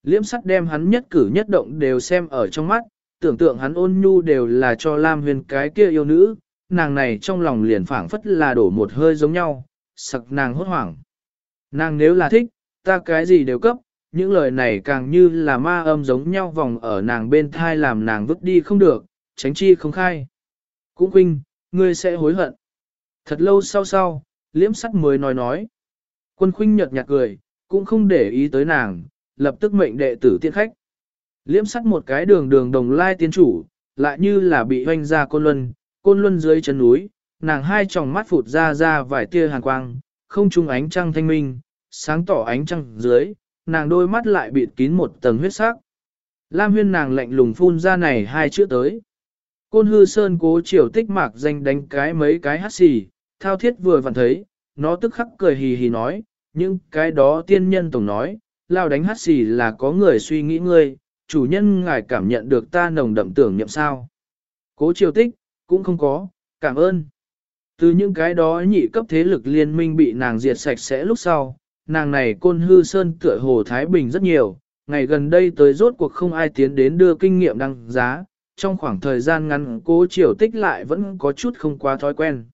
Liễm sắt đem hắn nhất cử nhất động đều xem ở trong mắt, tưởng tượng hắn ôn nhu đều là cho Lam huyền cái kia yêu nữ, nàng này trong lòng liền phảng phất là đổ một hơi giống nhau, sặc nàng hốt hoảng. Nàng nếu là thích, ta cái gì đều cấp, những lời này càng như là ma âm giống nhau vòng ở nàng bên thai làm nàng vứt đi không được, tránh chi không khai. Cũng huynh, ngươi sẽ hối hận. Thật lâu sau sau, liễm sắt mới nói nói. Quân khuynh nhợt nhạt cười, cũng không để ý tới nàng, lập tức mệnh đệ tử tiện khách. Liễm sắt một cái đường đường đồng lai tiên chủ, lại như là bị hoanh ra côn luân, côn luân dưới chân núi, nàng hai tròng mắt phụt ra ra vài tia hàn quang, không trung ánh trăng thanh minh, sáng tỏ ánh trăng dưới, nàng đôi mắt lại bịt kín một tầng huyết sắc. Lam huyên nàng lạnh lùng phun ra này hai chữ tới. Côn hư sơn cố chiều tích mạc danh đánh cái mấy cái hát xì, thao thiết vừa vặn thấy, nó tức khắc cười hì hì nói, nhưng cái đó tiên nhân tổng nói, lao đánh hát xì là có người suy nghĩ ngươi, chủ nhân ngài cảm nhận được ta nồng đậm tưởng niệm sao. Cố triều tích, cũng không có, cảm ơn. Từ những cái đó nhị cấp thế lực liên minh bị nàng diệt sạch sẽ lúc sau, nàng này côn hư sơn tựa hồ Thái Bình rất nhiều, ngày gần đây tới rốt cuộc không ai tiến đến đưa kinh nghiệm đăng giá, trong khoảng thời gian ngắn cố triều tích lại vẫn có chút không quá thói quen.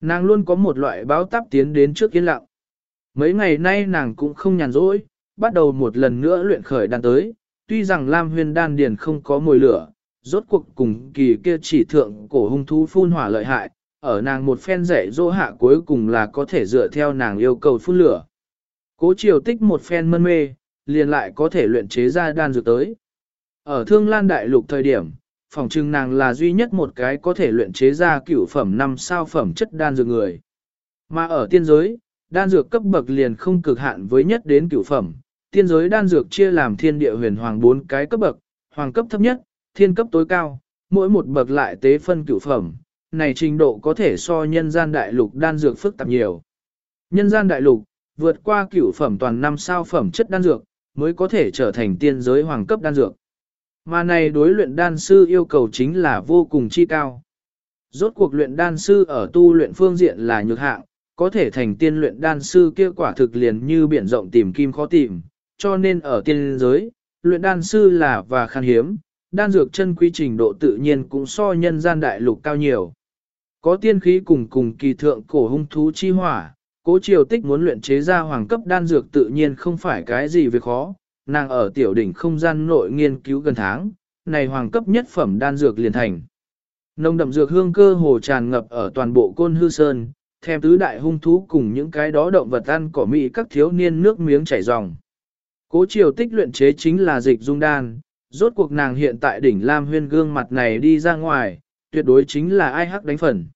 Nàng luôn có một loại báo táp tiến đến trước yên lặng. Mấy ngày nay nàng cũng không nhàn rỗi, bắt đầu một lần nữa luyện khởi đàn tới, tuy rằng Lam Huyền đan điền không có mùi lửa, rốt cuộc cùng kỳ kia chỉ thượng cổ hung thú phun hỏa lợi hại, ở nàng một phen rẻ dỗ hạ cuối cùng là có thể dựa theo nàng yêu cầu phun lửa. Cố triều tích một phen mân mê, liền lại có thể luyện chế ra đan dược tới. Ở thương lan đại lục thời điểm, phòng trưng nàng là duy nhất một cái có thể luyện chế ra cửu phẩm năm sao phẩm chất đan dược người. Mà ở tiên giới, đan dược cấp bậc liền không cực hạn với nhất đến cửu phẩm. Tiên giới đan dược chia làm thiên địa huyền hoàng bốn cái cấp bậc, hoàng cấp thấp nhất, thiên cấp tối cao, mỗi một bậc lại tế phân cửu phẩm. Này trình độ có thể so nhân gian đại lục đan dược phức tạp nhiều. Nhân gian đại lục, vượt qua cửu phẩm toàn năm sao phẩm chất đan dược, mới có thể trở thành tiên giới hoàng cấp đan dược. Mà này đối luyện đan sư yêu cầu chính là vô cùng chi cao. Rốt cuộc luyện đan sư ở tu luyện phương diện là nhược hạng, có thể thành tiên luyện đan sư kia quả thực liền như biển rộng tìm kim khó tìm, cho nên ở tiên giới, luyện đan sư là và khan hiếm, đan dược chân quy trình độ tự nhiên cũng so nhân gian đại lục cao nhiều. Có tiên khí cùng cùng kỳ thượng cổ hung thú chi hỏa, cố triều tích muốn luyện chế ra hoàng cấp đan dược tự nhiên không phải cái gì việc khó, nàng ở tiểu đỉnh không gian nội nghiên cứu gần tháng, này hoàng cấp nhất phẩm đan dược liền thành. Nông đậm dược hương cơ hồ tràn ngập ở toàn bộ côn hư sơn, thêm tứ đại hung thú cùng những cái đó động vật ăn cỏ mị các thiếu niên nước miếng chảy ròng. Cố triều tích luyện chế chính là dịch dung đan, rốt cuộc nàng hiện tại đỉnh Lam huyên gương mặt này đi ra ngoài, tuyệt đối chính là ai hắc đánh phần.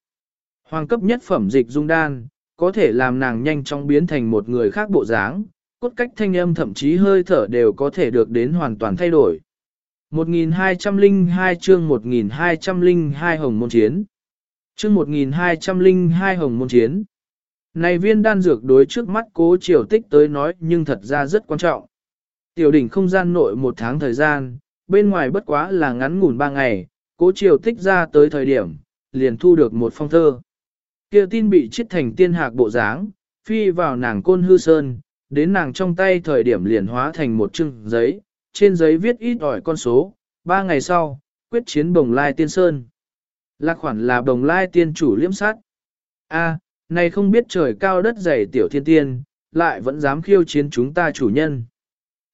Hoàng cấp nhất phẩm dịch dung đan, có thể làm nàng nhanh chóng biến thành một người khác bộ dáng, cốt cách thanh âm thậm chí hơi thở đều có thể được đến hoàn toàn thay đổi. 1202 chương 1202 Hồng Môn Chiến Chương 1202 Hồng Môn Chiến Này viên đan dược đối trước mắt cố triều tích tới nói nhưng thật ra rất quan trọng. Tiểu đỉnh không gian nội một tháng thời gian, bên ngoài bất quá là ngắn ngủn ba ngày, cố triều tích ra tới thời điểm, liền thu được một phong thơ. kia tin bị chết thành tiên hạc bộ dáng, phi vào nàng côn hư sơn, đến nàng trong tay thời điểm liền hóa thành một chưng giấy, trên giấy viết ít ỏi con số, ba ngày sau, quyết chiến bồng lai tiên sơn. Lạc khoản là bồng lai tiên chủ liễm sát. A, này không biết trời cao đất dày tiểu thiên tiên, lại vẫn dám khiêu chiến chúng ta chủ nhân.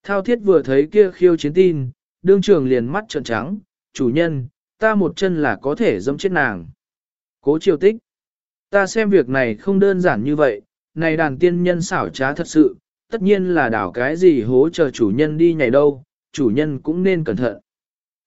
Thao thiết vừa thấy kia khiêu chiến tin, đương trường liền mắt trợn trắng, chủ nhân, ta một chân là có thể dẫm chết nàng. Cố triều tích. Ta xem việc này không đơn giản như vậy, này đàn tiên nhân xảo trá thật sự, tất nhiên là đảo cái gì hố chờ chủ nhân đi nhảy đâu, chủ nhân cũng nên cẩn thận.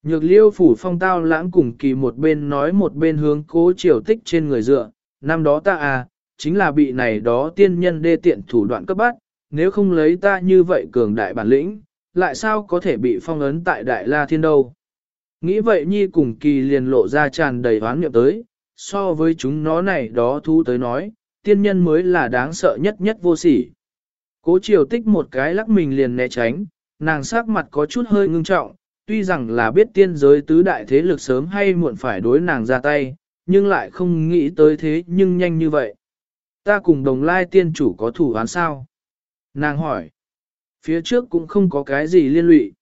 Nhược liêu phủ phong tao lãng cùng kỳ một bên nói một bên hướng cố triều tích trên người dựa, năm đó ta à, chính là bị này đó tiên nhân đê tiện thủ đoạn cấp bắt, nếu không lấy ta như vậy cường đại bản lĩnh, lại sao có thể bị phong ấn tại đại la thiên đâu. Nghĩ vậy nhi cùng kỳ liền lộ ra tràn đầy hoán niệm tới, so với chúng nó này đó thu tới nói, tiên nhân mới là đáng sợ nhất nhất vô sỉ. Cố triều tích một cái lắc mình liền né tránh, nàng sắc mặt có chút hơi ngưng trọng, tuy rằng là biết tiên giới tứ đại thế lực sớm hay muộn phải đối nàng ra tay, nhưng lại không nghĩ tới thế nhưng nhanh như vậy. Ta cùng đồng lai tiên chủ có thủ án sao? Nàng hỏi. Phía trước cũng không có cái gì liên lụy.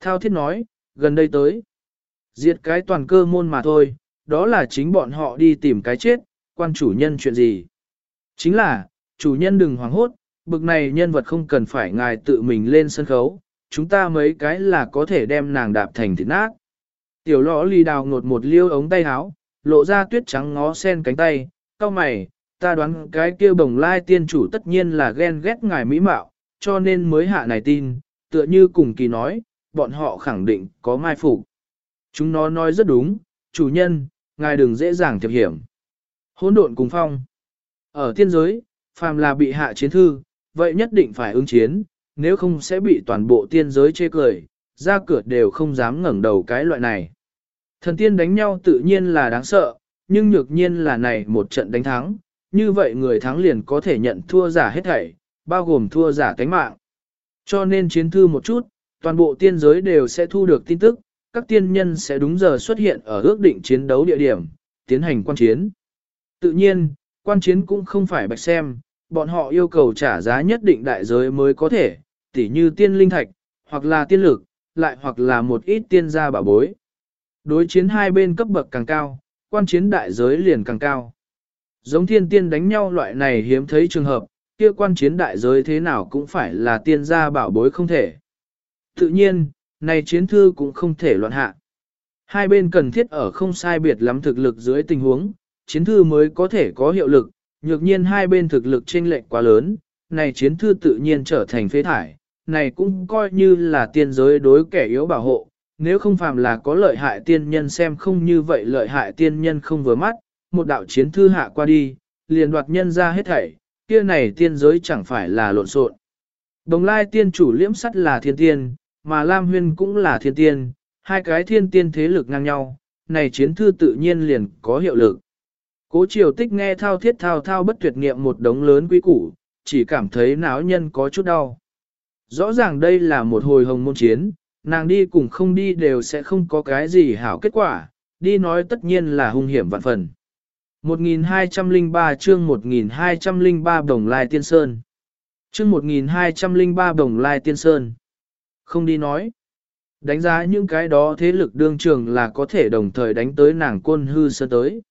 Thao thiết nói, gần đây tới. Diệt cái toàn cơ môn mà thôi, đó là chính bọn họ đi tìm cái chết, quan chủ nhân chuyện gì. Chính là, chủ nhân đừng hoảng hốt, bực này nhân vật không cần phải ngài tự mình lên sân khấu, chúng ta mấy cái là có thể đem nàng đạp thành thịt nát. Tiểu lõ ly đào ngột một liêu ống tay áo, lộ ra tuyết trắng ngó sen cánh tay, cao mày, ta đoán cái kia bồng lai tiên chủ tất nhiên là ghen ghét ngài mỹ mạo, cho nên mới hạ này tin, tựa như cùng kỳ nói, bọn họ khẳng định có mai phục. Chúng nó nói rất đúng, chủ nhân, ngài đừng dễ dàng thiệp hiểm. Hỗn độn cùng phong. Ở thiên giới, phàm là bị hạ chiến thư, vậy nhất định phải ứng chiến, nếu không sẽ bị toàn bộ tiên giới chê cười, ra cửa đều không dám ngẩng đầu cái loại này. Thần tiên đánh nhau tự nhiên là đáng sợ, nhưng nhược nhiên là này một trận đánh thắng, như vậy người thắng liền có thể nhận thua giả hết thảy, bao gồm thua giả tánh mạng. Cho nên chiến thư một chút, toàn bộ tiên giới đều sẽ thu được tin tức, các tiên nhân sẽ đúng giờ xuất hiện ở ước định chiến đấu địa điểm, tiến hành quan chiến. Tự nhiên, quan chiến cũng không phải bạch xem, bọn họ yêu cầu trả giá nhất định đại giới mới có thể, tỉ như tiên linh thạch, hoặc là tiên lực, lại hoặc là một ít tiên gia bảo bối. Đối chiến hai bên cấp bậc càng cao, quan chiến đại giới liền càng cao. Giống thiên tiên đánh nhau loại này hiếm thấy trường hợp, kia quan chiến đại giới thế nào cũng phải là tiên gia bảo bối không thể. Tự nhiên, này chiến thư cũng không thể loạn hạ. Hai bên cần thiết ở không sai biệt lắm thực lực dưới tình huống, chiến thư mới có thể có hiệu lực, nhược nhiên hai bên thực lực chênh lệch quá lớn, này chiến thư tự nhiên trở thành phế thải, này cũng coi như là tiên giới đối kẻ yếu bảo hộ, nếu không phàm là có lợi hại tiên nhân xem không như vậy lợi hại tiên nhân không vừa mắt, một đạo chiến thư hạ qua đi, liền đoạt nhân ra hết thảy, kia này tiên giới chẳng phải là lộn xộn. Đồng lai tiên chủ liễm sắt là thiên tiên, mà Lam Huyên cũng là thiên tiên, hai cái thiên tiên thế lực ngang nhau, này chiến thư tự nhiên liền có hiệu lực. Cố triều tích nghe thao thiết thao thao bất tuyệt nghiệm một đống lớn quý củ, chỉ cảm thấy náo nhân có chút đau. Rõ ràng đây là một hồi hồng môn chiến, nàng đi cùng không đi đều sẽ không có cái gì hảo kết quả, đi nói tất nhiên là hung hiểm vạn phần. 1203 chương 1203 Đồng Lai Tiên Sơn Chương 1203 Đồng Lai Tiên Sơn Không đi nói. Đánh giá những cái đó thế lực đương trường là có thể đồng thời đánh tới nàng quân hư sơ tới.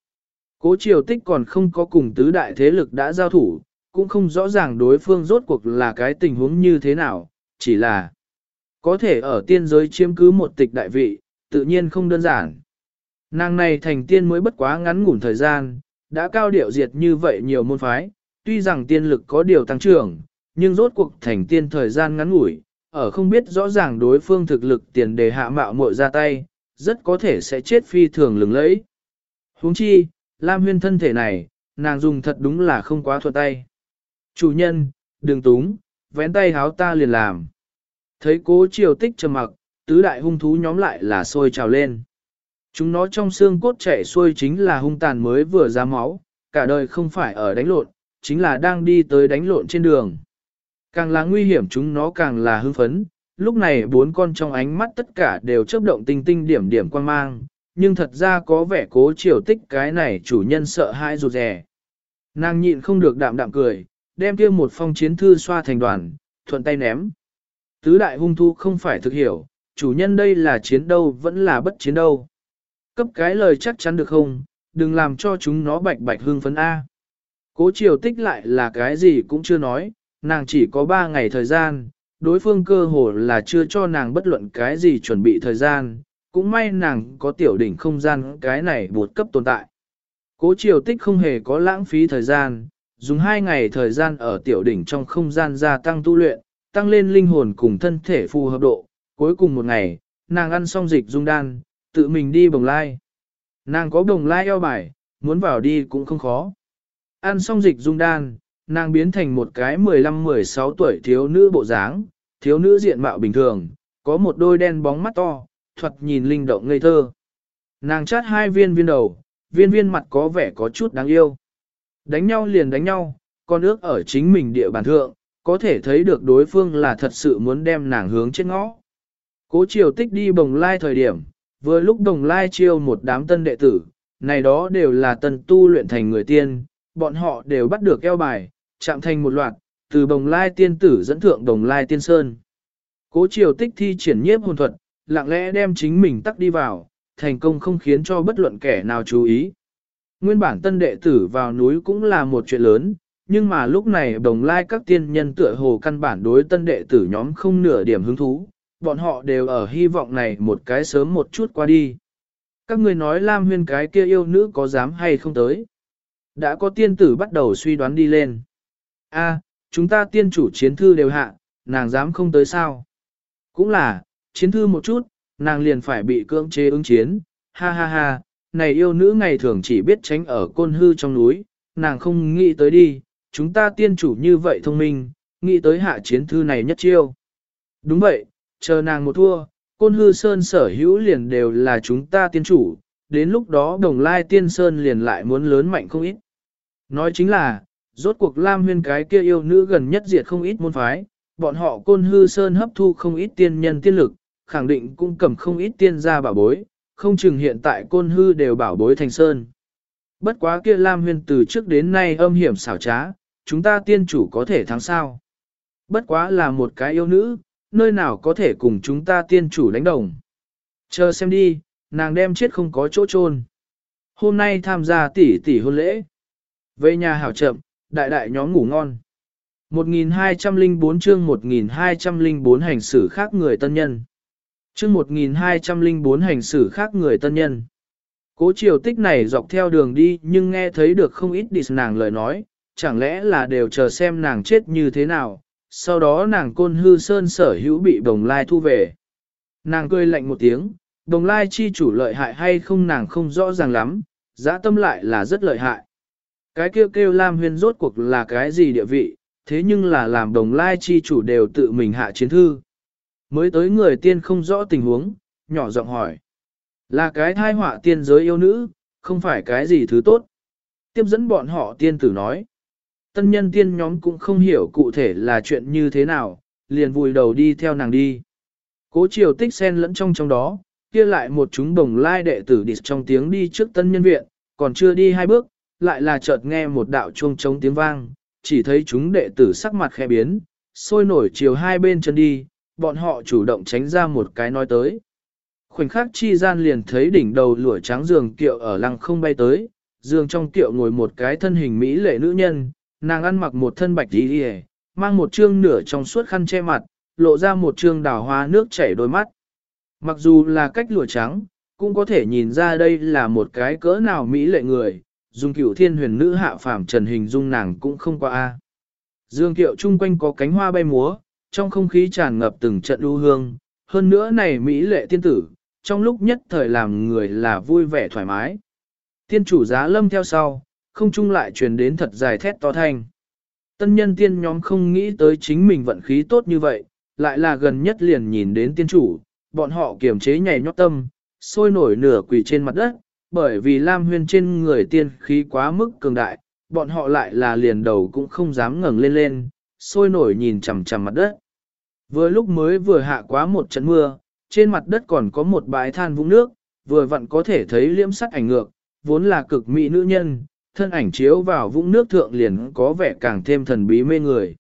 Cố triều tích còn không có cùng tứ đại thế lực đã giao thủ, cũng không rõ ràng đối phương rốt cuộc là cái tình huống như thế nào, chỉ là có thể ở tiên giới chiếm cứ một tịch đại vị, tự nhiên không đơn giản. Nàng này thành tiên mới bất quá ngắn ngủn thời gian, đã cao điệu diệt như vậy nhiều môn phái, tuy rằng tiên lực có điều tăng trưởng, nhưng rốt cuộc thành tiên thời gian ngắn ngủi, ở không biết rõ ràng đối phương thực lực tiền đề hạ mạo muội ra tay, rất có thể sẽ chết phi thường lừng lẫy. huống chi, Lam huyên thân thể này, nàng dùng thật đúng là không quá thuận tay. Chủ nhân, đừng túng, vén tay háo ta liền làm. Thấy cố triều tích trầm mặc, tứ đại hung thú nhóm lại là sôi trào lên. Chúng nó trong xương cốt chảy xuôi chính là hung tàn mới vừa ra máu, cả đời không phải ở đánh lộn, chính là đang đi tới đánh lộn trên đường. Càng là nguy hiểm chúng nó càng là hưng phấn, lúc này bốn con trong ánh mắt tất cả đều chớp động tinh tinh điểm điểm quan mang, nhưng thật ra có vẻ cố triều tích cái này chủ nhân sợ hãi rụt rè. Nàng nhịn không được đạm đạm cười, đem kia một phong chiến thư xoa thành đoàn, thuận tay ném. Tứ đại hung thu không phải thực hiểu, chủ nhân đây là chiến đâu vẫn là bất chiến đâu. Cấp cái lời chắc chắn được không, đừng làm cho chúng nó bạch bạch hương phấn A. Cố triều tích lại là cái gì cũng chưa nói, nàng chỉ có ba ngày thời gian, đối phương cơ hồ là chưa cho nàng bất luận cái gì chuẩn bị thời gian, cũng may nàng có tiểu đỉnh không gian cái này buộc cấp tồn tại. Cố triều tích không hề có lãng phí thời gian, dùng hai ngày thời gian ở tiểu đỉnh trong không gian gia tăng tu luyện, tăng lên linh hồn cùng thân thể phù hợp độ, cuối cùng một ngày, nàng ăn xong dịch dung đan, tự mình đi bồng lai. Nàng có bồng lai eo bài, muốn vào đi cũng không khó. Ăn xong dịch dung đan, nàng biến thành một cái 15-16 tuổi thiếu nữ bộ dáng, thiếu nữ diện mạo bình thường, có một đôi đen bóng mắt to, thuật nhìn linh động ngây thơ. Nàng chát hai viên viên đầu, viên viên mặt có vẻ có chút đáng yêu. Đánh nhau liền đánh nhau, con ước ở chính mình địa bàn thượng, có thể thấy được đối phương là thật sự muốn đem nàng hướng chết ngõ. Cố triều tích đi bồng lai thời điểm, vừa lúc đồng lai chiêu một đám tân đệ tử, này đó đều là tân tu luyện thành người tiên, bọn họ đều bắt được eo bài, chạm thành một loạt, từ đồng lai tiên tử dẫn thượng đồng lai tiên sơn. Cố triều tích thi triển nhiếp hồn thuật, lặng lẽ đem chính mình tắc đi vào, thành công không khiến cho bất luận kẻ nào chú ý. Nguyên bản tân đệ tử vào núi cũng là một chuyện lớn, nhưng mà lúc này đồng lai các tiên nhân tựa hồ căn bản đối tân đệ tử nhóm không nửa điểm hứng thú, bọn họ đều ở hy vọng này một cái sớm một chút qua đi. Các người nói Lam Huyên cái kia yêu nữ có dám hay không tới? Đã có tiên tử bắt đầu suy đoán đi lên. A, chúng ta tiên chủ chiến thư đều hạ, nàng dám không tới sao? Cũng là, chiến thư một chút, nàng liền phải bị cưỡng chế ứng chiến, ha ha ha, này yêu nữ ngày thường chỉ biết tránh ở côn hư trong núi, nàng không nghĩ tới đi, chúng ta tiên chủ như vậy thông minh, nghĩ tới hạ chiến thư này nhất chiêu. Đúng vậy, chờ nàng một thua, côn hư sơn sở hữu liền đều là chúng ta tiên chủ, đến lúc đó đồng lai tiên sơn liền lại muốn lớn mạnh không ít. Nói chính là, rốt cuộc Lam huyên cái kia yêu nữ gần nhất diệt không ít môn phái, bọn họ côn hư sơn hấp thu không ít tiên nhân tiên lực, khẳng định cũng cầm không ít tiên gia bảo bối, không chừng hiện tại côn hư đều bảo bối thành sơn. Bất quá kia Lam huyên từ trước đến nay âm hiểm xảo trá, chúng ta tiên chủ có thể thắng sao. Bất quá là một cái yêu nữ, nơi nào có thể cùng chúng ta tiên chủ đánh đồng. Chờ xem đi, nàng đem chết không có chỗ chôn. Hôm nay tham gia tỷ tỷ hôn lễ. Về nhà hảo chậm, đại đại nhóm ngủ ngon. 1204 chương 1204 hành xử khác người tân nhân. Chương 1204 hành xử khác người tân nhân. Cố triều tích này dọc theo đường đi nhưng nghe thấy được không ít đi nàng lời nói, chẳng lẽ là đều chờ xem nàng chết như thế nào, sau đó nàng côn hư sơn sở hữu bị đồng lai thu về. Nàng cười lạnh một tiếng, đồng lai chi chủ lợi hại hay không nàng không rõ ràng lắm, giã tâm lại là rất lợi hại. Cái kêu kêu Lam Huyên rốt cuộc là cái gì địa vị, thế nhưng là làm đồng lai chi chủ đều tự mình hạ chiến thư. Mới tới người tiên không rõ tình huống, nhỏ giọng hỏi. Là cái thai họa tiên giới yêu nữ, không phải cái gì thứ tốt. Tiếp dẫn bọn họ tiên tử nói tân nhân tiên nhóm cũng không hiểu cụ thể là chuyện như thế nào, liền vùi đầu đi theo nàng đi. Cố triều tích sen lẫn trong trong đó, kia lại một chúng bồng lai đệ tử đi trong tiếng đi trước tân nhân viện, còn chưa đi hai bước, lại là chợt nghe một đạo chuông trống tiếng vang, chỉ thấy chúng đệ tử sắc mặt khẽ biến, sôi nổi chiều hai bên chân đi, bọn họ chủ động tránh ra một cái nói tới. Khoảnh khắc chi gian liền thấy đỉnh đầu lũa trắng giường kiệu ở lăng không bay tới, giường trong kiệu ngồi một cái thân hình mỹ lệ nữ nhân, nàng ăn mặc một thân bạch đi đi mang một trương nửa trong suốt khăn che mặt, lộ ra một trương đào hoa nước chảy đôi mắt. Mặc dù là cách lụa trắng, cũng có thể nhìn ra đây là một cái cỡ nào mỹ lệ người, dùng cửu thiên huyền nữ hạ phàm trần hình dung nàng cũng không qua a. Dương kiệu chung quanh có cánh hoa bay múa, trong không khí tràn ngập từng trận lưu hương, hơn nữa này mỹ lệ tiên tử, trong lúc nhất thời làm người là vui vẻ thoải mái. Tiên chủ giá lâm theo sau, không chung lại truyền đến thật dài thét to thanh. Tân nhân tiên nhóm không nghĩ tới chính mình vận khí tốt như vậy, lại là gần nhất liền nhìn đến tiên chủ, bọn họ kiềm chế nhảy nhót tâm, sôi nổi nửa quỳ trên mặt đất, bởi vì Lam Huyên trên người tiên khí quá mức cường đại, bọn họ lại là liền đầu cũng không dám ngẩng lên lên, sôi nổi nhìn chằm chằm mặt đất. Vừa lúc mới vừa hạ quá một trận mưa, trên mặt đất còn có một bãi than vũng nước, vừa vặn có thể thấy liễm sắc ảnh ngược, vốn là cực mỹ nữ nhân, thân ảnh chiếu vào vũng nước thượng liền có vẻ càng thêm thần bí mê người.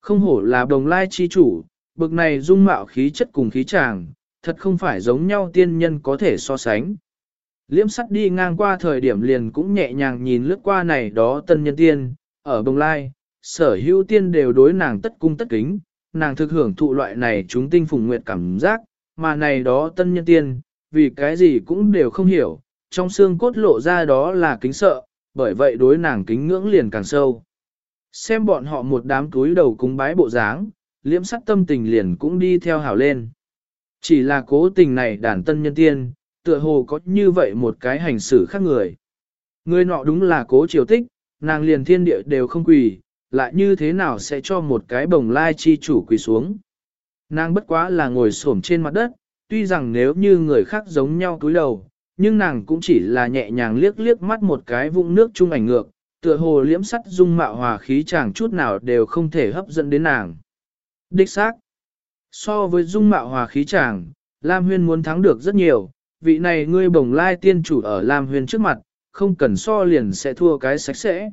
Không hổ là đồng lai chi chủ, bực này dung mạo khí chất cùng khí tràng, thật không phải giống nhau tiên nhân có thể so sánh. Liễm sắt đi ngang qua thời điểm liền cũng nhẹ nhàng nhìn lướt qua này đó tân nhân tiên, ở bồng lai, sở hữu tiên đều đối nàng tất cung tất kính, nàng thực hưởng thụ loại này chúng tinh phùng nguyệt cảm giác, mà này đó tân nhân tiên, vì cái gì cũng đều không hiểu, trong xương cốt lộ ra đó là kính sợ, bởi vậy đối nàng kính ngưỡng liền càng sâu. Xem bọn họ một đám túi đầu cúng bái bộ dáng, liễm sắc tâm tình liền cũng đi theo hảo lên. Chỉ là cố tình này đàn tân nhân tiên, tựa hồ có như vậy một cái hành xử khác người. Người nọ đúng là cố triều tích, nàng liền thiên địa đều không quỳ, lại như thế nào sẽ cho một cái bồng lai chi chủ quỳ xuống. Nàng bất quá là ngồi xổm trên mặt đất, tuy rằng nếu như người khác giống nhau túi đầu, nhưng nàng cũng chỉ là nhẹ nhàng liếc liếc mắt một cái vũng nước trung ảnh ngược, tựa hồ liễm sắt dung mạo hòa khí chẳng chút nào đều không thể hấp dẫn đến nàng. Đích xác, so với dung mạo hòa khí chàng, Lam Huyên muốn thắng được rất nhiều, vị này ngươi bồng lai tiên chủ ở Lam Huyên trước mặt, không cần so liền sẽ thua cái sạch sẽ.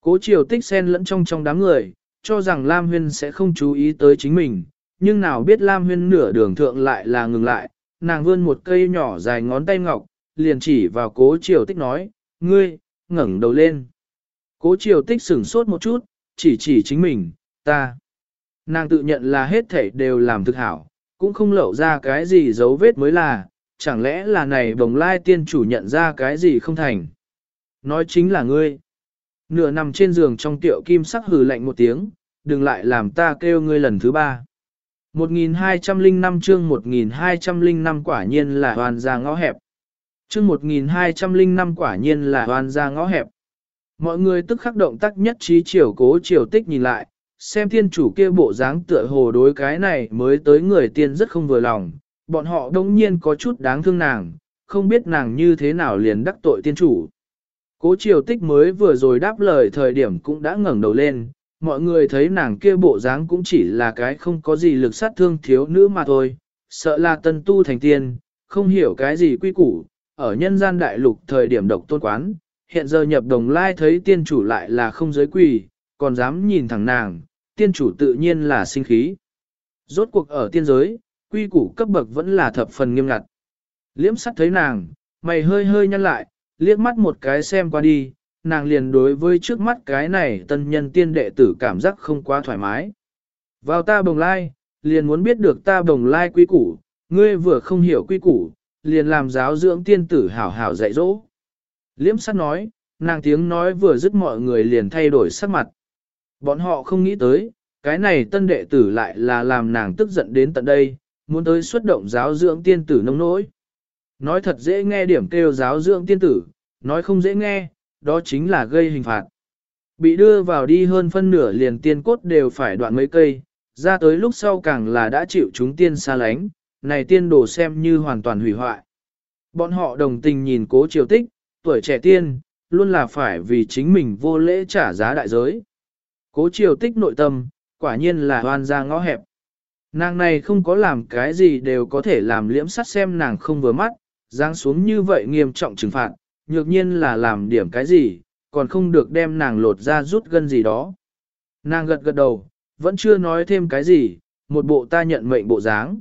Cố triều tích sen lẫn trong trong đám người, cho rằng Lam Huyên sẽ không chú ý tới chính mình, nhưng nào biết Lam Huyên nửa đường thượng lại là ngừng lại, nàng vươn một cây nhỏ dài ngón tay ngọc, liền chỉ vào cố triều tích nói, ngươi, ngẩng đầu lên. Cố triều tích sửng sốt một chút, chỉ chỉ chính mình, ta. Nàng tự nhận là hết thảy đều làm thực hảo, cũng không lộ ra cái gì dấu vết mới là, chẳng lẽ là này bồng lai tiên chủ nhận ra cái gì không thành. Nói chính là ngươi. Nửa nằm trên giường trong tiệu kim sắc hừ lạnh một tiếng, đừng lại làm ta kêu ngươi lần thứ ba. 1205 chương 1205 quả nhiên là hoàn ra ngõ hẹp. Chương 1205 quả nhiên là hoàn ra ngõ hẹp. Mọi người tức khắc động tác nhất trí chiều cố chiều tích nhìn lại, xem thiên chủ kia bộ dáng tựa hồ đối cái này mới tới người tiên rất không vừa lòng, bọn họ đông nhiên có chút đáng thương nàng, không biết nàng như thế nào liền đắc tội tiên chủ. Cố triều tích mới vừa rồi đáp lời thời điểm cũng đã ngẩng đầu lên, mọi người thấy nàng kia bộ dáng cũng chỉ là cái không có gì lực sát thương thiếu nữ mà thôi, sợ là tân tu thành tiên, không hiểu cái gì quy củ, ở nhân gian đại lục thời điểm độc tôn quán, hiện giờ nhập đồng lai thấy tiên chủ lại là không giới quỳ, còn dám nhìn thẳng nàng, tiên chủ tự nhiên là sinh khí. Rốt cuộc ở tiên giới, quy củ cấp bậc vẫn là thập phần nghiêm ngặt. Liễm sắt thấy nàng, mày hơi hơi nhăn lại, liếc mắt một cái xem qua đi, nàng liền đối với trước mắt cái này tân nhân tiên đệ tử cảm giác không quá thoải mái. Vào ta bồng lai, liền muốn biết được ta bồng lai quy củ, ngươi vừa không hiểu quy củ, liền làm giáo dưỡng tiên tử hảo hảo dạy dỗ. Liễm sát nói, nàng tiếng nói vừa dứt mọi người liền thay đổi sắc mặt. Bọn họ không nghĩ tới, cái này tân đệ tử lại là làm nàng tức giận đến tận đây, muốn tới xuất động giáo dưỡng tiên tử nông nỗi. Nói thật dễ nghe điểm kêu giáo dưỡng tiên tử, nói không dễ nghe, đó chính là gây hình phạt. Bị đưa vào đi hơn phân nửa liền tiên cốt đều phải đoạn mấy cây, ra tới lúc sau càng là đã chịu chúng tiên xa lánh, này tiên đồ xem như hoàn toàn hủy hoại. Bọn họ đồng tình nhìn cố triều tích, tuổi trẻ tiên, luôn là phải vì chính mình vô lễ trả giá đại giới. Cố triều tích nội tâm, quả nhiên là hoan ra ngõ hẹp. Nàng này không có làm cái gì đều có thể làm liễm sắt xem nàng không vừa mắt, giáng xuống như vậy nghiêm trọng trừng phạt, nhược nhiên là làm điểm cái gì, còn không được đem nàng lột ra rút gân gì đó. Nàng gật gật đầu, vẫn chưa nói thêm cái gì, một bộ ta nhận mệnh bộ dáng.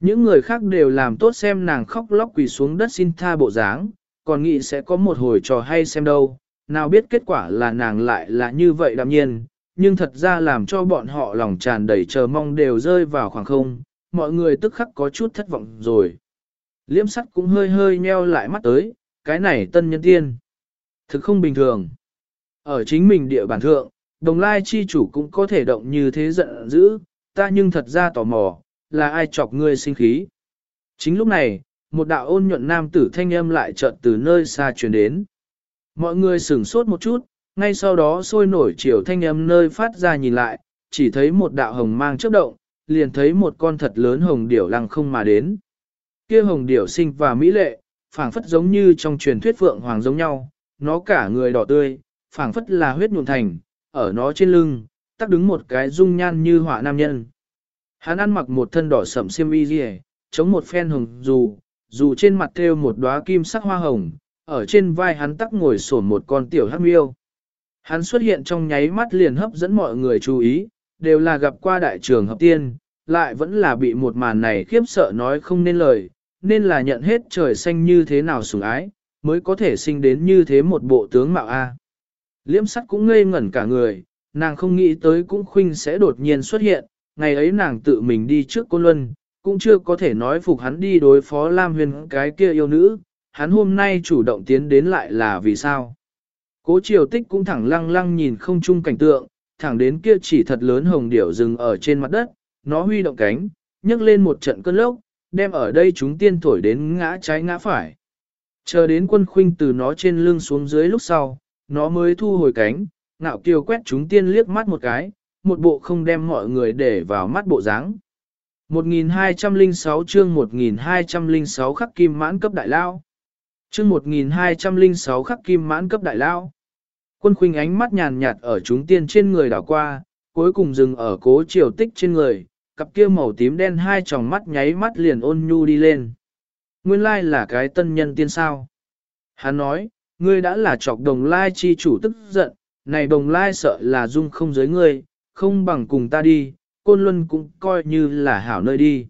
Những người khác đều làm tốt xem nàng khóc lóc quỳ xuống đất xin tha bộ dáng, còn nghĩ sẽ có một hồi trò hay xem đâu, nào biết kết quả là nàng lại là như vậy đạm nhiên, nhưng thật ra làm cho bọn họ lòng tràn đầy chờ mong đều rơi vào khoảng không, mọi người tức khắc có chút thất vọng rồi. Liễm sắt cũng hơi hơi nheo lại mắt tới, cái này tân nhân tiên. Thực không bình thường. Ở chính mình địa bản thượng, đồng lai chi chủ cũng có thể động như thế giận dữ, ta nhưng thật ra tò mò, là ai chọc ngươi sinh khí. Chính lúc này, một đạo ôn nhuận nam tử thanh âm lại chợt từ nơi xa truyền đến. Mọi người sửng sốt một chút, ngay sau đó sôi nổi chiều thanh âm nơi phát ra nhìn lại, chỉ thấy một đạo hồng mang chớp động, liền thấy một con thật lớn hồng điểu lăng không mà đến. Kia hồng điểu sinh và mỹ lệ, phảng phất giống như trong truyền thuyết phượng hoàng giống nhau, nó cả người đỏ tươi, phảng phất là huyết nhuộm thành, ở nó trên lưng, tắc đứng một cái dung nhan như họa nam nhân. Hắn ăn mặc một thân đỏ sẫm xiêm y rìa, chống một phen hồng dù, dù trên mặt thêu một đóa kim sắc hoa hồng, ở trên vai hắn tắc ngồi sổn một con tiểu hắc miêu. Hắn xuất hiện trong nháy mắt liền hấp dẫn mọi người chú ý, đều là gặp qua đại trường hợp tiên, lại vẫn là bị một màn này khiếp sợ nói không nên lời, nên là nhận hết trời xanh như thế nào sủng ái, mới có thể sinh đến như thế một bộ tướng mạo A. Liễm sắt cũng ngây ngẩn cả người, nàng không nghĩ tới cũng khuynh sẽ đột nhiên xuất hiện, ngày ấy nàng tự mình đi trước cô luân, cũng chưa có thể nói phục hắn đi đối phó Lam Huyền cái kia yêu nữ, hắn hôm nay chủ động tiến đến lại là vì sao. Cố triều tích cũng thẳng lăng lăng nhìn không chung cảnh tượng, thẳng đến kia chỉ thật lớn hồng điểu rừng ở trên mặt đất, nó huy động cánh, nhấc lên một trận cơn lốc, đem ở đây chúng tiên thổi đến ngã trái ngã phải. Chờ đến quân khuynh từ nó trên lưng xuống dưới lúc sau, nó mới thu hồi cánh, ngạo kiều quét chúng tiên liếc mắt một cái, một bộ không đem mọi người để vào mắt bộ dáng. 1206 chương 1206 khắc kim mãn cấp đại lao. Chương 1206 khắc kim mãn cấp đại lao. Quân khuynh ánh mắt nhàn nhạt ở chúng tiên trên người đảo qua, cuối cùng dừng ở cố triều tích trên người, cặp kia màu tím đen hai tròng mắt nháy mắt liền ôn nhu đi lên. Nguyên lai là cái tân nhân tiên sao. Hắn nói, ngươi đã là trọc đồng lai chi chủ tức giận, này đồng lai sợ là dung không giới ngươi, không bằng cùng ta đi, côn luân cũng coi như là hảo nơi đi.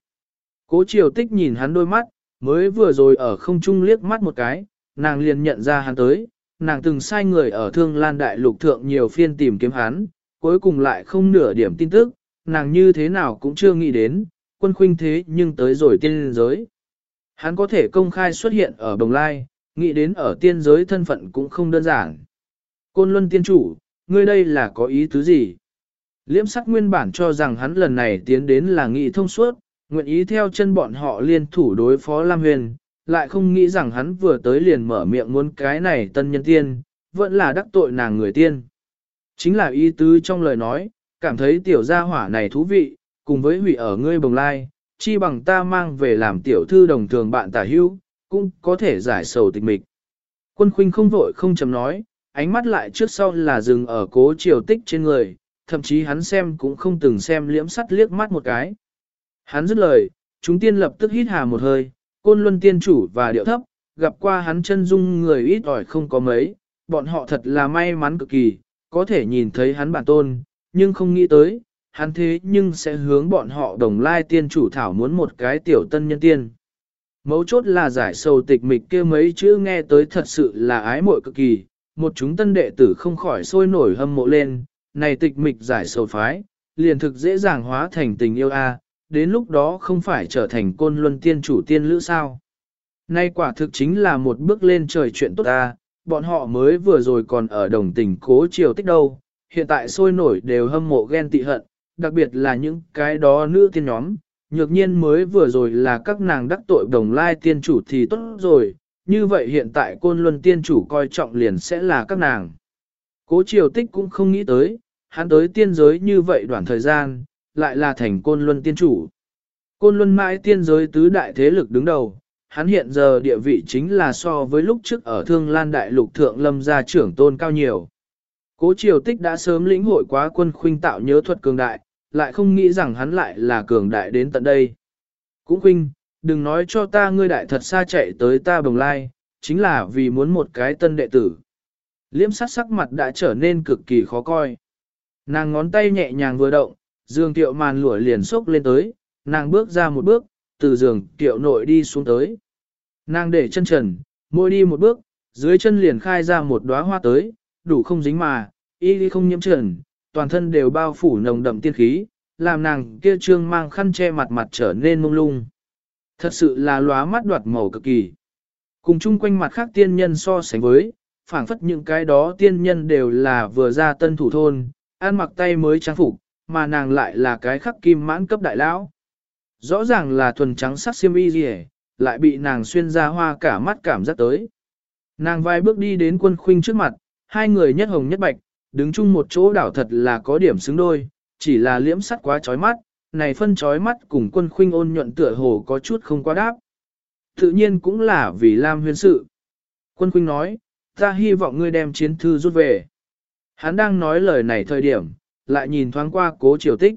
Cố triều tích nhìn hắn đôi mắt, mới vừa rồi ở không trung liếc mắt một cái, nàng liền nhận ra hắn tới, nàng từng sai người ở thương lan đại lục thượng nhiều phiên tìm kiếm hắn, cuối cùng lại không nửa điểm tin tức, nàng như thế nào cũng chưa nghĩ đến, quân khuynh thế nhưng tới rồi tiên giới. Hắn có thể công khai xuất hiện ở bồng Lai, nghĩ đến ở tiên giới thân phận cũng không đơn giản. Côn Luân tiên chủ, ngươi đây là có ý tứ gì? Liễm sắc nguyên bản cho rằng hắn lần này tiến đến là nghị thông suốt, nguyện ý theo chân bọn họ liên thủ đối phó Lam Huyền, lại không nghĩ rằng hắn vừa tới liền mở miệng muốn cái này tân nhân tiên, vẫn là đắc tội nàng người tiên. Chính là ý tứ trong lời nói, cảm thấy tiểu gia hỏa này thú vị, cùng với hủy ở ngươi bồng lai, chi bằng ta mang về làm tiểu thư đồng thường bạn tả hữu, cũng có thể giải sầu tịch mịch. Quân khuynh không vội không chấm nói, ánh mắt lại trước sau là dừng ở cố triều tích trên người, thậm chí hắn xem cũng không từng xem liễm sắt liếc mắt một cái. Hắn dứt lời, chúng tiên lập tức hít hà một hơi, côn luân tiên chủ và điệu thấp, gặp qua hắn chân dung người ít ỏi không có mấy, bọn họ thật là may mắn cực kỳ, có thể nhìn thấy hắn bản tôn, nhưng không nghĩ tới, hắn thế nhưng sẽ hướng bọn họ đồng lai tiên chủ thảo muốn một cái tiểu tân nhân tiên. Mấu chốt là giải sầu tịch mịch kia mấy chữ nghe tới thật sự là ái muội cực kỳ, một chúng tân đệ tử không khỏi sôi nổi hâm mộ lên, này tịch mịch giải sầu phái, liền thực dễ dàng hóa thành tình yêu a, đến lúc đó không phải trở thành côn luân tiên chủ tiên lữ sao. Nay quả thực chính là một bước lên trời chuyện tốt ta, bọn họ mới vừa rồi còn ở đồng tình cố triều tích đâu, hiện tại sôi nổi đều hâm mộ ghen tị hận, đặc biệt là những cái đó nữ tiên nhóm, nhược nhiên mới vừa rồi là các nàng đắc tội đồng lai tiên chủ thì tốt rồi, như vậy hiện tại côn luân tiên chủ coi trọng liền sẽ là các nàng. Cố triều tích cũng không nghĩ tới, hắn tới tiên giới như vậy đoạn thời gian, lại là thành côn luân tiên chủ. Côn luân mãi tiên giới tứ đại thế lực đứng đầu, hắn hiện giờ địa vị chính là so với lúc trước ở Thương Lan Đại Lục Thượng Lâm gia trưởng tôn cao nhiều. Cố triều tích đã sớm lĩnh hội quá quân khuynh tạo nhớ thuật cường đại, lại không nghĩ rằng hắn lại là cường đại đến tận đây. Cũng khuynh, đừng nói cho ta ngươi đại thật xa chạy tới ta bồng lai, chính là vì muốn một cái tân đệ tử. Liễm sắc sắc mặt đã trở nên cực kỳ khó coi. Nàng ngón tay nhẹ nhàng vừa động, giường tiệu màn lụa liền sốc lên tới, nàng bước ra một bước, từ giường tiệu nội đi xuống tới. Nàng để chân trần, môi đi một bước, dưới chân liền khai ra một đóa hoa tới, đủ không dính mà, y không nhiễm trần, toàn thân đều bao phủ nồng đậm tiên khí, làm nàng kia trương mang khăn che mặt mặt trở nên mông lung. Thật sự là lóa mắt đoạt màu cực kỳ. Cùng chung quanh mặt khác tiên nhân so sánh với, phảng phất những cái đó tiên nhân đều là vừa ra tân thủ thôn, ăn mặc tay mới trang phục, mà nàng lại là cái khắc kim mãn cấp đại lão. Rõ ràng là thuần trắng sắc xiêm y gì lại bị nàng xuyên ra hoa cả mắt cảm giác tới. Nàng vai bước đi đến quân khuynh trước mặt, hai người nhất hồng nhất bạch, đứng chung một chỗ đảo thật là có điểm xứng đôi, chỉ là liễm sắt quá chói mắt, này phân chói mắt cùng quân khuynh ôn nhuận tựa hồ có chút không quá đáp. Tự nhiên cũng là vì Lam huyên sự. Quân khuynh nói, ta hy vọng ngươi đem chiến thư rút về. Hắn đang nói lời này thời điểm, lại nhìn thoáng qua cố triều tích.